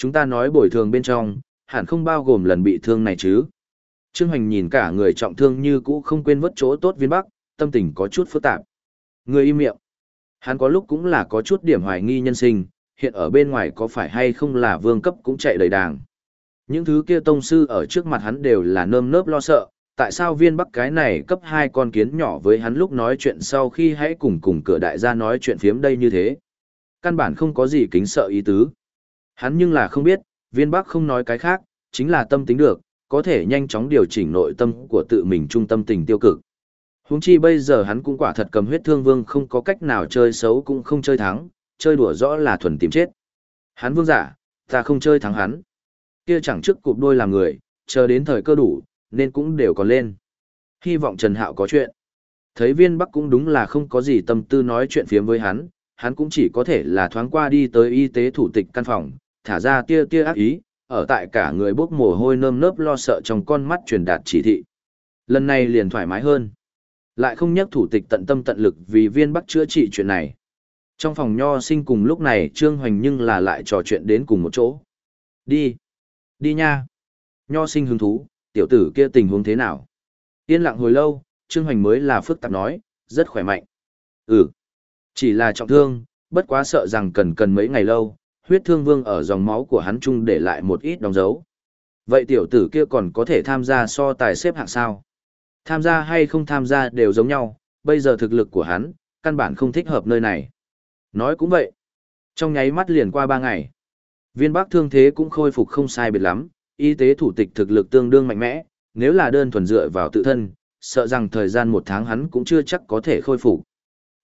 Chúng ta nói bồi thường bên trong, hẳn không bao gồm lần bị thương này chứ. Trương Hoành nhìn cả người trọng thương như cũ không quên vất chỗ tốt viên bắc, tâm tình có chút phức tạp. Người im miệng. Hắn có lúc cũng là có chút điểm hoài nghi nhân sinh, hiện ở bên ngoài có phải hay không là vương cấp cũng chạy đầy đàng. Những thứ kia tông sư ở trước mặt hắn đều là nơm nớp lo sợ, tại sao viên bắc cái này cấp hai con kiến nhỏ với hắn lúc nói chuyện sau khi hãy cùng cùng cửa đại gia nói chuyện phiếm đây như thế. Căn bản không có gì kính sợ ý tứ. Hắn nhưng là không biết, viên bắc không nói cái khác, chính là tâm tính được, có thể nhanh chóng điều chỉnh nội tâm của tự mình trung tâm tình tiêu cực. Huống chi bây giờ hắn cũng quả thật cầm huyết thương vương không có cách nào chơi xấu cũng không chơi thắng, chơi đùa rõ là thuần tìm chết. Hắn vương giả, ta không chơi thắng hắn. Kia chẳng trước cụp đôi làm người, chờ đến thời cơ đủ, nên cũng đều còn lên. Hy vọng Trần Hạo có chuyện. Thấy viên bắc cũng đúng là không có gì tâm tư nói chuyện phiếm với hắn, hắn cũng chỉ có thể là thoáng qua đi tới y tế thủ tịch căn phòng, thả ra tia tia ác ý, ở tại cả người bốc mồ hôi nơm nớp lo sợ trong con mắt truyền đạt chỉ thị. Lần này liền thoải mái hơn. Lại không nhắc thủ tịch tận tâm tận lực vì viên bắc chữa trị chuyện này. Trong phòng nho sinh cùng lúc này Trương Hoành nhưng là lại trò chuyện đến cùng một chỗ. Đi. Đi nha. Nho sinh hứng thú, tiểu tử kia tình huống thế nào? Yên lặng hồi lâu, Trương Hoành mới là phức tạp nói, rất khỏe mạnh. Ừ. Chỉ là trọng thương, bất quá sợ rằng cần cần mấy ngày lâu, huyết thương vương ở dòng máu của hắn chung để lại một ít đóng dấu. Vậy tiểu tử kia còn có thể tham gia so tài xếp hạng sao? Tham gia hay không tham gia đều giống nhau, bây giờ thực lực của hắn, căn bản không thích hợp nơi này. Nói cũng vậy. Trong nháy mắt liền qua ba ngày, viên bác thương thế cũng khôi phục không sai biệt lắm, y tế thủ tịch thực lực tương đương mạnh mẽ, nếu là đơn thuần dựa vào tự thân, sợ rằng thời gian một tháng hắn cũng chưa chắc có thể khôi phục.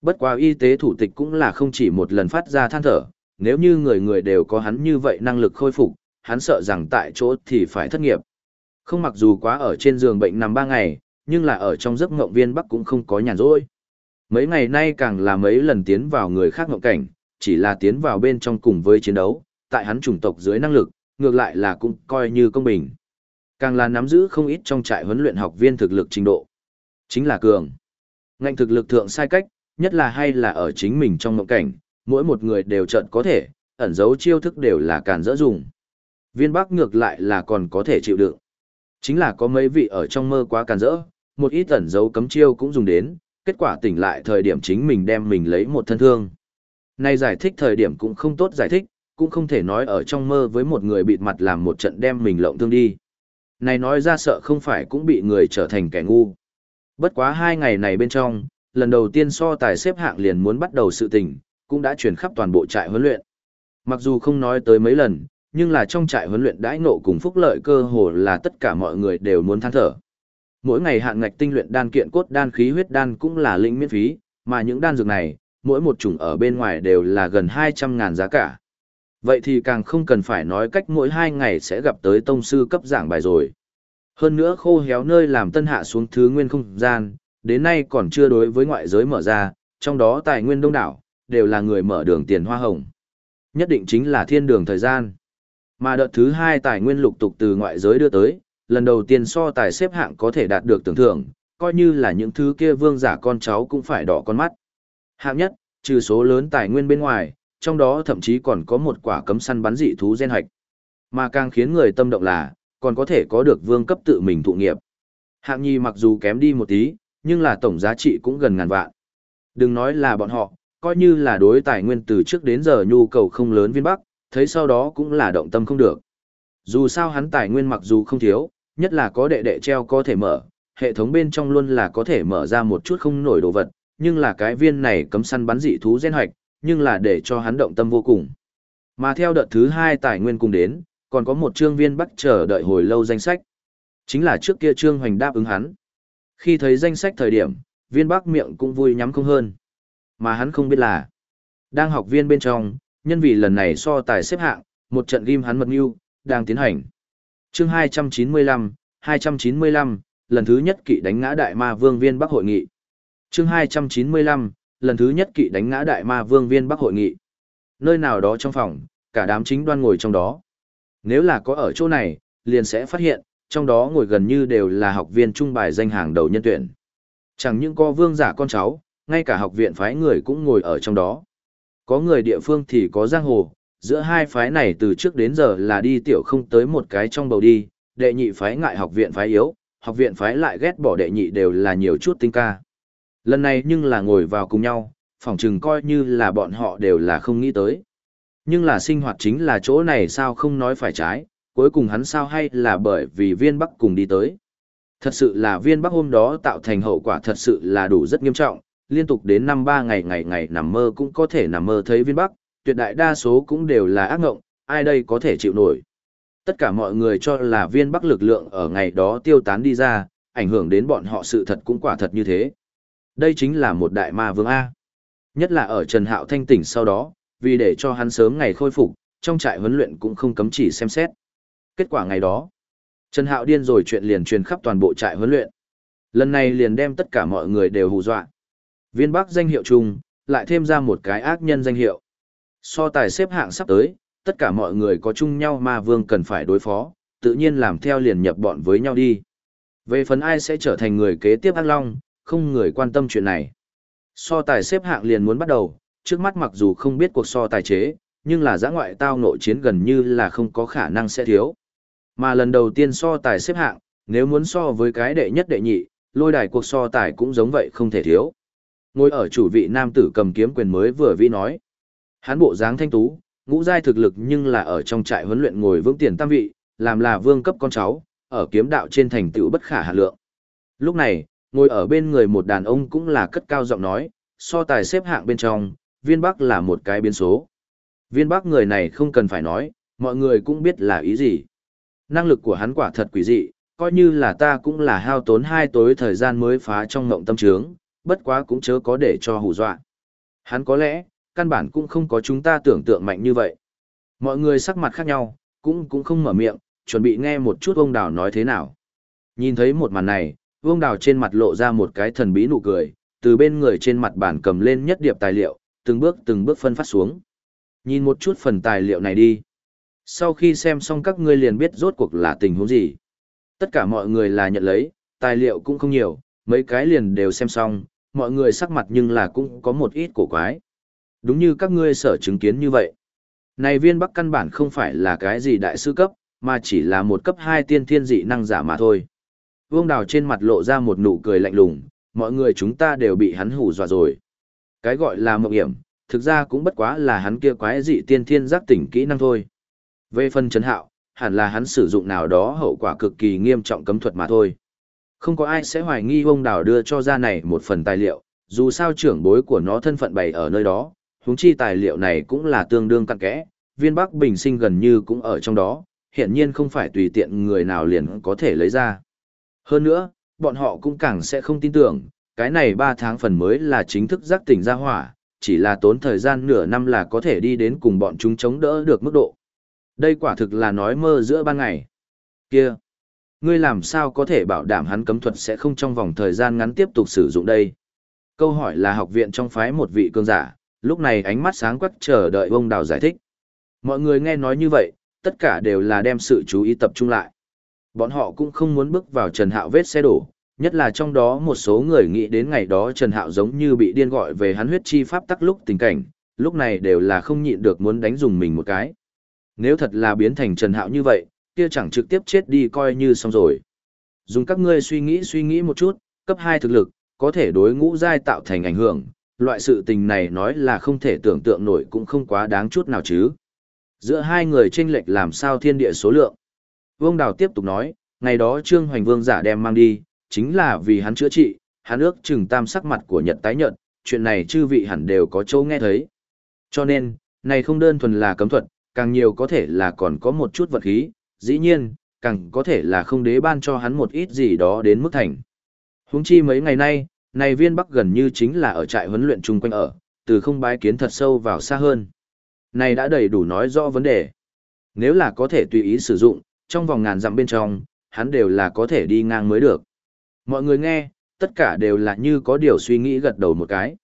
Bất quá y tế thủ tịch cũng là không chỉ một lần phát ra than thở, nếu như người người đều có hắn như vậy năng lực khôi phục, hắn sợ rằng tại chỗ thì phải thất nghiệp. Không mặc dù quá ở trên giường bệnh nằm ba ngày, nhưng là ở trong giấc ngộng viên bắc cũng không có nhàn rỗi. Mấy ngày nay càng là mấy lần tiến vào người khác ngộng cảnh, chỉ là tiến vào bên trong cùng với chiến đấu, tại hắn chủng tộc dưới năng lực, ngược lại là cũng coi như công bình. Càng là nắm giữ không ít trong trại huấn luyện học viên thực lực trình độ. Chính là cường. Ngành thực lực thượng sai cách, nhất là hay là ở chính mình trong ngộng cảnh, mỗi một người đều trận có thể, ẩn dấu chiêu thức đều là càn dỡ dùng. Viên Bắc ngược lại là còn có thể chịu đựng. Chính là có mấy vị ở trong mơ quá càn dỡ, một ít ẩn dấu cấm chiêu cũng dùng đến, kết quả tỉnh lại thời điểm chính mình đem mình lấy một thân thương. Này giải thích thời điểm cũng không tốt giải thích, cũng không thể nói ở trong mơ với một người bịt mặt làm một trận đem mình lộng thương đi. Này nói ra sợ không phải cũng bị người trở thành kẻ ngu. Bất quá hai ngày này bên trong, lần đầu tiên so tài xếp hạng liền muốn bắt đầu sự tình, cũng đã truyền khắp toàn bộ trại huấn luyện. Mặc dù không nói tới mấy lần, nhưng là trong trại huấn luyện đãi ngộ cùng phúc lợi cơ hồ là tất cả mọi người đều muốn than thở. mỗi ngày hạn ngạch tinh luyện đan kiện cốt đan khí huyết đan cũng là lĩnh miễn phí, mà những đan dược này, mỗi một chủng ở bên ngoài đều là gần 200 ngàn giá cả. Vậy thì càng không cần phải nói cách mỗi hai ngày sẽ gặp tới tông sư cấp giảng bài rồi. Hơn nữa khô héo nơi làm tân hạ xuống thứ nguyên không gian, đến nay còn chưa đối với ngoại giới mở ra, trong đó tài nguyên đông đảo, đều là người mở đường tiền hoa hồng. Nhất định chính là thiên đường thời gian. Mà đợt thứ hai tài nguyên lục tục từ ngoại giới đưa tới, lần đầu tiên so tài xếp hạng có thể đạt được tưởng thưởng, coi như là những thứ kia vương giả con cháu cũng phải đỏ con mắt. Hạng nhất, trừ số lớn tài nguyên bên ngoài, trong đó thậm chí còn có một quả cấm săn bắn dị thú gen hạch. Mà càng khiến người tâm động là, còn có thể có được vương cấp tự mình thụ nghiệp. Hạng nhì mặc dù kém đi một tí, nhưng là tổng giá trị cũng gần ngàn vạn. Đừng nói là bọn họ, coi như là đối tài nguyên từ trước đến giờ nhu cầu không lớn viên bắc, thấy sau đó cũng là động tâm không được. Dù sao hắn tài nguyên mặc dù không thiếu, nhất là có đệ đệ treo có thể mở, hệ thống bên trong luôn là có thể mở ra một chút không nổi đồ vật, nhưng là cái viên này cấm săn bắn dị thú gen hoạch, nhưng là để cho hắn động tâm vô cùng. Mà theo đợt thứ hai tài nguyên cùng đến, còn có một trương viên bắc chờ đợi hồi lâu danh sách. Chính là trước kia trương hoành đáp ứng hắn. Khi thấy danh sách thời điểm, viên bắc miệng cũng vui nhắm không hơn. Mà hắn không biết là, đang học viên bên trong, nhân vì lần này so tài xếp hạng, một trận ghim hắn mật mưu, đang tiến hành. chương 295, 295, lần thứ nhất kỵ đánh ngã đại ma vương viên bắc hội nghị. chương 295, lần thứ nhất kỵ đánh ngã đại ma vương viên bắc hội nghị. Nơi nào đó trong phòng, cả đám chính đoan ngồi trong đó. Nếu là có ở chỗ này, liền sẽ phát hiện, trong đó ngồi gần như đều là học viên trung bài danh hàng đầu nhân tuyển. Chẳng những có vương giả con cháu, ngay cả học viện phái người cũng ngồi ở trong đó. Có người địa phương thì có giang hồ, giữa hai phái này từ trước đến giờ là đi tiểu không tới một cái trong bầu đi, đệ nhị phái ngại học viện phái yếu, học viện phái lại ghét bỏ đệ nhị đều là nhiều chút tinh ca. Lần này nhưng là ngồi vào cùng nhau, phỏng chừng coi như là bọn họ đều là không nghĩ tới. Nhưng là sinh hoạt chính là chỗ này sao không nói phải trái, cuối cùng hắn sao hay là bởi vì viên bắc cùng đi tới. Thật sự là viên bắc hôm đó tạo thành hậu quả thật sự là đủ rất nghiêm trọng, liên tục đến năm ba ngày ngày ngày nằm mơ cũng có thể nằm mơ thấy viên bắc, tuyệt đại đa số cũng đều là ác ngộng, ai đây có thể chịu nổi. Tất cả mọi người cho là viên bắc lực lượng ở ngày đó tiêu tán đi ra, ảnh hưởng đến bọn họ sự thật cũng quả thật như thế. Đây chính là một đại ma vương A. Nhất là ở Trần Hạo thanh tỉnh sau đó, vì để cho hắn sớm ngày khôi phục, trong trại huấn luyện cũng không cấm chỉ xem xét. Kết quả ngày đó, Trần Hạo điên rồi chuyện liền truyền khắp toàn bộ trại huấn luyện. Lần này liền đem tất cả mọi người đều hù dọa. Viên Bắc danh hiệu chung, lại thêm ra một cái ác nhân danh hiệu. So tài xếp hạng sắp tới, tất cả mọi người có chung nhau ma vương cần phải đối phó, tự nhiên làm theo liền nhập bọn với nhau đi. Về phần ai sẽ trở thành người kế tiếp ác long, không người quan tâm chuyện này. So tài xếp hạng liền muốn bắt đầu, trước mắt mặc dù không biết cuộc so tài chế, nhưng là giã ngoại tao nội chiến gần như là không có khả năng sẽ thiếu. Mà lần đầu tiên so tài xếp hạng, nếu muốn so với cái đệ nhất đệ nhị, lôi đài cuộc so tài cũng giống vậy không thể thiếu. Ngồi ở chủ vị nam tử cầm kiếm quyền mới vừa vi nói. Hán bộ dáng thanh tú, ngũ giai thực lực nhưng là ở trong trại huấn luyện ngồi vững tiền tam vị, làm là vương cấp con cháu, ở kiếm đạo trên thành tựu bất khả hạ lượng. Lúc này, ngồi ở bên người một đàn ông cũng là cất cao giọng nói, so tài xếp hạng bên trong, viên bắc là một cái biến số. Viên bắc người này không cần phải nói, mọi người cũng biết là ý gì. Năng lực của hắn quả thật quỷ dị, coi như là ta cũng là hao tốn hai tối thời gian mới phá trong ngộng tâm trướng, bất quá cũng chớ có để cho hù dọa. Hắn có lẽ, căn bản cũng không có chúng ta tưởng tượng mạnh như vậy. Mọi người sắc mặt khác nhau, cũng cũng không mở miệng, chuẩn bị nghe một chút ông đào nói thế nào. Nhìn thấy một màn này, ông Đào trên mặt lộ ra một cái thần bí nụ cười, từ bên người trên mặt bàn cầm lên nhất điệp tài liệu, từng bước từng bước phân phát xuống. Nhìn một chút phần tài liệu này đi. Sau khi xem xong các ngươi liền biết rốt cuộc là tình huống gì. Tất cả mọi người là nhận lấy, tài liệu cũng không nhiều, mấy cái liền đều xem xong, mọi người sắc mặt nhưng là cũng có một ít cổ quái. Đúng như các ngươi sở chứng kiến như vậy. Này viên bắc căn bản không phải là cái gì đại sư cấp, mà chỉ là một cấp 2 tiên thiên dị năng giả mà thôi. Vương Đào trên mặt lộ ra một nụ cười lạnh lùng, mọi người chúng ta đều bị hắn hù dọa rồi. Cái gọi là mộng hiểm, thực ra cũng bất quá là hắn kia quái dị tiên thiên giác tỉnh kỹ năng thôi. Về phần chấn Hạo, hẳn là hắn sử dụng nào đó hậu quả cực kỳ nghiêm trọng cấm thuật mà thôi. Không có ai sẽ hoài nghi ông Đào đưa cho ra này một phần tài liệu, dù sao trưởng bối của nó thân phận bày ở nơi đó, huống chi tài liệu này cũng là tương đương cặn kẽ, viên bắc bình sinh gần như cũng ở trong đó, hiện nhiên không phải tùy tiện người nào liền có thể lấy ra. Hơn nữa, bọn họ cũng càng sẽ không tin tưởng, cái này 3 tháng phần mới là chính thức giác tỉnh ra hỏa, chỉ là tốn thời gian nửa năm là có thể đi đến cùng bọn chúng chống đỡ được mức độ. Đây quả thực là nói mơ giữa ban ngày. Kia! Ngươi làm sao có thể bảo đảm hắn cấm thuật sẽ không trong vòng thời gian ngắn tiếp tục sử dụng đây? Câu hỏi là học viện trong phái một vị cường giả, lúc này ánh mắt sáng quắc chờ đợi ông đào giải thích. Mọi người nghe nói như vậy, tất cả đều là đem sự chú ý tập trung lại. Bọn họ cũng không muốn bước vào Trần Hạo vết xe đổ, nhất là trong đó một số người nghĩ đến ngày đó Trần Hạo giống như bị điên gọi về hắn huyết chi pháp tắc lúc tình cảnh, lúc này đều là không nhịn được muốn đánh dùng mình một cái. Nếu thật là biến thành Trần Hạo như vậy, kia chẳng trực tiếp chết đi coi như xong rồi. Dùng các ngươi suy nghĩ suy nghĩ một chút, cấp 2 thực lực, có thể đối ngũ giai tạo thành ảnh hưởng, loại sự tình này nói là không thể tưởng tượng nổi cũng không quá đáng chút nào chứ. Giữa hai người tranh lệch làm sao thiên địa số lượng. Vương Đào tiếp tục nói, ngày đó Trương Hoành Vương giả đem mang đi, chính là vì hắn chữa trị, hắn ước chừng tam sắc mặt của Nhật tái nhợt, chuyện này chư vị hẳn đều có chỗ nghe thấy. Cho nên, này không đơn thuần là cấm thuật, càng nhiều có thể là còn có một chút vật khí, dĩ nhiên, càng có thể là không đế ban cho hắn một ít gì đó đến mức thành. Huống chi mấy ngày nay, này viên bắc gần như chính là ở trại huấn luyện chung quanh ở, từ không bái kiến thật sâu vào xa hơn. Này đã đầy đủ nói rõ vấn đề. Nếu là có thể tùy ý sử dụng, trong vòng ngàn dặm bên trong, hắn đều là có thể đi ngang mới được. Mọi người nghe, tất cả đều là như có điều suy nghĩ gật đầu một cái.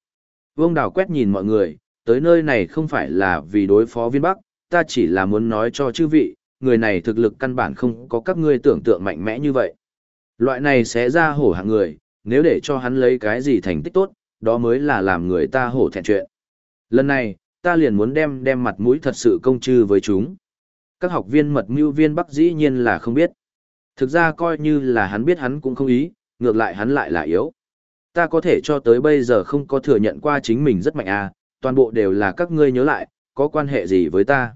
Vương Đào quét nhìn mọi người, tới nơi này không phải là vì đối phó viên bắc, ta chỉ là muốn nói cho chư vị, người này thực lực căn bản không có các ngươi tưởng tượng mạnh mẽ như vậy. Loại này sẽ ra hổ hạng người, nếu để cho hắn lấy cái gì thành tích tốt, đó mới là làm người ta hổ thẹn chuyện. Lần này, ta liền muốn đem đem mặt mũi thật sự công chư với chúng. Các học viên mật mưu viên Bắc dĩ nhiên là không biết. Thực ra coi như là hắn biết hắn cũng không ý, ngược lại hắn lại là yếu. Ta có thể cho tới bây giờ không có thừa nhận qua chính mình rất mạnh à, toàn bộ đều là các ngươi nhớ lại, có quan hệ gì với ta.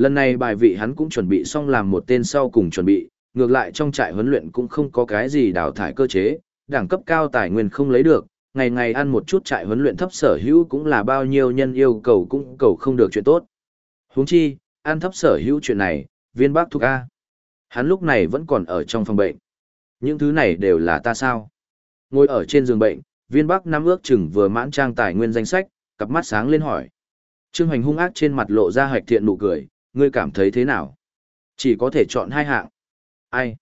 Lần này bài vị hắn cũng chuẩn bị xong làm một tên sau cùng chuẩn bị, ngược lại trong trại huấn luyện cũng không có cái gì đào thải cơ chế, đẳng cấp cao tài nguyên không lấy được, ngày ngày ăn một chút trại huấn luyện thấp sở hữu cũng là bao nhiêu nhân yêu cầu cũng cầu không được chuyện tốt. Huống chi, ăn thấp sở hữu chuyện này, viên bác thuộc A. Hắn lúc này vẫn còn ở trong phòng bệnh. Những thứ này đều là ta sao? Ngồi ở trên giường bệnh, viên bác năm ước chừng vừa mãn trang tài nguyên danh sách, cặp mắt sáng lên hỏi. Trương Hoành hung ác trên mặt lộ ra hạch thiện nụ cười, ngươi cảm thấy thế nào? Chỉ có thể chọn hai hạng. Ai?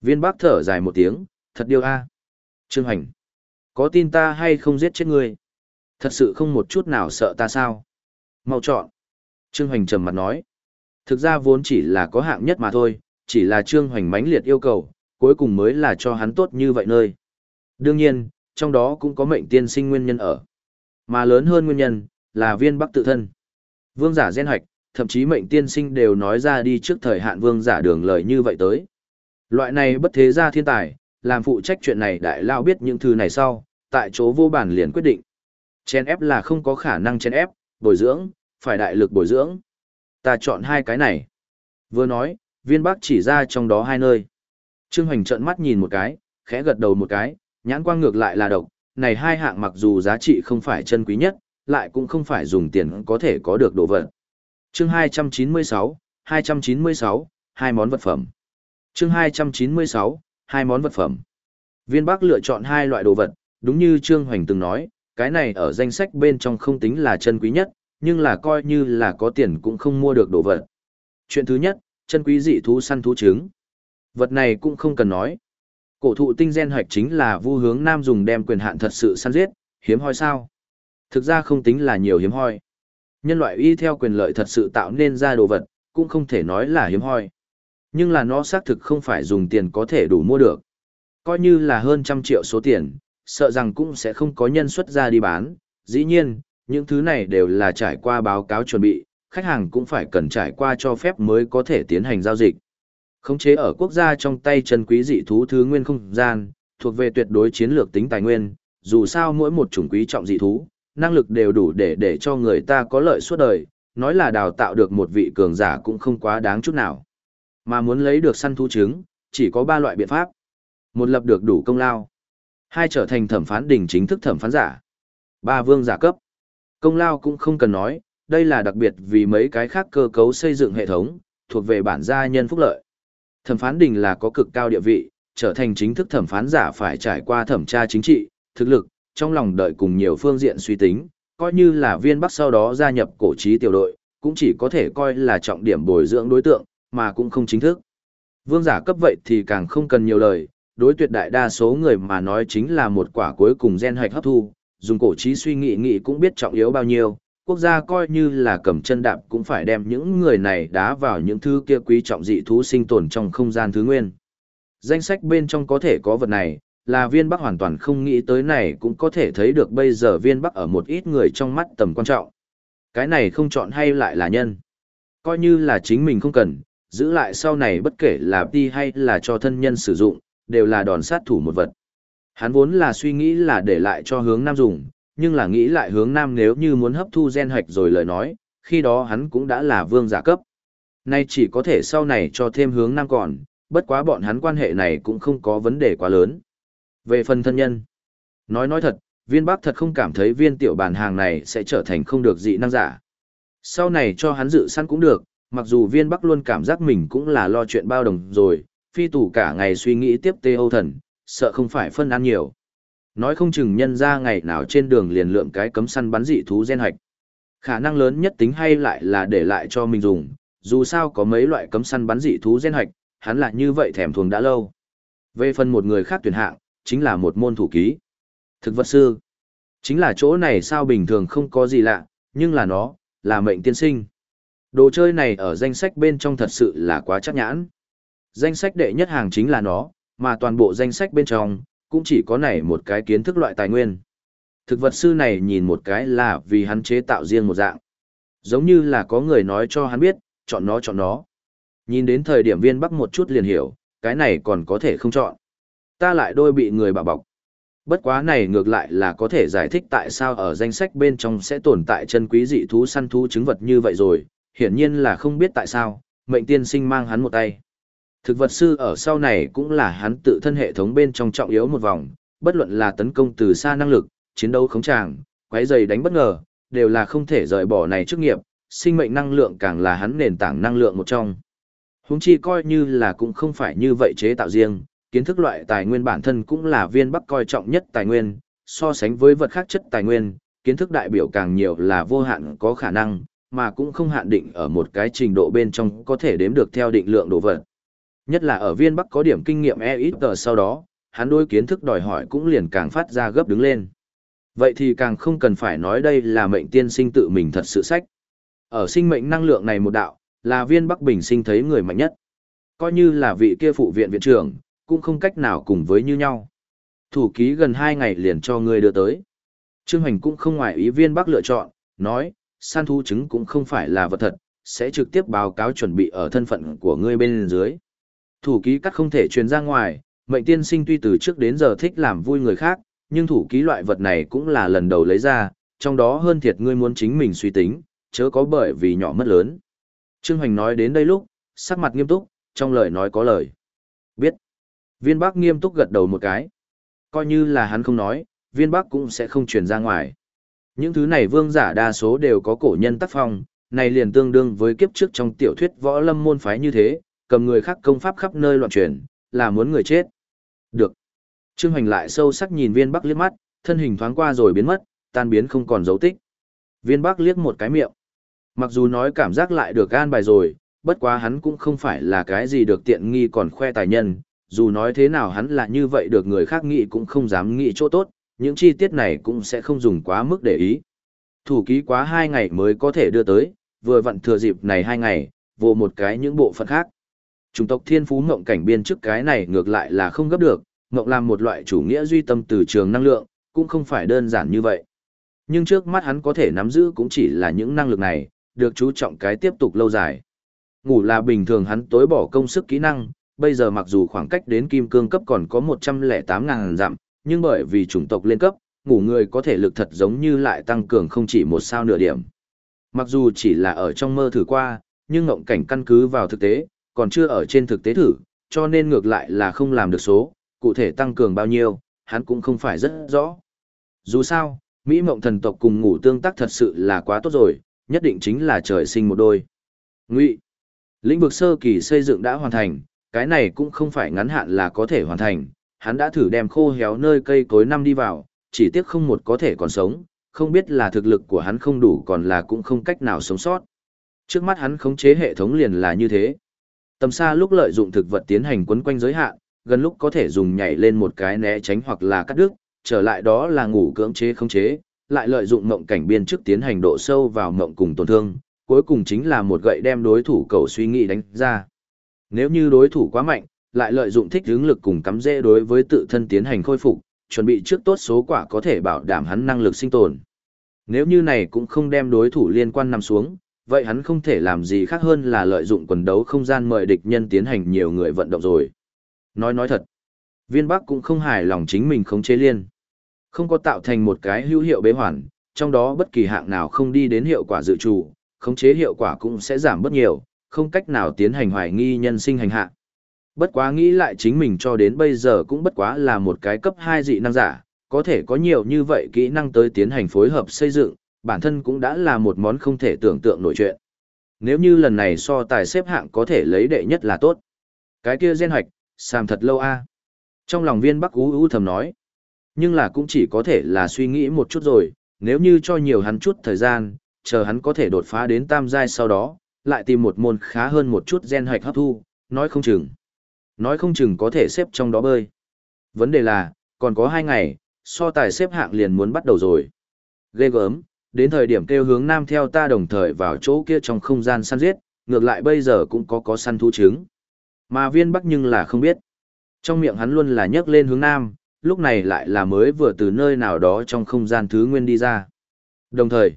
Viên bác thở dài một tiếng, thật điều a. Trương Hoành, có tin ta hay không giết chết ngươi? Thật sự không một chút nào sợ ta sao? Mau chọn. Trương Hoành trầm mặt nói. Thực ra vốn chỉ là có hạng nhất mà thôi, chỉ là Trương Hoành mãnh liệt yêu cầu, cuối cùng mới là cho hắn tốt như vậy nơi. Đương nhiên, trong đó cũng có mệnh tiên sinh nguyên nhân ở. Mà lớn hơn nguyên nhân, là viên bắc tự thân. Vương giả gen hoạch, thậm chí mệnh tiên sinh đều nói ra đi trước thời hạn vương giả đường lời như vậy tới. Loại này bất thế gia thiên tài, làm phụ trách chuyện này đại lao biết những thứ này sau, tại chỗ vô bản liền quyết định. Chen ép là không có khả năng chen ép, bồi dưỡng, phải đại lực bồi dưỡng. Ta chọn hai cái này. Vừa nói, viên bác chỉ ra trong đó hai nơi. Trương Hoành trợn mắt nhìn một cái, khẽ gật đầu một cái, nhãn quang ngược lại là độc, này hai hạng mặc dù giá trị không phải chân quý nhất, lại cũng không phải dùng tiền có thể có được đồ vật. Chương 296, 296, hai món vật phẩm. Chương 296, hai món vật phẩm. Viên Bắc lựa chọn hai loại đồ vật, đúng như Trương Hoành từng nói, cái này ở danh sách bên trong không tính là chân quý nhất, nhưng là coi như là có tiền cũng không mua được đồ vật. Chuyện thứ nhất, chân quý dị thú săn thú trứng. Vật này cũng không cần nói. Cổ thụ tinh gen hoạch chính là vu hướng nam dùng đem quyền hạn thật sự săn giết, hiếm hoi sao. Thực ra không tính là nhiều hiếm hoi. Nhân loại y theo quyền lợi thật sự tạo nên ra đồ vật, cũng không thể nói là hiếm hoi. Nhưng là nó xác thực không phải dùng tiền có thể đủ mua được. Coi như là hơn trăm triệu số tiền, sợ rằng cũng sẽ không có nhân xuất ra đi bán. Dĩ nhiên, những thứ này đều là trải qua báo cáo chuẩn bị, khách hàng cũng phải cần trải qua cho phép mới có thể tiến hành giao dịch. Khống chế ở quốc gia trong tay chân quý dị thú thứ nguyên không gian, thuộc về tuyệt đối chiến lược tính tài nguyên, dù sao mỗi một chủng quý trọng dị thú, năng lực đều đủ để để cho người ta có lợi suốt đời, nói là đào tạo được một vị cường giả cũng không quá đáng chút nào. Mà muốn lấy được săn thú trứng, chỉ có ba loại biện pháp. Một lập được đủ công lao. Hai trở thành thẩm phán đỉnh chính thức thẩm phán giả. Ba vương giả cấp. Công lao cũng không cần nói, đây là đặc biệt vì mấy cái khác cơ cấu xây dựng hệ thống, thuộc về bản gia nhân phúc lợi. Thẩm phán đình là có cực cao địa vị, trở thành chính thức thẩm phán giả phải trải qua thẩm tra chính trị, thực lực, trong lòng đợi cùng nhiều phương diện suy tính, coi như là viên bắc sau đó gia nhập cổ trí tiểu đội, cũng chỉ có thể coi là trọng điểm bồi dưỡng đối tượng, mà cũng không chính thức. Vương giả cấp vậy thì càng không cần nhiều lời, đối tuyệt đại đa số người mà nói chính là một quả cuối cùng gen hạch hấp thu, dùng cổ trí suy nghĩ nghĩ cũng biết trọng yếu bao nhiêu, quốc gia coi như là cầm chân đạp cũng phải đem những người này đá vào những thứ kia quý trọng dị thú sinh tồn trong không gian thứ nguyên. Danh sách bên trong có thể có vật này, là viên bắc hoàn toàn không nghĩ tới này cũng có thể thấy được bây giờ viên bắc ở một ít người trong mắt tầm quan trọng. Cái này không chọn hay lại là nhân. Coi như là chính mình không cần, giữ lại sau này bất kể là đi hay là cho thân nhân sử dụng, đều là đòn sát thủ một vật. Hắn vốn là suy nghĩ là để lại cho hướng nam dùng, nhưng là nghĩ lại hướng nam nếu như muốn hấp thu gen hạch rồi lời nói, khi đó hắn cũng đã là vương giả cấp. Nay chỉ có thể sau này cho thêm hướng nam còn, bất quá bọn hắn quan hệ này cũng không có vấn đề quá lớn. Về phần thân nhân, nói nói thật, viên bác thật không cảm thấy viên tiểu bàn hàng này sẽ trở thành không được dị năng giả. Sau này cho hắn dự săn cũng được, mặc dù viên bắc luôn cảm giác mình cũng là lo chuyện bao đồng rồi, phi tủ cả ngày suy nghĩ tiếp tê âu thần, sợ không phải phân ăn nhiều. Nói không chừng nhân ra ngày nào trên đường liền lượm cái cấm săn bắn dị thú gen hạch. Khả năng lớn nhất tính hay lại là để lại cho mình dùng, dù sao có mấy loại cấm săn bắn dị thú gen hạch, hắn lại như vậy thèm thuồng đã lâu. Về phần một người khác tuyển hạng, chính là một môn thủ ký. Thực vật sư. Chính là chỗ này sao bình thường không có gì lạ, nhưng là nó, là mệnh tiên sinh. Đồ chơi này ở danh sách bên trong thật sự là quá chắc nhãn. Danh sách đệ nhất hàng chính là nó, mà toàn bộ danh sách bên trong, cũng chỉ có này một cái kiến thức loại tài nguyên. Thực vật sư này nhìn một cái là vì hắn chế tạo riêng một dạng. Giống như là có người nói cho hắn biết, chọn nó chọn nó. Nhìn đến thời điểm viên bắc một chút liền hiểu, cái này còn có thể không chọn. Ta lại đôi bị người bảo bọc. Bất quá này ngược lại là có thể giải thích tại sao ở danh sách bên trong sẽ tồn tại chân quý dị thú săn thú chứng vật như vậy rồi, hiển nhiên là không biết tại sao, mệnh tiên sinh mang hắn một tay. Thực vật sư ở sau này cũng là hắn tự thân hệ thống bên trong trọng yếu một vòng, bất luận là tấn công từ xa năng lực, chiến đấu khống tràng, quái dày đánh bất ngờ, đều là không thể rời bỏ này chức nghiệp, sinh mệnh năng lượng càng là hắn nền tảng năng lượng một trong. Húng chi coi như là cũng không phải như vậy chế tạo riêng, kiến thức loại tài nguyên bản thân cũng là viên bắc coi trọng nhất tài nguyên, so sánh với vật khác chất tài nguyên, kiến thức đại biểu càng nhiều là vô hạn có khả năng, mà cũng không hạn định ở một cái trình độ bên trong có thể đếm được theo định lượng đồ vật. Nhất là ở viên bắc có điểm kinh nghiệm e ít tờ sau đó, hắn đối kiến thức đòi hỏi cũng liền càng phát ra gấp đứng lên. Vậy thì càng không cần phải nói đây là mệnh tiên sinh tự mình thật sự sách. Ở sinh mệnh năng lượng này một đạo, là viên bắc bình sinh thấy người mạnh nhất. Coi như là vị kia phụ viện viện trưởng, cũng không cách nào cùng với như nhau. Thủ ký gần 2 ngày liền cho ngươi đưa tới. Trương Hoành cũng không ngoài ý viên bắc lựa chọn, nói, san thu chứng cũng không phải là vật thật, sẽ trực tiếp báo cáo chuẩn bị ở thân phận của ngươi bên dưới. Thủ ký cắt không thể truyền ra ngoài, mệnh tiên sinh tuy từ trước đến giờ thích làm vui người khác, nhưng thủ ký loại vật này cũng là lần đầu lấy ra, trong đó hơn thiệt ngươi muốn chính mình suy tính, chớ có bởi vì nhỏ mất lớn. Trương Hoành nói đến đây lúc, sắc mặt nghiêm túc, trong lời nói có lời. Biết. Viên Bắc nghiêm túc gật đầu một cái. Coi như là hắn không nói, viên Bắc cũng sẽ không truyền ra ngoài. Những thứ này vương giả đa số đều có cổ nhân tác phong, này liền tương đương với kiếp trước trong tiểu thuyết võ lâm môn phái như thế, cầm người khác công pháp khắp nơi loạn truyền, là muốn người chết. Được. Trương Hoành lại sâu sắc nhìn viên Bắc liếc mắt, thân hình thoáng qua rồi biến mất, tan biến không còn dấu tích. Viên Bắc liếc một cái miệng. Mặc dù nói cảm giác lại được an bài rồi, bất quá hắn cũng không phải là cái gì được tiện nghi còn khoe tài nhân, dù nói thế nào hắn là như vậy được người khác nghĩ cũng không dám nghĩ chỗ tốt, những chi tiết này cũng sẽ không dùng quá mức để ý. Thủ ký quá hai ngày mới có thể đưa tới, vừa vặn thừa dịp này hai ngày, vô một cái những bộ phận khác. Chủng tộc thiên phú ngộng cảnh biên trước cái này ngược lại là không gấp được, ngộng làm một loại chủ nghĩa duy tâm từ trường năng lượng, cũng không phải đơn giản như vậy. Nhưng trước mắt hắn có thể nắm giữ cũng chỉ là những năng lực này, được chú trọng cái tiếp tục lâu dài. Ngủ là bình thường hắn tối bỏ công sức kỹ năng, bây giờ mặc dù khoảng cách đến kim cương cấp còn có 108.000 dặm, nhưng bởi vì chủng tộc lên cấp, ngủ người có thể lực thật giống như lại tăng cường không chỉ một sao nửa điểm. Mặc dù chỉ là ở trong mơ thử qua, nhưng ngộng cảnh căn cứ vào thực tế, còn chưa ở trên thực tế thử, cho nên ngược lại là không làm được số, cụ thể tăng cường bao nhiêu, hắn cũng không phải rất rõ. Dù sao, Mỹ mộng thần tộc cùng ngủ tương tác thật sự là quá tốt rồi, nhất định chính là trời sinh một đôi. Ngụy, lĩnh vực sơ kỳ xây dựng đã hoàn thành, cái này cũng không phải ngắn hạn là có thể hoàn thành, hắn đã thử đem khô héo nơi cây cối năm đi vào, chỉ tiếc không một có thể còn sống, không biết là thực lực của hắn không đủ còn là cũng không cách nào sống sót. Trước mắt hắn khống chế hệ thống liền là như thế. Tầm xa lúc lợi dụng thực vật tiến hành quấn quanh giới hạn, gần lúc có thể dùng nhảy lên một cái né tránh hoặc là cắt đứt, trở lại đó là ngủ cưỡng chế khống chế, lại lợi dụng mộng cảnh biên trước tiến hành độ sâu vào mộng cùng tổn thương, cuối cùng chính là một gậy đem đối thủ cầu suy nghĩ đánh ra. Nếu như đối thủ quá mạnh, lại lợi dụng thích hướng lực cùng cắm dễ đối với tự thân tiến hành khôi phục, chuẩn bị trước tốt số quả có thể bảo đảm hắn năng lực sinh tồn. Nếu như này cũng không đem đối thủ liên quan nằm xuống, vậy hắn không thể làm gì khác hơn là lợi dụng quần đấu không gian mời địch nhân tiến hành nhiều người vận động rồi. Nói nói thật, viên bắc cũng không hài lòng chính mình khống chế liên. Không có tạo thành một cái hữu hiệu bế hoàn, trong đó bất kỳ hạng nào không đi đến hiệu quả dự trù, khống chế hiệu quả cũng sẽ giảm bất nhiều, không cách nào tiến hành hoài nghi nhân sinh hành hạ. Bất quá nghĩ lại chính mình cho đến bây giờ cũng bất quá là một cái cấp 2 dị năng giả, có thể có nhiều như vậy kỹ năng tới tiến hành phối hợp xây dựng, bản thân cũng đã là một món không thể tưởng tượng nổi chuyện. Nếu như lần này so tài xếp hạng có thể lấy đệ nhất là tốt. Cái kia gen hoạch, sàm thật lâu a. Trong lòng viên Bắc Ú Ú thầm nói. Nhưng là cũng chỉ có thể là suy nghĩ một chút rồi, nếu như cho nhiều hắn chút thời gian, chờ hắn có thể đột phá đến tam giai sau đó, lại tìm một môn khá hơn một chút gen hạch hấp thu, nói không chừng. Nói không chừng có thể xếp trong đó bơi. Vấn đề là, còn có hai ngày, so tài xếp hạng liền muốn bắt đầu rồi. Ghê gớm, đến thời điểm kêu hướng nam theo ta đồng thời vào chỗ kia trong không gian săn giết, ngược lại bây giờ cũng có có săn thú trứng. Mà viên bắc nhưng là không biết. Trong miệng hắn luôn là nhấc lên hướng nam, lúc này lại là mới vừa từ nơi nào đó trong không gian thứ nguyên đi ra. Đồng thời,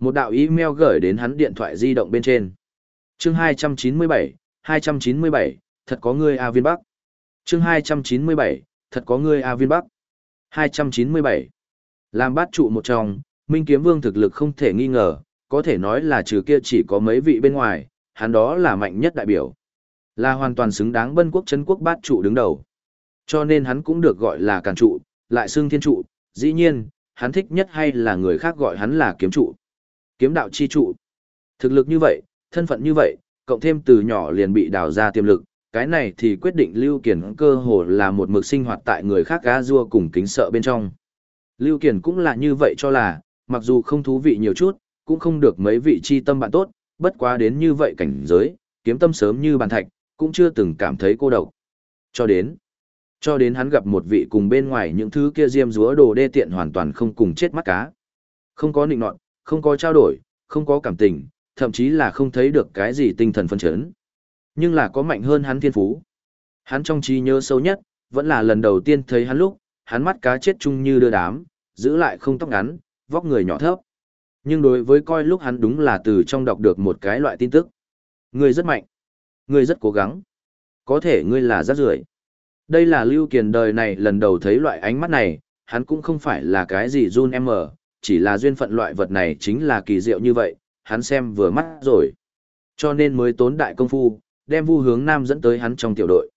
một đạo email gửi đến hắn điện thoại di động bên trên. Chương 297, 297, thật có ngươi A Viên Bắc. Chương 297, thật có ngươi A Viên Bắc. 297. Làm bát trụ một trong, Minh Kiếm Vương thực lực không thể nghi ngờ, có thể nói là trừ kia chỉ có mấy vị bên ngoài, hắn đó là mạnh nhất đại biểu. Là hoàn toàn xứng đáng bân quốc chân quốc bát trụ đứng đầu. Cho nên hắn cũng được gọi là càn trụ, lại xưng thiên trụ, dĩ nhiên, hắn thích nhất hay là người khác gọi hắn là kiếm trụ. Kiếm đạo chi trụ. Thực lực như vậy, thân phận như vậy, cộng thêm từ nhỏ liền bị đào ra tiềm lực, cái này thì quyết định Lưu Kiền cơ hồ là một mực sinh hoạt tại người khác gá rua cùng kính sợ bên trong. Lưu Kiền cũng là như vậy cho là, mặc dù không thú vị nhiều chút, cũng không được mấy vị chi tâm bạn tốt, bất quá đến như vậy cảnh giới, kiếm tâm sớm như bàn thạch, cũng chưa từng cảm thấy cô độc. Cho đến, cho đến hắn gặp một vị cùng bên ngoài những thứ kia diêm rúa đồ đê tiện hoàn toàn không cùng chết mắt cá. Không có nịnh nọt, không có trao đổi, không có cảm tình, thậm chí là không thấy được cái gì tinh thần phân chấn. Nhưng là có mạnh hơn hắn thiên phú. Hắn trong trí nhớ sâu nhất, vẫn là lần đầu tiên thấy hắn lúc, hắn mắt cá chết chung như đưa đám, giữ lại không tóc ngắn, vóc người nhỏ thấp. Nhưng đối với coi lúc hắn đúng là từ trong đọc được một cái loại tin tức. Ngươi rất mạnh. Ngươi rất cố gắng. Có thể ngươi là rất rưởi. Đây là Lưu Kiền đời này lần đầu thấy loại ánh mắt này, hắn cũng không phải là cái gì run em mở, chỉ là duyên phận loại vật này chính là kỳ diệu như vậy, hắn xem vừa mắt rồi. Cho nên mới tốn đại công phu, đem Vu Hướng Nam dẫn tới hắn trong tiểu đội.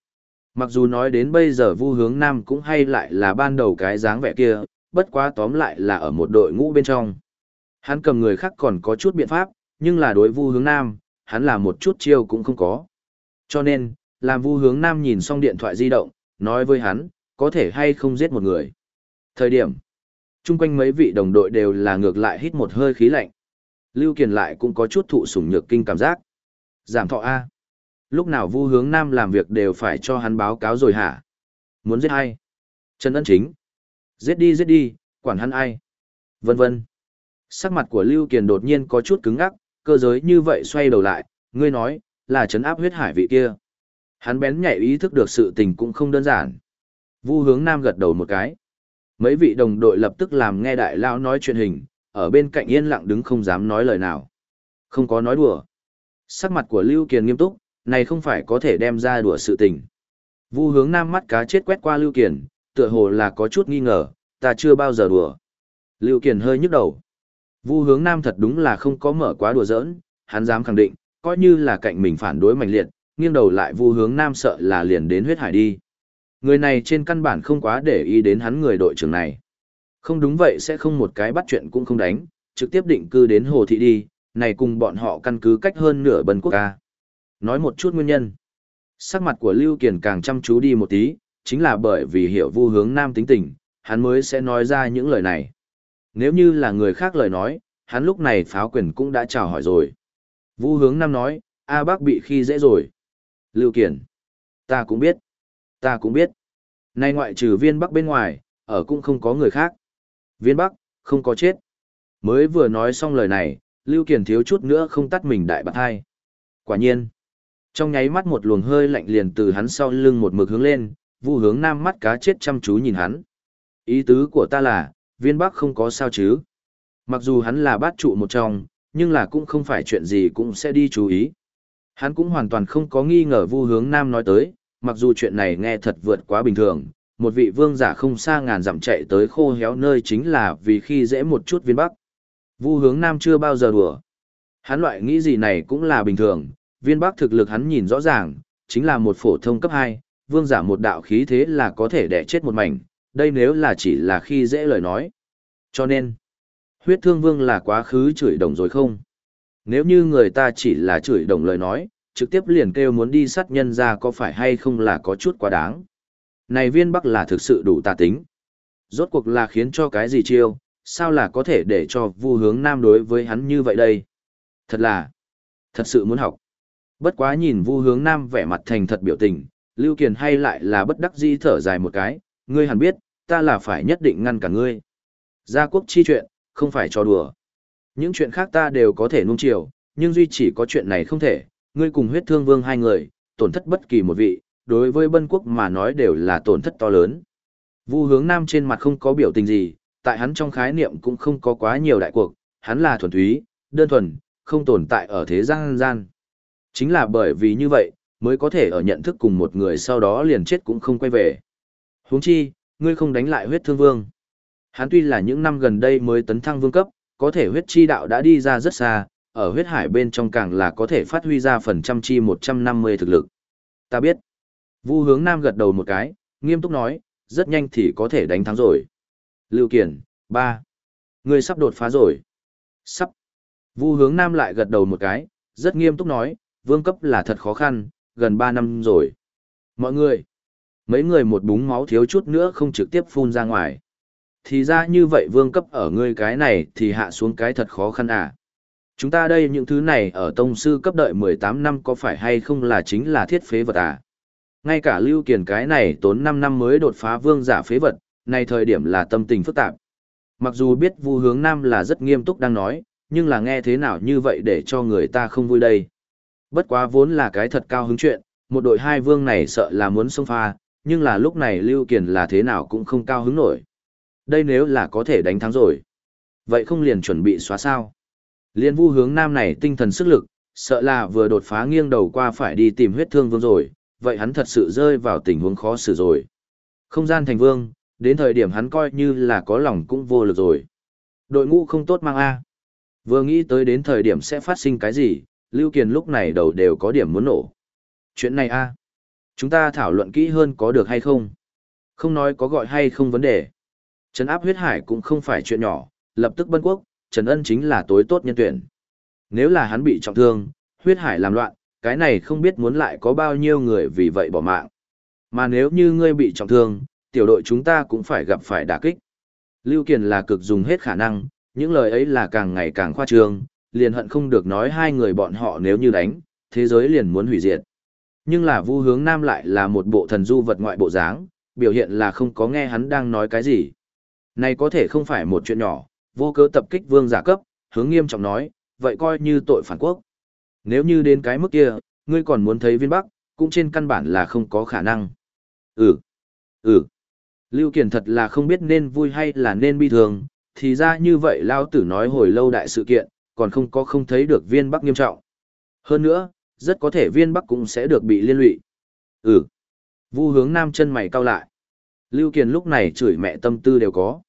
Mặc dù nói đến bây giờ Vu Hướng Nam cũng hay lại là ban đầu cái dáng vẻ kia, bất quá tóm lại là ở một đội ngũ bên trong. Hắn cầm người khác còn có chút biện pháp, nhưng là đối Vu Hướng Nam, hắn là một chút chiêu cũng không có. Cho nên, làm Vu Hướng Nam nhìn xong điện thoại di động, nói với hắn, có thể hay không giết một người. Thời điểm, chung quanh mấy vị đồng đội đều là ngược lại hít một hơi khí lạnh. Lưu Kiền lại cũng có chút thụ sủng nhược kinh cảm giác. Giảm thọ A. Lúc nào Vu Hướng Nam làm việc đều phải cho hắn báo cáo rồi hả? Muốn giết ai? Trần Ân Chính. Giết đi giết đi, quản hắn ai? Vân vân. Sắc mặt của Lưu Kiền đột nhiên có chút cứng ngắc, cơ giới như vậy xoay đầu lại, ngươi nói, là trấn áp huyết hải vị kia. Hắn bén nhạy ý thức được sự tình cũng không đơn giản. Vu hướng nam gật đầu một cái. Mấy vị đồng đội lập tức làm nghe đại lao nói chuyện hình, ở bên cạnh yên lặng đứng không dám nói lời nào. Không có nói đùa. Sắc mặt của Lưu Kiền nghiêm túc, này không phải có thể đem ra đùa sự tình. Vu hướng nam mắt cá chết quét qua Lưu Kiền, tựa hồ là có chút nghi ngờ, ta chưa bao giờ đùa. Lưu Kiền hơi nhức đầu. Vu hướng nam thật đúng là không có mở quá đùa giỡn, hắn dám khẳng định, coi như là cạnh mình phản đối mạnh liệt, nghiêng đầu lại vu hướng nam sợ là liền đến huyết hải đi. Người này trên căn bản không quá để ý đến hắn người đội trưởng này. Không đúng vậy sẽ không một cái bắt chuyện cũng không đánh, trực tiếp định cư đến hồ thị đi, này cùng bọn họ căn cứ cách hơn nửa bần quốc ca. Nói một chút nguyên nhân. Sắc mặt của Lưu Kiền càng chăm chú đi một tí, chính là bởi vì hiểu Vu Hướng Nam tính tình, hắn mới sẽ nói ra những lời này. Nếu như là người khác lời nói, hắn lúc này pháo quyền cũng đã chào hỏi rồi. Vu Hướng Nam nói, A Bác bị khi dễ rồi. Lưu Kiền, ta cũng biết, ta cũng biết. Nay ngoại trừ viên Bắc bên ngoài, ở cũng không có người khác. Viên Bắc, không có chết. Mới vừa nói xong lời này, Lưu Kiền thiếu chút nữa không tắt mình đại bạc hai. Quả nhiên, trong nháy mắt một luồng hơi lạnh liền từ hắn sau lưng một mực hướng lên, vu hướng nam mắt cá chết chăm chú nhìn hắn. Ý tứ của ta là, viên bắc không có sao chứ. Mặc dù hắn là bát trụ một trong, nhưng là cũng không phải chuyện gì cũng sẽ đi chú ý. Hắn cũng hoàn toàn không có nghi ngờ vu hướng nam nói tới, mặc dù chuyện này nghe thật vượt quá bình thường, một vị vương giả không xa ngàn dặm chạy tới khô héo nơi chính là vì khi dễ một chút viên bắc. Vu hướng nam chưa bao giờ đùa. Hắn loại nghĩ gì này cũng là bình thường, viên bắc thực lực hắn nhìn rõ ràng, chính là một phổ thông cấp 2, vương giả một đạo khí thế là có thể đẻ chết một mảnh, đây nếu là chỉ là khi dễ lời nói. Cho nên, huyết thương vương là quá khứ chửi đồng rồi không? Nếu như người ta chỉ là chửi đồng lời nói, trực tiếp liền kêu muốn đi sát nhân ra có phải hay không là có chút quá đáng. Này viên bắc là thực sự đủ tà tính. Rốt cuộc là khiến cho cái gì chiêu, sao là có thể để cho vu hướng nam đối với hắn như vậy đây? Thật là, thật sự muốn học. Bất quá nhìn vu hướng nam vẻ mặt thành thật biểu tình, Lưu Kiền hay lại là bất đắc di thở dài một cái, ngươi hẳn biết, ta là phải nhất định ngăn cả ngươi. Gia quốc chi chuyện, không phải cho đùa. Những chuyện khác ta đều có thể nung chiều, nhưng duy chỉ có chuyện này không thể, ngươi cùng huyết thương vương hai người, tổn thất bất kỳ một vị, đối với bân quốc mà nói đều là tổn thất to lớn. Vu hướng nam trên mặt không có biểu tình gì, tại hắn trong khái niệm cũng không có quá nhiều đại cuộc, hắn là thuần túy, đơn thuần, không tồn tại ở thế gian gian. Chính là bởi vì như vậy, mới có thể ở nhận thức cùng một người sau đó liền chết cũng không quay về. Huống chi, ngươi không đánh lại huyết thương vương. Hắn tuy là những năm gần đây mới tấn thăng vương cấp, có thể huyết chi đạo đã đi ra rất xa, ở huyết hải bên trong càng là có thể phát huy ra phần trăm chi 150 thực lực. Ta biết. Vu hướng nam gật đầu một cái, nghiêm túc nói, rất nhanh thì có thể đánh thắng rồi. Lưu Kiền, ba, Ngươi sắp đột phá rồi. Sắp. Vu hướng nam lại gật đầu một cái, rất nghiêm túc nói, vương cấp là thật khó khăn, gần ba năm rồi. Mọi người, mấy người một búng máu thiếu chút nữa không trực tiếp phun ra ngoài. Thì ra như vậy vương cấp ở ngươi cái này thì hạ xuống cái thật khó khăn à. Chúng ta đây những thứ này ở tông sư cấp đợi 18 năm có phải hay không là chính là thiết phế vật à? Ngay cả lưu kiền cái này tốn 5 năm mới đột phá vương giả phế vật, này thời điểm là tâm tình phức tạp. Mặc dù biết Vu Hướng Nam là rất nghiêm túc đang nói, nhưng là nghe thế nào như vậy để cho người ta không vui đây. Bất quá vốn là cái thật cao hứng chuyện, một đội hai vương này sợ là muốn xông pha, nhưng là lúc này Lưu Kiền là thế nào cũng không cao hứng nổi. Đây nếu là có thể đánh thắng rồi. Vậy không liền chuẩn bị xóa sao? Liên vu hướng nam này tinh thần sức lực, sợ là vừa đột phá nghiêng đầu qua phải đi tìm huyết thương vương rồi, vậy hắn thật sự rơi vào tình huống khó xử rồi. Không gian thành vương, đến thời điểm hắn coi như là có lòng cũng vô lực rồi. Đội ngũ không tốt mang A. Vừa nghĩ tới đến thời điểm sẽ phát sinh cái gì, Lưu Kiền lúc này đầu đều có điểm muốn nổ. Chuyện này A. Chúng ta thảo luận kỹ hơn có được hay không? Không nói có gọi hay không vấn đề. Trấn áp huyết hải cũng không phải chuyện nhỏ, lập tức bân quốc, Trần Ân chính là tối tốt nhân tuyển. Nếu là hắn bị trọng thương, huyết hải làm loạn, cái này không biết muốn lại có bao nhiêu người vì vậy bỏ mạng. Mà nếu như ngươi bị trọng thương, tiểu đội chúng ta cũng phải gặp phải đả kích. Lưu Kiền là cực dùng hết khả năng, những lời ấy là càng ngày càng khoa trương, liền hận không được nói hai người bọn họ nếu như đánh, thế giới liền muốn hủy diệt. Nhưng là Vu Hướng Nam lại là một bộ thần du vật ngoại bộ dáng, biểu hiện là không có nghe hắn đang nói cái gì. Này có thể không phải một chuyện nhỏ, vô cớ tập kích vương giả cấp, hướng nghiêm trọng nói, vậy coi như tội phản quốc. Nếu như đến cái mức kia, ngươi còn muốn thấy viên bắc, cũng trên căn bản là không có khả năng. Ừ, ừ. Lưu Kiền thật là không biết nên vui hay là nên bi thường, thì ra như vậy Lao Tử nói hồi lâu đại sự kiện, còn không có không thấy được viên bắc nghiêm trọng. Hơn nữa, rất có thể viên bắc cũng sẽ được bị liên lụy. Ừ. Vu hướng nam chân mày cau lại. Lưu Kiền lúc này chửi mẹ tâm tư đều có.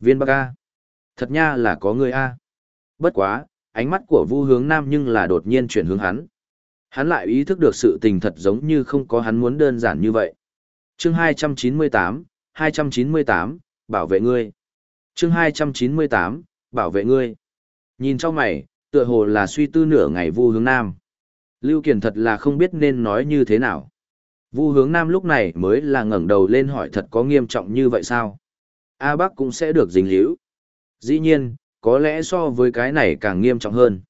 Viên bắc A. Thật nha là có người A. Bất quá, ánh mắt của vu hướng nam nhưng là đột nhiên chuyển hướng hắn. Hắn lại ý thức được sự tình thật giống như không có hắn muốn đơn giản như vậy. chương 298, 298, bảo vệ ngươi. chương 298, bảo vệ ngươi. Nhìn trong mày, tựa hồ là suy tư nửa ngày vu hướng nam. Lưu Kiền thật là không biết nên nói như thế nào. Vu hướng nam lúc này mới là ngẩng đầu lên hỏi thật có nghiêm trọng như vậy sao? A Bắc cũng sẽ được dính líu. Dĩ nhiên, có lẽ so với cái này càng nghiêm trọng hơn.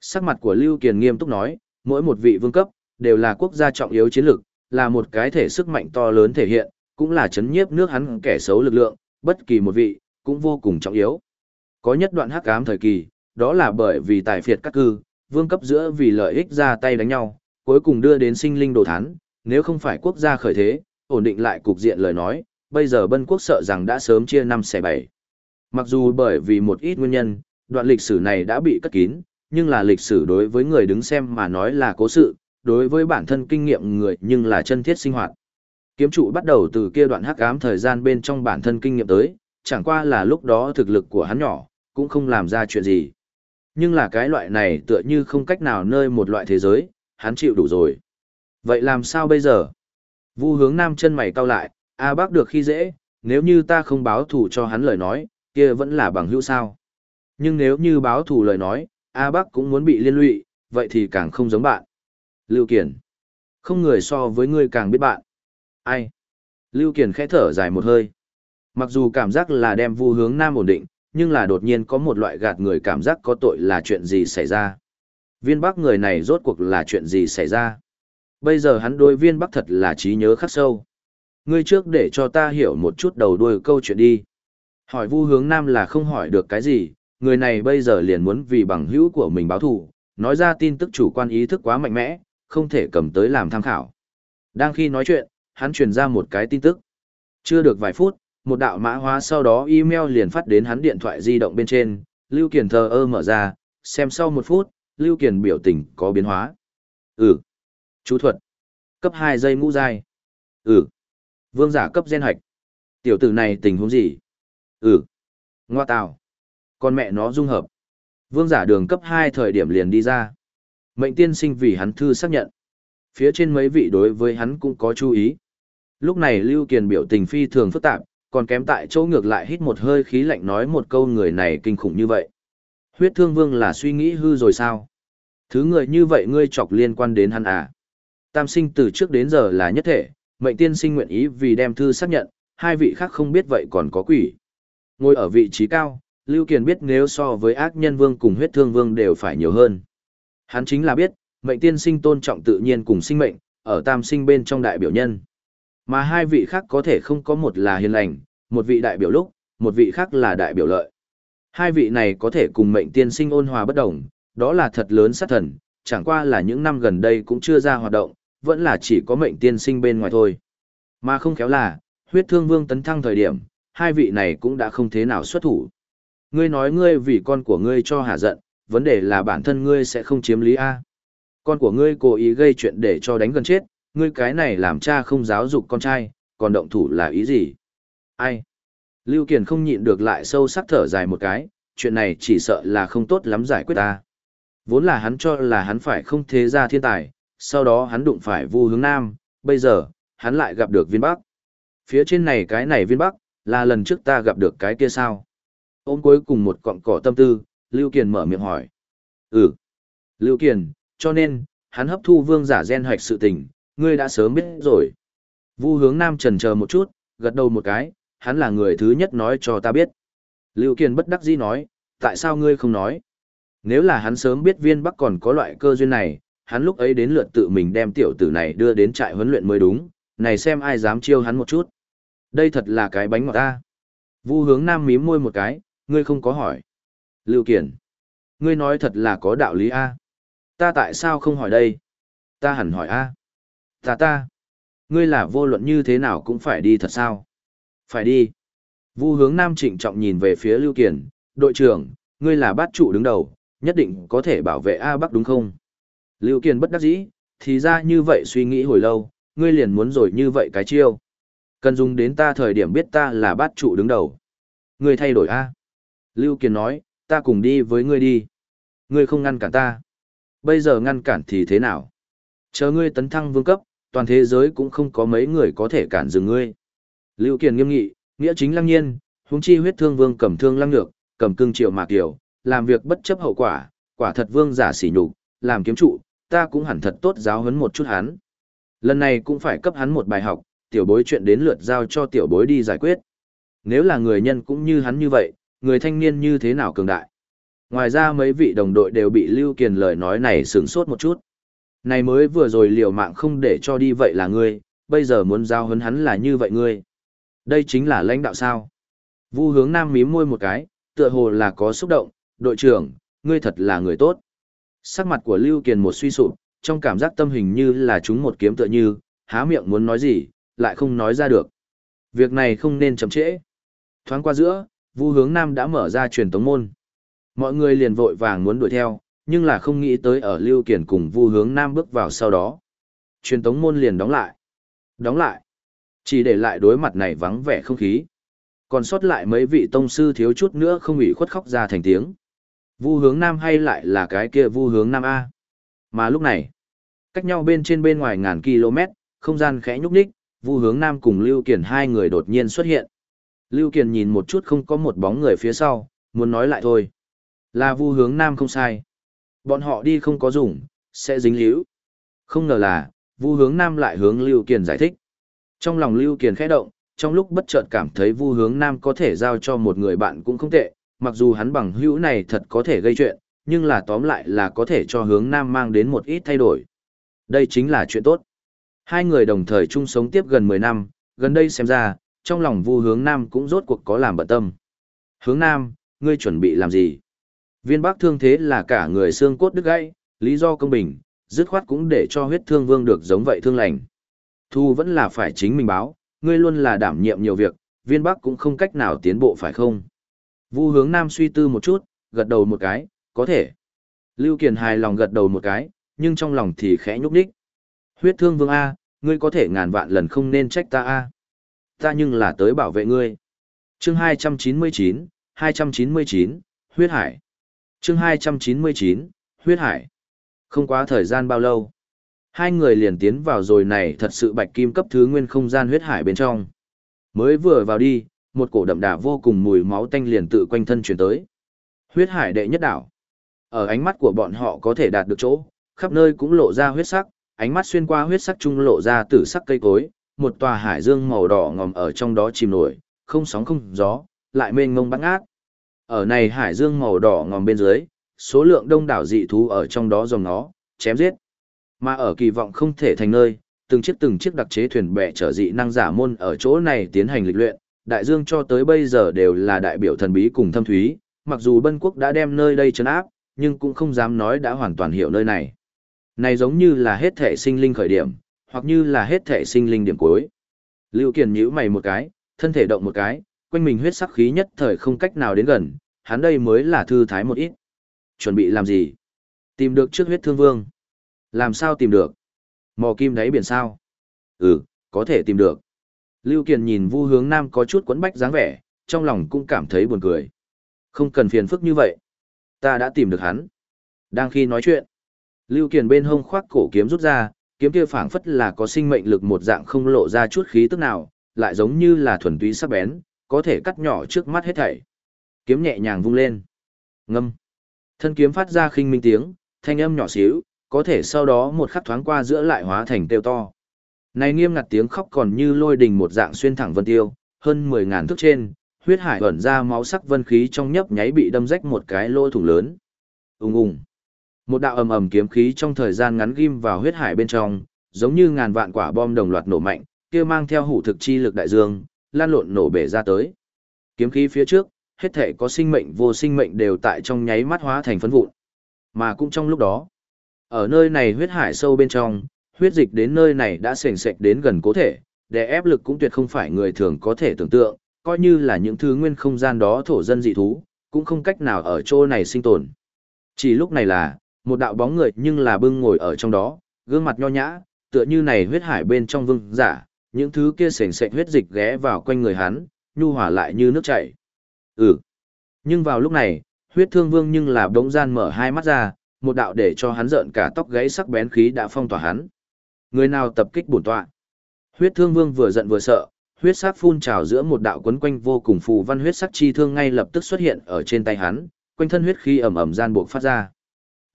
Sắc mặt của Lưu Kiền nghiêm túc nói, mỗi một vị vương cấp, đều là quốc gia trọng yếu chiến lược, là một cái thể sức mạnh to lớn thể hiện, cũng là chấn nhiếp nước hắn kẻ xấu lực lượng, bất kỳ một vị, cũng vô cùng trọng yếu. Có nhất đoạn hắc ám thời kỳ, đó là bởi vì tài phiệt các cư, vương cấp giữa vì lợi ích ra tay đánh nhau, cuối cùng đưa đến sinh linh đồ thán, nếu không phải quốc gia khởi thế, ổn định lại cục diện lời nói, bây giờ bân quốc sợ rằng đã sớm chia năm xẻ bảy. Mặc dù bởi vì một ít nguyên nhân, đoạn lịch sử này đã bị cất kín, nhưng là lịch sử đối với người đứng xem mà nói là cố sự, đối với bản thân kinh nghiệm người nhưng là chân thiết sinh hoạt. Kiếm trụ bắt đầu từ kia đoạn hắc ám thời gian bên trong bản thân kinh nghiệm tới, chẳng qua là lúc đó thực lực của hắn nhỏ, cũng không làm ra chuyện gì. Nhưng là cái loại này tựa như không cách nào nơi một loại thế giới, hắn chịu đủ rồi. Vậy làm sao bây giờ? Vu hướng nam chân mày cau lại, A bác được khi dễ, nếu như ta không báo thù cho hắn lời nói, kia vẫn là bằng hữu sao. Nhưng nếu như báo thù lời nói, A bắc cũng muốn bị liên lụy, vậy thì càng không giống bạn. Lưu kiển, Không người so với ngươi càng biết bạn. Ai? Lưu kiển khẽ thở dài một hơi. Mặc dù cảm giác là đem vu hướng nam ổn định, nhưng là đột nhiên có một loại gạt người cảm giác có tội là chuyện gì xảy ra. Viên bắc người này rốt cuộc là chuyện gì xảy ra. Bây giờ hắn đối viên bắc thật là trí nhớ khắc sâu. Ngươi trước để cho ta hiểu một chút đầu đuôi câu chuyện đi. Hỏi vu hướng nam là không hỏi được cái gì, người này bây giờ liền muốn vì bằng hữu của mình báo thù, nói ra tin tức chủ quan ý thức quá mạnh mẽ, không thể cầm tới làm tham khảo. Đang khi nói chuyện, hắn truyền ra một cái tin tức. Chưa được vài phút, một đạo mã hóa sau đó email liền phát đến hắn điện thoại di động bên trên, Lưu Kiền thờ ơ mở ra, xem sau một phút, Lưu Kiền biểu tình có biến hóa. Ừ. Chú thuật. Cấp 2 giây ngũ dai. Ừ. Vương giả cấp gen hạch. Tiểu tử này tình huống gì? Ừ. Ngoa tào. Con mẹ nó dung hợp. Vương giả đường cấp 2 thời điểm liền đi ra. Mệnh tiên sinh vì hắn thư xác nhận. Phía trên mấy vị đối với hắn cũng có chú ý. Lúc này Lưu Kiền biểu tình phi thường phức tạp, còn kém tại chỗ ngược lại hít một hơi khí lạnh nói một câu người này kinh khủng như vậy. Huyết thương vương là suy nghĩ hư rồi sao? Thứ người như vậy ngươi chọc liên quan đến hắn à? Tam sinh từ trước đến giờ là nhất thể, mệnh tiên sinh nguyện ý vì đem thư xác nhận, hai vị khác không biết vậy còn có quỷ. Ngồi ở vị trí cao, Lưu Kiền biết nếu so với ác nhân vương cùng huyết thương vương đều phải nhiều hơn. Hắn chính là biết, mệnh tiên sinh tôn trọng tự nhiên cùng sinh mệnh, ở tam sinh bên trong đại biểu nhân. Mà hai vị khác có thể không có một là hiền lành, một vị đại biểu lúc, một vị khác là đại biểu lợi. Hai vị này có thể cùng mệnh tiên sinh ôn hòa bất đồng, đó là thật lớn sát thần, chẳng qua là những năm gần đây cũng chưa ra hoạt động, vẫn là chỉ có mệnh tiên sinh bên ngoài thôi. Mà không khéo là, huyết thương vương tấn thăng thời điểm, hai vị này cũng đã không thế nào xuất thủ. Ngươi nói ngươi vì con của ngươi cho hạ giận, vấn đề là bản thân ngươi sẽ không chiếm lý A. Con của ngươi cố ý gây chuyện để cho đánh gần chết, ngươi cái này làm cha không giáo dục con trai, còn động thủ là ý gì? Ai? Lưu Kiền không nhịn được lại sâu sắc thở dài một cái, chuyện này chỉ sợ là không tốt lắm giải quyết ta. Vốn là hắn cho là hắn phải không thế ra thiên tài, sau đó hắn đụng phải vu hướng nam, bây giờ, hắn lại gặp được viên bắc. Phía trên này cái này viên bắc, là lần trước ta gặp được cái kia sao? Ôm cuối cùng một cọng cỏ tâm tư, Lưu Kiền mở miệng hỏi. Ừ. Lưu Kiền, cho nên, hắn hấp thu vương giả gen hoạch sự tình, ngươi đã sớm biết rồi. Vu hướng nam trần chờ một chút, gật đầu một cái, hắn là người thứ nhất nói cho ta biết. Lưu Kiền bất đắc dĩ nói, tại sao ngươi không nói? Nếu là hắn sớm biết viên bắc còn có loại cơ duyên này, hắn lúc ấy đến lượt tự mình đem tiểu tử này đưa đến trại huấn luyện mới đúng, này xem ai dám chiêu hắn một chút. Đây thật là cái bánh ngọt ta. Vu hướng nam mím môi một cái, ngươi không có hỏi. Lưu Kiền, ngươi nói thật là có đạo lý A. Ta tại sao không hỏi đây? Ta hẳn hỏi A. Ta ta. Ngươi là vô luận như thế nào cũng phải đi thật sao? Phải đi. Vu hướng nam trịnh trọng nhìn về phía Lưu Kiền, đội trưởng, ngươi là bát trụ đứng đầu, nhất định có thể bảo vệ A Bắc đúng không? Lưu Kiền bất đắc dĩ, thì ra như vậy suy nghĩ hồi lâu, ngươi liền muốn rồi như vậy cái chiêu. Cần dùng đến ta thời điểm biết ta là bát trụ đứng đầu. Ngươi thay đổi A. Lưu Kiền nói, ta cùng đi với ngươi đi. Ngươi không ngăn cản ta. Bây giờ ngăn cản thì thế nào? Chờ ngươi tấn thăng vương cấp, toàn thế giới cũng không có mấy người có thể cản dừng ngươi. Lưu Kiền nghiêm nghị, nghĩa chính lăng nhiên, huống chi huyết thương vương cầm thương lăng nhược, cầm cương triệu mạc tiểu, làm việc bất chấp hậu quả, quả thật vương giả sỉ nhục, làm kiếm trụ, ta cũng hẳn thật tốt giáo huấn một chút hắn. Lần này cũng phải cấp hắn một bài học, tiểu bối chuyện đến lượt giao cho tiểu bối đi giải quyết. Nếu là người nhân cũng như hắn như vậy, người thanh niên như thế nào cường đại. Ngoài ra mấy vị đồng đội đều bị Lưu Kiền lời nói này sướng sốt một chút. Này mới vừa rồi liều mạng không để cho đi vậy là ngươi, bây giờ muốn giao hấn hắn là như vậy ngươi. Đây chính là lãnh đạo sao. Vu hướng nam mím môi một cái, tựa hồ là có xúc động, đội trưởng, ngươi thật là người tốt. Sắc mặt của Lưu Kiền một suy sụp, trong cảm giác tâm hình như là chúng một kiếm tựa như, há miệng muốn nói gì, lại không nói ra được. Việc này không nên chậm trễ. Thoáng qua giữa, Vu Hướng Nam đã mở ra truyền tống môn. Mọi người liền vội vàng muốn đuổi theo, nhưng là không nghĩ tới ở Lưu Kiền cùng Vu Hướng Nam bước vào sau đó. Truyền tống môn liền đóng lại. Đóng lại. Chỉ để lại đối mặt này vắng vẻ không khí. Còn sót lại mấy vị tông sư thiếu chút nữa không bị khuất khóc ra thành tiếng. Vu hướng Nam hay lại là cái kia Vu hướng Nam A. Mà lúc này, cách nhau bên trên bên ngoài ngàn km, không gian khẽ nhúc nhích, Vu hướng Nam cùng Lưu Kiền hai người đột nhiên xuất hiện. Lưu Kiền nhìn một chút không có một bóng người phía sau, muốn nói lại thôi. Là Vu hướng Nam không sai. Bọn họ đi không có dùng, sẽ dính líu. Không ngờ là, Vu hướng Nam lại hướng Lưu Kiền giải thích. Trong lòng Lưu Kiền khẽ động, trong lúc bất chợt cảm thấy Vu hướng Nam có thể giao cho một người bạn cũng không tệ, mặc dù hắn bằng hữu này thật có thể gây chuyện, nhưng là tóm lại là có thể cho hướng Nam mang đến một ít thay đổi. Đây chính là chuyện tốt. Hai người đồng thời chung sống tiếp gần 10 năm, gần đây xem ra, trong lòng Vu hướng Nam cũng rốt cuộc có làm bận tâm. Hướng Nam, ngươi chuẩn bị làm gì? Viên Bắc thương thế là cả người xương cốt đứt gãy, lý do công bình, dứt khoát cũng để cho huyết thương vương được giống vậy thương lành. Thu vẫn là phải chính mình báo, ngươi luôn là đảm nhiệm nhiều việc, viên Bắc cũng không cách nào tiến bộ phải không? Vu hướng Nam suy tư một chút, gật đầu một cái, có thể. Lưu Kiền hài lòng gật đầu một cái, nhưng trong lòng thì khẽ nhúc nhích Huyết thương vương A, ngươi có thể ngàn vạn lần không nên trách ta A. Ta nhưng là tới bảo vệ ngươi. chương 299, 299, huyết hải. chương 299, huyết hải. Không quá thời gian bao lâu. Hai người liền tiến vào rồi này thật sự bạch kim cấp thứ nguyên không gian huyết hải bên trong. Mới vừa vào đi, một cổ đậm đà vô cùng mùi máu tanh liền tự quanh thân truyền tới. Huyết hải đệ nhất đảo. Ở ánh mắt của bọn họ có thể đạt được chỗ, khắp nơi cũng lộ ra huyết sắc, ánh mắt xuyên qua huyết sắc trung lộ ra tử sắc cây cối, một tòa hải dương màu đỏ ngòm ở trong đó chìm nổi, không sóng không gió, lại mênh mông bắn ác. Ở này hải dương màu đỏ ngòm bên dưới, số lượng đông đảo dị thú ở trong đó dòng nó, chém giết. Mà ở kỳ vọng không thể thành nơi, từng chiếc từng chiếc đặc chế thuyền bè chở dị năng giả môn ở chỗ này tiến hành lịch luyện, đại dương cho tới bây giờ đều là đại biểu thần bí cùng thâm thúy, mặc dù bân quốc đã đem nơi đây trấn áp, nhưng cũng không dám nói đã hoàn toàn hiểu nơi này. Này giống như là hết thể sinh linh khởi điểm, hoặc như là hết thể sinh linh điểm cuối. Lưu Kiền nhíu mày một cái, thân thể động một cái, quanh mình huyết sắc khí nhất thời không cách nào đến gần, hắn đây mới là thư thái một ít. Chuẩn bị làm gì? Tìm được trước huyết thương vương. Làm sao tìm được? Mò kim đáy biển sao? Ừ, có thể tìm được. Lưu Kiền nhìn Vu Hướng Nam có chút quấn bách dáng vẻ, trong lòng cũng cảm thấy buồn cười. Không cần phiền phức như vậy. Ta đã tìm được hắn. Đang khi nói chuyện, Lưu Kiền bên hông khoác cổ kiếm rút ra, kiếm kia phảng phất là có sinh mệnh lực một dạng không lộ ra chút khí tức nào, lại giống như là thuần túy sắc bén, có thể cắt nhỏ trước mắt hết thảy. Kiếm nhẹ nhàng vung lên. Ngâm. Thân kiếm phát ra khinh minh tiếng, thanh âm nhỏ xíu, có thể sau đó một khắc thoáng qua giữa lại hóa thành tiêu to. Này nghiêm ngặt tiếng khóc còn như lôi đình một dạng xuyên thẳng vân tiêu, hơn 10.000 thước trên, huyết hải ẩn ra máu sắc vân khí trong nhấp nháy bị đâm rách một cái lỗ thủng lớn. Ùng ùng. Một đạo ầm ầm kiếm khí trong thời gian ngắn ghim vào huyết hải bên trong, giống như ngàn vạn quả bom đồng loạt nổ mạnh, kia mang theo hủ thực chi lực đại dương, lan lộn nổ bể ra tới. Kiếm khí phía trước, hết thể có sinh mệnh vô sinh mệnh đều tại trong nháy mắt hóa thành phấn vụn. Mà cũng trong lúc đó, ở nơi này huyết hải sâu bên trong, huyết dịch đến nơi này đã sền sệt đến gần cố thể, để ép lực cũng tuyệt không phải người thường có thể tưởng tượng, coi như là những thứ nguyên không gian đó thổ dân dị thú, cũng không cách nào ở chỗ này sinh tồn. Chỉ lúc này là, một đạo bóng người nhưng là bưng ngồi ở trong đó, gương mặt nho nhã, tựa như này huyết hải bên trong vương giả, những thứ kia sền sệt huyết dịch ghé vào quanh người hắn, nhu hòa lại như nước chảy. Ừ. Nhưng vào lúc này, huyết thương vương nhưng là đống gian mở hai mắt ra, một đạo để cho hắn rợn cả tóc gáy sắc bén khí đã phong tỏa hắn. Người nào tập kích bổn tọa? Huyết Thương Vương vừa giận vừa sợ, huyết sắc phun trào giữa một đạo quấn quanh vô cùng phù văn huyết sắc chi thương ngay lập tức xuất hiện ở trên tay hắn, quanh thân huyết khí ầm ầm gian buộc phát ra.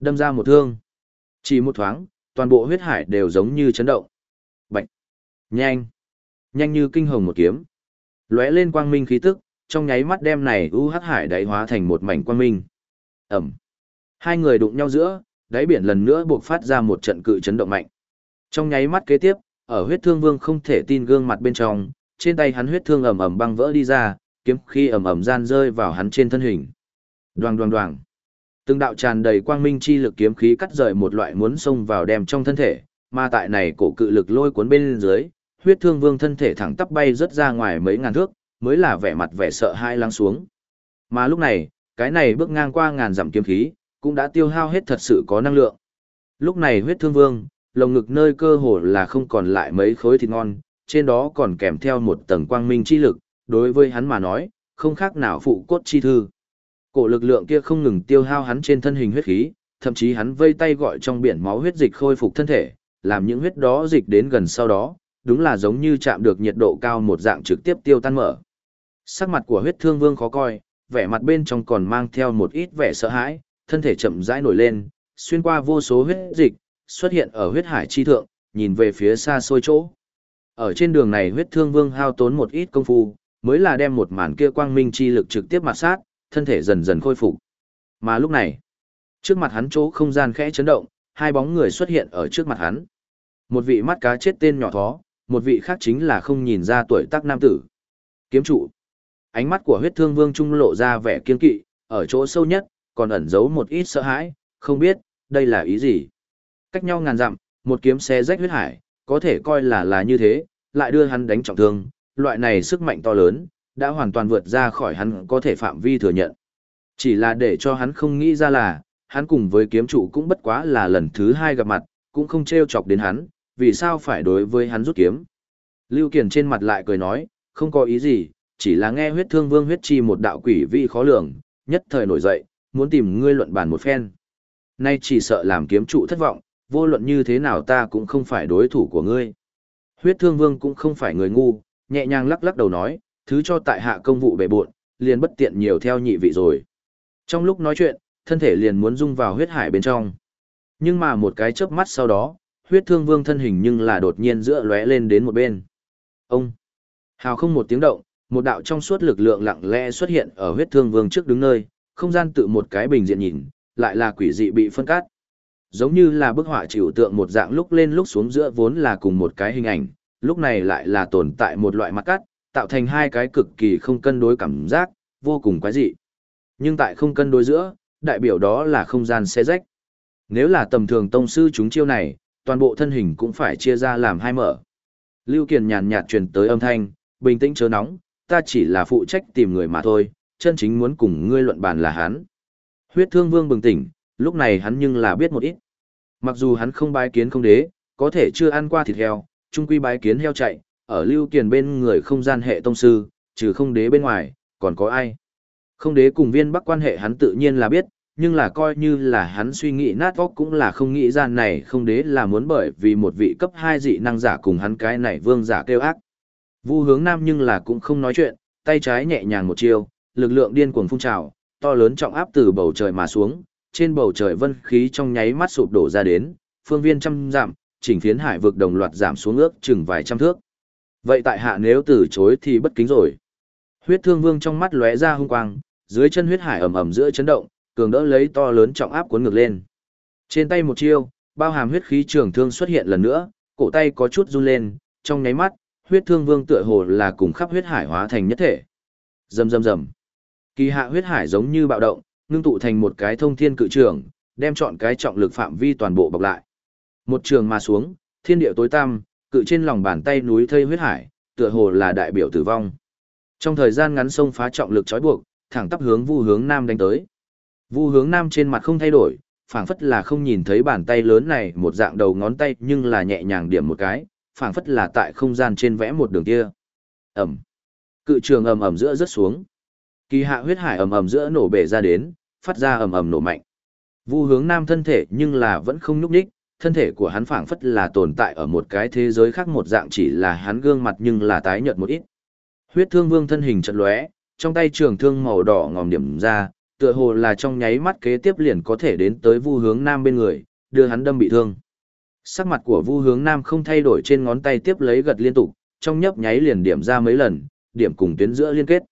Đâm ra một thương. Chỉ một thoáng, toàn bộ huyết hải đều giống như chấn động. Nhanh! Nhanh như kinh hồng một kiếm. Lóe lên quang minh khí tức, trong nháy mắt đem này u hắc hải đáy hóa thành một mảnh quang minh. Ẩm. Hai người đụng nhau giữa, đáy biển lần nữa buộc phát ra một trận cự chấn động mạnh. Trong nháy mắt kế tiếp, ở huyết thương vương không thể tin gương mặt bên trong, trên tay hắn huyết thương ầm ầm băng vỡ đi ra, kiếm khi ầm ầm gian rơi vào hắn trên thân hình. Đoàng đoàng đoàng. Từng đạo tràn đầy quang minh chi lực kiếm khí cắt rời một loại muốn xông vào đem trong thân thể, mà tại này cổ cự lực lôi cuốn bên dưới, huyết thương vương thân thể thẳng tắp bay rất ra ngoài mấy ngàn thước, mới là vẻ mặt vẻ sợ hãi lắng xuống. Mà lúc này, cái này bước ngang qua ngàn dặm kiếm khí, cũng đã tiêu hao hết thật sự có năng lượng. Lúc này huyết thương vương, lồng ngực nơi cơ hồ là không còn lại mấy khối thịt ngon, trên đó còn kèm theo một tầng quang minh chi lực, đối với hắn mà nói, không khác nào phụ cốt chi thư. Cổ lực lượng kia không ngừng tiêu hao hắn trên thân hình huyết khí, thậm chí hắn vây tay gọi trong biển máu huyết dịch khôi phục thân thể, làm những huyết đó dịch đến gần sau đó, đúng là giống như chạm được nhiệt độ cao một dạng trực tiếp tiêu tan mở. Sắc mặt của huyết thương vương khó coi, vẻ mặt bên trong còn mang theo một ít vẻ sợ hãi, thân thể chậm rãi nổi lên, xuyên qua vô số huyết dịch, xuất hiện ở huyết hải chi thượng, nhìn về phía xa xôi chỗ. Ở trên đường này huyết thương vương hao tốn một ít công phu, mới là đem một màn kia quang minh chi lực trực tiếp mặt sát, thân thể dần dần khôi phục. Mà lúc này, trước mặt hắn chỗ không gian khẽ chấn động, hai bóng người xuất hiện ở trước mặt hắn. Một vị mắt cá chết tên nhỏ thó, một vị khác chính là không nhìn ra tuổi tác nam tử. Kiếm trụ. Ánh mắt của huyết thương vương trung lộ ra vẻ kiên kỵ, ở chỗ sâu nhất, còn ẩn giấu một ít sợ hãi, không biết, đây là ý gì. Cách nhau ngàn dặm, một kiếm xe rách huyết hải, có thể coi là là như thế, lại đưa hắn đánh trọng thương, loại này sức mạnh to lớn, đã hoàn toàn vượt ra khỏi hắn có thể phạm vi thừa nhận. Chỉ là để cho hắn không nghĩ ra là, hắn cùng với kiếm chủ cũng bất quá là lần thứ hai gặp mặt, cũng không treo chọc đến hắn, vì sao phải đối với hắn rút kiếm. Lưu Kiền trên mặt lại cười nói, không có ý gì, chỉ là nghe huyết thương vương huyết chi một đạo quỷ vi khó lường, nhất thời nổi dậy, muốn tìm ngươi luận bàn một phen. Nay chỉ sợ làm kiếm trụ thất vọng, vô luận như thế nào ta cũng không phải đối thủ của ngươi. Huyết thương vương cũng không phải người ngu, nhẹ nhàng lắc lắc đầu nói, thứ cho tại hạ công vụ bề bộn, liền bất tiện nhiều theo nhị vị rồi. Trong lúc nói chuyện, thân thể liền muốn dung vào huyết hải bên trong. Nhưng mà một cái chớp mắt sau đó, huyết thương vương thân hình nhưng là đột nhiên giữa lóe lên đến một bên. Ông! Hào không một tiếng động, một đạo trong suốt lực lượng lặng lẽ xuất hiện ở huyết thương vương trước đứng nơi, không gian tự một cái bình diện nhìn, lại là quỷ dị bị phân cắt. Giống như là bức họa chịu tượng một dạng lúc lên lúc xuống giữa vốn là cùng một cái hình ảnh, lúc này lại là tồn tại một loại mặt cắt, tạo thành hai cái cực kỳ không cân đối cảm giác, vô cùng quái dị. Nhưng tại không cân đối giữa, đại biểu đó là không gian xé rách. Nếu là tầm thường tông sư chúng chiêu này, toàn bộ thân hình cũng phải chia ra làm hai mở. Lưu Kiền nhàn nhạt truyền tới âm thanh, bình tĩnh chớ nóng, ta chỉ là phụ trách tìm người mà thôi, chân chính muốn cùng ngươi luận bàn là hắn. Huyết thương vương bừng tỉnh, lúc này hắn nhưng là biết một ít. Mặc dù hắn không bái kiến không đế, có thể chưa ăn qua thịt heo, trung quy bái kiến heo chạy, ở lưu kiền bên người không gian hệ tông sư, trừ không đế bên ngoài, còn có ai. Không đế cùng viên bắc quan hệ hắn tự nhiên là biết, nhưng là coi như là hắn suy nghĩ nát óc cũng là không nghĩ ra này không đế là muốn bởi vì một vị cấp 2 dị năng giả cùng hắn cái này vương giả kêu ác. Vu hướng nam nhưng là cũng không nói chuyện, tay trái nhẹ nhàng một chiêu, lực lượng điên cuồng phun trào, to lớn trọng áp từ bầu trời mà xuống, trên bầu trời vân khí trong nháy mắt sụp đổ ra đến, phương viên trăm giảm, chỉnh phiến hải vực đồng loạt giảm xuống ước chừng vài trăm thước. Vậy tại hạ nếu từ chối thì bất kính rồi. Huyết thương vương trong mắt lóe ra hung quang, dưới chân huyết hải ầm ầm giữa chấn động, cường đỡ lấy to lớn trọng áp cuốn ngược lên. Trên tay một chiêu, bao hàm huyết khí trường thương xuất hiện lần nữa, cổ tay có chút run lên, trong nháy mắt, huyết thương vương tựa hồ là cùng khắp huyết hải hóa thành nhất thể. Rầm rầm rầm. Kỳ hạ huyết hải giống như bạo động, ngưng tụ thành một cái thông thiên cự trường, đem chọn cái trọng lực phạm vi toàn bộ bọc lại. Một trường mà xuống, thiên địa tối tăm, cự trên lòng bàn tay núi thây huyết hải, tựa hồ là đại biểu tử vong. Trong thời gian ngắn sông phá trọng lực trói buộc, thẳng tắp hướng Vu Hướng Nam đánh tới. Vu Hướng Nam trên mặt không thay đổi, phảng phất là không nhìn thấy bàn tay lớn này một dạng đầu ngón tay nhưng là nhẹ nhàng điểm một cái, phảng phất là tại không gian trên vẽ một đường kia. ầm, Cự trường ầm ầm giữa rớt xuống. Kỳ hạ huyết hải ầm ầm giữa nổ bể ra đến, phát ra ầm ầm nổ mạnh. Vu hướng nam thân thể nhưng là vẫn không nhúc nhích, thân thể của hắn phảng phất là tồn tại ở một cái thế giới khác một dạng chỉ là hắn gương mặt nhưng là tái nhợt một ít. Huyết thương vương thân hình chợt lóe, trong tay trường thương màu đỏ ngòm điểm ra, tựa hồ là trong nháy mắt kế tiếp liền có thể đến tới vu hướng nam bên người, đưa hắn đâm bị thương. Sắc mặt của Vu Hướng Nam không thay đổi trên ngón tay tiếp lấy gật liên tục, trong nhấp nháy liền điểm ra mấy lần, điểm cùng tuyến giữa liên kết.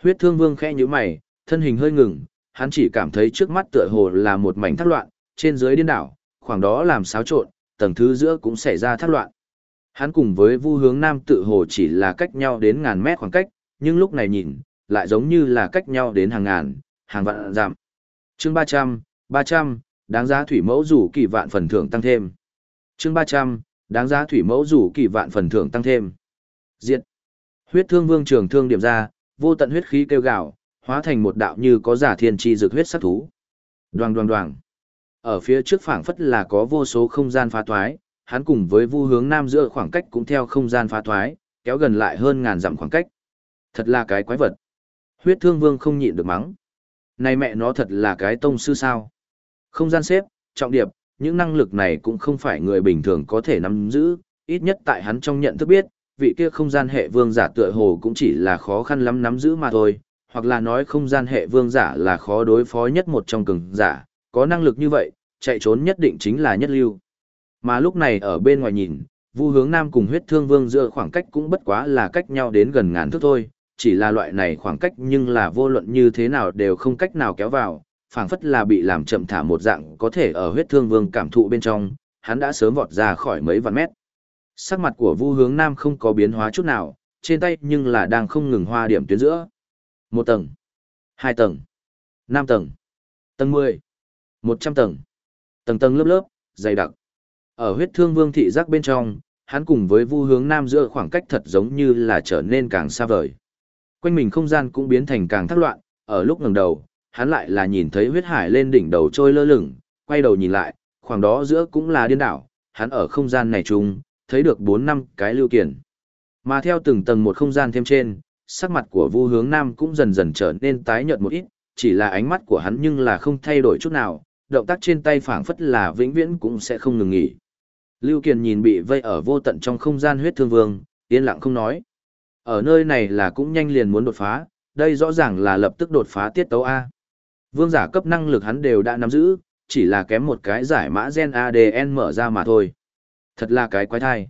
Huyết Thương Vương khẽ nhíu mày, thân hình hơi ngừng, hắn chỉ cảm thấy trước mắt tựa hồ là một mảnh thác loạn, trên dưới điên đảo, khoảng đó làm xáo trộn, tầng thứ giữa cũng xảy ra thác loạn. Hắn cùng với Vu Hướng Nam tự hồ chỉ là cách nhau đến ngàn mét khoảng cách, nhưng lúc này nhìn, lại giống như là cách nhau đến hàng ngàn, hàng vạn giảm. Chương 300, 300, đáng giá thủy mẫu rủ kỳ vạn phần thưởng tăng thêm. Chương 300, đáng giá thủy mẫu rủ kỳ vạn phần thưởng tăng thêm. Diệt. Huyết thương vương trường thương điểm ra, vô tận huyết khí kêu gào, hóa thành một đạo như có giả thiên chi dược huyết sát thú. Đoàng đoàng đoàng. Ở phía trước phảng phất là có vô số không gian phá thoái, hắn cùng với vu hướng nam giữa khoảng cách cũng theo không gian phá thoái, kéo gần lại hơn ngàn dặm khoảng cách. Thật là cái quái vật. Huyết thương vương không nhịn được mắng. Này mẹ nó thật là cái tông sư sao. Không gian xếp, trọng điệp, những năng lực này cũng không phải người bình thường có thể nắm giữ, ít nhất tại hắn trong nhận thức biết, vị kia không gian hệ vương giả tựa hồ cũng chỉ là khó khăn lắm nắm giữ mà thôi, hoặc là nói không gian hệ vương giả là khó đối phó nhất một trong cường giả, có năng lực như vậy, chạy trốn nhất định chính là nhất lưu. Mà lúc này ở bên ngoài nhìn, Vu Hướng Nam cùng huyết thương vương giữa khoảng cách cũng bất quá là cách nhau đến gần ngàn thước thôi, chỉ là loại này khoảng cách nhưng là vô luận như thế nào đều không cách nào kéo vào, phảng phất là bị làm chậm thả một dạng có thể ở huyết thương vương cảm thụ bên trong, hắn đã sớm vọt ra khỏi mấy vạn mét. Sắc mặt của Vu Hướng Nam không có biến hóa chút nào, trên tay nhưng là đang không ngừng hoa điểm tuyến giữa. Một tầng, hai tầng, năm tầng, tầng mười, một trăm tầng, tầng tầng lớp lớp, dày đặc. Ở huyết thương vương thị giác bên trong, hắn cùng với Vu Hướng Nam giữa khoảng cách thật giống như là trở nên càng xa vời. Quanh mình không gian cũng biến thành càng thắc loạn, ở lúc ngẩng đầu, hắn lại là nhìn thấy huyết hải lên đỉnh đầu trôi lơ lửng, quay đầu nhìn lại, khoảng đó giữa cũng là điên đảo, hắn ở không gian này chung, thấy được 4 năm cái lưu kiện. Mà theo từng tầng một không gian thêm trên, sắc mặt của Vu Hướng Nam cũng dần dần trở nên tái nhợt một ít, chỉ là ánh mắt của hắn nhưng là không thay đổi chút nào, động tác trên tay phảng phất là vĩnh viễn cũng sẽ không ngừng nghỉ. Lưu Kiền nhìn bị vây ở vô tận trong không gian huyết thương vương, yên lặng không nói. Ở nơi này là cũng nhanh liền muốn đột phá, đây rõ ràng là lập tức đột phá tiết tấu A. Vương giả cấp năng lực hắn đều đã nắm giữ, chỉ là kém một cái giải mã gen ADN mở ra mà thôi. Thật là cái quái thai.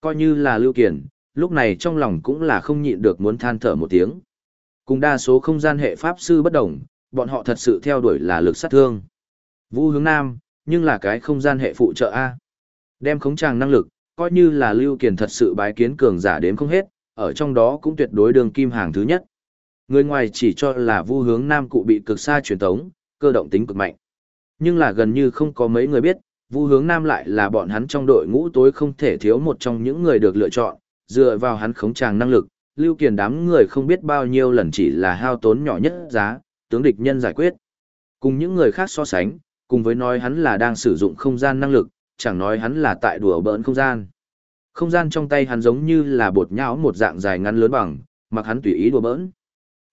Coi như là Lưu Kiền, lúc này trong lòng cũng là không nhịn được muốn than thở một tiếng. Cùng đa số không gian hệ pháp sư bất đồng, bọn họ thật sự theo đuổi là lực sát thương. Vũ hướng nam, nhưng là cái không gian hệ phụ trợ A. Đem khống tràng năng lực, coi như là Lưu Kiền thật sự bái kiến cường giả đến không hết, ở trong đó cũng tuyệt đối đường kim hàng thứ nhất. Người ngoài chỉ cho là vu hướng nam cụ bị cực xa truyền tống, cơ động tính cực mạnh. Nhưng là gần như không có mấy người biết, vu hướng nam lại là bọn hắn trong đội ngũ tối không thể thiếu một trong những người được lựa chọn, dựa vào hắn khống tràng năng lực, lưu kiền đám người không biết bao nhiêu lần chỉ là hao tốn nhỏ nhất giá, tướng địch nhân giải quyết. Cùng những người khác so sánh, cùng với nói hắn là đang sử dụng không gian năng lực, chẳng nói hắn là tại đùa bỡn không gian. Không gian trong tay hắn giống như là bột nhão một dạng dài ngắn lớn bằng, mặc hắn tùy ý đùa bỡn.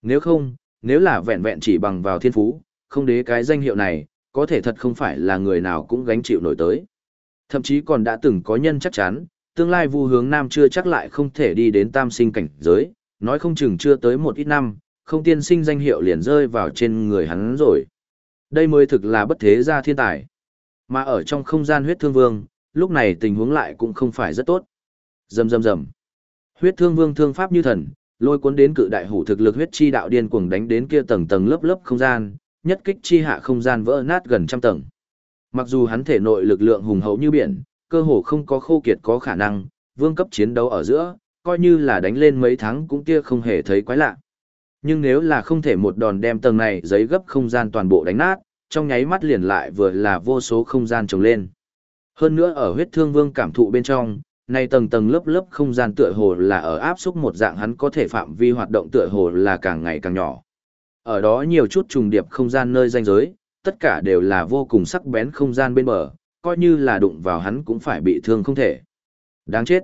Nếu không, nếu là vẹn vẹn chỉ bằng vào thiên phú, không đế cái danh hiệu này, có thể thật không phải là người nào cũng gánh chịu nổi tới. Thậm chí còn đã từng có nhân chắc chắn, tương lai vu hướng nam chưa chắc lại không thể đi đến tam sinh cảnh giới, nói không chừng chưa tới một ít năm, không tiên sinh danh hiệu liền rơi vào trên người hắn rồi. Đây mới thực là bất thế gia thiên tài. Mà ở trong không gian huyết thương vương, lúc này tình huống lại cũng không phải rất tốt. Rầm rầm rầm. Huyết thương vương thương pháp như thần, lôi cuốn đến cự đại hủ thực lực huyết chi đạo điên cuồng đánh đến kia tầng tầng lớp lớp không gian, nhất kích chi hạ không gian vỡ nát gần trăm tầng. Mặc dù hắn thể nội lực lượng hùng hậu như biển, cơ hồ không có khô kiệt có khả năng, vương cấp chiến đấu ở giữa, coi như là đánh lên mấy tháng cũng kia không hề thấy quái lạ. Nhưng nếu là không thể một đòn đem tầng này giấy gấp không gian toàn bộ đánh nát, trong nháy mắt liền lại vừa là vô số không gian trồng lên. Hơn nữa ở huyết thương vương cảm thụ bên trong, nay tầng tầng lớp lớp không gian tựa hồ là ở áp xúc một dạng hắn có thể phạm vi hoạt động tựa hồ là càng ngày càng nhỏ. Ở đó nhiều chút trùng điệp không gian nơi danh giới, tất cả đều là vô cùng sắc bén không gian bên bờ, coi như là đụng vào hắn cũng phải bị thương không thể. Đáng chết.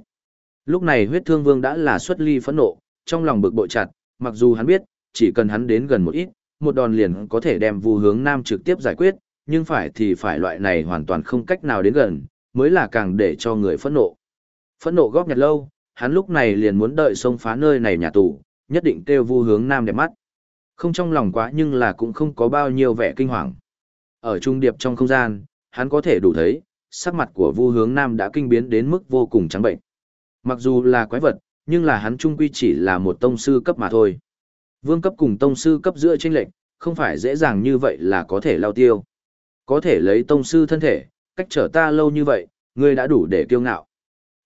Lúc này huyết thương vương đã là xuất ly phẫn nộ, trong lòng bực bội chặt, mặc dù hắn biết, chỉ cần hắn đến gần một ít, một đòn liền có thể đem vu hướng nam trực tiếp giải quyết, nhưng phải thì phải loại này hoàn toàn không cách nào đến gần, mới là càng để cho người phẫn nộ. Phẫn nộ góp nhặt lâu, hắn lúc này liền muốn đợi xông phá nơi này nhà tù, nhất định kêu vu hướng nam đẹp mắt. Không trong lòng quá nhưng là cũng không có bao nhiêu vẻ kinh hoàng. Ở trung điệp trong không gian, hắn có thể đủ thấy, sắc mặt của Vu Hướng Nam đã kinh biến đến mức vô cùng trắng bệnh. Mặc dù là quái vật, nhưng là hắn trung quy chỉ là một tông sư cấp mà thôi. Vương cấp cùng tông sư cấp giữa chênh lệnh, không phải dễ dàng như vậy là có thể lao tiêu. Có thể lấy tông sư thân thể, cách trở ta lâu như vậy, ngươi đã đủ để kiêu ngạo.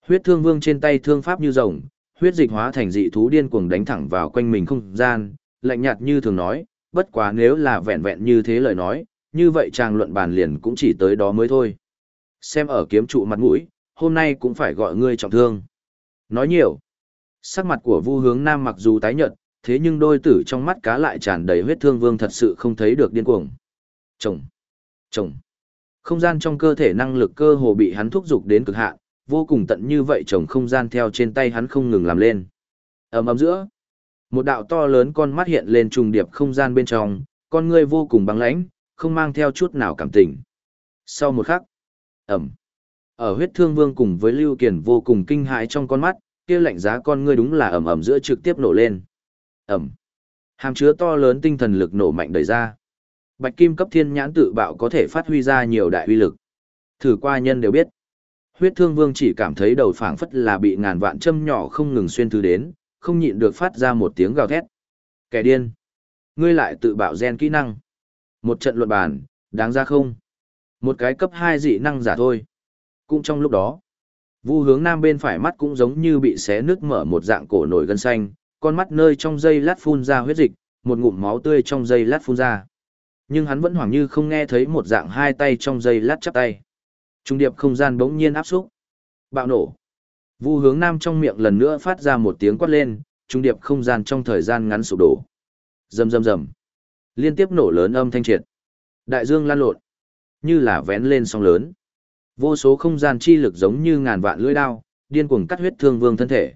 Huyết thương vương trên tay thương pháp như rồng, huyết dịch hóa thành dị thú điên cuồng đánh thẳng vào quanh mình không gian, lạnh nhạt như thường nói, bất quá nếu là vẹn vẹn như thế lời nói, như vậy chàng luận bàn liền cũng chỉ tới đó mới thôi. Xem ở kiếm trụ mặt mũi, hôm nay cũng phải gọi ngươi trọng thương. Nói nhiều. Sắc mặt của Vu Hướng Nam mặc dù tái nhợt, thế nhưng đôi tử trong mắt cá lại tràn đầy huyết thương vương thật sự không thấy được điên cuồng. Chồng. Chồng. Không gian trong cơ thể năng lực cơ hồ bị hắn thúc giục đến cực hạn, vô cùng tận như vậy chồng không gian theo trên tay hắn không ngừng làm lên. Ầm ầm giữa, một đạo to lớn con mắt hiện lên trùng điệp không gian bên trong, con ngươi vô cùng băng lãnh, không mang theo chút nào cảm tình. Sau một khắc, ầm. Ở huyết thương vương cùng với Lưu Kiền vô cùng kinh hãi trong con mắt, kia lạnh giá con ngươi đúng là ầm ầm giữa trực tiếp nổ lên. Ầm. Hàm chứa to lớn tinh thần lực nổ mạnh đẩy ra. Bạch kim cấp thiên nhãn tự bạo có thể phát huy ra nhiều đại uy lực. Thử qua nhân đều biết. Huyết thương vương chỉ cảm thấy đầu phảng phất là bị ngàn vạn châm nhỏ không ngừng xuyên thứ đến, không nhịn được phát ra một tiếng gào thét. Kẻ điên. Ngươi lại tự bạo gen kỹ năng. Một trận luận bàn, đáng ra không? Một cái cấp 2 dị năng giả thôi. Cũng trong lúc đó, vu hướng nam bên phải mắt cũng giống như bị xé nước mở một dạng cổ nổi gân xanh, con mắt nơi trong dây lát phun ra huyết dịch, một ngụm máu tươi trong dây lát phun ra. Nhưng hắn vẫn hoảng như không nghe thấy một dạng hai tay trong dây lát chắp tay. Trung điệp không gian bỗng nhiên áp xúc. Bạo nổ. Vu hướng nam trong miệng lần nữa phát ra một tiếng quát lên, trung điệp không gian trong thời gian ngắn sụp đổ. Rầm rầm rầm. Liên tiếp nổ lớn âm thanh triệt. Đại dương lan lộn. Như là vén lên sóng lớn. Vô số không gian chi lực giống như ngàn vạn lưỡi đao, điên cuồng cắt huyết thương vương thân thể.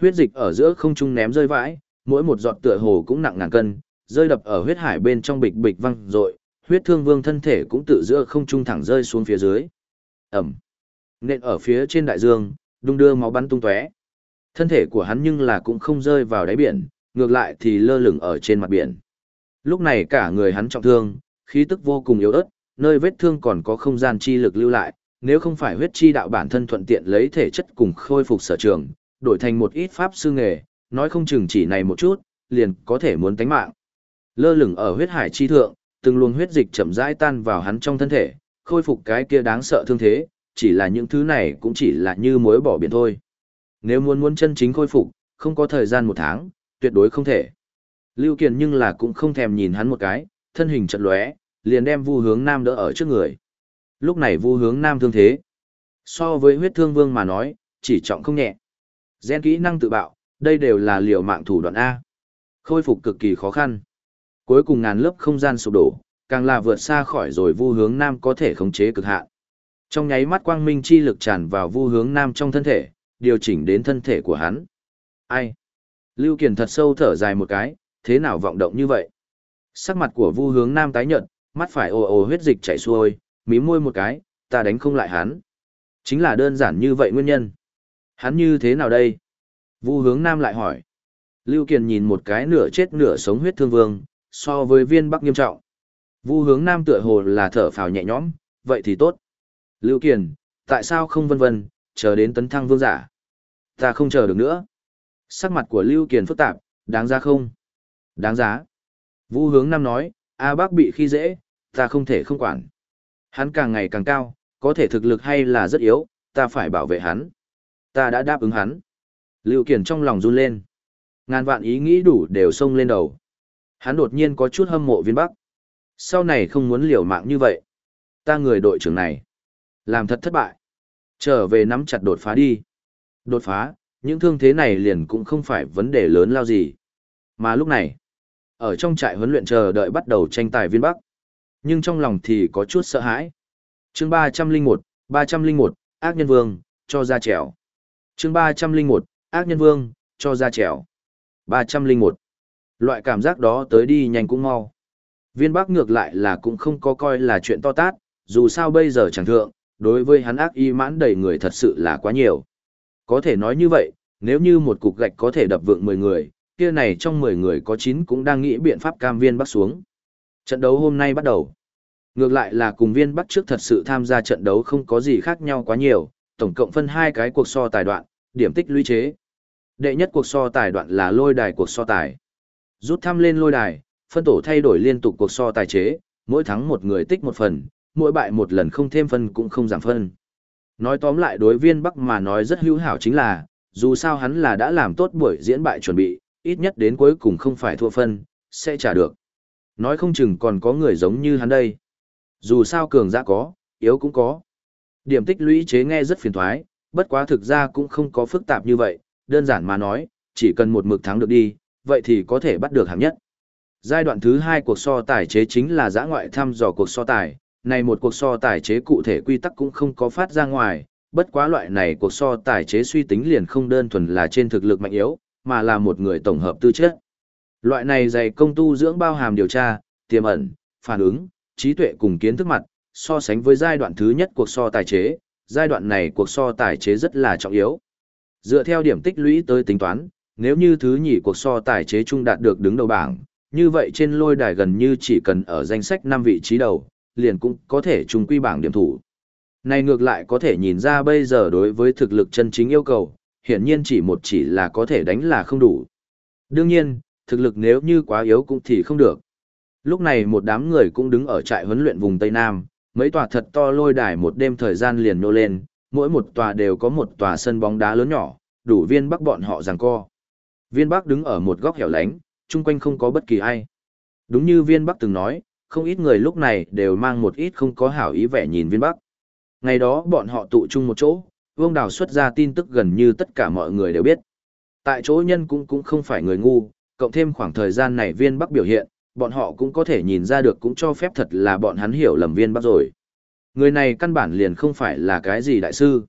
Huyết dịch ở giữa không trung ném rơi vãi, mỗi một giọt tựa hồ cũng nặng ngàn cân, rơi đập ở huyết hải bên trong bịch bịch văng rội, huyết thương vương thân thể cũng tự giữa không trung thẳng rơi xuống phía dưới. Ẩm. Nện ở phía trên đại dương, đung đưa máu bắn tung tóe. Thân thể của hắn nhưng là cũng không rơi vào đáy biển, ngược lại thì lơ lửng ở trên mặt biển. Lúc này cả người hắn trọng thương, khí tức vô cùng yếu ớt, nơi vết thương còn có không gian chi lực lưu lại, nếu không phải huyết chi đạo bản thân thuận tiện lấy thể chất cùng khôi phục sở trường, đổi thành một ít pháp sư nghề, nói không chừng chỉ này một chút, liền có thể muốn tánh mạng. Lơ lửng ở huyết hải chi thượng, từng luồng huyết dịch chậm rãi tan vào hắn trong thân thể, khôi phục cái kia đáng sợ thương thế, chỉ là những thứ này cũng chỉ là như mối bỏ biển thôi. Nếu muốn muốn chân chính khôi phục, không có thời gian một tháng, tuyệt đối không thể. Lưu Kiền nhưng là cũng không thèm nhìn hắn một cái, thân hình chật lóe, liền đem Vu Hướng Nam đỡ ở trước người. Lúc này Vu Hướng Nam thương thế, so với huyết thương vương mà nói, chỉ trọng không nhẹ. Gen kỹ năng tự bạo, đây đều là liều mạng thủ đoạn A. Khôi phục cực kỳ khó khăn. Cuối cùng ngàn lớp không gian sụp đổ, càng là vượt xa khỏi rồi Vu Hướng Nam có thể khống chế cực hạn. Trong nháy mắt quang minh chi lực tràn vào Vu Hướng Nam trong thân thể, điều chỉnh đến thân thể của hắn. Ai? Lưu Kiền thật sâu thở dài một cái, thế nào vọng động như vậy? Sắc mặt của Vu Hướng Nam tái nhợt, mắt phải ồ ồ huyết dịch chảy xuôi, mí môi một cái, ta đánh không lại hắn. Chính là đơn giản như vậy nguyên nhân. Hắn như thế nào đây? Vu Hướng Nam lại hỏi. Lưu Kiền nhìn một cái nửa chết nửa sống huyết thương vương, so với viên bắc nghiêm trọng. Vu Hướng Nam tựa hồ là thở phào nhẹ nhõm, vậy thì tốt. Lưu Kiền, tại sao không vân vân, chờ đến tấn thăng vương giả? Ta không chờ được nữa. Sắc mặt của Lưu Kiền phức tạp, đáng giá không? Đáng giá. Vũ hướng Nam nói, A bác bị khi dễ, ta không thể không quản. Hắn càng ngày càng cao, có thể thực lực hay là rất yếu, ta phải bảo vệ hắn. Ta đã đáp ứng hắn. Lưu Kiền trong lòng run lên. Ngàn vạn ý nghĩ đủ đều xông lên đầu. Hắn đột nhiên có chút hâm mộ viên bắc. Sau này không muốn liều mạng như vậy. Ta người đội trưởng này. Làm thật thất bại. Trở về nắm chặt đột phá đi. Đột phá, những thương thế này liền cũng không phải vấn đề lớn lao gì. Mà lúc này, ở trong trại huấn luyện chờ đợi bắt đầu tranh tài viên Bắc. Nhưng trong lòng thì có chút sợ hãi. chương ba trăm linh một ba trăm linh một ác nhân vương, cho ra trèo. chương ba trăm linh một ác nhân vương, cho ra trèo. ba trăm linh một Loại cảm giác đó tới đi nhanh cũng mau. Viên Bắc ngược lại là cũng không có coi là chuyện to tát, dù sao bây giờ chẳng thượng, đối với hắn ác y mãn đầy người thật sự là quá nhiều. Có thể nói như vậy, nếu như một cục gạch có thể đập vượng 10 người, kia này trong 10 người có 9 cũng đang nghĩ biện pháp cam viên bắc xuống. Trận đấu hôm nay bắt đầu. Ngược lại là cùng viên Bắc trước thật sự tham gia trận đấu không có gì khác nhau quá nhiều, tổng cộng phân hai cái cuộc so tài đoạn, điểm tích lũy chế. Đệ nhất cuộc so tài đoạn là lôi đài cuộc so tài. Rút thăm lên lôi đài, phân tổ thay đổi liên tục cuộc so tài chế, mỗi thắng một người tích một phần, mỗi bại một lần không thêm phân cũng không giảm phân. Nói tóm lại đối viên Bắc mà nói rất hữu hảo chính là, dù sao hắn là đã làm tốt buổi diễn bại chuẩn bị, ít nhất đến cuối cùng không phải thua phân, sẽ trả được. Nói không chừng còn có người giống như hắn đây. Dù sao cường giả có, yếu cũng có. Điểm tích lũy chế nghe rất phiền thoái, bất quá thực ra cũng không có phức tạp như vậy, đơn giản mà nói, chỉ cần một mực thắng được đi, vậy thì có thể bắt được hạng nhất. Giai đoạn thứ hai cuộc so tài chế chính là giã ngoại thăm dò cuộc so tài, này một cuộc so tài chế cụ thể quy tắc cũng không có phát ra ngoài, bất quá loại này cuộc so tài chế suy tính liền không đơn thuần là trên thực lực mạnh yếu, mà là một người tổng hợp tư chất. Loại này dày công tu dưỡng bao hàm điều tra, tiềm ẩn, phản ứng, trí tuệ cùng kiến thức mặt, so sánh với giai đoạn thứ nhất cuộc so tài chế, giai đoạn này cuộc so tài chế rất là trọng yếu. Dựa theo điểm tích lũy tới tính toán, nếu như thứ nhì cuộc so tài chế trung đạt được đứng đầu bảng, như vậy trên lôi đài gần như chỉ cần ở danh sách 5 vị trí đầu, liền cũng có thể trùng quy bảng điểm thủ. Này ngược lại có thể nhìn ra bây giờ đối với thực lực chân chính yêu cầu, hiển nhiên chỉ một chỉ là có thể đánh là không đủ. Đương nhiên, thực lực nếu như quá yếu cũng thì không được. Lúc này một đám người cũng đứng ở trại huấn luyện vùng Tây Nam, mấy tòa thật to lôi đài một đêm thời gian liền nô lên, mỗi một tòa đều có một tòa sân bóng đá lớn nhỏ, đủ viên bắc bọn họ giằng co. Viên bắc đứng ở một góc hẻo lánh, chung quanh không có bất kỳ ai. Đúng như viên bắc từng nói, không ít người lúc này đều mang một ít không có hảo ý vẻ nhìn viên bắc. Ngày đó bọn họ tụ chung một chỗ, vương đào xuất ra tin tức gần như tất cả mọi người đều biết. Tại chỗ nhân cũng cũng không phải người ngu, cộng thêm khoảng thời gian này viên bắc biểu hiện, bọn họ cũng có thể nhìn ra được cũng cho phép thật là bọn hắn hiểu lầm viên bắc rồi. Người này căn bản liền không phải là cái gì đại sư.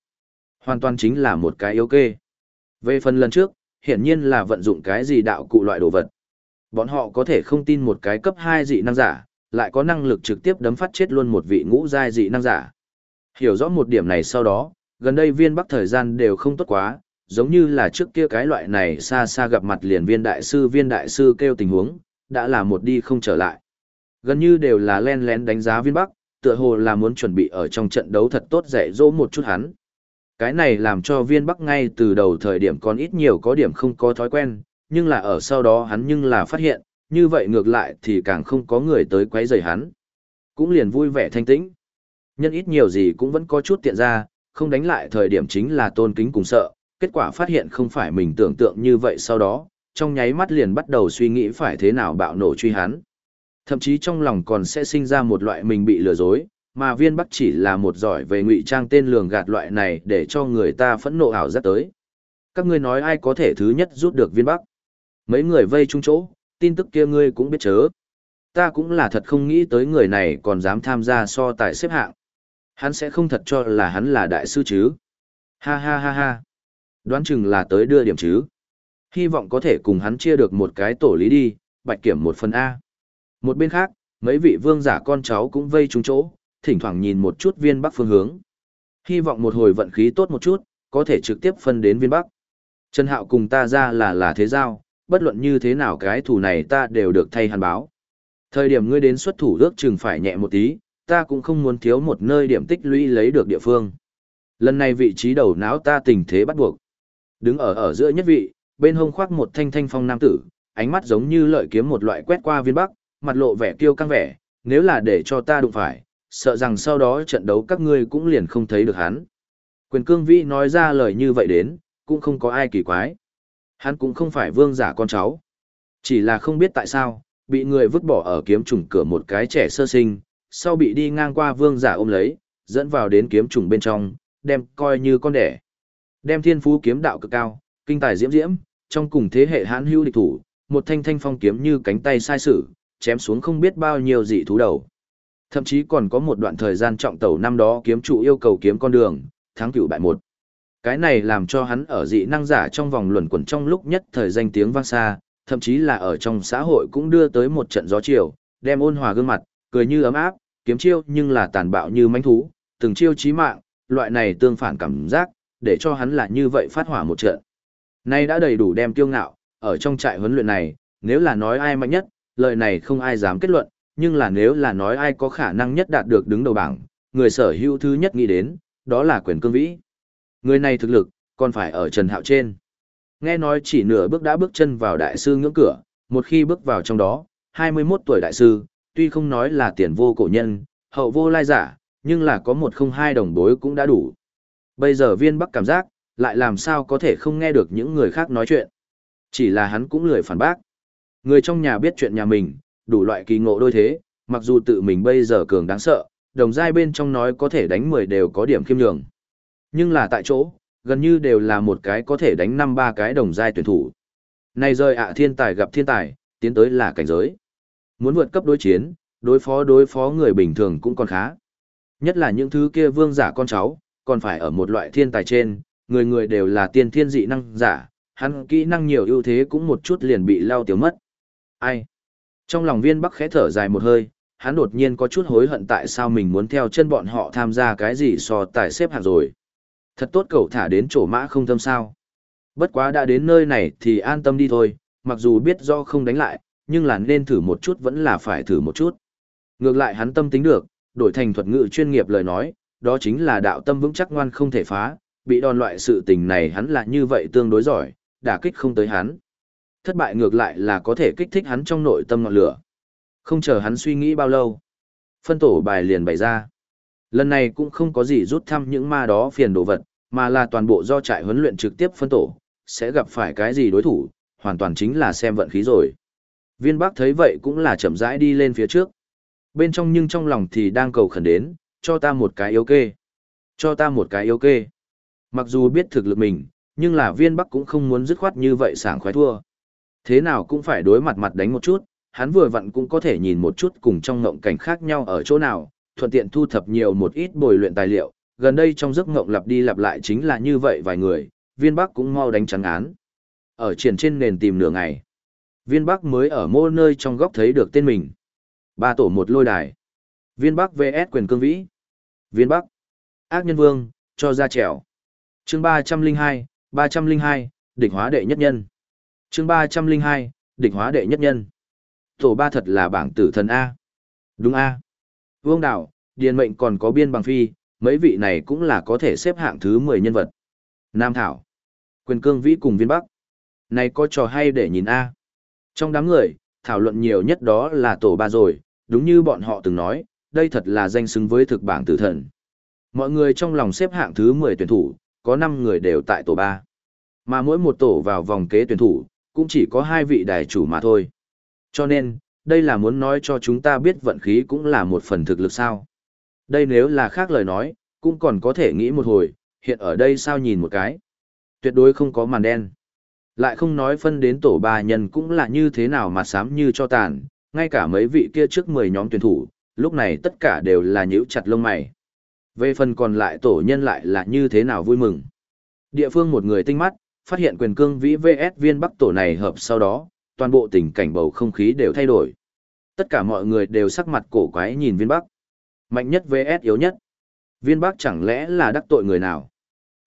Hoàn toàn chính là một cái yếu kê. Về phần lần trước, hiển nhiên là vận dụng cái gì đạo cụ loại đồ vật. Bọn họ có thể không tin một cái cấp 2 dị năng giả, lại có năng lực trực tiếp đấm phát chết luôn một vị ngũ giai dị năng giả. Hiểu rõ một điểm này sau đó, gần đây viên bắc thời gian đều không tốt quá, giống như là trước kia cái loại này xa xa gặp mặt liền viên đại sư viên đại sư kêu tình huống, đã là một đi không trở lại. Gần như đều là len lén đánh giá viên bắc, tựa hồ là muốn chuẩn bị ở trong trận đấu thật tốt dạy dỗ một chút hắn. Cái này làm cho viên bắc ngay từ đầu thời điểm còn ít nhiều có điểm không có thói quen, nhưng là ở sau đó hắn nhưng là phát hiện, như vậy ngược lại thì càng không có người tới quấy rầy hắn. Cũng liền vui vẻ thanh tĩnh. Nhân ít nhiều gì cũng vẫn có chút tiện ra, không đánh lại thời điểm chính là tôn kính cùng sợ, kết quả phát hiện không phải mình tưởng tượng như vậy sau đó, trong nháy mắt liền bắt đầu suy nghĩ phải thế nào bạo nổ truy hắn. Thậm chí trong lòng còn sẽ sinh ra một loại mình bị lừa dối, mà viên bắc chỉ là một giỏi về ngụy trang tên lường gạt loại này để cho người ta phẫn nộ ảo giác tới. Các ngươi nói ai có thể thứ nhất rút được viên bắc? Mấy người vây chung chỗ, tin tức kia ngươi cũng biết chớ. Ta cũng là thật không nghĩ tới người này còn dám tham gia so tài xếp hạng. Hắn sẽ không thật cho là hắn là đại sư chứ. Ha ha ha ha. Đoán chừng là tới đưa điểm chứ. Hy vọng có thể cùng hắn chia được một cái tổ lý đi, bạch kiểm một phần A. Một bên khác, mấy vị vương giả con cháu cũng vây trúng chỗ, thỉnh thoảng nhìn một chút viên bắc phương hướng. Hy vọng một hồi vận khí tốt một chút, có thể trực tiếp phân đến viên bắc. Trần Hạo cùng ta ra là là thế giao, bất luận như thế nào cái thủ này ta đều được thay hàn báo. Thời điểm ngươi đến xuất thủ ước chừng phải nhẹ một tí, ta cũng không muốn thiếu một nơi điểm tích lũy lấy được địa phương. Lần này vị trí đầu não ta tình thế bắt buộc. Đứng ở ở giữa nhất vị, bên hông khoác một thanh thanh phong nam tử, ánh mắt giống như lợi kiếm một loại quét qua viên bắc, mặt lộ vẻ kiêu căng vẻ, nếu là để cho ta đụng phải, sợ rằng sau đó trận đấu các ngươi cũng liền không thấy được hắn. Quyền cương vĩ nói ra lời như vậy đến, cũng không có ai kỳ quái. Hắn cũng không phải vương giả con cháu. Chỉ là không biết tại sao, bị người vứt bỏ ở kiếm trùng cửa một cái trẻ sơ sinh, sau bị đi ngang qua vương giả ôm lấy, dẫn vào đến kiếm trùng bên trong, đem coi như con đẻ. Đem thiên phú kiếm đạo cực cao, kinh tài diễm diễm, trong cùng thế hệ hãn hữu địch thủ, một thanh thanh phong kiếm như cánh tay sai sử, chém xuống không biết bao nhiêu dị thú đầu. Thậm chí còn có một đoạn thời gian trọng tẩu năm đó kiếm trụ yêu cầu kiếm con đường, thắng cửu bại một. Cái này làm cho hắn ở dị năng giả trong vòng luẩn quẩn trong lúc nhất thời danh tiếng vang xa, thậm chí là ở trong xã hội cũng đưa tới một trận gió chiều, đem ôn hòa gương mặt, cười như ấm áp, kiếm chiêu nhưng là tàn bạo như mãnh thú, từng chiêu chí mạng, loại này tương phản cảm giác, để cho hắn là như vậy phát hỏa một trận. Nay đã đầy đủ đem tiêu ngạo, ở trong trại huấn luyện này, nếu là nói ai mạnh nhất, lời này không ai dám kết luận, nhưng là nếu là nói ai có khả năng nhất đạt được đứng đầu bảng, người sở hữu thứ nhất nghĩ đến, đó là quyền cương vĩ. Người này thực lực, còn phải ở Trần Hạo trên. Nghe nói chỉ nửa bước đã bước chân vào đại sư ngưỡng cửa, một khi bước vào trong đó, 21 tuổi đại sư, tuy không nói là tiền vô cổ nhân, hậu vô lai giả, nhưng là có một không hai đồng bối cũng đã đủ. Bây giờ viên bắc cảm giác, lại làm sao có thể không nghe được những người khác nói chuyện. Chỉ là hắn cũng lười phản bác. Người trong nhà biết chuyện nhà mình, đủ loại kỳ ngộ đôi thế, mặc dù tự mình bây giờ cường đáng sợ, đồng giai bên trong nói có thể đánh 10 đều có điểm khiêm nhường. Nhưng là tại chỗ, gần như đều là một cái có thể đánh năm ba cái đồng giai tuyển thủ. Này rơi ạ thiên tài gặp thiên tài, tiến tới là cảnh giới. Muốn vượt cấp đối chiến, đối phó đối phó người bình thường cũng còn khá. Nhất là những thứ kia vương giả con cháu, còn phải ở một loại thiên tài trên, người người đều là tiên thiên dị năng giả, hắn kỹ năng nhiều ưu thế cũng một chút liền bị lao tiêu mất. Ai? Trong lòng viên bắc khẽ thở dài một hơi, hắn đột nhiên có chút hối hận tại sao mình muốn theo chân bọn họ tham gia cái gì so tài xếp hạng rồi. Thật tốt cậu thả đến chỗ mã không tâm sao. Bất quá đã đến nơi này thì an tâm đi thôi, mặc dù biết do không đánh lại, nhưng là nên thử một chút vẫn là phải thử một chút. Ngược lại hắn tâm tính được, đổi thành thuật ngữ chuyên nghiệp lời nói, đó chính là đạo tâm vững chắc ngoan không thể phá, bị đòn loại sự tình này hắn là như vậy tương đối giỏi, đả kích không tới hắn. Thất bại ngược lại là có thể kích thích hắn trong nội tâm ngọn lửa. Không chờ hắn suy nghĩ bao lâu. Phân tổ bài liền bày ra. Lần này cũng không có gì rút thăm những ma đó phiền đồ vật, mà là toàn bộ do trại huấn luyện trực tiếp phân tổ, sẽ gặp phải cái gì đối thủ, hoàn toàn chính là xem vận khí rồi. Viên Bắc thấy vậy cũng là chậm rãi đi lên phía trước. Bên trong nhưng trong lòng thì đang cầu khẩn đến, cho ta một cái yếu kê. Cho ta một cái yếu kê. Mặc dù biết thực lực mình, nhưng là viên Bắc cũng không muốn dứt khoát như vậy sảng khoái thua. Thế nào cũng phải đối mặt mặt đánh một chút, hắn vừa vặn cũng có thể nhìn một chút cùng trong ngộng cảnh khác nhau ở chỗ nào, thuận tiện thu thập nhiều một ít bồi luyện tài liệu. Gần đây trong giấc ngộng lặp đi lặp lại chính là như vậy vài người, viên bắc cũng mau đánh trắng án. Ở triển trên nền tìm nửa ngày. Viên bắc mới ở mô nơi trong góc thấy được tên mình. Ba tổ một lôi đài. Viên bắc vs quyền cương vĩ. Viên bắc. Ác nhân vương, cho ra trèo chương ba trăm linh hai ba trăm linh hai địch hóa đệ nhất nhân. chương ba trăm linh hai địch hóa đệ nhất nhân. Tổ ba thật là bảng tử thần A. Đúng A. Vương Đạo, Điền Mệnh còn có biên bằng phi, mấy vị này cũng là có thể xếp hạng thứ 10 nhân vật. Nam Thảo, Quyền Cương Vĩ cùng Viên Bắc. Này có trò hay để nhìn A. Trong đám người, thảo luận nhiều nhất đó là tổ ba rồi, đúng như bọn họ từng nói, đây thật là danh xứng với thực bảng tử thần. Mọi người trong lòng xếp hạng thứ 10 tuyển thủ, có 5 người đều tại tổ 3. Mà mỗi một tổ vào vòng kế tuyển thủ, cũng chỉ có hai vị đài chủ mà thôi. Cho nên, đây là muốn nói cho chúng ta biết vận khí cũng là một phần thực lực sao. Đây nếu là khác lời nói, cũng còn có thể nghĩ một hồi, hiện ở đây sao nhìn một cái. Tuyệt đối không có màn đen. Lại không nói phân đến tổ ba nhân cũng là như thế nào mà sám như cho tàn, ngay cả mấy vị kia trước 10 nhóm tuyển thủ, lúc này tất cả đều là nhíu chặt lông mày. Về phần còn lại tổ nhân lại là như thế nào vui mừng. Địa phương một người tinh mắt, phát hiện quyền cương vĩ VS viên bắc tổ này hợp sau đó, toàn bộ tình cảnh bầu không khí đều thay đổi. Tất cả mọi người đều sắc mặt cổ quái nhìn viên bắc. Mạnh nhất VS yếu nhất. Viên bắc chẳng lẽ là đắc tội người nào?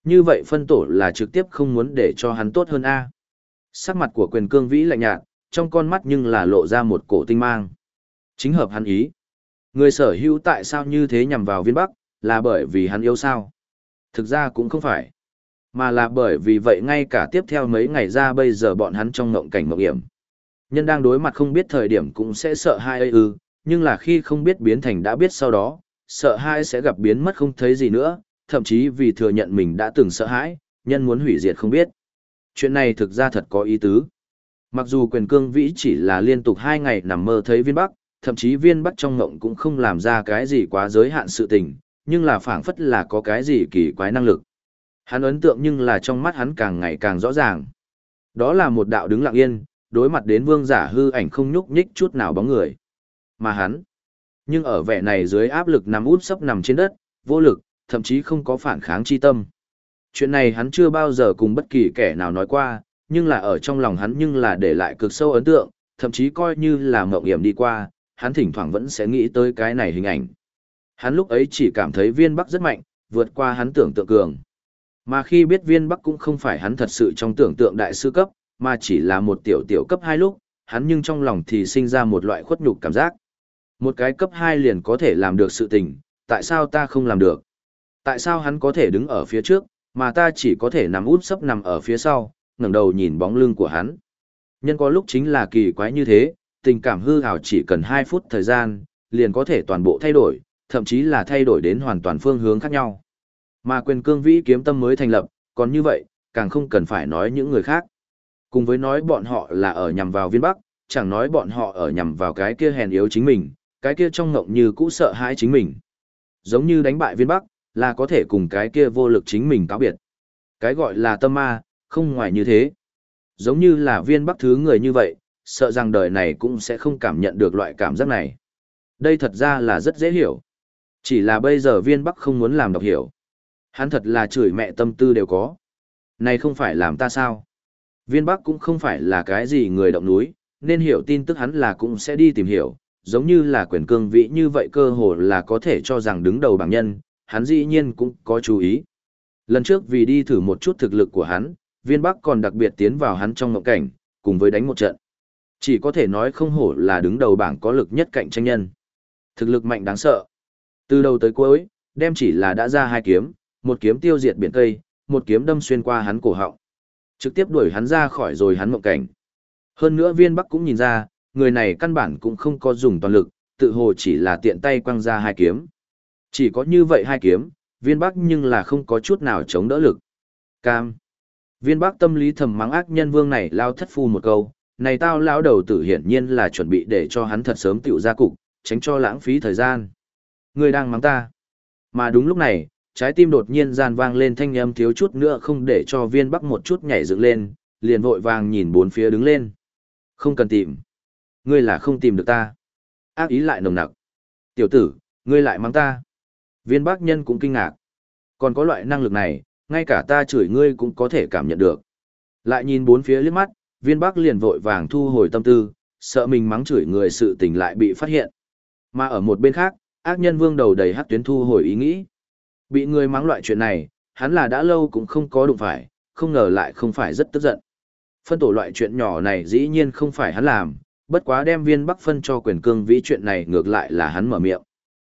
Như vậy phân tổ là trực tiếp không muốn để cho hắn tốt hơn A. Sắc mặt của quyền cương vĩ lạnh nhạt, trong con mắt nhưng là lộ ra một cổ tinh mang. Chính hợp hắn ý. Người sở hữu tại sao như thế nhằm vào viên bắc, là bởi vì hắn yêu sao? Thực ra cũng không phải. Mà là bởi vì vậy ngay cả tiếp theo mấy ngày ra bây giờ bọn hắn trong ngộng cảnh mộng hiểm. Nhân đang đối mặt không biết thời điểm cũng sẽ sợ hai ư, nhưng là khi không biết biến thành đã biết sau đó, sợ hai sẽ gặp biến mất không thấy gì nữa, thậm chí vì thừa nhận mình đã từng sợ hãi, nhân muốn hủy diệt không biết. Chuyện này thực ra thật có ý tứ. Mặc dù quyền cương vĩ chỉ là liên tục hai ngày nằm mơ thấy viên bắc, thậm chí viên bắc trong ngộng cũng không làm ra cái gì quá giới hạn sự tình, nhưng là phảng phất là có cái gì kỳ quái năng lực. Hắn ấn tượng nhưng là trong mắt hắn càng ngày càng rõ ràng. Đó là một đạo đứng lặng yên, đối mặt đến vương giả hư ảnh không nhúc nhích chút nào bóng người. Mà hắn, nhưng ở vẻ này dưới áp lực nằm út sấp nằm trên đất, vô lực, thậm chí không có phản kháng chi tâm. Chuyện này hắn chưa bao giờ cùng bất kỳ kẻ nào nói qua, nhưng là ở trong lòng hắn nhưng là để lại cực sâu ấn tượng, thậm chí coi như là mộng hiểm đi qua, hắn thỉnh thoảng vẫn sẽ nghĩ tới cái này hình ảnh. Hắn lúc ấy chỉ cảm thấy viên bắc rất mạnh, vượt qua hắn tưởng tượng cường. Mà khi biết viên bắc cũng không phải hắn thật sự trong tưởng tượng đại sư cấp, mà chỉ là một tiểu tiểu cấp hai lúc, hắn nhưng trong lòng thì sinh ra một loại khuất nhục cảm giác. Một cái cấp 2 liền có thể làm được sự tình, tại sao ta không làm được? Tại sao hắn có thể đứng ở phía trước, mà ta chỉ có thể nằm út sấp nằm ở phía sau, ngẩng đầu nhìn bóng lưng của hắn? Nhân có lúc chính là kỳ quái như thế, tình cảm hư ảo chỉ cần 2 phút thời gian, liền có thể toàn bộ thay đổi, thậm chí là thay đổi đến hoàn toàn phương hướng khác nhau. Mà quyền cương vĩ kiếm tâm mới thành lập, còn như vậy, càng không cần phải nói những người khác. Cùng với nói bọn họ là ở nhằm vào viên bắc, chẳng nói bọn họ ở nhằm vào cái kia hèn yếu chính mình, cái kia trong ngộng như cũ sợ hãi chính mình. Giống như đánh bại viên bắc, là có thể cùng cái kia vô lực chính mình cáo biệt. Cái gọi là tâm ma, không ngoài như thế. Giống như là viên bắc thứ người như vậy, sợ rằng đời này cũng sẽ không cảm nhận được loại cảm giác này. Đây thật ra là rất dễ hiểu. Chỉ là bây giờ viên bắc không muốn làm đọc hiểu. Hắn thật là chửi mẹ tâm tư đều có. Này không phải làm ta sao? Viên bắc cũng không phải là cái gì người động núi, nên hiểu tin tức hắn là cũng sẽ đi tìm hiểu, giống như là quyền cương vị như vậy cơ hồ là có thể cho rằng đứng đầu bảng nhân, hắn dĩ nhiên cũng có chú ý. Lần trước vì đi thử một chút thực lực của hắn, viên bắc còn đặc biệt tiến vào hắn trong mộng cảnh, cùng với đánh một trận. Chỉ có thể nói không hổ là đứng đầu bảng có lực nhất cạnh tranh nhân. Thực lực mạnh đáng sợ. Từ đầu tới cuối, đem chỉ là đã ra hai kiếm, một kiếm tiêu diệt biển cây, một kiếm đâm xuyên qua hắn cổ họng. Trực tiếp đuổi hắn ra khỏi rồi hắn mộng cảnh. Hơn nữa viên bắc cũng nhìn ra, người này căn bản cũng không có dùng toàn lực, tự hồ chỉ là tiện tay quăng ra hai kiếm. Chỉ có như vậy hai kiếm, viên bắc nhưng là không có chút nào chống đỡ lực. Cam. Viên bắc tâm lý thầm mắng ác nhân vương này lao thất phu một câu, này tao lão đầu tử hiển nhiên là chuẩn bị để cho hắn thật sớm tiểu ra cục, tránh cho lãng phí thời gian. Ngươi đang mắng ta. Mà đúng lúc này, trái tim đột nhiên gian vang lên thanh âm thiếu chút nữa không để cho viên bắc một chút nhảy dựng lên, liền vội vàng nhìn bốn phía đứng lên. Không cần tìm. Ngươi là không tìm được ta. Ác ý lại nồng nặc. Tiểu tử, ngươi lại mắng ta. Viên Bắc nhân cũng kinh ngạc. Còn có loại năng lực này, ngay cả ta chửi ngươi cũng có thể cảm nhận được. Lại nhìn bốn phía liếc mắt, viên Bắc liền vội vàng thu hồi tâm tư, sợ mình mắng chửi người sự tình lại bị phát hiện. Mà ở một bên khác, ác nhân vương đầu đầy hắc tuyến thu hồi ý nghĩ. Bị người mắng loại chuyện này, hắn là đã lâu cũng không có đụng phải, không ngờ lại không phải rất tức giận. Phân tổ loại chuyện nhỏ này dĩ nhiên không phải hắn làm, bất quá đem viên bắc phân cho quyền cương vĩ chuyện này ngược lại là hắn mở miệng.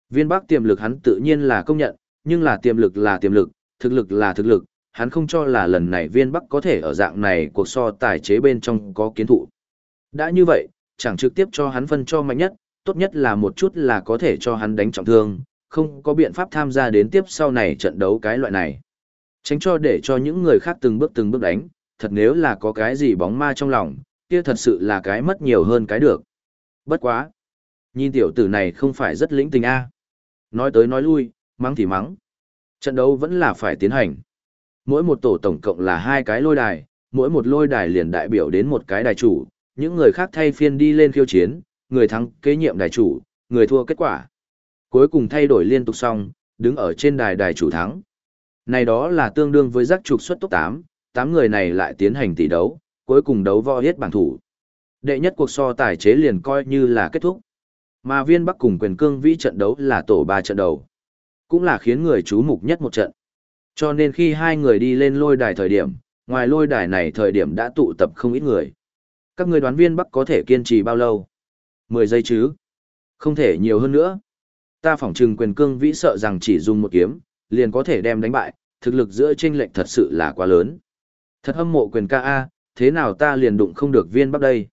Viên bắc tiềm lực hắn tự nhiên là công nhận, nhưng là tiềm lực là tiềm lực, thực lực là thực lực, hắn không cho là lần này viên bắc có thể ở dạng này cuộc so tài chế bên trong có kiến thụ. Đã như vậy, chẳng trực tiếp cho hắn phân cho mạnh nhất, tốt nhất là một chút là có thể cho hắn đánh trọng thương, không có biện pháp tham gia đến tiếp sau này trận đấu cái loại này. Tránh cho để cho những người khác từng bước từng bước đánh, thật nếu là có cái gì bóng ma trong lòng, kia thật sự là cái mất nhiều hơn cái được. Bất quá. Nhìn tiểu tử này không phải rất lĩnh tình a Nói tới nói lui, mắng thì mắng. Trận đấu vẫn là phải tiến hành. Mỗi một tổ tổng cộng là hai cái lôi đài, mỗi một lôi đài liền đại biểu đến một cái đài chủ, những người khác thay phiên đi lên khiêu chiến, người thắng kế nhiệm đài chủ, người thua kết quả. Cuối cùng thay đổi liên tục xong, đứng ở trên đài đài chủ thắng. Này đó là tương đương với giác trục xuất top 8, 8 người này lại tiến hành tỷ đấu, cuối cùng đấu võ hết bảng thủ. Đệ nhất cuộc so tài chế liền coi như là kết thúc. Mà viên Bắc cùng quyền cương vĩ trận đấu là tổ 3 trận đầu. Cũng là khiến người chú mục nhất một trận. Cho nên khi hai người đi lên lôi đài thời điểm, ngoài lôi đài này thời điểm đã tụ tập không ít người. Các người đoán viên Bắc có thể kiên trì bao lâu? 10 giây chứ? Không thể nhiều hơn nữa. Ta phỏng trừng quyền cương vĩ sợ rằng chỉ dùng một kiếm, liền có thể đem đánh bại, thực lực giữa chênh lệch thật sự là quá lớn. Thật hâm mộ quyền ca A, thế nào ta liền đụng không được viên bắc đây?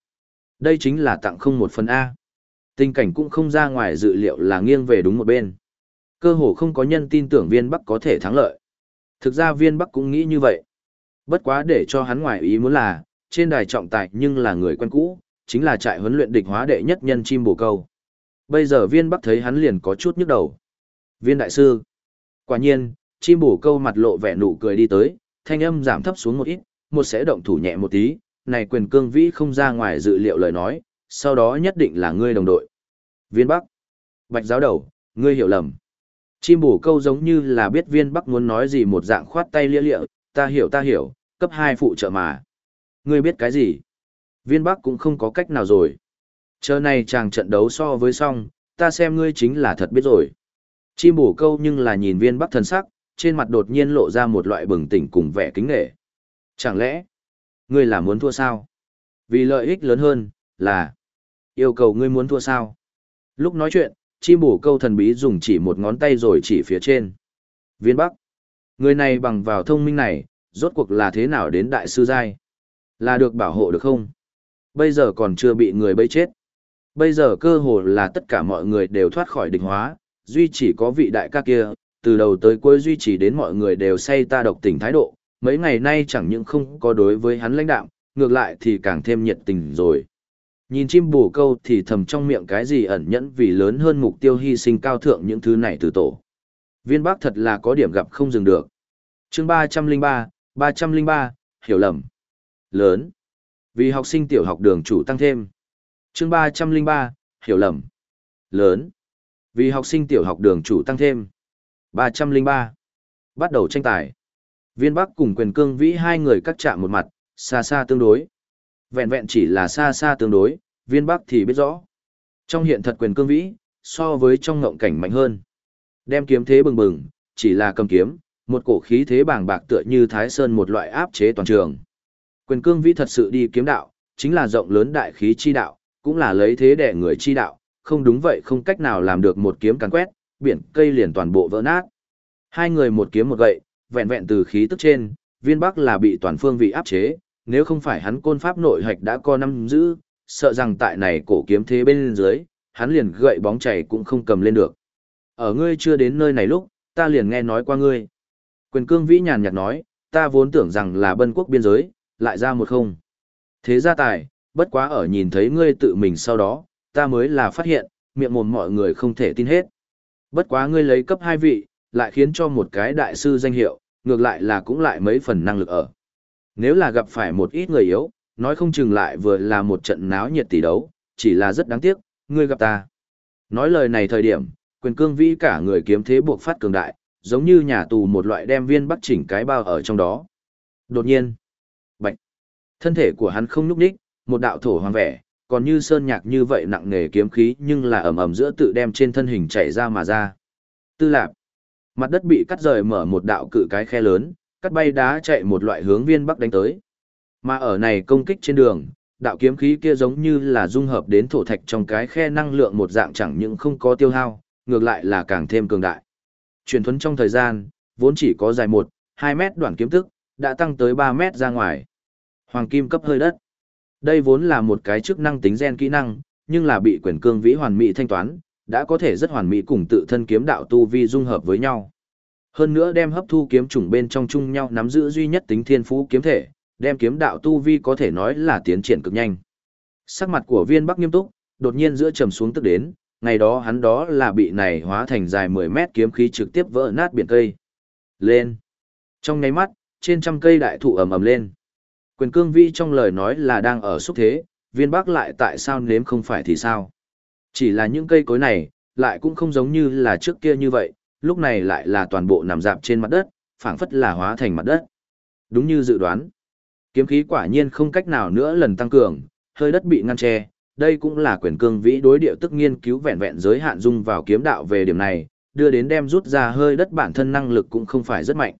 Đây chính là tặng không một phần A. Tình cảnh cũng không ra ngoài dự liệu là nghiêng về đúng một bên. Cơ hồ không có nhân tin tưởng viên bắc có thể thắng lợi. Thực ra viên bắc cũng nghĩ như vậy. Bất quá để cho hắn ngoài ý muốn là, trên đài trọng tài nhưng là người quen cũ, chính là trại huấn luyện địch hóa đệ nhất nhân chim bồ câu. Bây giờ viên bắc thấy hắn liền có chút nhức đầu. Viên đại sư. Quả nhiên, chim bồ câu mặt lộ vẻ nụ cười đi tới, thanh âm giảm thấp xuống một ít, một sẽ động thủ nhẹ một tí, này quyền cương vĩ không ra ngoài dự liệu lời nói, sau đó nhất định là ngươi đồng đội. Viên Bắc. Bạch giáo đầu, ngươi hiểu lầm. Chim bổ câu giống như là biết viên Bắc muốn nói gì một dạng khoát tay lia lịa, ta hiểu ta hiểu, cấp 2 phụ trợ mà. Ngươi biết cái gì? Viên Bắc cũng không có cách nào rồi. Chờ này chàng trận đấu so với song, ta xem ngươi chính là thật biết rồi. Chim bổ câu nhưng là nhìn viên Bắc thần sắc, trên mặt đột nhiên lộ ra một loại bừng tỉnh cùng vẻ kính nghệ. Chẳng lẽ, ngươi là muốn thua sao? Vì lợi ích lớn hơn, là yêu cầu ngươi muốn thua sao? Lúc nói chuyện, chim bổ câu thần bí dùng chỉ một ngón tay rồi chỉ phía trên. Viên Bắc. Người này bằng vào thông minh này, rốt cuộc là thế nào đến đại sư giai? Là được bảo hộ được không? Bây giờ còn chưa bị người bây chết. Bây giờ cơ hồ là tất cả mọi người đều thoát khỏi đỉnh hóa, duy chỉ có vị đại ca kia, từ đầu tới cuối duy trì đến mọi người đều say ta độc tình thái độ, mấy ngày nay chẳng những không có đối với hắn lãnh đạo, ngược lại thì càng thêm nhiệt tình rồi. Nhìn chim bù câu thì thầm trong miệng cái gì ẩn nhẫn vì lớn hơn mục tiêu hy sinh cao thượng những thứ này từ tổ. Viên Bắc thật là có điểm gặp không dừng được. chương 303, 303, hiểu lầm. Lớn. Vì học sinh tiểu học đường chủ tăng thêm. chương 303, hiểu lầm. Lớn. Vì học sinh tiểu học đường chủ tăng thêm. 303. Bắt đầu tranh tài. Viên Bắc cùng quyền cương vĩ hai người cắt chạm một mặt, xa xa tương đối. Vẹn vẹn chỉ là xa xa tương đối, viên Bắc thì biết rõ. Trong hiện thật quyền cương vĩ, so với trong ngộng cảnh mạnh hơn. Đem kiếm thế bừng bừng, chỉ là cầm kiếm, một cổ khí thế bàng bạc tựa như thái sơn một loại áp chế toàn trường. Quyền cương vĩ thật sự đi kiếm đạo, chính là rộng lớn đại khí chi đạo, cũng là lấy thế để người chi đạo, không đúng vậy không cách nào làm được một kiếm càn quét, biển cây liền toàn bộ vỡ nát. Hai người một kiếm một gậy, vẹn vẹn từ khí tức trên, viên bắc là bị toàn phương vị áp chế, nếu không phải hắn côn pháp nội hạch đã co năm giữ, sợ rằng tại này cổ kiếm thế bên dưới, hắn liền gậy bóng chảy cũng không cầm lên được. Ở ngươi chưa đến nơi này lúc, ta liền nghe nói qua ngươi. Quyền cương vĩ nhàn nhạt nói, ta vốn tưởng rằng là bân quốc biên giới, lại ra một không. Thế gia tài, bất quá ở nhìn thấy ngươi tự mình sau đó, ta mới là phát hiện, miệng mồm mọi người không thể tin hết. Bất quá ngươi lấy cấp hai vị, lại khiến cho một cái đại sư danh hiệu, ngược lại là cũng lại mấy phần năng lực ở. Nếu là gặp phải một ít người yếu, nói không chừng lại vừa là một trận náo nhiệt tỷ đấu, chỉ là rất đáng tiếc, ngươi gặp ta. Nói lời này thời điểm, quyền cương vĩ cả người kiếm thế buộc phát cường đại, giống như nhà tù một loại đem viên bắt chỉnh cái bao ở trong đó. Đột nhiên, thân thể của hắn không nhúc đích, một đạo thổ hoàng vẻ, còn như sơn nhạc như vậy nặng nề kiếm khí nhưng là ẩm ẩm giữa tự đem trên thân hình chảy ra mà ra. Tư lạp, mặt đất bị cắt rời mở một đạo cự cái khe lớn, cắt bay đá chạy một loại hướng viên bắc đánh tới. Mà ở này công kích trên đường, đạo kiếm khí kia giống như là dung hợp đến thổ thạch trong cái khe năng lượng một dạng chẳng những không có tiêu hao, ngược lại là càng thêm cường đại. Truyền thuấn trong thời gian, vốn chỉ có dài 1, 2 mét đoạn kiếm tức, đã tăng tới 3 mét ra ngoài. Hoàng kim cấp hơi đất. Đây vốn là một cái chức năng tính gen kỹ năng, nhưng là bị quyền cương vĩ hoàn mỹ thanh toán, đã có thể rất hoàn mỹ cùng tự thân kiếm đạo tu vi dung hợp với nhau. Hơn nữa đem hấp thu kiếm chủng bên trong chung nhau nắm giữ duy nhất tính thiên phú kiếm thể, đem kiếm đạo tu vi có thể nói là tiến triển cực nhanh. Sắc mặt của viên bắc nghiêm túc, đột nhiên giữa trầm xuống tức đến, ngày đó hắn đó là bị này hóa thành dài 10 mét kiếm khí trực tiếp vỡ nát biển cây. Lên. Trong nháy mắt, trên trăm cây đại thụ ầm ầm lên. Quyền cương vi trong lời nói là đang ở xúc thế, viên bắc lại tại sao nếm không phải thì sao. Chỉ là những cây cối này, lại cũng không giống như là trước kia như vậy, lúc này lại là toàn bộ nằm dạp trên mặt đất, phảng phất là hóa thành mặt đất. Đúng như dự đoán. Kiếm khí quả nhiên không cách nào nữa lần tăng cường, hơi đất bị ngăn che, đây cũng là quyền cương vĩ đối địa tức nghiên cứu vẹn vẹn giới hạn dung vào kiếm đạo về điểm này, đưa đến đem rút ra hơi đất bản thân năng lực cũng không phải rất mạnh.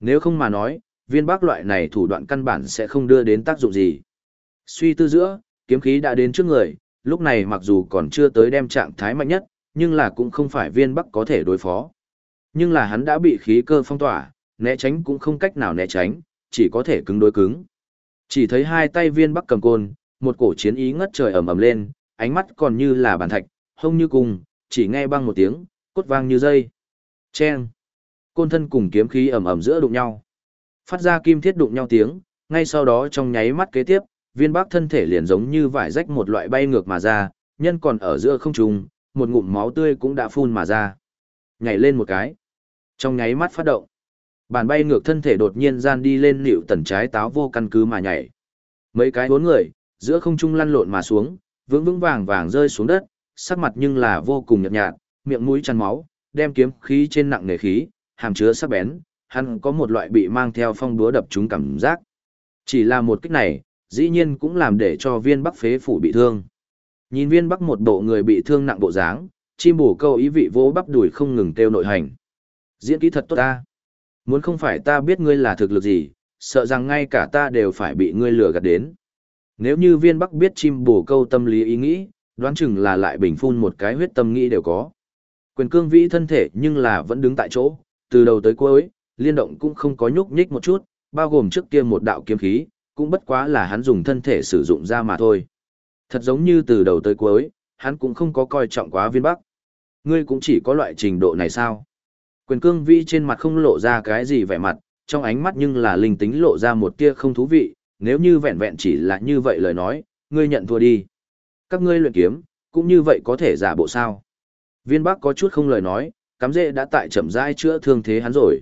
Nếu không mà nói, viên bác loại này thủ đoạn căn bản sẽ không đưa đến tác dụng gì. Suy tư giữa, kiếm khí đã đến trước người, lúc này mặc dù còn chưa tới đem trạng thái mạnh nhất, nhưng là cũng không phải viên bắc có thể đối phó. Nhưng là hắn đã bị khí cơ phong tỏa, né tránh cũng không cách nào né tránh, chỉ có thể cứng đối cứng. Chỉ thấy hai tay viên bắc cầm côn, một cổ chiến ý ngất trời ầm ầm lên, ánh mắt còn như là bàn thạch, hông như cùng, chỉ nghe băng một tiếng, cốt vang như dây. Chen. Côn thân cùng kiếm khí ầm ầm giữa đụng nhau. Phát ra kim thiết đụng nhau tiếng, ngay sau đó trong nháy mắt kế tiếp, viên bắc thân thể liền giống như vải rách một loại bay ngược mà ra, nhân còn ở giữa không trung, một ngụm máu tươi cũng đã phun mà ra. Nhảy lên một cái. Trong nháy mắt phát động. Bàn bay ngược thân thể đột nhiên gian đi lên nịu tần trái táo vô căn cứ mà nhảy. Mấy cái bốn người, giữa không trung lăn lộn mà xuống, vững vững vàng vàng rơi xuống đất, sắc mặt nhưng là vô cùng nhợt nhạt, miệng mũi chăn máu, đem kiếm khí trên nặng nề khí, hàm chứa sắc bén, hắn có một loại bị mang theo phong búa đập trúng cảm giác. Chỉ là một kích này, dĩ nhiên cũng làm để cho viên bắc phế phủ bị thương. Nhìn viên bắc một bộ người bị thương nặng bộ dáng, chim bổ câu ý vị vỗ bắp đùi không ngừng kêu nội hành. Diễn kỹ thật tốt ta. Muốn không phải ta biết ngươi là thực lực gì, sợ rằng ngay cả ta đều phải bị ngươi lừa gạt đến. Nếu như viên bắc biết chim bổ câu tâm lý ý nghĩ, đoán chừng là lại bình phun một cái huyết tâm nghĩ đều có. Quyền cương vĩ thân thể nhưng là vẫn đứng tại chỗ, từ đầu tới cuối, liên động cũng không có nhúc nhích một chút, bao gồm trước kia một đạo kiếm khí, cũng bất quá là hắn dùng thân thể sử dụng ra mà thôi. Thật giống như từ đầu tới cuối, hắn cũng không có coi trọng quá viên bắc. Ngươi cũng chỉ có loại trình độ này sao? Quyền cương Vi trên mặt không lộ ra cái gì vẻ mặt, trong ánh mắt nhưng là linh tính lộ ra một tia không thú vị, nếu như vẹn vẹn chỉ là như vậy lời nói, ngươi nhận thua đi. Các ngươi luyện kiếm, cũng như vậy có thể giả bộ sao? Viên Bắc có chút không lời nói, cắm dễ đã tại chậm rãi chữa thương thế hắn rồi.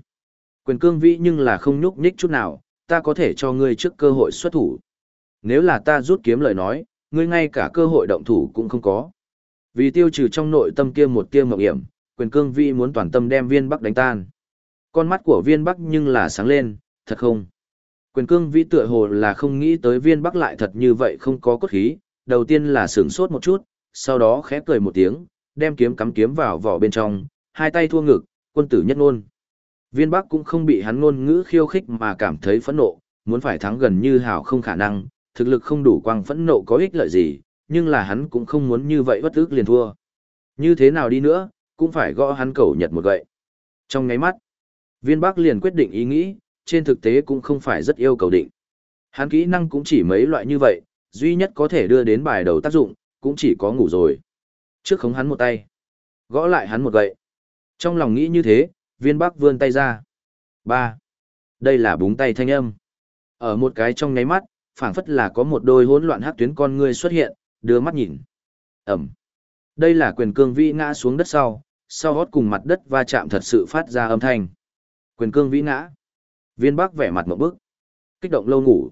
Quyền cương vĩ nhưng là không nhúc nhích chút nào, ta có thể cho ngươi trước cơ hội xuất thủ. Nếu là ta rút kiếm lời nói, ngươi ngay cả cơ hội động thủ cũng không có. Vì tiêu trừ trong nội tâm kia một tia mộng hiểm, quyền cương vĩ muốn toàn tâm đem viên bắc đánh tan. Con mắt của viên bắc nhưng là sáng lên, thật không? Quyền cương vĩ tựa hồ là không nghĩ tới viên bắc lại thật như vậy không có cốt khí, đầu tiên là sướng sốt một chút, sau đó khẽ cười một tiếng, đem kiếm cắm kiếm vào vỏ bên trong, hai tay thua ngực, quân tử nhất ngôn. Viên Bắc cũng không bị hắn ngôn ngữ khiêu khích mà cảm thấy phẫn nộ, muốn phải thắng gần như hảo không khả năng, thực lực không đủ quang phẫn nộ có ích lợi gì, nhưng là hắn cũng không muốn như vậy bất ức liền thua. Như thế nào đi nữa, cũng phải gõ hắn cầu nhật một gậy. Trong ngáy mắt, viên Bắc liền quyết định ý nghĩ, trên thực tế cũng không phải rất yêu cầu định. Hắn kỹ năng cũng chỉ mấy loại như vậy, duy nhất có thể đưa đến bài đầu tác dụng, cũng chỉ có ngủ rồi. Trước khống hắn một tay, gõ lại hắn một gậy. Trong lòng nghĩ như thế, viên bắc vươn tay ra. ba Đây là búng tay thanh âm. Ở một cái trong ngáy mắt, phảng phất là có một đôi hỗn loạn hắc tuyến con ngươi xuất hiện, đưa mắt nhìn. Ẩm. Đây là quyền cương vĩ ngã xuống đất sau, sau hót cùng mặt đất va chạm thật sự phát ra âm thanh. Quyền cương vĩ ngã. Viên bắc vẻ mặt một bức. Kích động lâu ngủ.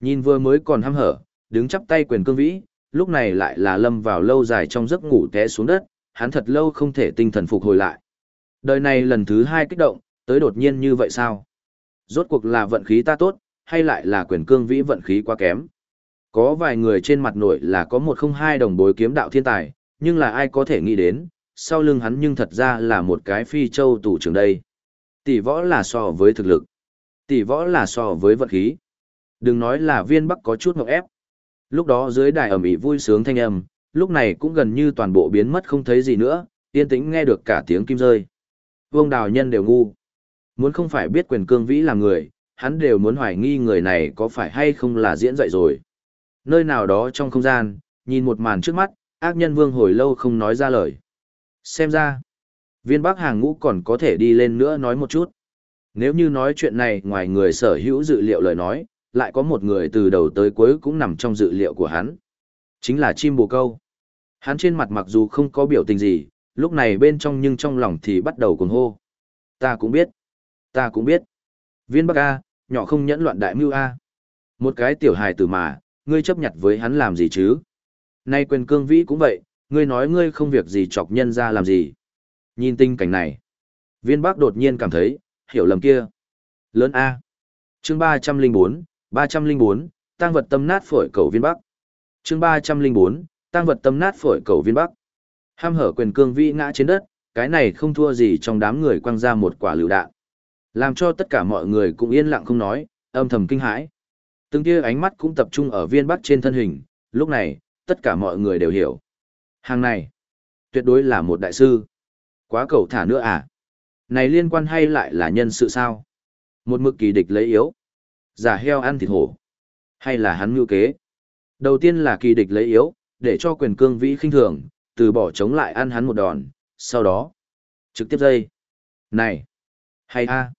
Nhìn vừa mới còn hăm hở, đứng chắp tay quyền cương vĩ, lúc này lại là lâm vào lâu dài trong giấc ngủ té xuống đất, hắn thật lâu không thể tinh thần phục hồi lại. Đời này lần thứ hai kích động, tới đột nhiên như vậy sao? Rốt cuộc là vận khí ta tốt, hay lại là quyền cương vĩ vận khí quá kém? Có vài người trên mặt nội là có một không hai đồng bối kiếm đạo thiên tài, nhưng là ai có thể nghĩ đến, sau lưng hắn nhưng thật ra là một cái phi châu tủ trưởng đây. Tỷ võ là so với thực lực. Tỷ võ là so với vận khí. Đừng nói là viên bắc có chút ngọc ép. Lúc đó dưới đài ẩm ĩ vui sướng thanh âm, lúc này cũng gần như toàn bộ biến mất không thấy gì nữa, yên tĩnh nghe được cả tiếng kim rơi. Vương đào nhân đều ngu. Muốn không phải biết quyền cương vĩ là người, hắn đều muốn hoài nghi người này có phải hay không là diễn dạy rồi. Nơi nào đó trong không gian, nhìn một màn trước mắt, ác nhân vương hồi lâu không nói ra lời. Xem ra, viên bắc hàng ngũ còn có thể đi lên nữa nói một chút. Nếu như nói chuyện này ngoài người sở hữu dự liệu lời nói, lại có một người từ đầu tới cuối cũng nằm trong dự liệu của hắn. Chính là chim bồ câu. Hắn trên mặt mặc dù không có biểu tình gì, lúc này bên trong nhưng trong lòng thì bắt đầu cuồng hô. Ta cũng biết. Ta cũng biết. Viên Bắc A, nhỏ không nhẫn loạn đại mưu A. Một cái tiểu hài tử mà, ngươi chấp nhận với hắn làm gì chứ? Nay quyền cương vĩ cũng vậy, ngươi nói ngươi không việc gì chọc nhân ra làm gì. Nhìn tình cảnh này. Viên Bắc đột nhiên cảm thấy, hiểu lầm kia. Lớn A. chương 304, 304, tăng vật tâm nát phổi cầu viên Bắc. chương 304, tăng vật tâm nát phổi cầu viên Bắc. Ham hở quyền cương vĩ ngã trên đất, cái này không thua gì trong đám người quăng ra một quả lựu đạn. Làm cho tất cả mọi người cũng yên lặng không nói, âm thầm kinh hãi. Từng tia ánh mắt cũng tập trung ở viên bắc trên thân hình, lúc này, tất cả mọi người đều hiểu. Hàng này, tuyệt đối là một đại sư. Quá cầu thả nữa à? Này liên quan hay lại là nhân sự sao? Một mực kỳ địch lấy yếu. Giả heo ăn thịt hổ. Hay là hắn mưu kế? Đầu tiên là kỳ địch lấy yếu, để cho quyền cương vĩ khinh thường, từ bỏ chống lại ăn hắn một đòn, sau đó, trực tiếp dây. Này, hay a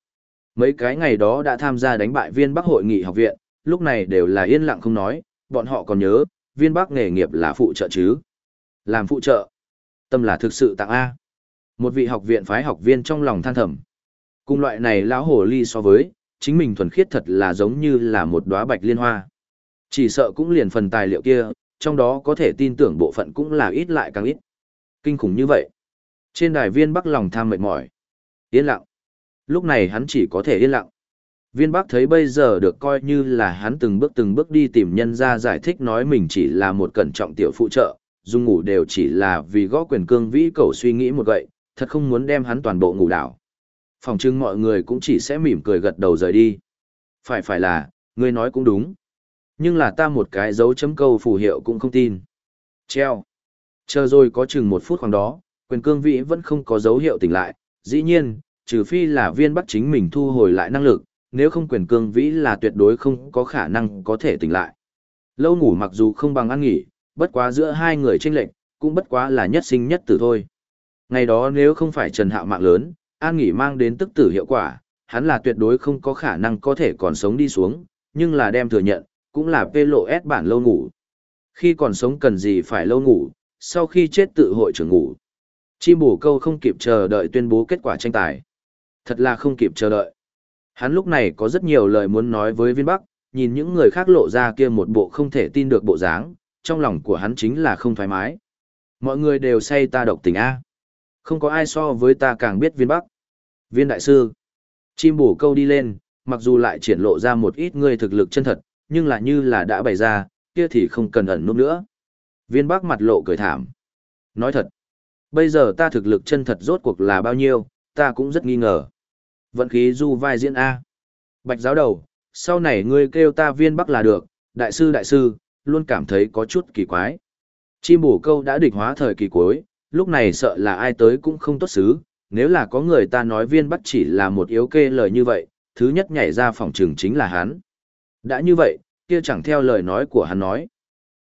mấy cái ngày đó đã tham gia đánh bại viên Bắc hội nghị học viện, lúc này đều là yên lặng không nói, bọn họ còn nhớ, viên Bắc nghề nghiệp là phụ trợ chứ. Làm phụ trợ, tâm là thực sự tặng A. Một vị học viện phái học viên trong lòng than thầm. Cùng loại này lão hồ ly so với, chính mình thuần khiết thật là giống như là một đóa bạch liên hoa. Chỉ sợ cũng liền phần tài liệu kia, trong đó có thể tin tưởng bộ phận cũng là ít lại càng ít. Kinh khủng như vậy. Trên đài viên bắc lòng tham mệt mỏi. Yên lặng. Lúc này hắn chỉ có thể yên lặng. Viên bắc thấy bây giờ được coi như là hắn từng bước từng bước đi tìm nhân ra giải thích nói mình chỉ là một cẩn trọng tiểu phụ trợ, dùng ngủ đều chỉ là vì gõ quyền cương vĩ cầu suy nghĩ một gậy, thật không muốn đem hắn toàn bộ ngủ đảo. Phòng trưng mọi người cũng chỉ sẽ mỉm cười gật đầu rời đi. Phải phải là, ngươi nói cũng đúng. Nhưng là ta một cái dấu chấm câu phù hiệu cũng không tin. Treo. Chờ rồi có chừng một phút khoảng đó, quyền cương vĩ vẫn không có dấu hiệu tỉnh lại, dĩ nhiên, trừ phi là viên bắt chính mình thu hồi lại năng lực, nếu không quyền cương vĩ là tuyệt đối không có khả năng có thể tỉnh lại. Lâu ngủ mặc dù không bằng ăn nghỉ, bất quá giữa hai người tranh lệnh, cũng bất quá là nhất sinh nhất tử thôi. Ngày đó nếu không phải Trần Hạo mạng lớn, an nghỉ mang đến tức tử hiệu quả, hắn là tuyệt đối không có khả năng có thể còn sống đi xuống, nhưng là đem thừa nhận, cũng là vê lộ ép bản lâu ngủ. Khi còn sống cần gì phải lâu ngủ, sau khi chết tự hội trưởng ngủ. Chim bổ câu không kịp chờ đợi tuyên bố kết quả tranh tài. Thật là không kịp chờ đợi. Hắn lúc này có rất nhiều lời muốn nói với viên bắc, nhìn những người khác lộ ra kia một bộ không thể tin được bộ dáng, trong lòng của hắn chính là không thoải mái. Mọi người đều say ta độc tình A. Không có ai so với ta càng biết viên bắc. Viên đại sư. Chim bổ câu đi lên, mặc dù lại triển lộ ra một ít người thực lực chân thật, nhưng là như là đã bày ra, kia thì không cần ẩn núp nữa. Viên bắc mặt lộ cười thảm. Nói thật, bây giờ ta thực lực chân thật rốt cuộc là bao nhiêu, ta cũng rất nghi ngờ. Vận khí du vai diễn A. Bạch giáo đầu, sau này ngươi kêu ta viên bắc là được, đại sư đại sư, luôn cảm thấy có chút kỳ quái. Chim bổ câu đã địch hóa thời kỳ cuối, lúc này sợ là ai tới cũng không tốt xứ, nếu là có người ta nói viên bắc chỉ là một yếu kê lời như vậy, thứ nhất nhảy ra phòng trường chính là hắn. Đã như vậy, kia chẳng theo lời nói của hắn nói.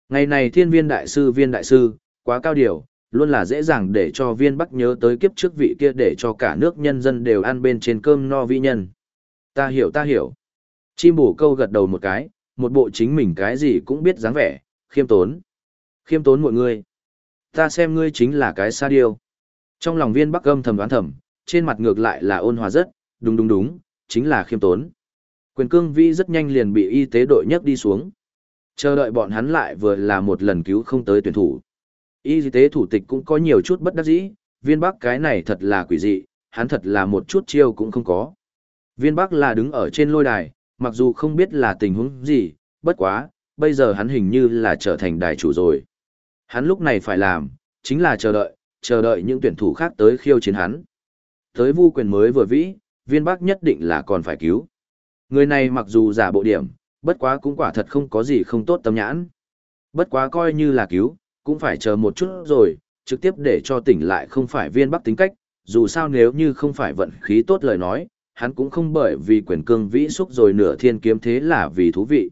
Ngày này thiên viên đại sư viên đại sư, quá cao điều, luôn là dễ dàng để cho viên bắc nhớ tới kiếp trước vị kia để cho cả nước nhân dân đều ăn bên trên cơm no vi nhân. Ta hiểu ta hiểu. Chim bổ câu gật đầu một cái, một bộ chính mình cái gì cũng biết dáng vẻ, khiêm tốn. Khiêm tốn mọi người. Ta xem ngươi chính là cái sa điêu. Trong lòng viên bắc âm thầm đoán thầm, trên mặt ngược lại là ôn hòa rất, đúng đúng đúng, chính là khiêm tốn. Quyền cương vi rất nhanh liền bị y tế đội nhấc đi xuống. Chờ đợi bọn hắn lại vừa là một lần cứu không tới tuyển thủ. Y tế thủ tịch cũng có nhiều chút bất đắc dĩ, viên bắc cái này thật là quỷ dị, hắn thật là một chút chiêu cũng không có. Viên bắc là đứng ở trên lôi đài, mặc dù không biết là tình huống gì, bất quá, bây giờ hắn hình như là trở thành đài chủ rồi. Hắn lúc này phải làm, chính là chờ đợi, chờ đợi những tuyển thủ khác tới khiêu chiến hắn. Tới vu quyền mới vừa vĩ, viên bắc nhất định là còn phải cứu. Người này mặc dù giả bộ điểm, bất quá cũng quả thật không có gì không tốt tâm nhãn. Bất quá coi như là cứu, cũng phải chờ một chút rồi, trực tiếp để cho tỉnh lại không phải viên bắc tính cách, dù sao nếu như không phải vận khí tốt lời nói, hắn cũng không bởi vì quyền cương vĩ xúc rồi nửa thiên kiếm thế là vì thú vị.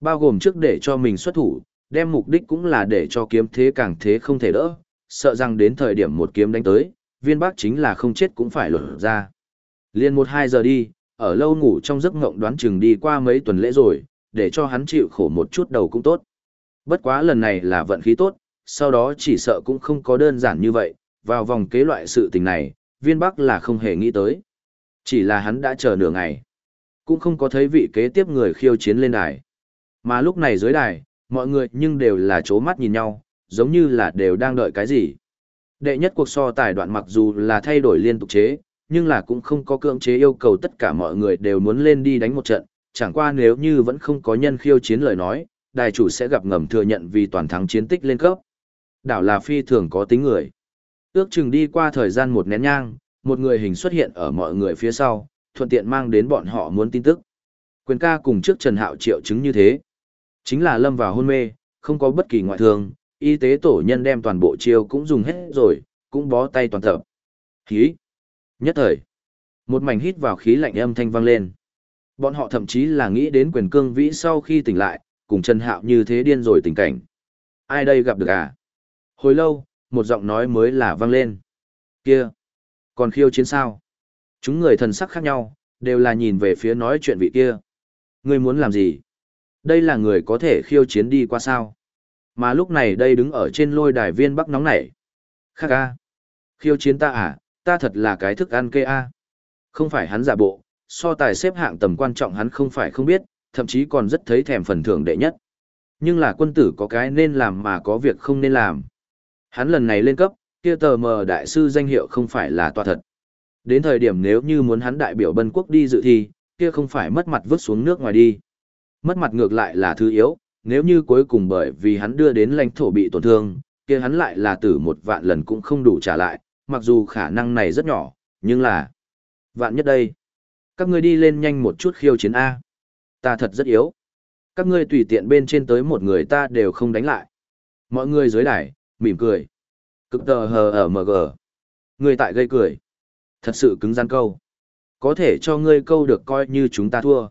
Bao gồm trước để cho mình xuất thủ, đem mục đích cũng là để cho kiếm thế càng thế không thể đỡ, sợ rằng đến thời điểm một kiếm đánh tới, viên Bắc chính là không chết cũng phải lột ra. Liên một hai giờ đi, ở lâu ngủ trong giấc ngộng đoán chừng đi qua mấy tuần lễ rồi, để cho hắn chịu khổ một chút đầu cũng tốt. Bất quá lần này là vận khí tốt, sau đó chỉ sợ cũng không có đơn giản như vậy, vào vòng kế loại sự tình này, viên bắc là không hề nghĩ tới. Chỉ là hắn đã chờ nửa ngày, cũng không có thấy vị kế tiếp người khiêu chiến lên đài. Mà lúc này dưới đài, mọi người nhưng đều là chố mắt nhìn nhau, giống như là đều đang đợi cái gì. Đệ nhất cuộc so tài đoạn mặc dù là thay đổi liên tục chế, nhưng là cũng không có cưỡng chế yêu cầu tất cả mọi người đều muốn lên đi đánh một trận, chẳng qua nếu như vẫn không có nhân khiêu chiến lời nói, đài chủ sẽ gặp ngầm thừa nhận vì toàn thắng chiến tích lên cấp. Đảo là phi thường có tính người. Ước chừng đi qua thời gian một nén nhang, một người hình xuất hiện ở mọi người phía sau, thuận tiện mang đến bọn họ muốn tin tức. Quyền ca cùng trước Trần Hạo triệu chứng như thế. Chính là lâm vào hôn mê, không có bất kỳ ngoại thương, y tế tổ nhân đem toàn bộ chiêu cũng dùng hết rồi, cũng bó tay toàn tập. Khí. Nhất thời, một mảnh hít vào khí lạnh âm thanh vang lên. Bọn họ thậm chí là nghĩ đến quyền cương vĩ sau khi tỉnh lại, cùng Trần Hạo như thế điên rồi tình cảnh. Ai đây gặp được à? Hồi lâu, một giọng nói mới là vang lên. Kia, còn khiêu chiến sao? Chúng người thần sắc khác nhau, đều là nhìn về phía nói chuyện vị kia. Ngươi muốn làm gì? Đây là người có thể khiêu chiến đi qua sao? Mà lúc này đây đứng ở trên lôi đài viên bắc nóng nảy. Khác ca, Khiêu chiến ta à? Ta thật là cái thức ăn kê a. Không phải hắn giả bộ, so tài xếp hạng tầm quan trọng hắn không phải không biết, thậm chí còn rất thấy thèm phần thưởng đệ nhất. Nhưng là quân tử có cái nên làm mà có việc không nên làm. Hắn lần này lên cấp, kia tờ mờ đại sư danh hiệu không phải là tòa thật. Đến thời điểm nếu như muốn hắn đại biểu bân quốc đi dự thi, kia không phải mất mặt vứt xuống nước ngoài đi. Mất mặt ngược lại là thứ yếu, nếu như cuối cùng bởi vì hắn đưa đến lãnh thổ bị tổn thương, kia hắn lại là tử một vạn lần cũng không đủ trả lại, mặc dù khả năng này rất nhỏ, nhưng là... Vạn nhất đây. Các ngươi đi lên nhanh một chút khiêu chiến A. Ta thật rất yếu. Các ngươi tùy tiện bên trên tới một người ta đều không đánh lại. Mọi người dưới đài, mỉm cười. Cực tờ hờ ở mg. Người tại gây cười. Thật sự cứng gian câu. Có thể cho ngươi câu được coi như chúng ta thua.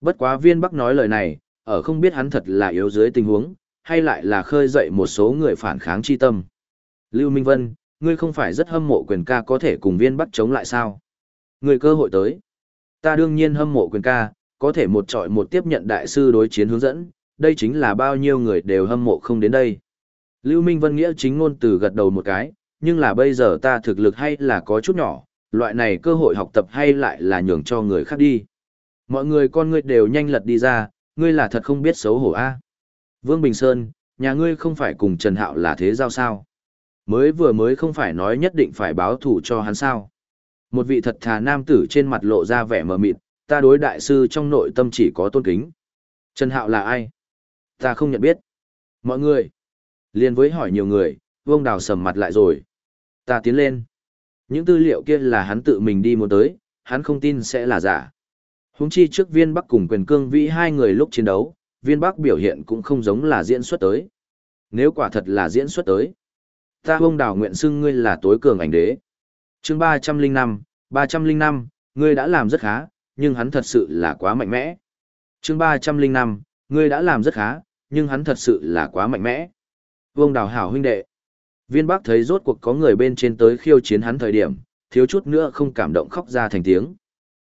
Bất quá viên bắc nói lời này, ở không biết hắn thật là yếu dưới tình huống, hay lại là khơi dậy một số người phản kháng chi tâm. Lưu Minh Vân, ngươi không phải rất hâm mộ quyền ca có thể cùng viên bắt chống lại sao? Người cơ hội tới. Ta đương nhiên hâm mộ quyền ca, có thể một trọi một tiếp nhận đại sư đối chiến hướng dẫn, đây chính là bao nhiêu người đều hâm mộ không đến đây. Lưu Minh Vân nghĩa chính ngôn từ gật đầu một cái, nhưng là bây giờ ta thực lực hay là có chút nhỏ, loại này cơ hội học tập hay lại là nhường cho người khác đi. Mọi người con ngươi đều nhanh lật đi ra, ngươi là thật không biết xấu hổ a. Vương Bình Sơn, nhà ngươi không phải cùng Trần Hạo là thế giao sao? Mới vừa mới không phải nói nhất định phải báo thủ cho hắn sao? Một vị thật thà nam tử trên mặt lộ ra vẻ mờ mịt, ta đối đại sư trong nội tâm chỉ có tôn kính. Trần Hạo là ai? Ta không nhận biết. Mọi người. Liên với hỏi nhiều người, vương đào sầm mặt lại rồi. Ta tiến lên. Những tư liệu kia là hắn tự mình đi muốn tới, hắn không tin sẽ là giả. Húng chi trước viên bắc cùng quyền cương vĩ hai người lúc chiến đấu, viên bắc biểu hiện cũng không giống là diễn xuất tới. Nếu quả thật là diễn xuất tới, ta vương đào nguyện xưng ngươi là tối cường ảnh đế. chương ba trăm linh năm, ba trăm linh năm, ngươi đã làm rất khá, nhưng hắn thật sự là quá mạnh mẽ. chương ba trăm linh năm, ngươi đã làm rất khá, nhưng hắn thật sự là quá mạnh mẽ. Vương đào hảo huynh đệ. Viên Bắc thấy rốt cuộc có người bên trên tới khiêu chiến hắn thời điểm, thiếu chút nữa không cảm động khóc ra thành tiếng.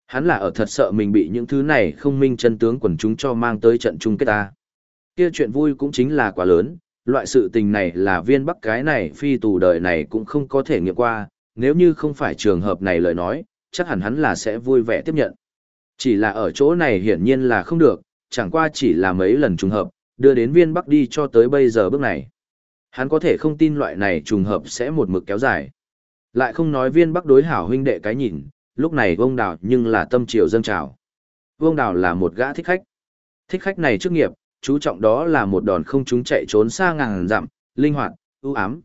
Hắn là ở thật sợ mình bị những thứ này không minh chân tướng quần chúng cho mang tới trận chung kết ta. Kia chuyện vui cũng chính là quá lớn, loại sự tình này là viên bắc cái này phi tù đời này cũng không có thể nghiệm qua, nếu như không phải trường hợp này lời nói, chắc hẳn hắn là sẽ vui vẻ tiếp nhận. Chỉ là ở chỗ này hiển nhiên là không được, chẳng qua chỉ là mấy lần trùng hợp, đưa đến viên bắc đi cho tới bây giờ bước này. Hắn có thể không tin loại này trùng hợp sẽ một mực kéo dài. Lại không nói viên bắc đối hảo huynh đệ cái nhìn, lúc này vông đào nhưng là tâm triều dâng trào. Vương đào là một gã thích khách. Thích khách này chức nghiệp, chú trọng đó là một đòn không chúng chạy trốn xa ngàn dặm, linh hoạt, ưu ám.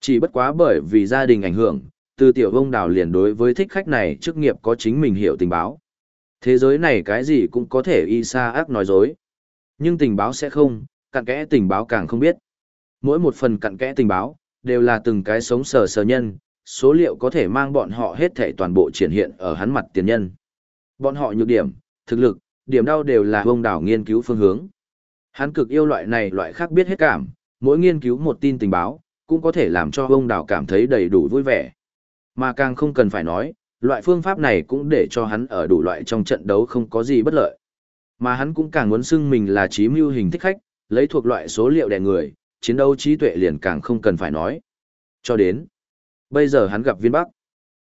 Chỉ bất quá bởi vì gia đình ảnh hưởng, từ tiểu vông đào liền đối với thích khách này chức nghiệp có chính mình hiểu tình báo. Thế giới này cái gì cũng có thể y sa ác nói dối. Nhưng tình báo sẽ không, cặn kẽ tình báo càng không biết. Mỗi một phần cặn kẽ tình báo, đều là từng cái sống sờ sờ nhân, số liệu có thể mang bọn họ hết thể toàn bộ triển hiện ở hắn mặt tiền nhân. Bọn họ nhược điểm, thực lực, điểm đau đều là vông đảo nghiên cứu phương hướng. Hắn cực yêu loại này loại khác biết hết cảm, mỗi nghiên cứu một tin tình báo, cũng có thể làm cho ông đảo cảm thấy đầy đủ vui vẻ. Mà càng không cần phải nói, loại phương pháp này cũng để cho hắn ở đủ loại trong trận đấu không có gì bất lợi. Mà hắn cũng càng muốn xưng mình là trí mưu hình thích khách, lấy thuộc loại số liệu đè người, chiến đấu trí tuệ liền càng không cần phải nói. Cho đến, bây giờ hắn gặp viên bắc.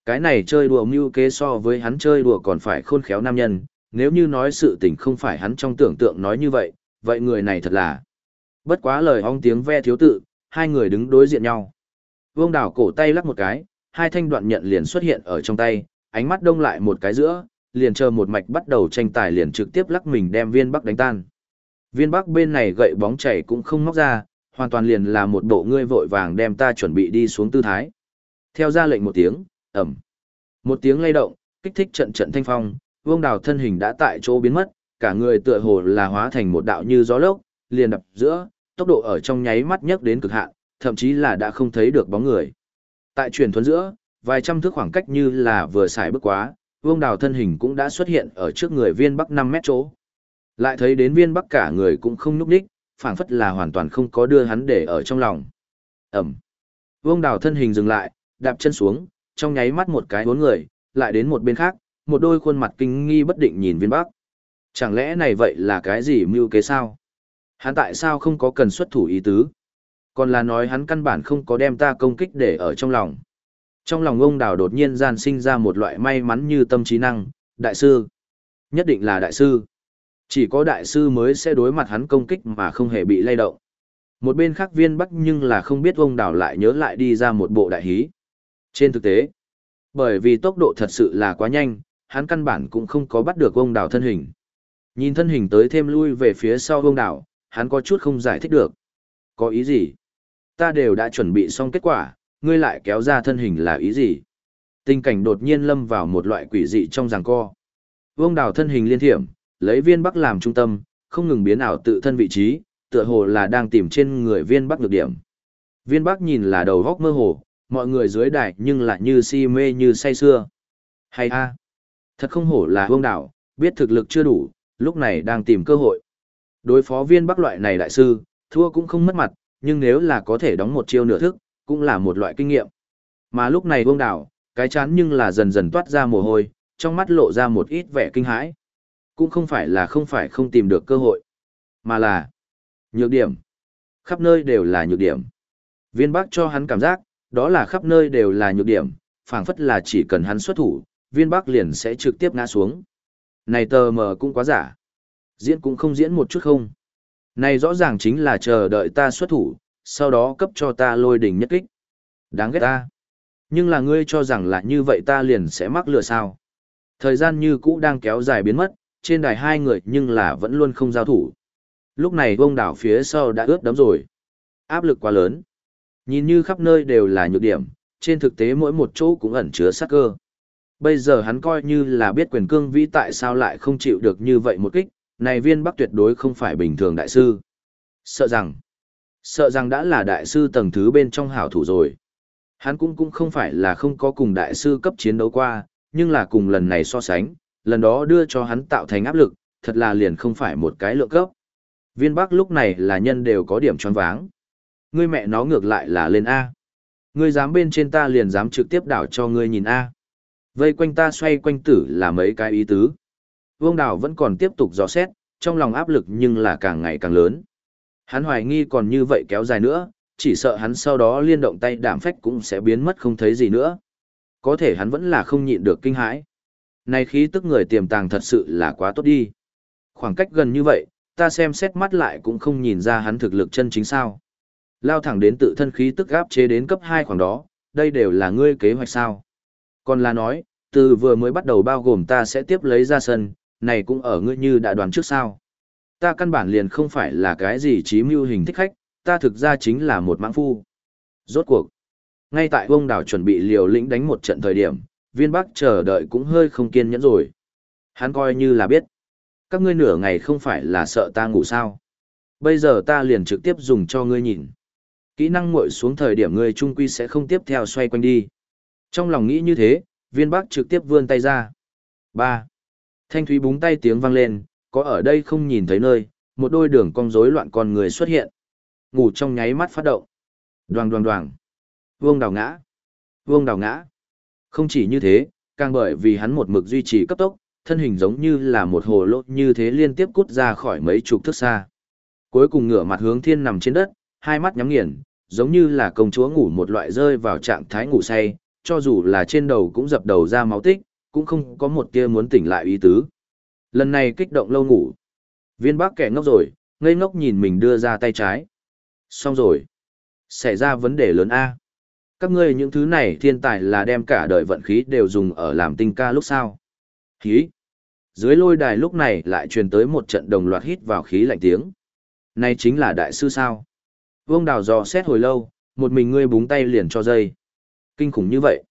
Cái này chơi đùa mưu kế so với hắn chơi đùa còn phải khôn khéo nam nhân, nếu như nói sự tình không phải hắn trong tưởng tượng nói như vậy, vậy người này thật là. Bất quá lời ong tiếng ve thiếu tự, hai người đứng đối diện nhau. Vương đảo cổ tay lắc một cái, hai thanh đoạn nhận liền xuất hiện ở trong tay, ánh mắt đông lại một cái giữa, liền chờ một mạch bắt đầu tranh tài liền trực tiếp lắc mình đem viên bắc đánh tan. Viên bắc bên này gậy bóng chảy cũng không móc ra, hoàn toàn liền là một bộ ngươi vội vàng đem ta chuẩn bị đi xuống tư thái. Theo ra lệnh một tiếng, ẩm. Một tiếng lay động, kích thích trận trận thanh phong, vương đào thân hình đã tại chỗ biến mất, cả người tựa hồ là hóa thành một đạo như gió lốc, liền đập giữa, tốc độ ở trong nháy mắt nhấc đến cực hạn, thậm chí là đã không thấy được bóng người. Tại truyền thuấn giữa, vài trăm thước khoảng cách như là vừa xài bước quá, vương đào thân hình cũng đã xuất hiện ở trước người viên bắc 5 mét chỗ. Lại thấy đến viên bắc cả người cũng không núp đích, phảng phất là hoàn toàn không có đưa hắn để ở trong lòng. Ẩm. Vương đào thân hình dừng lại, đạp chân xuống, trong nháy mắt một cái bốn người, lại đến một bên khác, một đôi khuôn mặt kinh nghi bất định nhìn viên bắc. Chẳng lẽ này vậy là cái gì mưu kế sao? Hắn tại sao không có cần xuất thủ ý tứ? Còn là nói hắn căn bản không có đem ta công kích để ở trong lòng. Trong lòng ông đào đột nhiên gian sinh ra một loại may mắn như tâm trí năng, đại sư. Nhất định là đại sư. Chỉ có đại sư mới sẽ đối mặt hắn công kích mà không hề bị lay động. Một bên khác viên bắc nhưng là không biết ông đào lại nhớ lại đi ra một bộ đại hí. Trên thực tế, bởi vì tốc độ thật sự là quá nhanh, hắn căn bản cũng không có bắt được ông đào thân hình. Nhìn thân hình tới thêm lui về phía sau Vương đào, hắn có chút không giải thích được. Có ý gì? Ta đều đã chuẩn bị xong kết quả, ngươi lại kéo ra thân hình là ý gì? Tình cảnh đột nhiên lâm vào một loại quỷ dị trong giằng co. Vương đào thân hình liên thiểm, lấy viên bắc làm trung tâm, không ngừng biến ảo tự thân vị trí, tựa hồ là đang tìm trên người viên bắc được điểm. Viên Bắc nhìn là đầu góc mơ hồ, mọi người dưới đài nhưng lại như si mê như say xưa. Hay a, thật không hổ là Vương đảo, biết thực lực chưa đủ, lúc này đang tìm cơ hội. Đối phó viên Bắc loại này đại sư, thua cũng không mất mặt, nhưng nếu là có thể đóng một chiêu nửa thức, cũng là một loại kinh nghiệm. Mà lúc này Vương Đảo, cái chán nhưng là dần dần toát ra mồ hôi, trong mắt lộ ra một ít vẻ kinh hãi. Cũng không phải là không phải không tìm được cơ hội, mà là nhược điểm. Khắp nơi đều là nhược điểm. Viên Bắc cho hắn cảm giác, đó là khắp nơi đều là nhược điểm, phảng phất là chỉ cần hắn xuất thủ, viên Bắc liền sẽ trực tiếp ngã xuống. Này tờ mờ cũng quá giả. Diễn cũng không diễn một chút không. Này rõ ràng chính là chờ đợi ta xuất thủ, sau đó cấp cho ta lôi đỉnh nhất kích. Đáng ghét ta. Nhưng là ngươi cho rằng là như vậy ta liền sẽ mắc lừa sao. Thời gian như cũ đang kéo dài biến mất, trên đài hai người nhưng là vẫn luôn không giao thủ. Lúc này vông đảo phía sau đã ướt đấm rồi. Áp lực quá lớn. Nhìn như khắp nơi đều là nhược điểm, trên thực tế mỗi một chỗ cũng ẩn chứa sát cơ. Bây giờ hắn coi như là biết quyền cương vĩ tại sao lại không chịu được như vậy một kích, này viên bắc tuyệt đối không phải bình thường đại sư. Sợ rằng, sợ rằng đã là đại sư tầng thứ bên trong hảo thủ rồi. Hắn cũng cũng không phải là không có cùng đại sư cấp chiến đấu qua, nhưng là cùng lần này so sánh, lần đó đưa cho hắn tạo thành áp lực, thật là liền không phải một cái lượng cấp. Viên bắc lúc này là nhân đều có điểm choáng váng. Ngươi mẹ nó ngược lại là lên A. Ngươi dám bên trên ta liền dám trực tiếp đảo cho ngươi nhìn A. Vây quanh ta xoay quanh tử là mấy cái ý tứ. Vương Đào vẫn còn tiếp tục dò xét, trong lòng áp lực nhưng là càng ngày càng lớn. Hắn hoài nghi còn như vậy kéo dài nữa, chỉ sợ hắn sau đó liên động tay đảm phách cũng sẽ biến mất không thấy gì nữa. Có thể hắn vẫn là không nhịn được kinh hãi. Này khí tức người tiềm tàng thật sự là quá tốt đi. Khoảng cách gần như vậy, ta xem xét mắt lại cũng không nhìn ra hắn thực lực chân chính sao. Lao thẳng đến tự thân khí tức áp chế đến cấp 2 khoảng đó, đây đều là ngươi kế hoạch sao. Còn là nói, từ vừa mới bắt đầu bao gồm ta sẽ tiếp lấy ra sân, này cũng ở ngươi như đã đoán trước sao. Ta căn bản liền không phải là cái gì trí mưu hình thích khách, ta thực ra chính là một mãng phu. Rốt cuộc, ngay tại vông đảo chuẩn bị liều lĩnh đánh một trận thời điểm, viên bắc chờ đợi cũng hơi không kiên nhẫn rồi. Hắn coi như là biết. Các ngươi nửa ngày không phải là sợ ta ngủ sao. Bây giờ ta liền trực tiếp dùng cho ngươi nhìn. Kỹ năng muội xuống thời điểm ngươi trung quy sẽ không tiếp theo xoay quanh đi. Trong lòng nghĩ như thế, viên bắc trực tiếp vươn tay ra. 3. Thanh thúy búng tay tiếng vang lên, có ở đây không nhìn thấy nơi, một đôi đường cong rối loạn con người xuất hiện. Ngủ trong nháy mắt phát động. Đoàng đoàng đoàng. Vương đào ngã. Vương đào ngã. Không chỉ như thế, càng bởi vì hắn một mực duy trì cấp tốc, thân hình giống như là một hồ lô như thế liên tiếp cút ra khỏi mấy chục thước xa. Cuối cùng ngửa mặt hướng thiên nằm trên đất, hai mắt nhắm nghiền, giống như là công chúa ngủ một loại rơi vào trạng thái ngủ say, cho dù là trên đầu cũng dập đầu ra máu tích, cũng không có một tia muốn tỉnh lại ý tứ. Lần này kích động lâu ngủ. Viên bác kẻ ngốc rồi, ngây ngốc nhìn mình đưa ra tay trái. Xong rồi. Xảy ra vấn đề lớn A. Các ngươi những thứ này thiên tài là đem cả đời vận khí đều dùng ở làm tinh ca lúc sau. Khí. Dưới lôi đài lúc này lại truyền tới một trận đồng loạt hít vào khí lạnh tiếng. Này chính là đại sư sao. Vương đào dò xét hồi lâu, một mình ngươi búng tay liền cho dây. Kinh khủng như vậy.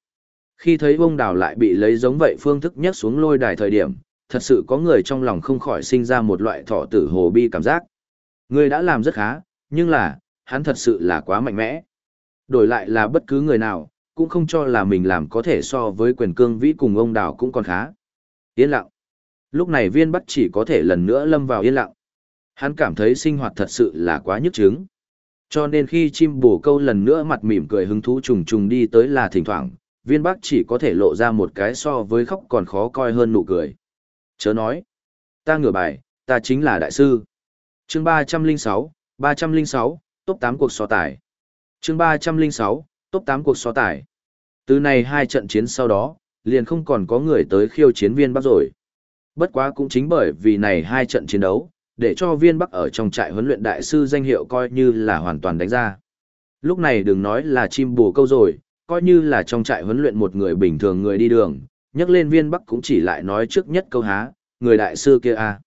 Khi thấy bông đào lại bị lấy giống vậy phương thức nhấc xuống lôi đài thời điểm, thật sự có người trong lòng không khỏi sinh ra một loại thọ tử hồ bi cảm giác. Người đã làm rất khá, nhưng là, hắn thật sự là quá mạnh mẽ. Đổi lại là bất cứ người nào, cũng không cho là mình làm có thể so với quyền cương vĩ cùng ông đào cũng còn khá. Yên lặng. Lúc này viên bắt chỉ có thể lần nữa lâm vào yên lặng. Hắn cảm thấy sinh hoạt thật sự là quá nhức chứng. Cho nên khi chim bổ câu lần nữa mặt mỉm cười hứng thú trùng trùng đi tới là thỉnh thoảng, viên bắc chỉ có thể lộ ra một cái so với khóc còn khó coi hơn nụ cười. Chớ nói, ta ngửa bài, ta chính là đại sư. chương ba trăm linh sáu ba trăm linh sáu top tám cuộc so tài. chương ba trăm linh sáu top tám cuộc so tài. Từ này hai trận chiến sau đó, liền không còn có người tới khiêu chiến viên bắc rồi. Bất quá cũng chính bởi vì này hai trận chiến đấu, để cho viên bắc ở trong trại huấn luyện đại sư danh hiệu coi như là hoàn toàn đánh ra. Lúc này đừng nói là chim bù câu rồi, coi như là trong trại huấn luyện một người bình thường người đi đường, nhắc lên viên bắc cũng chỉ lại nói trước nhất câu há, người đại sư kia à.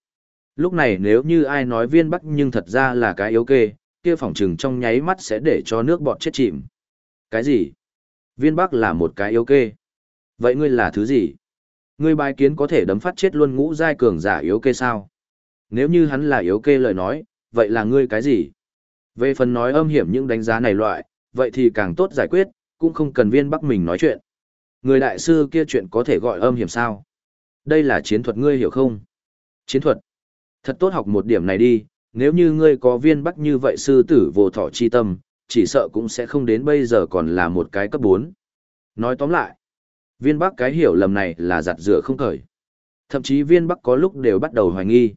Lúc này nếu như ai nói viên bắc nhưng thật ra là cái yếu kê, kia phỏng trừng trong nháy mắt sẽ để cho nước bọt chết chìm. Cái gì? Viên bắc là một cái yếu kê. Vậy ngươi là thứ gì? Ngươi bài kiến có thể đấm phát chết luôn ngũ giai cường giả yếu kê sao? Nếu như hắn là yếu kê lời nói, vậy là ngươi cái gì? Về phần nói âm hiểm những đánh giá này loại, vậy thì càng tốt giải quyết, cũng không cần viên bắc mình nói chuyện. Người đại sư kia chuyện có thể gọi âm hiểm sao? Đây là chiến thuật ngươi hiểu không? Chiến thuật. Thật tốt học một điểm này đi, nếu như ngươi có viên bắc như vậy sư tử vô thọ chi tâm, chỉ sợ cũng sẽ không đến bây giờ còn là một cái cấp 4. Nói tóm lại, viên bắc cái hiểu lầm này là giặt rửa không khởi. Thậm chí viên bắc có lúc đều bắt đầu hoài nghi.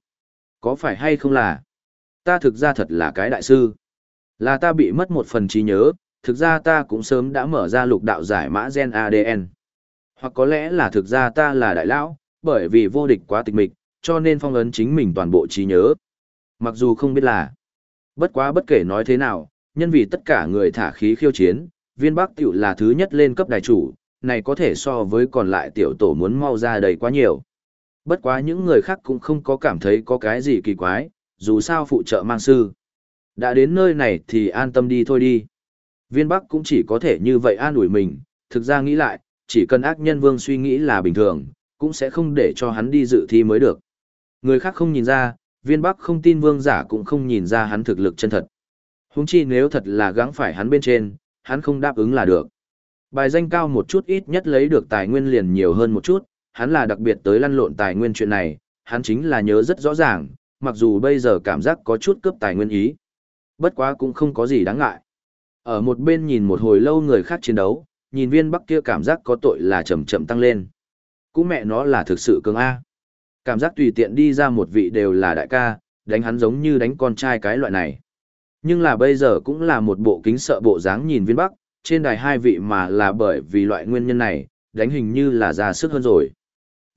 Có phải hay không là, ta thực ra thật là cái đại sư. Là ta bị mất một phần trí nhớ, thực ra ta cũng sớm đã mở ra lục đạo giải mã gen ADN. Hoặc có lẽ là thực ra ta là đại lão, bởi vì vô địch quá tịch mịch, cho nên phong ấn chính mình toàn bộ trí nhớ. Mặc dù không biết là, bất quá bất kể nói thế nào, nhân vì tất cả người thả khí khiêu chiến, viên bắc tiểu là thứ nhất lên cấp đại chủ, này có thể so với còn lại tiểu tổ muốn mau ra đầy quá nhiều. Bất quá những người khác cũng không có cảm thấy có cái gì kỳ quái, dù sao phụ trợ mang sư. Đã đến nơi này thì an tâm đi thôi đi. Viên Bắc cũng chỉ có thể như vậy an ủi mình, thực ra nghĩ lại, chỉ cần ác nhân vương suy nghĩ là bình thường, cũng sẽ không để cho hắn đi dự thi mới được. Người khác không nhìn ra, viên Bắc không tin vương giả cũng không nhìn ra hắn thực lực chân thật. Húng chi nếu thật là gắng phải hắn bên trên, hắn không đáp ứng là được. Bài danh cao một chút ít nhất lấy được tài nguyên liền nhiều hơn một chút, hắn là đặc biệt tới lăn lộn tài nguyên chuyện này, hắn chính là nhớ rất rõ ràng, mặc dù bây giờ cảm giác có chút cướp tài nguyên ý. Bất quá cũng không có gì đáng ngại. Ở một bên nhìn một hồi lâu người khác chiến đấu, nhìn viên bắc kia cảm giác có tội là chậm chậm tăng lên. Cũng mẹ nó là thực sự cường A. Cảm giác tùy tiện đi ra một vị đều là đại ca, đánh hắn giống như đánh con trai cái loại này. Nhưng là bây giờ cũng là một bộ kính sợ bộ dáng nhìn viên bắc, trên đài hai vị mà là bởi vì loại nguyên nhân này, đánh hình như là ra sức hơn rồi.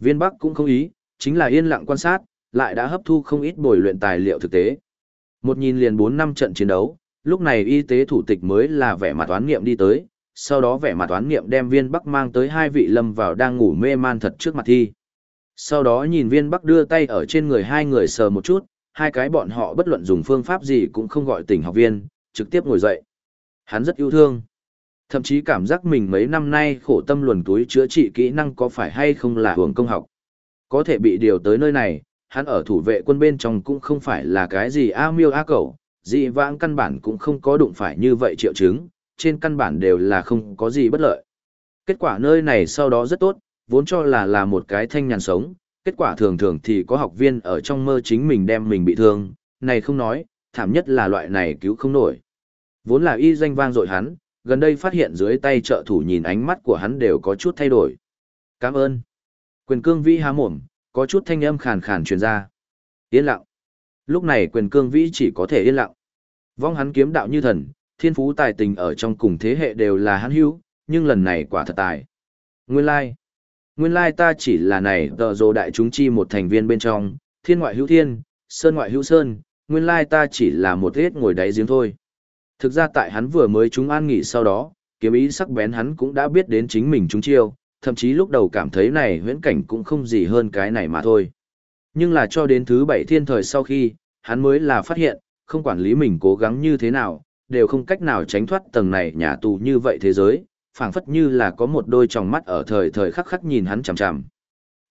Viên bắc cũng không ý, chính là yên lặng quan sát, lại đã hấp thu không ít bồi luyện tài liệu thực tế. Một nhìn liền 4 năm trận chiến đấu, lúc này y tế thủ tịch mới là vẻ mặt toán nghiệm đi tới, sau đó vẻ mặt toán nghiệm đem viên bắc mang tới hai vị lâm vào đang ngủ mê man thật trước mặt thi. Sau đó nhìn viên bắc đưa tay ở trên người hai người sờ một chút, hai cái bọn họ bất luận dùng phương pháp gì cũng không gọi tỉnh học viên, trực tiếp ngồi dậy. Hắn rất yêu thương. Thậm chí cảm giác mình mấy năm nay khổ tâm luồn túi chữa trị kỹ năng có phải hay không là hưởng công học. Có thể bị điều tới nơi này, hắn ở thủ vệ quân bên trong cũng không phải là cái gì a miêu a cẩu, dị vãng căn bản cũng không có đụng phải như vậy triệu chứng, trên căn bản đều là không có gì bất lợi. Kết quả nơi này sau đó rất tốt, vốn cho là là một cái thanh nhàn sống, kết quả thường thường thì có học viên ở trong mơ chính mình đem mình bị thương, này không nói, thảm nhất là loại này cứu không nổi. Vốn là y danh vang dội hắn, gần đây phát hiện dưới tay trợ thủ nhìn ánh mắt của hắn đều có chút thay đổi. Cảm ơn. Quyền cương vĩ há mồm, có chút thanh âm khàn khàn truyền ra. Yên lặng. Lúc này quyền cương vĩ chỉ có thể yên lặng. Vong hắn kiếm đạo như thần, thiên phú tài tình ở trong cùng thế hệ đều là hắn hữu, nhưng lần này quả thật tài. Nguyên lai. Nguyên lai ta chỉ là này tờ dồ đại chúng chi một thành viên bên trong, thiên ngoại hữu thiên, sơn ngoại hữu sơn, nguyên lai ta chỉ là một ít ngồi đáy giếng thôi. Thực ra tại hắn vừa mới chúng an nghỉ sau đó, kiếm ý sắc bén hắn cũng đã biết đến chính mình chúng chiêu, thậm chí lúc đầu cảm thấy này huyễn cảnh cũng không gì hơn cái này mà thôi. Nhưng là cho đến thứ bảy thiên thời sau khi, hắn mới là phát hiện, không quản lý mình cố gắng như thế nào, đều không cách nào tránh thoát tầng này nhà tù như vậy thế giới, phảng phất như là có một đôi tròng mắt ở thời thời khắc khắc nhìn hắn chằm chằm.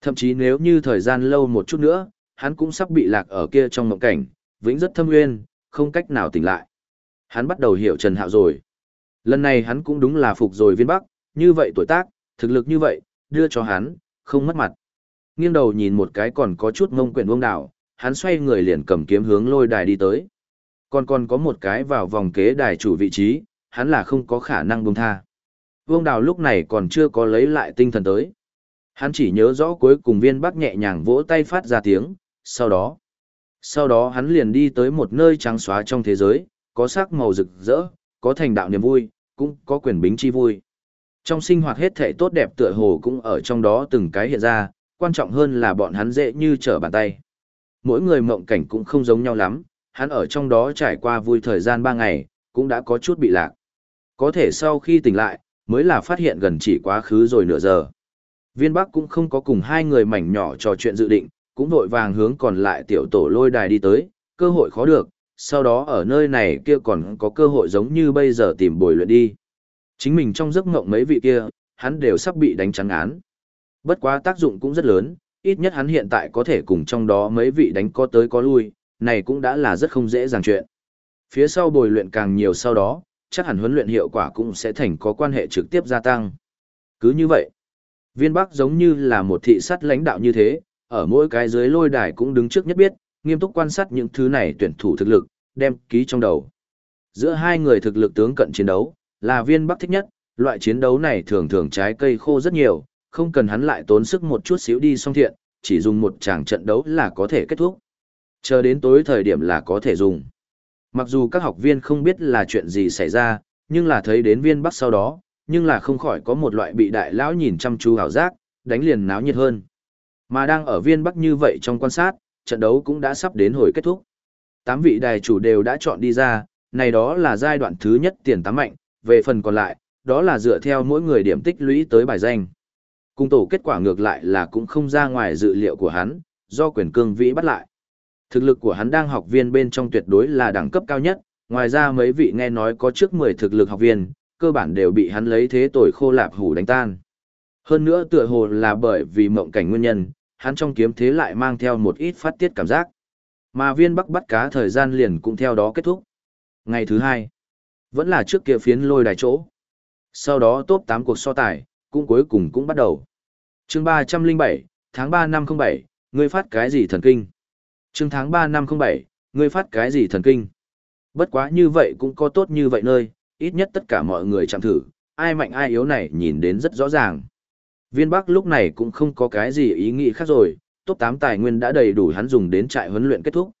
Thậm chí nếu như thời gian lâu một chút nữa, hắn cũng sắp bị lạc ở kia trong mộng cảnh, vĩnh rất thâm nguyên, không cách nào tỉnh lại. Hắn bắt đầu hiểu Trần Hạo rồi. Lần này hắn cũng đúng là phục rồi viên bắc, như vậy tuổi tác, thực lực như vậy, đưa cho hắn, không mất mặt. Nghiêng đầu nhìn một cái còn có chút ngông quyển vương đảo, hắn xoay người liền cầm kiếm hướng lôi đài đi tới. Còn còn có một cái vào vòng kế đài chủ vị trí, hắn là không có khả năng buông tha. Vương đào lúc này còn chưa có lấy lại tinh thần tới. Hắn chỉ nhớ rõ cuối cùng viên bắc nhẹ nhàng vỗ tay phát ra tiếng, sau đó. Sau đó hắn liền đi tới một nơi trắng xóa trong thế giới, có sắc màu rực rỡ, có thành đạo niềm vui, cũng có quyền bính chi vui. Trong sinh hoạt hết thể tốt đẹp tựa hồ cũng ở trong đó từng cái hiện ra, quan trọng hơn là bọn hắn dễ như trở bàn tay. Mỗi người mộng cảnh cũng không giống nhau lắm, hắn ở trong đó trải qua vui thời gian ba ngày, cũng đã có chút bị lạc. Có thể sau khi tỉnh lại, mới là phát hiện gần chỉ quá khứ rồi nửa giờ. Viên Bắc cũng không có cùng hai người mảnh nhỏ trò chuyện dự định, cũng vội vàng hướng còn lại tiểu tổ lôi đài đi tới, cơ hội khó được, sau đó ở nơi này kia còn có cơ hội giống như bây giờ tìm bồi luyện đi. Chính mình trong giấc ngộng mấy vị kia, hắn đều sắp bị đánh trắng án. Bất quá tác dụng cũng rất lớn, ít nhất hắn hiện tại có thể cùng trong đó mấy vị đánh có tới có lui, này cũng đã là rất không dễ dàng chuyện. Phía sau bồi luyện càng nhiều sau đó, chắc hẳn huấn luyện hiệu quả cũng sẽ thành có quan hệ trực tiếp gia tăng. Cứ như vậy, viên bắc giống như là một thị sát lãnh đạo như thế, ở mỗi cái dưới lôi đài cũng đứng trước nhất biết, nghiêm túc quan sát những thứ này tuyển thủ thực lực, đem ký trong đầu. Giữa hai người thực lực tướng cận chiến đấu, là viên bắc thích nhất, loại chiến đấu này thường thường trái cây khô rất nhiều, không cần hắn lại tốn sức một chút xíu đi song thiện, chỉ dùng một tràng trận đấu là có thể kết thúc. Chờ đến tối thời điểm là có thể dùng. Mặc dù các học viên không biết là chuyện gì xảy ra, nhưng là thấy đến viên bắc sau đó, nhưng là không khỏi có một loại bị đại lão nhìn chăm chú hảo giác, đánh liền náo nhiệt hơn. Mà đang ở viên bắc như vậy trong quan sát, trận đấu cũng đã sắp đến hồi kết thúc. Tám vị đài chủ đều đã chọn đi ra, này đó là giai đoạn thứ nhất tiền tám mạnh, về phần còn lại, đó là dựa theo mỗi người điểm tích lũy tới bài danh. Cung tổ kết quả ngược lại là cũng không ra ngoài dự liệu của hắn, do quyền cương vĩ bắt lại. Thực lực của hắn đang học viên bên trong tuyệt đối là đẳng cấp cao nhất, ngoài ra mấy vị nghe nói có trước 10 thực lực học viên, cơ bản đều bị hắn lấy thế tội khô lạp hủ đánh tan. Hơn nữa tựa hồ là bởi vì mộng cảnh nguyên nhân, hắn trong kiếm thế lại mang theo một ít phát tiết cảm giác. Mà viên bắc bắt cá thời gian liền cũng theo đó kết thúc. Ngày thứ hai, vẫn là trước kia phiến lôi đài chỗ. Sau đó top 8 cuộc so tài, cũng cuối cùng cũng bắt đầu. chương 307, tháng 3 năm 07, ngươi phát cái gì thần kinh? chương tháng 3 năm 07, ngươi phát cái gì thần kinh? Bất quá như vậy cũng có tốt như vậy nơi, ít nhất tất cả mọi người chạm thử, ai mạnh ai yếu này nhìn đến rất rõ ràng. Viên Bắc lúc này cũng không có cái gì ý nghĩ khác rồi, top 8 tài nguyên đã đầy đủ hắn dùng đến trại huấn luyện kết thúc.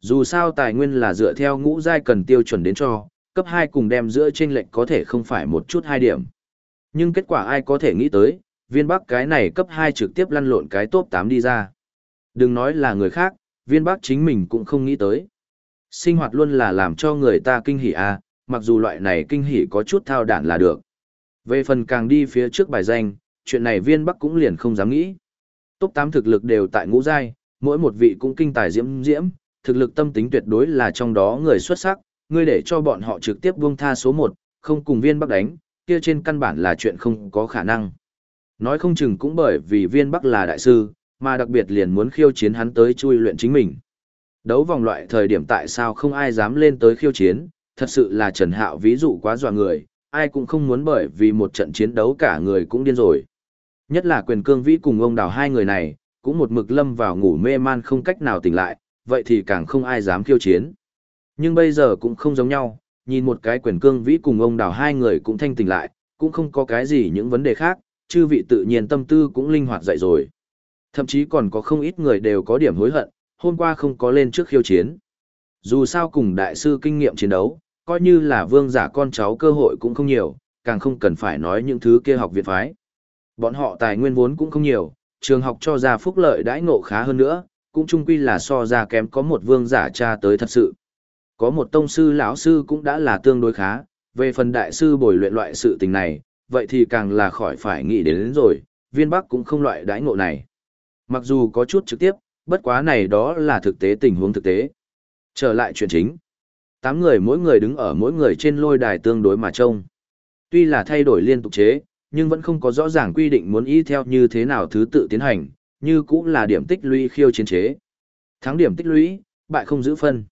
Dù sao tài nguyên là dựa theo ngũ giai cần tiêu chuẩn đến cho, cấp 2 cùng đem giữa trên lệnh có thể không phải một chút hai điểm. Nhưng kết quả ai có thể nghĩ tới, viên bắc cái này cấp 2 trực tiếp lăn lộn cái top 8 đi ra. Đừng nói là người khác, viên bắc chính mình cũng không nghĩ tới. Sinh hoạt luôn là làm cho người ta kinh hỉ à, mặc dù loại này kinh hỉ có chút thao đản là được. Về phần càng đi phía trước bài danh, chuyện này viên bắc cũng liền không dám nghĩ. Top 8 thực lực đều tại ngũ giai, mỗi một vị cũng kinh tài diễm diễm, thực lực tâm tính tuyệt đối là trong đó người xuất sắc, ngươi để cho bọn họ trực tiếp buông tha số 1, không cùng viên bắc đánh, kia trên căn bản là chuyện không có khả năng. Nói không chừng cũng bởi vì viên bắc là đại sư, mà đặc biệt liền muốn khiêu chiến hắn tới chui luyện chính mình. Đấu vòng loại thời điểm tại sao không ai dám lên tới khiêu chiến, thật sự là Trần Hạo ví dụ quá dọa người, ai cũng không muốn bởi vì một trận chiến đấu cả người cũng điên rồi. Nhất là quyền cương vĩ cùng ông đào hai người này, cũng một mực lâm vào ngủ mê man không cách nào tỉnh lại, vậy thì càng không ai dám khiêu chiến. Nhưng bây giờ cũng không giống nhau, nhìn một cái quyền cương vĩ cùng ông đào hai người cũng thanh tỉnh lại, cũng không có cái gì những vấn đề khác, chư vị tự nhiên tâm tư cũng linh hoạt dậy rồi. Thậm chí còn có không ít người đều có điểm hối hận, hôm qua không có lên trước khiêu chiến. Dù sao cùng đại sư kinh nghiệm chiến đấu, coi như là vương giả con cháu cơ hội cũng không nhiều, càng không cần phải nói những thứ kia học viện phái. Bọn họ tài nguyên vốn cũng không nhiều, trường học cho ra phúc lợi đãi ngộ khá hơn nữa, cũng chung quy là so ra kém có một vương giả cha tới thật sự. Có một tông sư lão sư cũng đã là tương đối khá, về phần đại sư bồi luyện loại sự tình này, vậy thì càng là khỏi phải nghĩ đến, đến rồi, viên bắc cũng không loại đãi ngộ này. Mặc dù có chút trực tiếp, bất quá này đó là thực tế tình huống thực tế. Trở lại chuyện chính. Tám người mỗi người đứng ở mỗi người trên lôi đài tương đối mà trông. Tuy là thay đổi liên tục chế, nhưng vẫn không có rõ ràng quy định muốn y theo như thế nào thứ tự tiến hành, như cũng là điểm tích lũy khiêu chiến chế. Thắng điểm tích lũy, bại không giữ phân.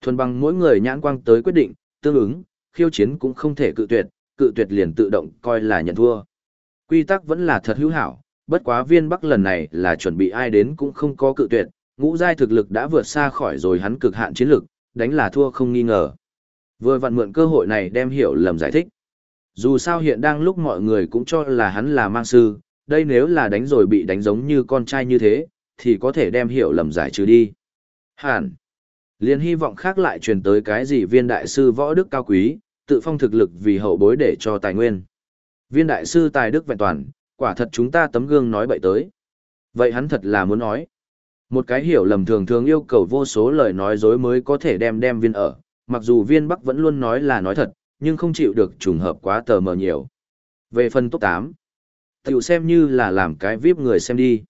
Thuần bằng mỗi người nhãn quang tới quyết định, tương ứng, khiêu chiến cũng không thể cự tuyệt, cự tuyệt liền tự động coi là nhận thua. Quy tắc vẫn là thật hữu hảo, bất quá viên bắc lần này là chuẩn bị ai đến cũng không có cự tuyệt, ngũ giai thực lực đã vượt xa khỏi rồi hắn cực hạn chiến lực, đánh là thua không nghi ngờ. Vừa vặn mượn cơ hội này đem hiểu lầm giải thích. Dù sao hiện đang lúc mọi người cũng cho là hắn là mang sư, đây nếu là đánh rồi bị đánh giống như con trai như thế, thì có thể đem hiểu lầm giải trừ đi. Hẳn. Liên hy vọng khác lại truyền tới cái gì viên đại sư võ đức cao quý, tự phong thực lực vì hậu bối để cho tài nguyên. Viên đại sư tài đức vẹn toàn, quả thật chúng ta tấm gương nói bậy tới. Vậy hắn thật là muốn nói. Một cái hiểu lầm thường thường yêu cầu vô số lời nói dối mới có thể đem đem viên ở, mặc dù viên bắc vẫn luôn nói là nói thật, nhưng không chịu được trùng hợp quá tờ mờ nhiều. Về phần top 8, tiểu xem như là làm cái VIP người xem đi.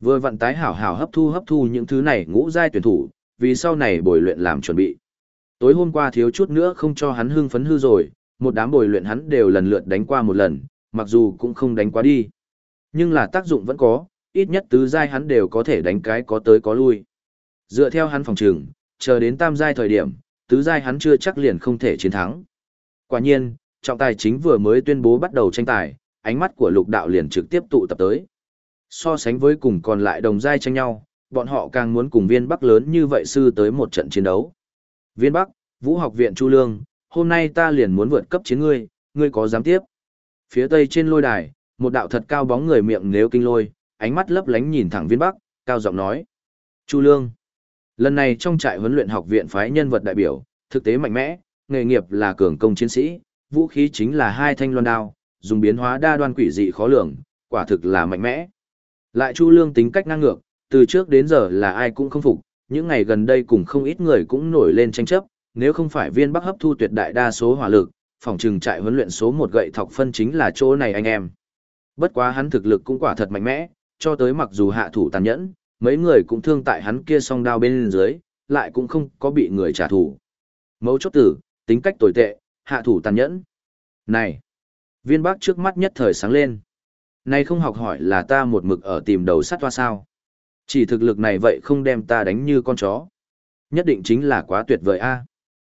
Vừa vận tái hảo hảo hấp thu hấp thu những thứ này ngũ giai tuyển thủ, vì sau này bồi luyện làm chuẩn bị. Tối hôm qua thiếu chút nữa không cho hắn hưng phấn hư rồi, một đám bồi luyện hắn đều lần lượt đánh qua một lần, mặc dù cũng không đánh quá đi. Nhưng là tác dụng vẫn có, ít nhất tứ giai hắn đều có thể đánh cái có tới có lui. Dựa theo hắn phòng trường, chờ đến tam giai thời điểm, tứ giai hắn chưa chắc liền không thể chiến thắng. Quả nhiên, trọng tài chính vừa mới tuyên bố bắt đầu tranh tài, ánh mắt của lục đạo liền trực tiếp tụ tập tới. So sánh với cùng còn lại đồng giai tranh nhau, bọn họ càng muốn cùng viên bắc lớn như vậy sư tới một trận chiến đấu. Viên bắc, Vũ học viện Chu Lương, hôm nay ta liền muốn vượt cấp chiến ngươi, ngươi có dám tiếp? Phía tây trên lôi đài, một đạo thật cao bóng người miệng nếu kinh lôi, ánh mắt lấp lánh nhìn thẳng viên bắc, cao giọng nói. Chu Lương. Lần này trong trại huấn luyện học viện phái nhân vật đại biểu, thực tế mạnh mẽ, nghề nghiệp là cường công chiến sĩ, vũ khí chính là hai thanh loan đao, dùng biến hóa đa đoan quỷ dị khó lường, quả thực là mạnh mẽ. Lại Chu Lương tính cách ngang ngược, từ trước đến giờ là ai cũng không phục, những ngày gần đây cùng không ít người cũng nổi lên tranh chấp, nếu không phải viên bắc hấp thu tuyệt đại đa số hỏa lực, phòng trừng trại huấn luyện số một gậy thọc phân chính là chỗ này anh em. Bất quá hắn thực lực cũng quả thật mạnh mẽ, cho tới mặc dù hạ thủ tàn nhẫn, mấy người cũng thương tại hắn kia song đao bên dưới, lại cũng không có bị người trả thù. Mấu chốt tử, tính cách tồi tệ, hạ thủ tàn nhẫn. Này! Viên bác trước mắt nhất thời sáng lên. Này không học hỏi là ta một mực ở tìm đầu sắt toa sao. Chỉ thực lực này vậy không đem ta đánh như con chó. Nhất định chính là quá tuyệt vời a. À?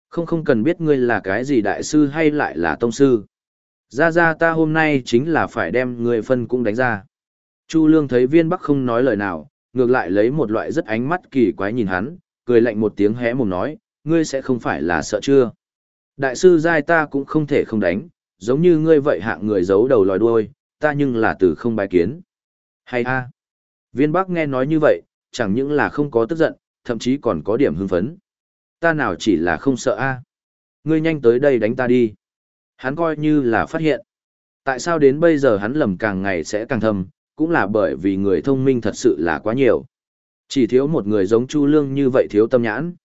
Không không cần biết ngươi là cái gì đại sư hay lại là tông sư. Ra ra ta hôm nay chính là phải đem người phân cũng đánh ra. Chu Lương thấy viên bắc không nói lời nào, ngược lại lấy một loại rất ánh mắt kỳ quái nhìn hắn, cười lạnh một tiếng hé mồm nói, ngươi sẽ không phải là sợ chưa. Đại sư giai ta cũng không thể không đánh, giống như ngươi vậy hạng người giấu đầu lòi đuôi, ta nhưng là từ không bài kiến. Hay a Viên Bắc nghe nói như vậy, chẳng những là không có tức giận, thậm chí còn có điểm hưng phấn. Ta nào chỉ là không sợ a Ngươi nhanh tới đây đánh ta đi. Hắn coi như là phát hiện. Tại sao đến bây giờ hắn lầm càng ngày sẽ càng thầm, cũng là bởi vì người thông minh thật sự là quá nhiều. Chỉ thiếu một người giống Chu Lương như vậy thiếu tâm nhãn.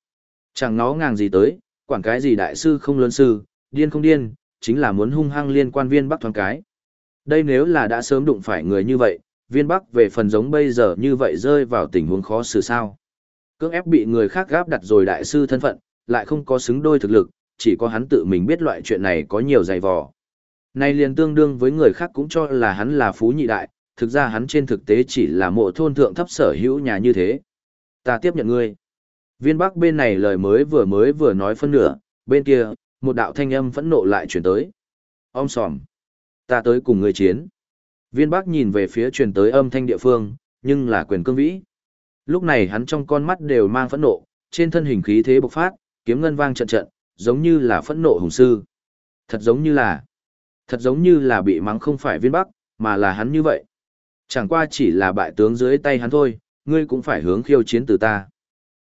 Chẳng nó ngàng gì tới, quản cái gì đại sư không lớn sư, điên không điên, chính là muốn hung hăng liên quan viên bắc thoáng cái. Đây nếu là đã sớm đụng phải người như vậy, viên bắc về phần giống bây giờ như vậy rơi vào tình huống khó xử sao. Cưỡng ép bị người khác gáp đặt rồi đại sư thân phận, lại không có xứng đôi thực lực, chỉ có hắn tự mình biết loại chuyện này có nhiều dày vò. Này liền tương đương với người khác cũng cho là hắn là phú nhị đại, thực ra hắn trên thực tế chỉ là mộ thôn thượng thấp sở hữu nhà như thế. Ta tiếp nhận ngươi. Viên bắc bên này lời mới vừa mới vừa nói phân nửa, bên kia, một đạo thanh âm phẫn nộ lại truyền tới. Ông sòm. Ta tới cùng ngươi chiến. Viên bắc nhìn về phía truyền tới âm thanh địa phương, nhưng là quyền cương vĩ. Lúc này hắn trong con mắt đều mang phẫn nộ, trên thân hình khí thế bộc phát, kiếm ngân vang trận trận, giống như là phẫn nộ hùng sư. Thật giống như là, thật giống như là bị mắng không phải viên bắc, mà là hắn như vậy. Chẳng qua chỉ là bại tướng dưới tay hắn thôi, ngươi cũng phải hướng khiêu chiến từ ta.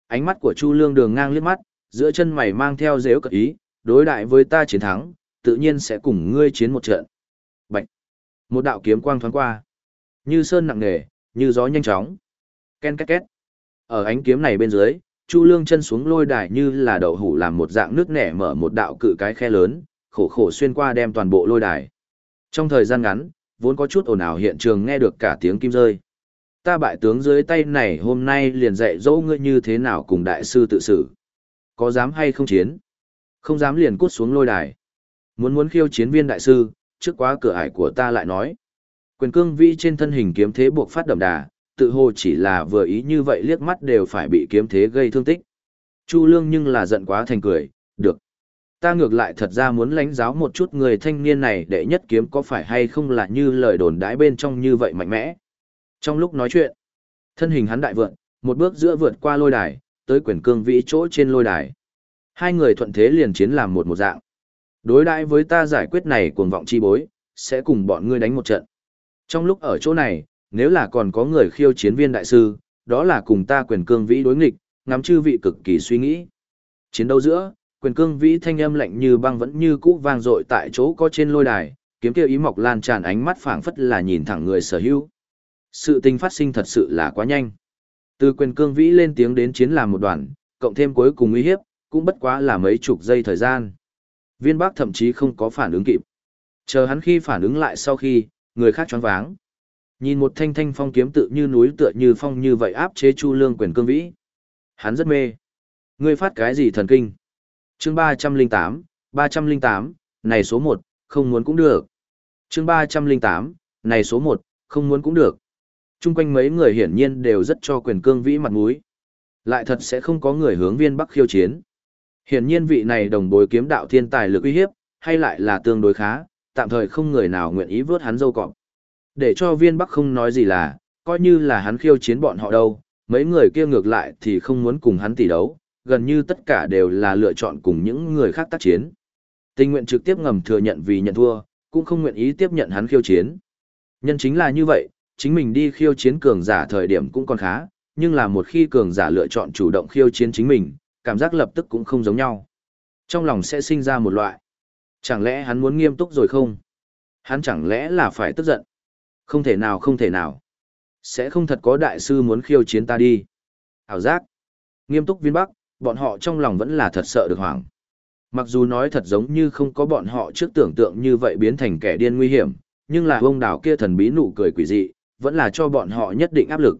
Ánh mắt của Chu Lương đường ngang liếc mắt, giữa chân mày mang theo dếu cật ý, đối đại với ta chiến thắng, tự nhiên sẽ cùng ngươi chiến một trận. Bạch! Một đạo kiếm quang thoáng qua. Như sơn nặng nề, như gió nhanh chóng. Ken két két. Ở ánh kiếm này bên dưới, Chu Lương chân xuống lôi đài như là đậu hủ làm một dạng nước nẻ mở một đạo cự cái khe lớn, khổ khổ xuyên qua đem toàn bộ lôi đài. Trong thời gian ngắn, vốn có chút ồn ào hiện trường nghe được cả tiếng kim rơi. Ta bại tướng dưới tay này hôm nay liền dạy dỗ ngươi như thế nào cùng đại sư tự xử. Có dám hay không chiến? Không dám liền cút xuống lôi đài. Muốn muốn khiêu chiến viên đại sư, trước quá cửa ải của ta lại nói. Quyền cương vi trên thân hình kiếm thế buộc phát đậm đà, tự hồ chỉ là vừa ý như vậy liếc mắt đều phải bị kiếm thế gây thương tích. Chu Lương nhưng là giận quá thành cười, được. Ta ngược lại thật ra muốn lãnh giáo một chút người thanh niên này để nhất kiếm có phải hay không là như lời đồn đãi bên trong như vậy mạnh mẽ. Trong lúc nói chuyện, thân hình hắn đại vượn, một bước giữa vượt qua lôi đài, tới quyền cương vĩ chỗ trên lôi đài. Hai người thuận thế liền chiến làm một một dạng. Đối đãi với ta giải quyết này cuồng vọng chi bối, sẽ cùng bọn ngươi đánh một trận. Trong lúc ở chỗ này, nếu là còn có người khiêu chiến viên đại sư, đó là cùng ta quyền cương vĩ đối nghịch, ngắm chư vị cực kỳ suy nghĩ. Chiến đấu giữa, quyền cương vĩ thanh âm lạnh như băng vẫn như cũ vang dội tại chỗ có trên lôi đài, kiếm kia ý mọc lan tràn ánh mắt phảng phất là nhìn thẳng người sở hữu. Sự tình phát sinh thật sự là quá nhanh. Từ quyền cương vĩ lên tiếng đến chiến làm một đoàn, cộng thêm cuối cùng uy hiếp, cũng bất quá là mấy chục giây thời gian. Viên bác thậm chí không có phản ứng kịp. Chờ hắn khi phản ứng lại sau khi, người khác choáng váng. Nhìn một thanh thanh phong kiếm tự như núi tựa như phong như vậy áp chế Chu Lương quyền cương vĩ. Hắn rất mê. Ngươi phát cái gì thần kinh? Chương ba trăm linh tám, ba trăm linh tám, này số một, không muốn cũng được. Chương ba trăm linh tám, này số một, không muốn cũng được. Trung quanh mấy người hiển nhiên đều rất cho quyền cương vĩ mặt mũi. Lại thật sẽ không có người hướng viên bắc khiêu chiến. Hiển nhiên vị này đồng bối kiếm đạo thiên tài lực uy hiếp, hay lại là tương đối khá, tạm thời không người nào nguyện ý vớt hắn dâu cọp. Để cho viên bắc không nói gì là, coi như là hắn khiêu chiến bọn họ đâu, mấy người kia ngược lại thì không muốn cùng hắn tỷ đấu, gần như tất cả đều là lựa chọn cùng những người khác tác chiến. Tình nguyện trực tiếp ngầm thừa nhận vì nhận thua, cũng không nguyện ý tiếp nhận hắn khiêu chiến. Nhân chính là như vậy, chính mình đi khiêu chiến cường giả thời điểm cũng còn khá, nhưng là một khi cường giả lựa chọn chủ động khiêu chiến chính mình, cảm giác lập tức cũng không giống nhau. Trong lòng sẽ sinh ra một loại. Chẳng lẽ hắn muốn nghiêm túc rồi không? Hắn chẳng lẽ là phải tức giận? Không thể nào không thể nào. Sẽ không thật có đại sư muốn khiêu chiến ta đi. Hảo giác. Nghiêm túc viên bắc, bọn họ trong lòng vẫn là thật sợ được hoảng. Mặc dù nói thật giống như không có bọn họ trước tưởng tượng như vậy biến thành kẻ điên nguy hiểm, nhưng là ông đảo kia thần bí nụ cười quỷ dị, vẫn là cho bọn họ nhất định áp lực.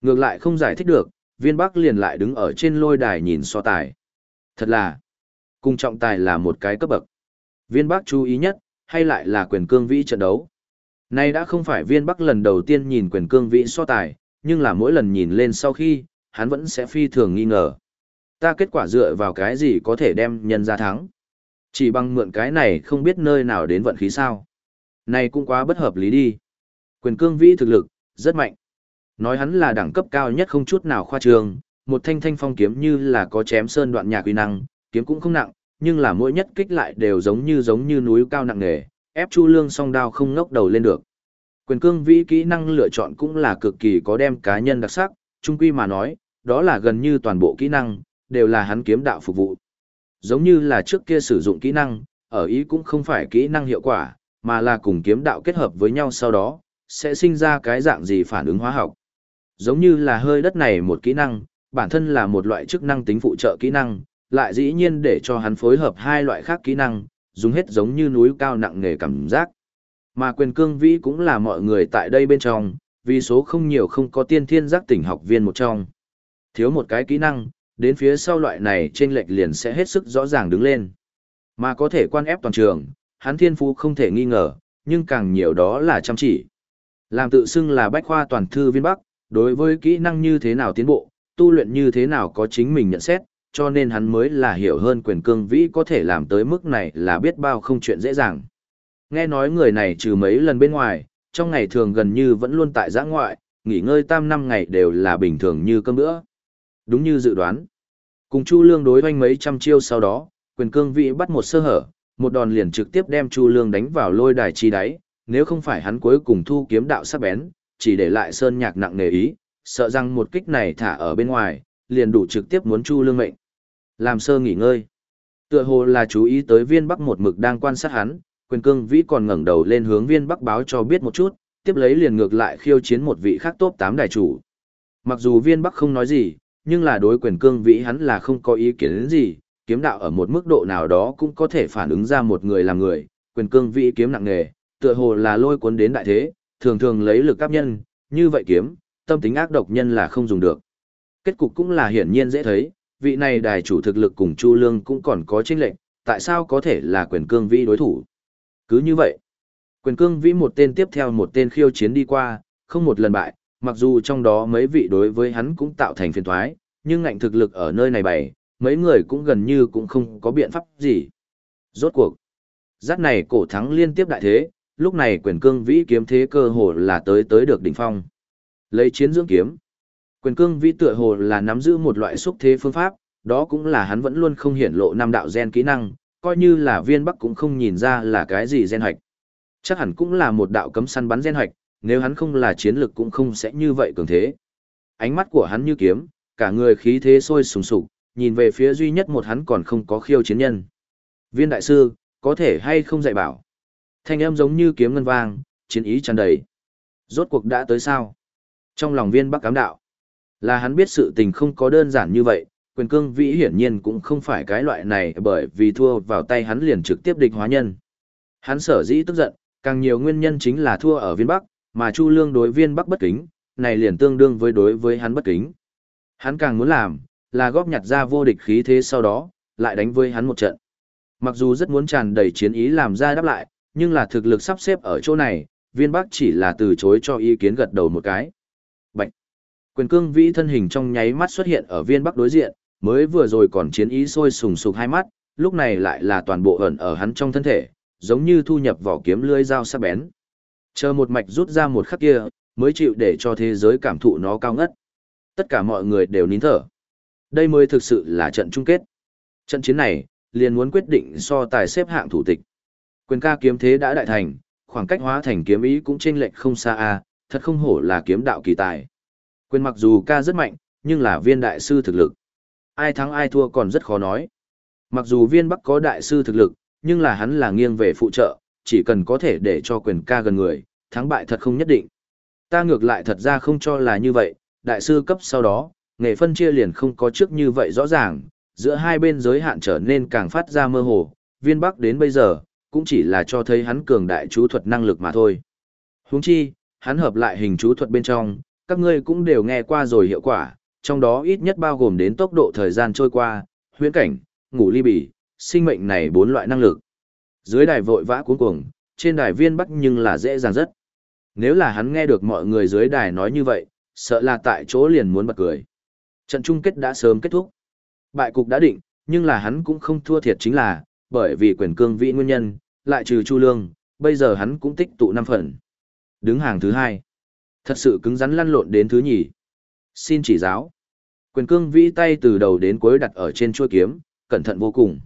Ngược lại không giải thích được, viên bắc liền lại đứng ở trên lôi đài nhìn so tài. Thật là, cung trọng tài là một cái cấp bậc. Viên bắc chú ý nhất, hay lại là quyền cương vĩ trận đấu. Nay đã không phải viên bắc lần đầu tiên nhìn quyền cương vĩ so tài, nhưng là mỗi lần nhìn lên sau khi, hắn vẫn sẽ phi thường nghi ngờ. Ta kết quả dựa vào cái gì có thể đem nhân ra thắng. Chỉ bằng mượn cái này không biết nơi nào đến vận khí sao. Này cũng quá bất hợp lý đi. Quyền cương vĩ thực lực, rất mạnh. Nói hắn là đẳng cấp cao nhất không chút nào khoa trương, một thanh thanh phong kiếm như là có chém sơn đoạn nhạc uy năng, kiếm cũng không nặng, nhưng là mỗi nhất kích lại đều giống như giống như núi cao nặng nề, ép Chu Lương song đao không ngóc đầu lên được. Quyền cương vĩ kỹ năng lựa chọn cũng là cực kỳ có đem cá nhân đặc sắc, trung quy mà nói, đó là gần như toàn bộ kỹ năng, đều là hắn kiếm đạo phục vụ. Giống như là trước kia sử dụng kỹ năng, ở ý cũng không phải kỹ năng hiệu quả, mà là cùng kiếm đạo kết hợp với nhau sau đó, sẽ sinh ra cái dạng gì phản ứng hóa học. Giống như là hơi đất này một kỹ năng, bản thân là một loại chức năng tính phụ trợ kỹ năng, lại dĩ nhiên để cho hắn phối hợp hai loại khác kỹ năng, dùng hết giống như núi cao nặng nghề cảm giác. Mà quyền cương vĩ cũng là mọi người tại đây bên trong, vì số không nhiều không có tiên thiên giác tỉnh học viên một trong. Thiếu một cái kỹ năng, đến phía sau loại này trên lệch liền sẽ hết sức rõ ràng đứng lên. Mà có thể quan ép toàn trường, hắn thiên phú không thể nghi ngờ, nhưng càng nhiều đó là chăm chỉ. Làm tự xưng là bách khoa toàn thư viên Bắc, đối với kỹ năng như thế nào tiến bộ, tu luyện như thế nào có chính mình nhận xét, cho nên hắn mới là hiểu hơn quyền cương vĩ có thể làm tới mức này là biết bao không chuyện dễ dàng. Nghe nói người này trừ mấy lần bên ngoài, trong ngày thường gần như vẫn luôn tại giã ngoại, nghỉ ngơi tam năm ngày đều là bình thường như cơm bữa. Đúng như dự đoán. Cùng Chu Lương đối hoanh mấy trăm chiêu sau đó, quyền cương vĩ bắt một sơ hở, một đòn liền trực tiếp đem Chu Lương đánh vào lôi đài chi đáy, nếu không phải hắn cuối cùng thu kiếm đạo sắc bén, chỉ để lại sơn nhạc nặng nề ý, sợ rằng một kích này thả ở bên ngoài, liền đủ trực tiếp muốn Chu Lương mệnh. Làm sơ nghỉ ngơi. Tựa hồ là chú ý tới viên bắc một mực đang quan sát hắn, quyền cương vĩ còn ngẩng đầu lên hướng viên bắc báo cho biết một chút, tiếp lấy liền ngược lại khiêu chiến một vị khác top 8 đại chủ. Mặc dù viên bắc không nói gì, nhưng là đối quyền cương vĩ hắn là không có ý kiến đến gì, kiếm đạo ở một mức độ nào đó cũng có thể phản ứng ra một người làm người, quyền cương vĩ kiếm nặng nghề, tựa hồ là lôi cuốn đến đại thế, thường thường lấy lực áp nhân, như vậy kiếm, tâm tính ác độc nhân là không dùng được. Kết cục cũng là hiển nhiên dễ thấy, vị này đài chủ thực lực cùng Chu Lương cũng còn có chênh lệnh, tại sao có thể là quyền cương vĩ đối thủ? Cứ như vậy, quyền cương vĩ một tên tiếp theo một tên khiêu chiến đi qua, không một lần bại, mặc dù trong đó mấy vị đối với hắn cũng tạo thành phiền toái, nhưng ngạnh thực lực ở nơi này bày, mấy người cũng gần như cũng không có biện pháp gì. Rốt cuộc, giác này cổ thắng liên tiếp đại thế, lúc này quyền cương vĩ kiếm thế cơ hồ là tới tới được đỉnh phong. Lấy chiến dưỡng kiếm. Quyền cương vĩ tựa hồ là nắm giữ một loại xúc thế phương pháp, đó cũng là hắn vẫn luôn không hiển lộ năm đạo gen kỹ năng, coi như là viên bắc cũng không nhìn ra là cái gì gen hoạch. Chắc hẳn cũng là một đạo cấm săn bắn gen hoạch, nếu hắn không là chiến lực cũng không sẽ như vậy cường thế. Ánh mắt của hắn như kiếm, cả người khí thế sôi sùng sục, nhìn về phía duy nhất một hắn còn không có khiêu chiến nhân. Viên đại sư, có thể hay không dạy bảo? Thanh âm giống như kiếm ngân vang, chiến ý tràn đầy. Rốt cuộc đã tới sao? Trong lòng viên bắc cám đạo, là hắn biết sự tình không có đơn giản như vậy, quyền cương vĩ hiển nhiên cũng không phải cái loại này bởi vì thua vào tay hắn liền trực tiếp địch hóa nhân. Hắn sở dĩ tức giận, càng nhiều nguyên nhân chính là thua ở viên bắc, mà Chu Lương đối viên bắc bất kính, này liền tương đương với đối với hắn bất kính. Hắn càng muốn làm, là góp nhặt ra vô địch khí thế sau đó, lại đánh với hắn một trận. Mặc dù rất muốn tràn đầy chiến ý làm ra đáp lại, nhưng là thực lực sắp xếp ở chỗ này, viên bắc chỉ là từ chối cho ý kiến gật đầu một cái. Bạch! Quyền cương vĩ thân hình trong nháy mắt xuất hiện ở viên bắc đối diện, mới vừa rồi còn chiến ý sôi sùng sục hai mắt, lúc này lại là toàn bộ ẩn ở hắn trong thân thể, giống như thu nhập vỏ kiếm lưỡi dao sắc bén. Chờ một mạch rút ra một khắc kia, mới chịu để cho thế giới cảm thụ nó cao ngất. Tất cả mọi người đều nín thở. Đây mới thực sự là trận chung kết. Trận chiến này, liền muốn quyết định so tài xếp hạng thủ tịch. Quyền ca kiếm thế đã đại thành, khoảng cách hóa thành kiếm ý cũng chênh lệch không xa a, thật không hổ là kiếm đạo kỳ tài. Quyền mặc dù ca rất mạnh, nhưng là viên đại sư thực lực. Ai thắng ai thua còn rất khó nói. Mặc dù viên bắc có đại sư thực lực, nhưng là hắn là nghiêng về phụ trợ, chỉ cần có thể để cho quyền ca gần người, thắng bại thật không nhất định. Ta ngược lại thật ra không cho là như vậy, đại sư cấp sau đó, nghề phân chia liền không có trước như vậy rõ ràng, giữa hai bên giới hạn trở nên càng phát ra mơ hồ, viên bắc đến bây giờ, cũng chỉ là cho thấy hắn cường đại chú thuật năng lực mà thôi. Huống chi, hắn hợp lại hình chú thuật bên trong, các ngươi cũng đều nghe qua rồi hiệu quả, trong đó ít nhất bao gồm đến tốc độ thời gian trôi qua, huyễn cảnh, ngủ ly bì, sinh mệnh này bốn loại năng lực. Dưới đài vội vã cuống cuồng, trên đài viên bắc nhưng là dễ dàng rất. Nếu là hắn nghe được mọi người dưới đài nói như vậy, sợ là tại chỗ liền muốn bật cười. Trận chung kết đã sớm kết thúc. Bại cục đã định, nhưng là hắn cũng không thua thiệt chính là, bởi vì quyền cương vị nguyên nhân, lại trừ Chu Lương, bây giờ hắn cũng tích tụ năm phần. Đứng hàng thứ hai. Thật sự cứng rắn lăn lộn đến thứ nhì. Xin chỉ giáo. Quyền cương vĩ tay từ đầu đến cuối đặt ở trên chuôi kiếm, cẩn thận vô cùng.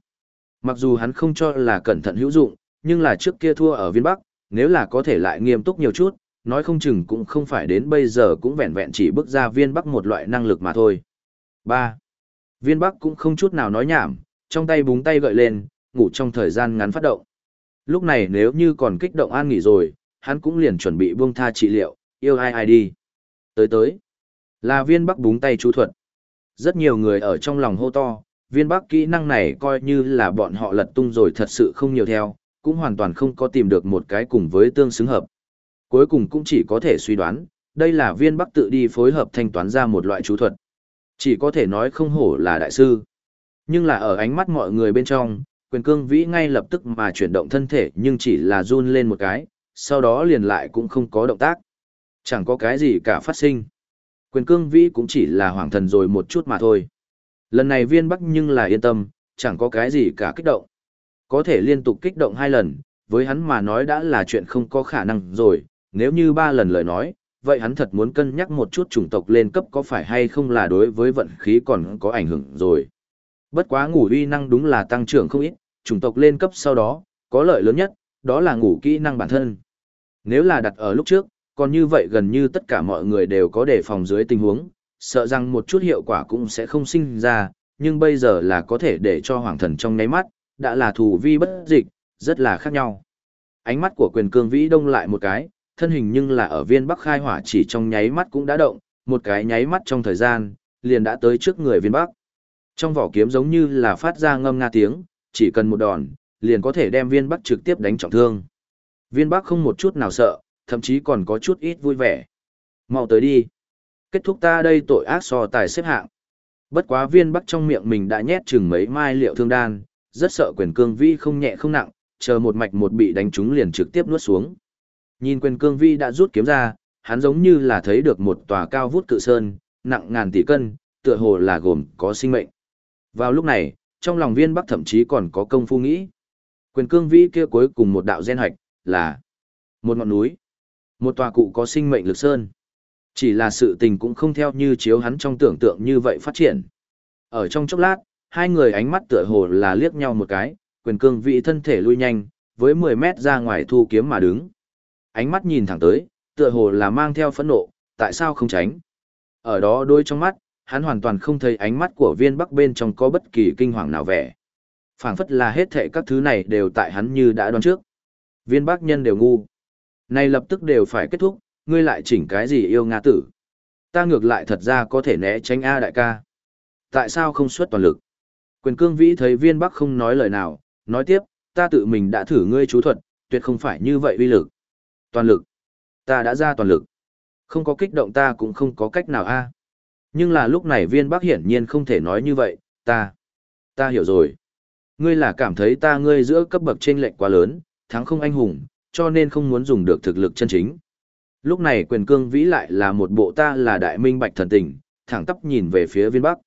Mặc dù hắn không cho là cẩn thận hữu dụng, nhưng là trước kia thua ở viên Bắc, nếu là có thể lại nghiêm túc nhiều chút, nói không chừng cũng không phải đến bây giờ cũng vẹn vẹn chỉ bước ra viên Bắc một loại năng lực mà thôi. 3. Viên Bắc cũng không chút nào nói nhảm, trong tay búng tay gợi lên, ngủ trong thời gian ngắn phát động. Lúc này nếu như còn kích động an nghỉ rồi, hắn cũng liền chuẩn bị buông tha trị liệu, yêu ai ai đi. Tới tới, là viên Bắc búng tay chú thuật. Rất nhiều người ở trong lòng hô to, viên Bắc kỹ năng này coi như là bọn họ lật tung rồi thật sự không nhiều theo, cũng hoàn toàn không có tìm được một cái cùng với tương xứng hợp. Cuối cùng cũng chỉ có thể suy đoán, đây là viên Bắc tự đi phối hợp thanh toán ra một loại chú thuật. Chỉ có thể nói không hổ là đại sư. Nhưng là ở ánh mắt mọi người bên trong, quyền cương vĩ ngay lập tức mà chuyển động thân thể nhưng chỉ là run lên một cái, sau đó liền lại cũng không có động tác. Chẳng có cái gì cả phát sinh. Quyền cương vĩ cũng chỉ là hoàng thần rồi một chút mà thôi. Lần này viên bắc nhưng là yên tâm, chẳng có cái gì cả kích động. Có thể liên tục kích động hai lần, với hắn mà nói đã là chuyện không có khả năng rồi, nếu như ba lần lời nói, vậy hắn thật muốn cân nhắc một chút chủng tộc lên cấp có phải hay không là đối với vận khí còn có ảnh hưởng rồi. Bất quá ngủ uy năng đúng là tăng trưởng không ít, chủng tộc lên cấp sau đó, có lợi lớn nhất, đó là ngủ kỹ năng bản thân. Nếu là đặt ở lúc trước, còn như vậy gần như tất cả mọi người đều có đề phòng dưới tình huống, sợ rằng một chút hiệu quả cũng sẽ không sinh ra, nhưng bây giờ là có thể để cho hoàng thần trong nháy mắt, đã là thủ vi bất dịch, rất là khác nhau. Ánh mắt của quyền cương vĩ đông lại một cái, thân hình nhưng là ở viên bắc khai hỏa chỉ trong nháy mắt cũng đã động, một cái nháy mắt trong thời gian, liền đã tới trước người viên bắc. Trong vỏ kiếm giống như là phát ra ngâm nga tiếng, chỉ cần một đòn, liền có thể đem viên bắc trực tiếp đánh trọng thương. Viên bắc không một chút nào sợ, thậm chí còn có chút ít vui vẻ. Mau tới đi. Kết thúc ta đây tội ác so tài xếp hạng. Bất quá viên bắc trong miệng mình đã nhét chừng mấy mai liệu thương đan, rất sợ quyền cương vi không nhẹ không nặng, chờ một mạch một bị đánh trúng liền trực tiếp nuốt xuống. Nhìn quyền cương vi đã rút kiếm ra, hắn giống như là thấy được một tòa cao vút cự sơn, nặng ngàn tỷ cân, tựa hồ là gồm có sinh mệnh. Vào lúc này, trong lòng viên bắc thậm chí còn có công phu nghĩ. Quyền cương vĩ kia cuối cùng một đạo gen hoạch, là một ngọn núi, một tòa cụ có sinh mệnh lực sơn. Chỉ là sự tình cũng không theo như chiếu hắn trong tưởng tượng như vậy phát triển. Ở trong chốc lát, hai người ánh mắt tựa hồ là liếc nhau một cái, quyền cương vĩ thân thể lui nhanh, với 10 mét ra ngoài thu kiếm mà đứng. Ánh mắt nhìn thẳng tới, tựa hồ là mang theo phẫn nộ, tại sao không tránh. Ở đó đôi trong mắt, hắn hoàn toàn không thấy ánh mắt của viên bắc bên trong có bất kỳ kinh hoàng nào vẻ. phảng phất là hết thệ các thứ này đều tại hắn như đã đoán trước. Viên bắc nhân đều ngu. Này lập tức đều phải kết thúc, ngươi lại chỉnh cái gì yêu Nga tử. Ta ngược lại thật ra có thể né tránh A đại ca. Tại sao không xuất toàn lực? Quyền cương vĩ thấy viên bắc không nói lời nào, nói tiếp, ta tự mình đã thử ngươi chú thuật, tuyệt không phải như vậy uy lực. Toàn lực. Ta đã ra toàn lực. Không có kích động ta cũng không có cách nào a. Nhưng là lúc này viên bắc hiển nhiên không thể nói như vậy, ta, ta hiểu rồi. Ngươi là cảm thấy ta ngươi giữa cấp bậc trên lệnh quá lớn, thắng không anh hùng, cho nên không muốn dùng được thực lực chân chính. Lúc này quyền cương vĩ lại là một bộ ta là đại minh bạch thần tình, thẳng tắp nhìn về phía viên bắc.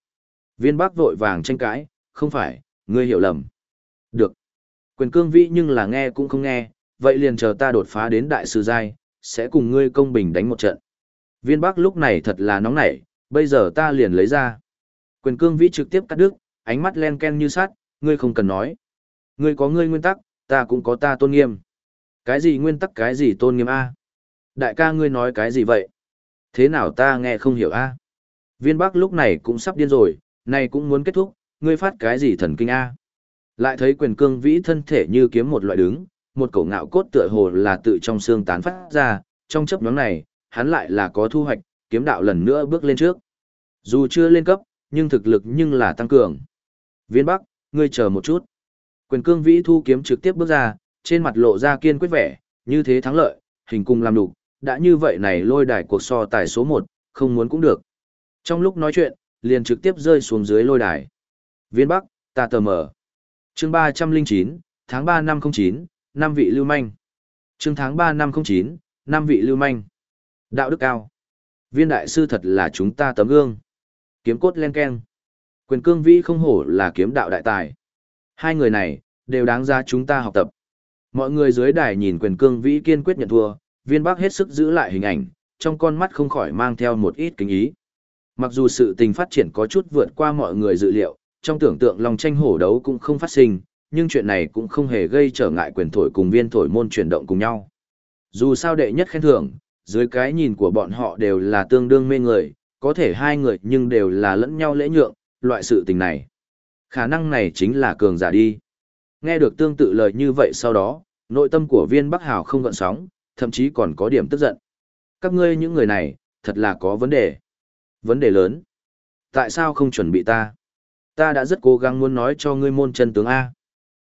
Viên bắc vội vàng tranh cãi, không phải, ngươi hiểu lầm. Được. Quyền cương vĩ nhưng là nghe cũng không nghe, vậy liền chờ ta đột phá đến đại sư giai, sẽ cùng ngươi công bình đánh một trận. Viên Bắc lúc này thật là nóng nảy, bây giờ ta liền lấy ra. Quyền cương vĩ trực tiếp cắt đứt, ánh mắt len ken như sắt, ngươi không cần nói. Ngươi có ngươi nguyên tắc, ta cũng có ta tôn nghiêm. Cái gì nguyên tắc cái gì tôn nghiêm A? Đại ca ngươi nói cái gì vậy? Thế nào ta nghe không hiểu A? Viên Bắc lúc này cũng sắp điên rồi, này cũng muốn kết thúc, ngươi phát cái gì thần kinh A? Lại thấy quyền cương vĩ thân thể như kiếm một loại đứng, một cổ ngạo cốt tựa hồ là tự trong xương tán phát ra, trong chấp nhóm này, hắn lại là có thu hoạch, kiếm đạo lần nữa bước lên trước. Dù chưa lên cấp, nhưng thực lực nhưng là tăng cường. Viên Bắc, ngươi chờ một chút. Quyền cương vĩ thu kiếm trực tiếp bước ra, trên mặt lộ ra kiên quyết vẻ, như thế thắng lợi, hình cùng làm đủ, đã như vậy này lôi đài cuộc so tài số 1, không muốn cũng được. Trong lúc nói chuyện, liền trực tiếp rơi xuống dưới lôi đài. Viên Bắc, ta tờ mở. Chương 309, tháng 3 năm 09, năm vị lưu manh. Chương tháng 3 năm 09, năm vị lưu manh. Đạo đức cao. Viên đại sư thật là chúng ta tấm gương. Kiếm cốt len keng. Quyền cương vĩ không hổ là kiếm đạo đại tài. Hai người này, đều đáng ra chúng ta học tập. Mọi người dưới đài nhìn quyền cương vĩ kiên quyết nhận thua, viên bác hết sức giữ lại hình ảnh, trong con mắt không khỏi mang theo một ít kính ý. Mặc dù sự tình phát triển có chút vượt qua mọi người dự liệu, trong tưởng tượng lòng tranh hổ đấu cũng không phát sinh, nhưng chuyện này cũng không hề gây trở ngại quyền thổi cùng viên thổi môn chuyển động cùng nhau. Dù sao đệ nhất khen thưởng, dưới cái nhìn của bọn họ đều là tương đương mê người, có thể hai người nhưng đều là lẫn nhau lễ nhượng, loại sự tình này. Khả năng này chính là cường giả đi. Nghe được tương tự lời như vậy sau đó, nội tâm của viên Bắc Hào không gợn sóng, thậm chí còn có điểm tức giận. Các ngươi những người này, thật là có vấn đề. Vấn đề lớn. Tại sao không chuẩn bị ta? Ta đã rất cố gắng muốn nói cho ngươi môn chân tướng A.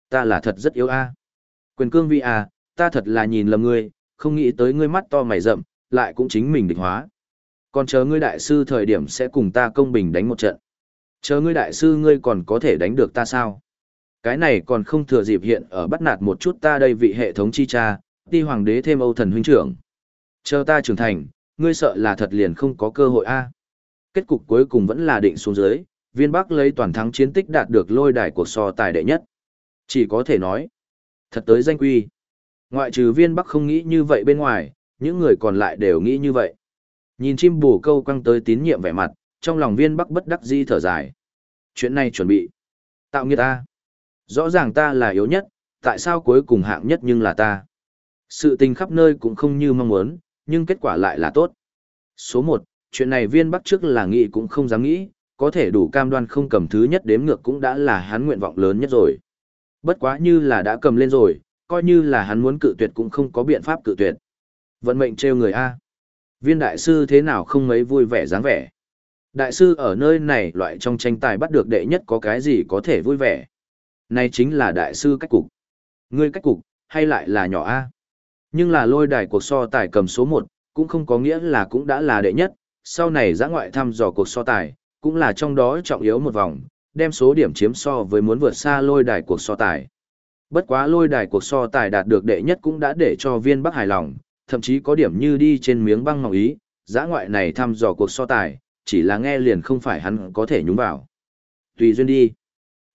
Ta là thật rất yếu A. Quyền cương vị A, ta thật là nhìn lầm ngươi, không nghĩ tới ngươi mắt to mày rậm, lại cũng chính mình địch hóa. Còn chờ ngươi đại sư thời điểm sẽ cùng ta công bình đánh một trận. Chờ ngươi đại sư ngươi còn có thể đánh được ta sao? Cái này còn không thừa dịp hiện ở bắt nạt một chút ta đây vị hệ thống chi cha, ti hoàng đế thêm âu thần huynh trưởng. Chờ ta trưởng thành, ngươi sợ là thật liền không có cơ hội a. Kết cục cuối cùng vẫn là định xuống dưới, viên bắc lấy toàn thắng chiến tích đạt được lôi đài cuộc so tài đệ nhất. Chỉ có thể nói, thật tới danh quy. Ngoại trừ viên bắc không nghĩ như vậy bên ngoài, những người còn lại đều nghĩ như vậy. Nhìn chim bù câu quăng tới tín nhiệm vẻ mặt, trong lòng viên bắc bất đắc di thở dài. Chuyện này chuẩn bị. Tạo nghiệt ta. Rõ ràng ta là yếu nhất, tại sao cuối cùng hạng nhất nhưng là ta. Sự tình khắp nơi cũng không như mong muốn, nhưng kết quả lại là tốt. Số 1, chuyện này viên bắc trước là nghĩ cũng không dám nghĩ, có thể đủ cam đoan không cầm thứ nhất đếm ngược cũng đã là hắn nguyện vọng lớn nhất rồi. Bất quá như là đã cầm lên rồi, coi như là hắn muốn cự tuyệt cũng không có biện pháp cự tuyệt. Vận mệnh trêu người A. Viên đại sư thế nào không mấy vui vẻ dáng vẻ. Đại sư ở nơi này loại trong tranh tài bắt được đệ nhất có cái gì có thể vui vẻ. Này chính là đại sư cách cục. Ngươi cách cục, hay lại là nhỏ A. Nhưng là lôi đài cuộc so tài cầm số 1, cũng không có nghĩa là cũng đã là đệ nhất, sau này giã ngoại thăm dò cuộc so tài, cũng là trong đó trọng yếu một vòng, đem số điểm chiếm so với muốn vượt xa lôi đài cuộc so tài. Bất quá lôi đài cuộc so tài đạt được đệ nhất cũng đã để cho viên Bắc hài lòng, thậm chí có điểm như đi trên miếng băng ngọc ý, giã ngoại này thăm dò cuộc so tài, chỉ là nghe liền không phải hắn có thể nhúng vào. Tùy duyên đi.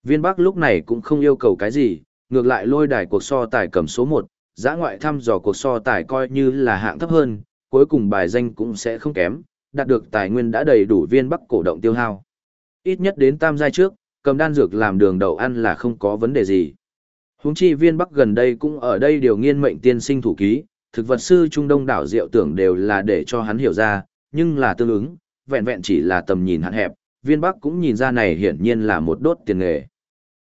Viên Bắc lúc này cũng không yêu cầu cái gì, ngược lại lôi đài cuộc so tài cầm số 1, giã ngoại thăm dò cuộc so tài coi như là hạng thấp hơn, cuối cùng bài danh cũng sẽ không kém, đạt được tài nguyên đã đầy đủ viên Bắc cổ động tiêu hao. Ít nhất đến tam giai trước, cầm đan dược làm đường đầu ăn là không có vấn đề gì. Húng chi viên Bắc gần đây cũng ở đây điều nghiên mệnh tiên sinh thủ ký, thực vật sư Trung Đông đảo diệu tưởng đều là để cho hắn hiểu ra, nhưng là tương ứng, vẹn vẹn chỉ là tầm nhìn hạn hẹp, viên Bắc cũng nhìn ra này hiển nhiên là một đốt tiền nghề.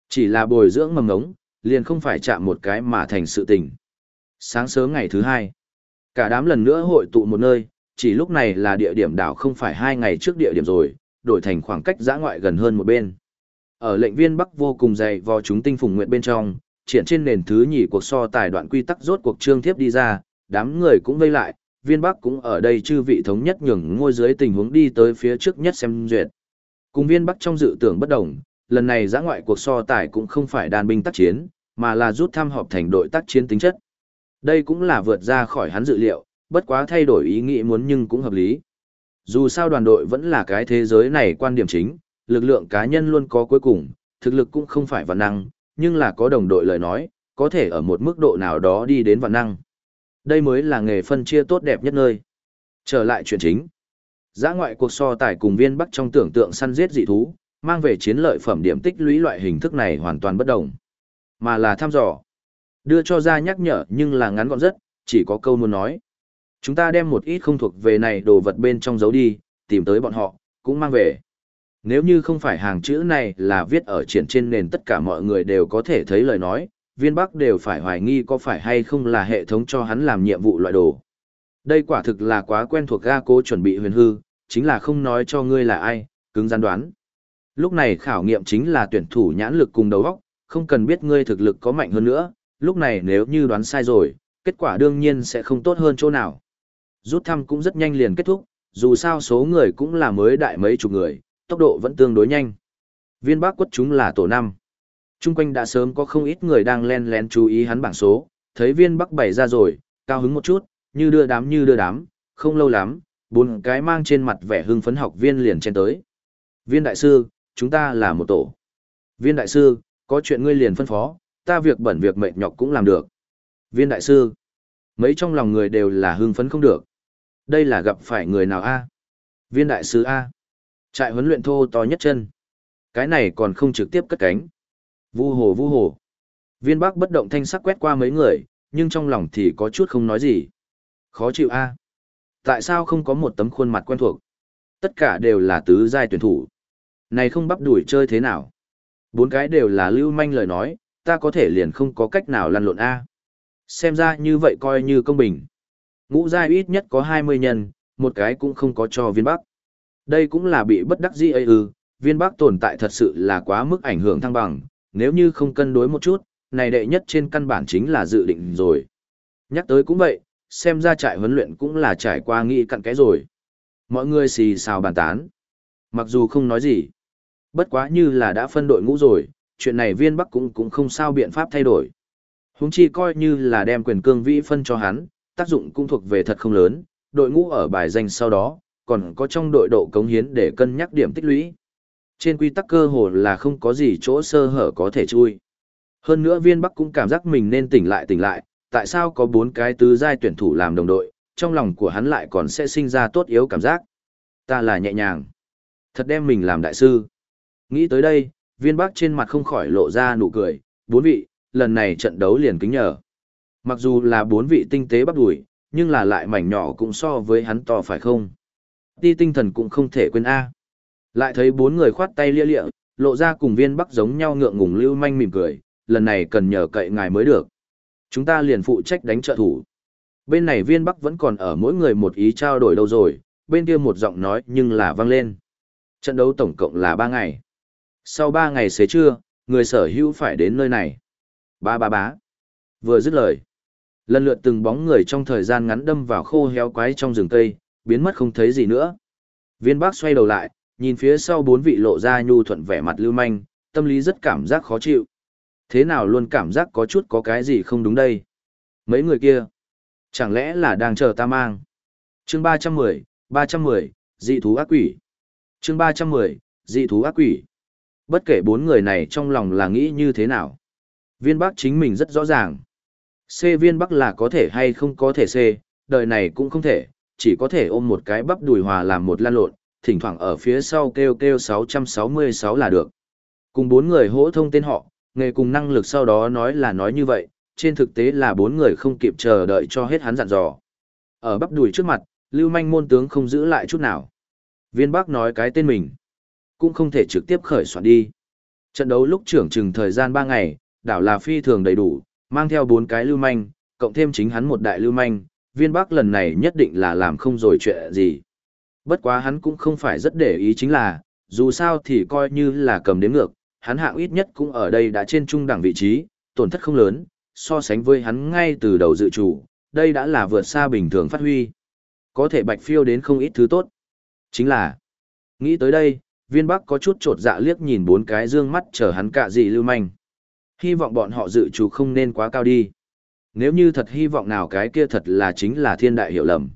Chỉ là bồi dưỡng mầm ngống, liền không phải chạm một cái mà thành sự tình. Sáng sớm ngày thứ hai, cả đám lần nữa hội tụ một nơi, chỉ lúc này là địa điểm đảo không phải hai ngày trước địa điểm rồi, đổi thành khoảng cách giã ngoại gần hơn một bên. Ở lệnh viên Bắc vô cùng dày vò chúng tinh phùng nguyện bên trong, triển trên nền thứ nhì cuộc so tài đoạn quy tắc rốt cuộc trương thiếp đi ra, đám người cũng vây lại, viên Bắc cũng ở đây chư vị thống nhất nhường ngôi dưới tình huống đi tới phía trước nhất xem duyệt. Cùng viên Bắc trong dự tưởng bất đồng, lần này giã ngoại cuộc so tài cũng không phải đàn binh tác chiến, mà là rút thăm họp thành đội tác chiến tính chất. Đây cũng là vượt ra khỏi hắn dự liệu, bất quá thay đổi ý nghĩ muốn nhưng cũng hợp lý. Dù sao đoàn đội vẫn là cái thế giới này quan điểm chính, lực lượng cá nhân luôn có cuối cùng, thực lực cũng không phải vật năng, nhưng là có đồng đội lời nói, có thể ở một mức độ nào đó đi đến vạn năng. Đây mới là nghề phân chia tốt đẹp nhất nơi. Trở lại chuyện chính. Giã ngoại cuộc so tài cùng viên bắc trong tưởng tượng săn giết dị thú, mang về chiến lợi phẩm điểm tích lũy loại hình thức này hoàn toàn bất đồng. Mà là thăm dò. Đưa cho ra nhắc nhở nhưng là ngắn gọn rất, chỉ có câu muốn nói. Chúng ta đem một ít không thuộc về này đồ vật bên trong giấu đi, tìm tới bọn họ, cũng mang về. Nếu như không phải hàng chữ này là viết ở triển trên nền tất cả mọi người đều có thể thấy lời nói, viên bắc đều phải hoài nghi có phải hay không là hệ thống cho hắn làm nhiệm vụ loại đồ. Đây quả thực là quá quen thuộc ga cố chuẩn bị huyền hư, chính là không nói cho ngươi là ai, cứng gian đoán. Lúc này khảo nghiệm chính là tuyển thủ nhãn lực cùng đầu óc, không cần biết ngươi thực lực có mạnh hơn nữa, lúc này nếu như đoán sai rồi, kết quả đương nhiên sẽ không tốt hơn chỗ nào. Rút thăm cũng rất nhanh liền kết thúc, dù sao số người cũng là mới đại mấy chục người, tốc độ vẫn tương đối nhanh. Viên bác quất chúng là tổ 5. Trung quanh đã sớm có không ít người đang len lén chú ý hắn bảng số, thấy viên bắc bày ra rồi, cao hứng một chút, như đưa đám như đưa đám, không lâu lắm, bốn cái mang trên mặt vẻ hưng phấn học viên liền chen tới. Viên đại sư, chúng ta là một tổ. Viên đại sư, có chuyện ngươi liền phân phó, ta việc bẩn việc mệt nhọc cũng làm được. Viên đại sư, mấy trong lòng người đều là hưng phấn không được. Đây là gặp phải người nào a? Viên đại sư a. Trại huấn luyện thô to nhất chân. Cái này còn không trực tiếp cất cánh. Vu hồ vu hồ. Viên Bắc bất động thanh sắc quét qua mấy người, nhưng trong lòng thì có chút không nói gì. Khó chịu a. Tại sao không có một tấm khuôn mặt quen thuộc? Tất cả đều là tứ giai tuyển thủ. Này không bắp đuổi chơi thế nào? Bốn cái đều là lưu manh lời nói, ta có thể liền không có cách nào lăn lộn a. Xem ra như vậy coi như công bình. Ngũ giai ít nhất có 20 nhân, một cái cũng không có cho viên bắc. Đây cũng là bị bất đắc dĩ ấy ư, viên bắc tồn tại thật sự là quá mức ảnh hưởng thăng bằng, nếu như không cân đối một chút, này đệ nhất trên căn bản chính là dự định rồi. Nhắc tới cũng vậy, xem ra trại huấn luyện cũng là trải qua nghĩ cặn cái rồi. Mọi người xì xào bàn tán. Mặc dù không nói gì, bất quá như là đã phân đội ngũ rồi, chuyện này viên bắc cũng cũng không sao biện pháp thay đổi. Húng chi coi như là đem quyền cương vĩ phân cho hắn, tác dụng cũng thuộc về thật không lớn, đội ngũ ở bài danh sau đó, còn có trong đội độ cống hiến để cân nhắc điểm tích lũy. Trên quy tắc cơ hồ là không có gì chỗ sơ hở có thể chui. Hơn nữa viên Bắc cũng cảm giác mình nên tỉnh lại tỉnh lại, tại sao có bốn cái tứ giai tuyển thủ làm đồng đội, trong lòng của hắn lại còn sẽ sinh ra tốt yếu cảm giác. Ta là nhẹ nhàng. Thật đem mình làm đại sư. Nghĩ tới đây, viên Bắc trên mặt không khỏi lộ ra nụ cười, bốn vị, lần này trận đấu liền kính nhờ. Mặc dù là bốn vị tinh tế bắt đuổi, nhưng là lại mảnh nhỏ cũng so với hắn to phải không? Ti tinh thần cũng không thể quên A. Lại thấy bốn người khoát tay lia lịa, lộ ra cùng viên bắc giống nhau ngượng ngùng lưu manh mỉm cười, lần này cần nhờ cậy ngài mới được. Chúng ta liền phụ trách đánh trợ thủ. Bên này viên bắc vẫn còn ở mỗi người một ý trao đổi đâu rồi, bên kia một giọng nói nhưng là vang lên. Trận đấu tổng cộng là ba ngày. Sau ba ngày xế trưa, người sở hữu phải đến nơi này. Ba ba bá. Vừa dứt lời. Lần lượt từng bóng người trong thời gian ngắn đâm vào khô héo quái trong rừng cây, biến mất không thấy gì nữa. Viên bác xoay đầu lại, nhìn phía sau bốn vị lộ ra nhu thuận vẻ mặt lưu manh, tâm lý rất cảm giác khó chịu. Thế nào luôn cảm giác có chút có cái gì không đúng đây? Mấy người kia, chẳng lẽ là đang chờ ta mang? Chương 310, 310, dị thú ác quỷ. Chương 310, dị thú ác quỷ. Bất kể bốn người này trong lòng là nghĩ như thế nào. Viên Bắc chính mình rất rõ ràng. C viên Bắc là có thể hay không có thể C, đời này cũng không thể, chỉ có thể ôm một cái bắp đùi hòa làm một lan lộn, thỉnh thoảng ở phía sau kêu kêu 666 là được. Cùng bốn người hỗ thông tên họ, nghề cùng năng lực sau đó nói là nói như vậy, trên thực tế là bốn người không kịp chờ đợi cho hết hắn dặn dò. Ở bắp đùi trước mặt, lưu manh môn tướng không giữ lại chút nào. Viên Bắc nói cái tên mình, cũng không thể trực tiếp khởi soạn đi. Trận đấu lúc trưởng chừng thời gian 3 ngày, đảo là phi thường đầy đủ, mang theo bốn cái lưu manh, cộng thêm chính hắn một đại lưu manh, viên Bắc lần này nhất định là làm không rồi chuyện gì. Bất quá hắn cũng không phải rất để ý chính là, dù sao thì coi như là cầm đến ngược, hắn hạng ít nhất cũng ở đây đã trên trung đẳng vị trí, tổn thất không lớn, so sánh với hắn ngay từ đầu dự chủ, đây đã là vượt xa bình thường phát huy. Có thể bạch phiêu đến không ít thứ tốt. Chính là, nghĩ tới đây, viên bắc có chút trột dạ liếc nhìn bốn cái dương mắt chờ hắn cả gì lưu manh. Hy vọng bọn họ dự chủ không nên quá cao đi. Nếu như thật hy vọng nào cái kia thật là chính là thiên đại hiểu lầm.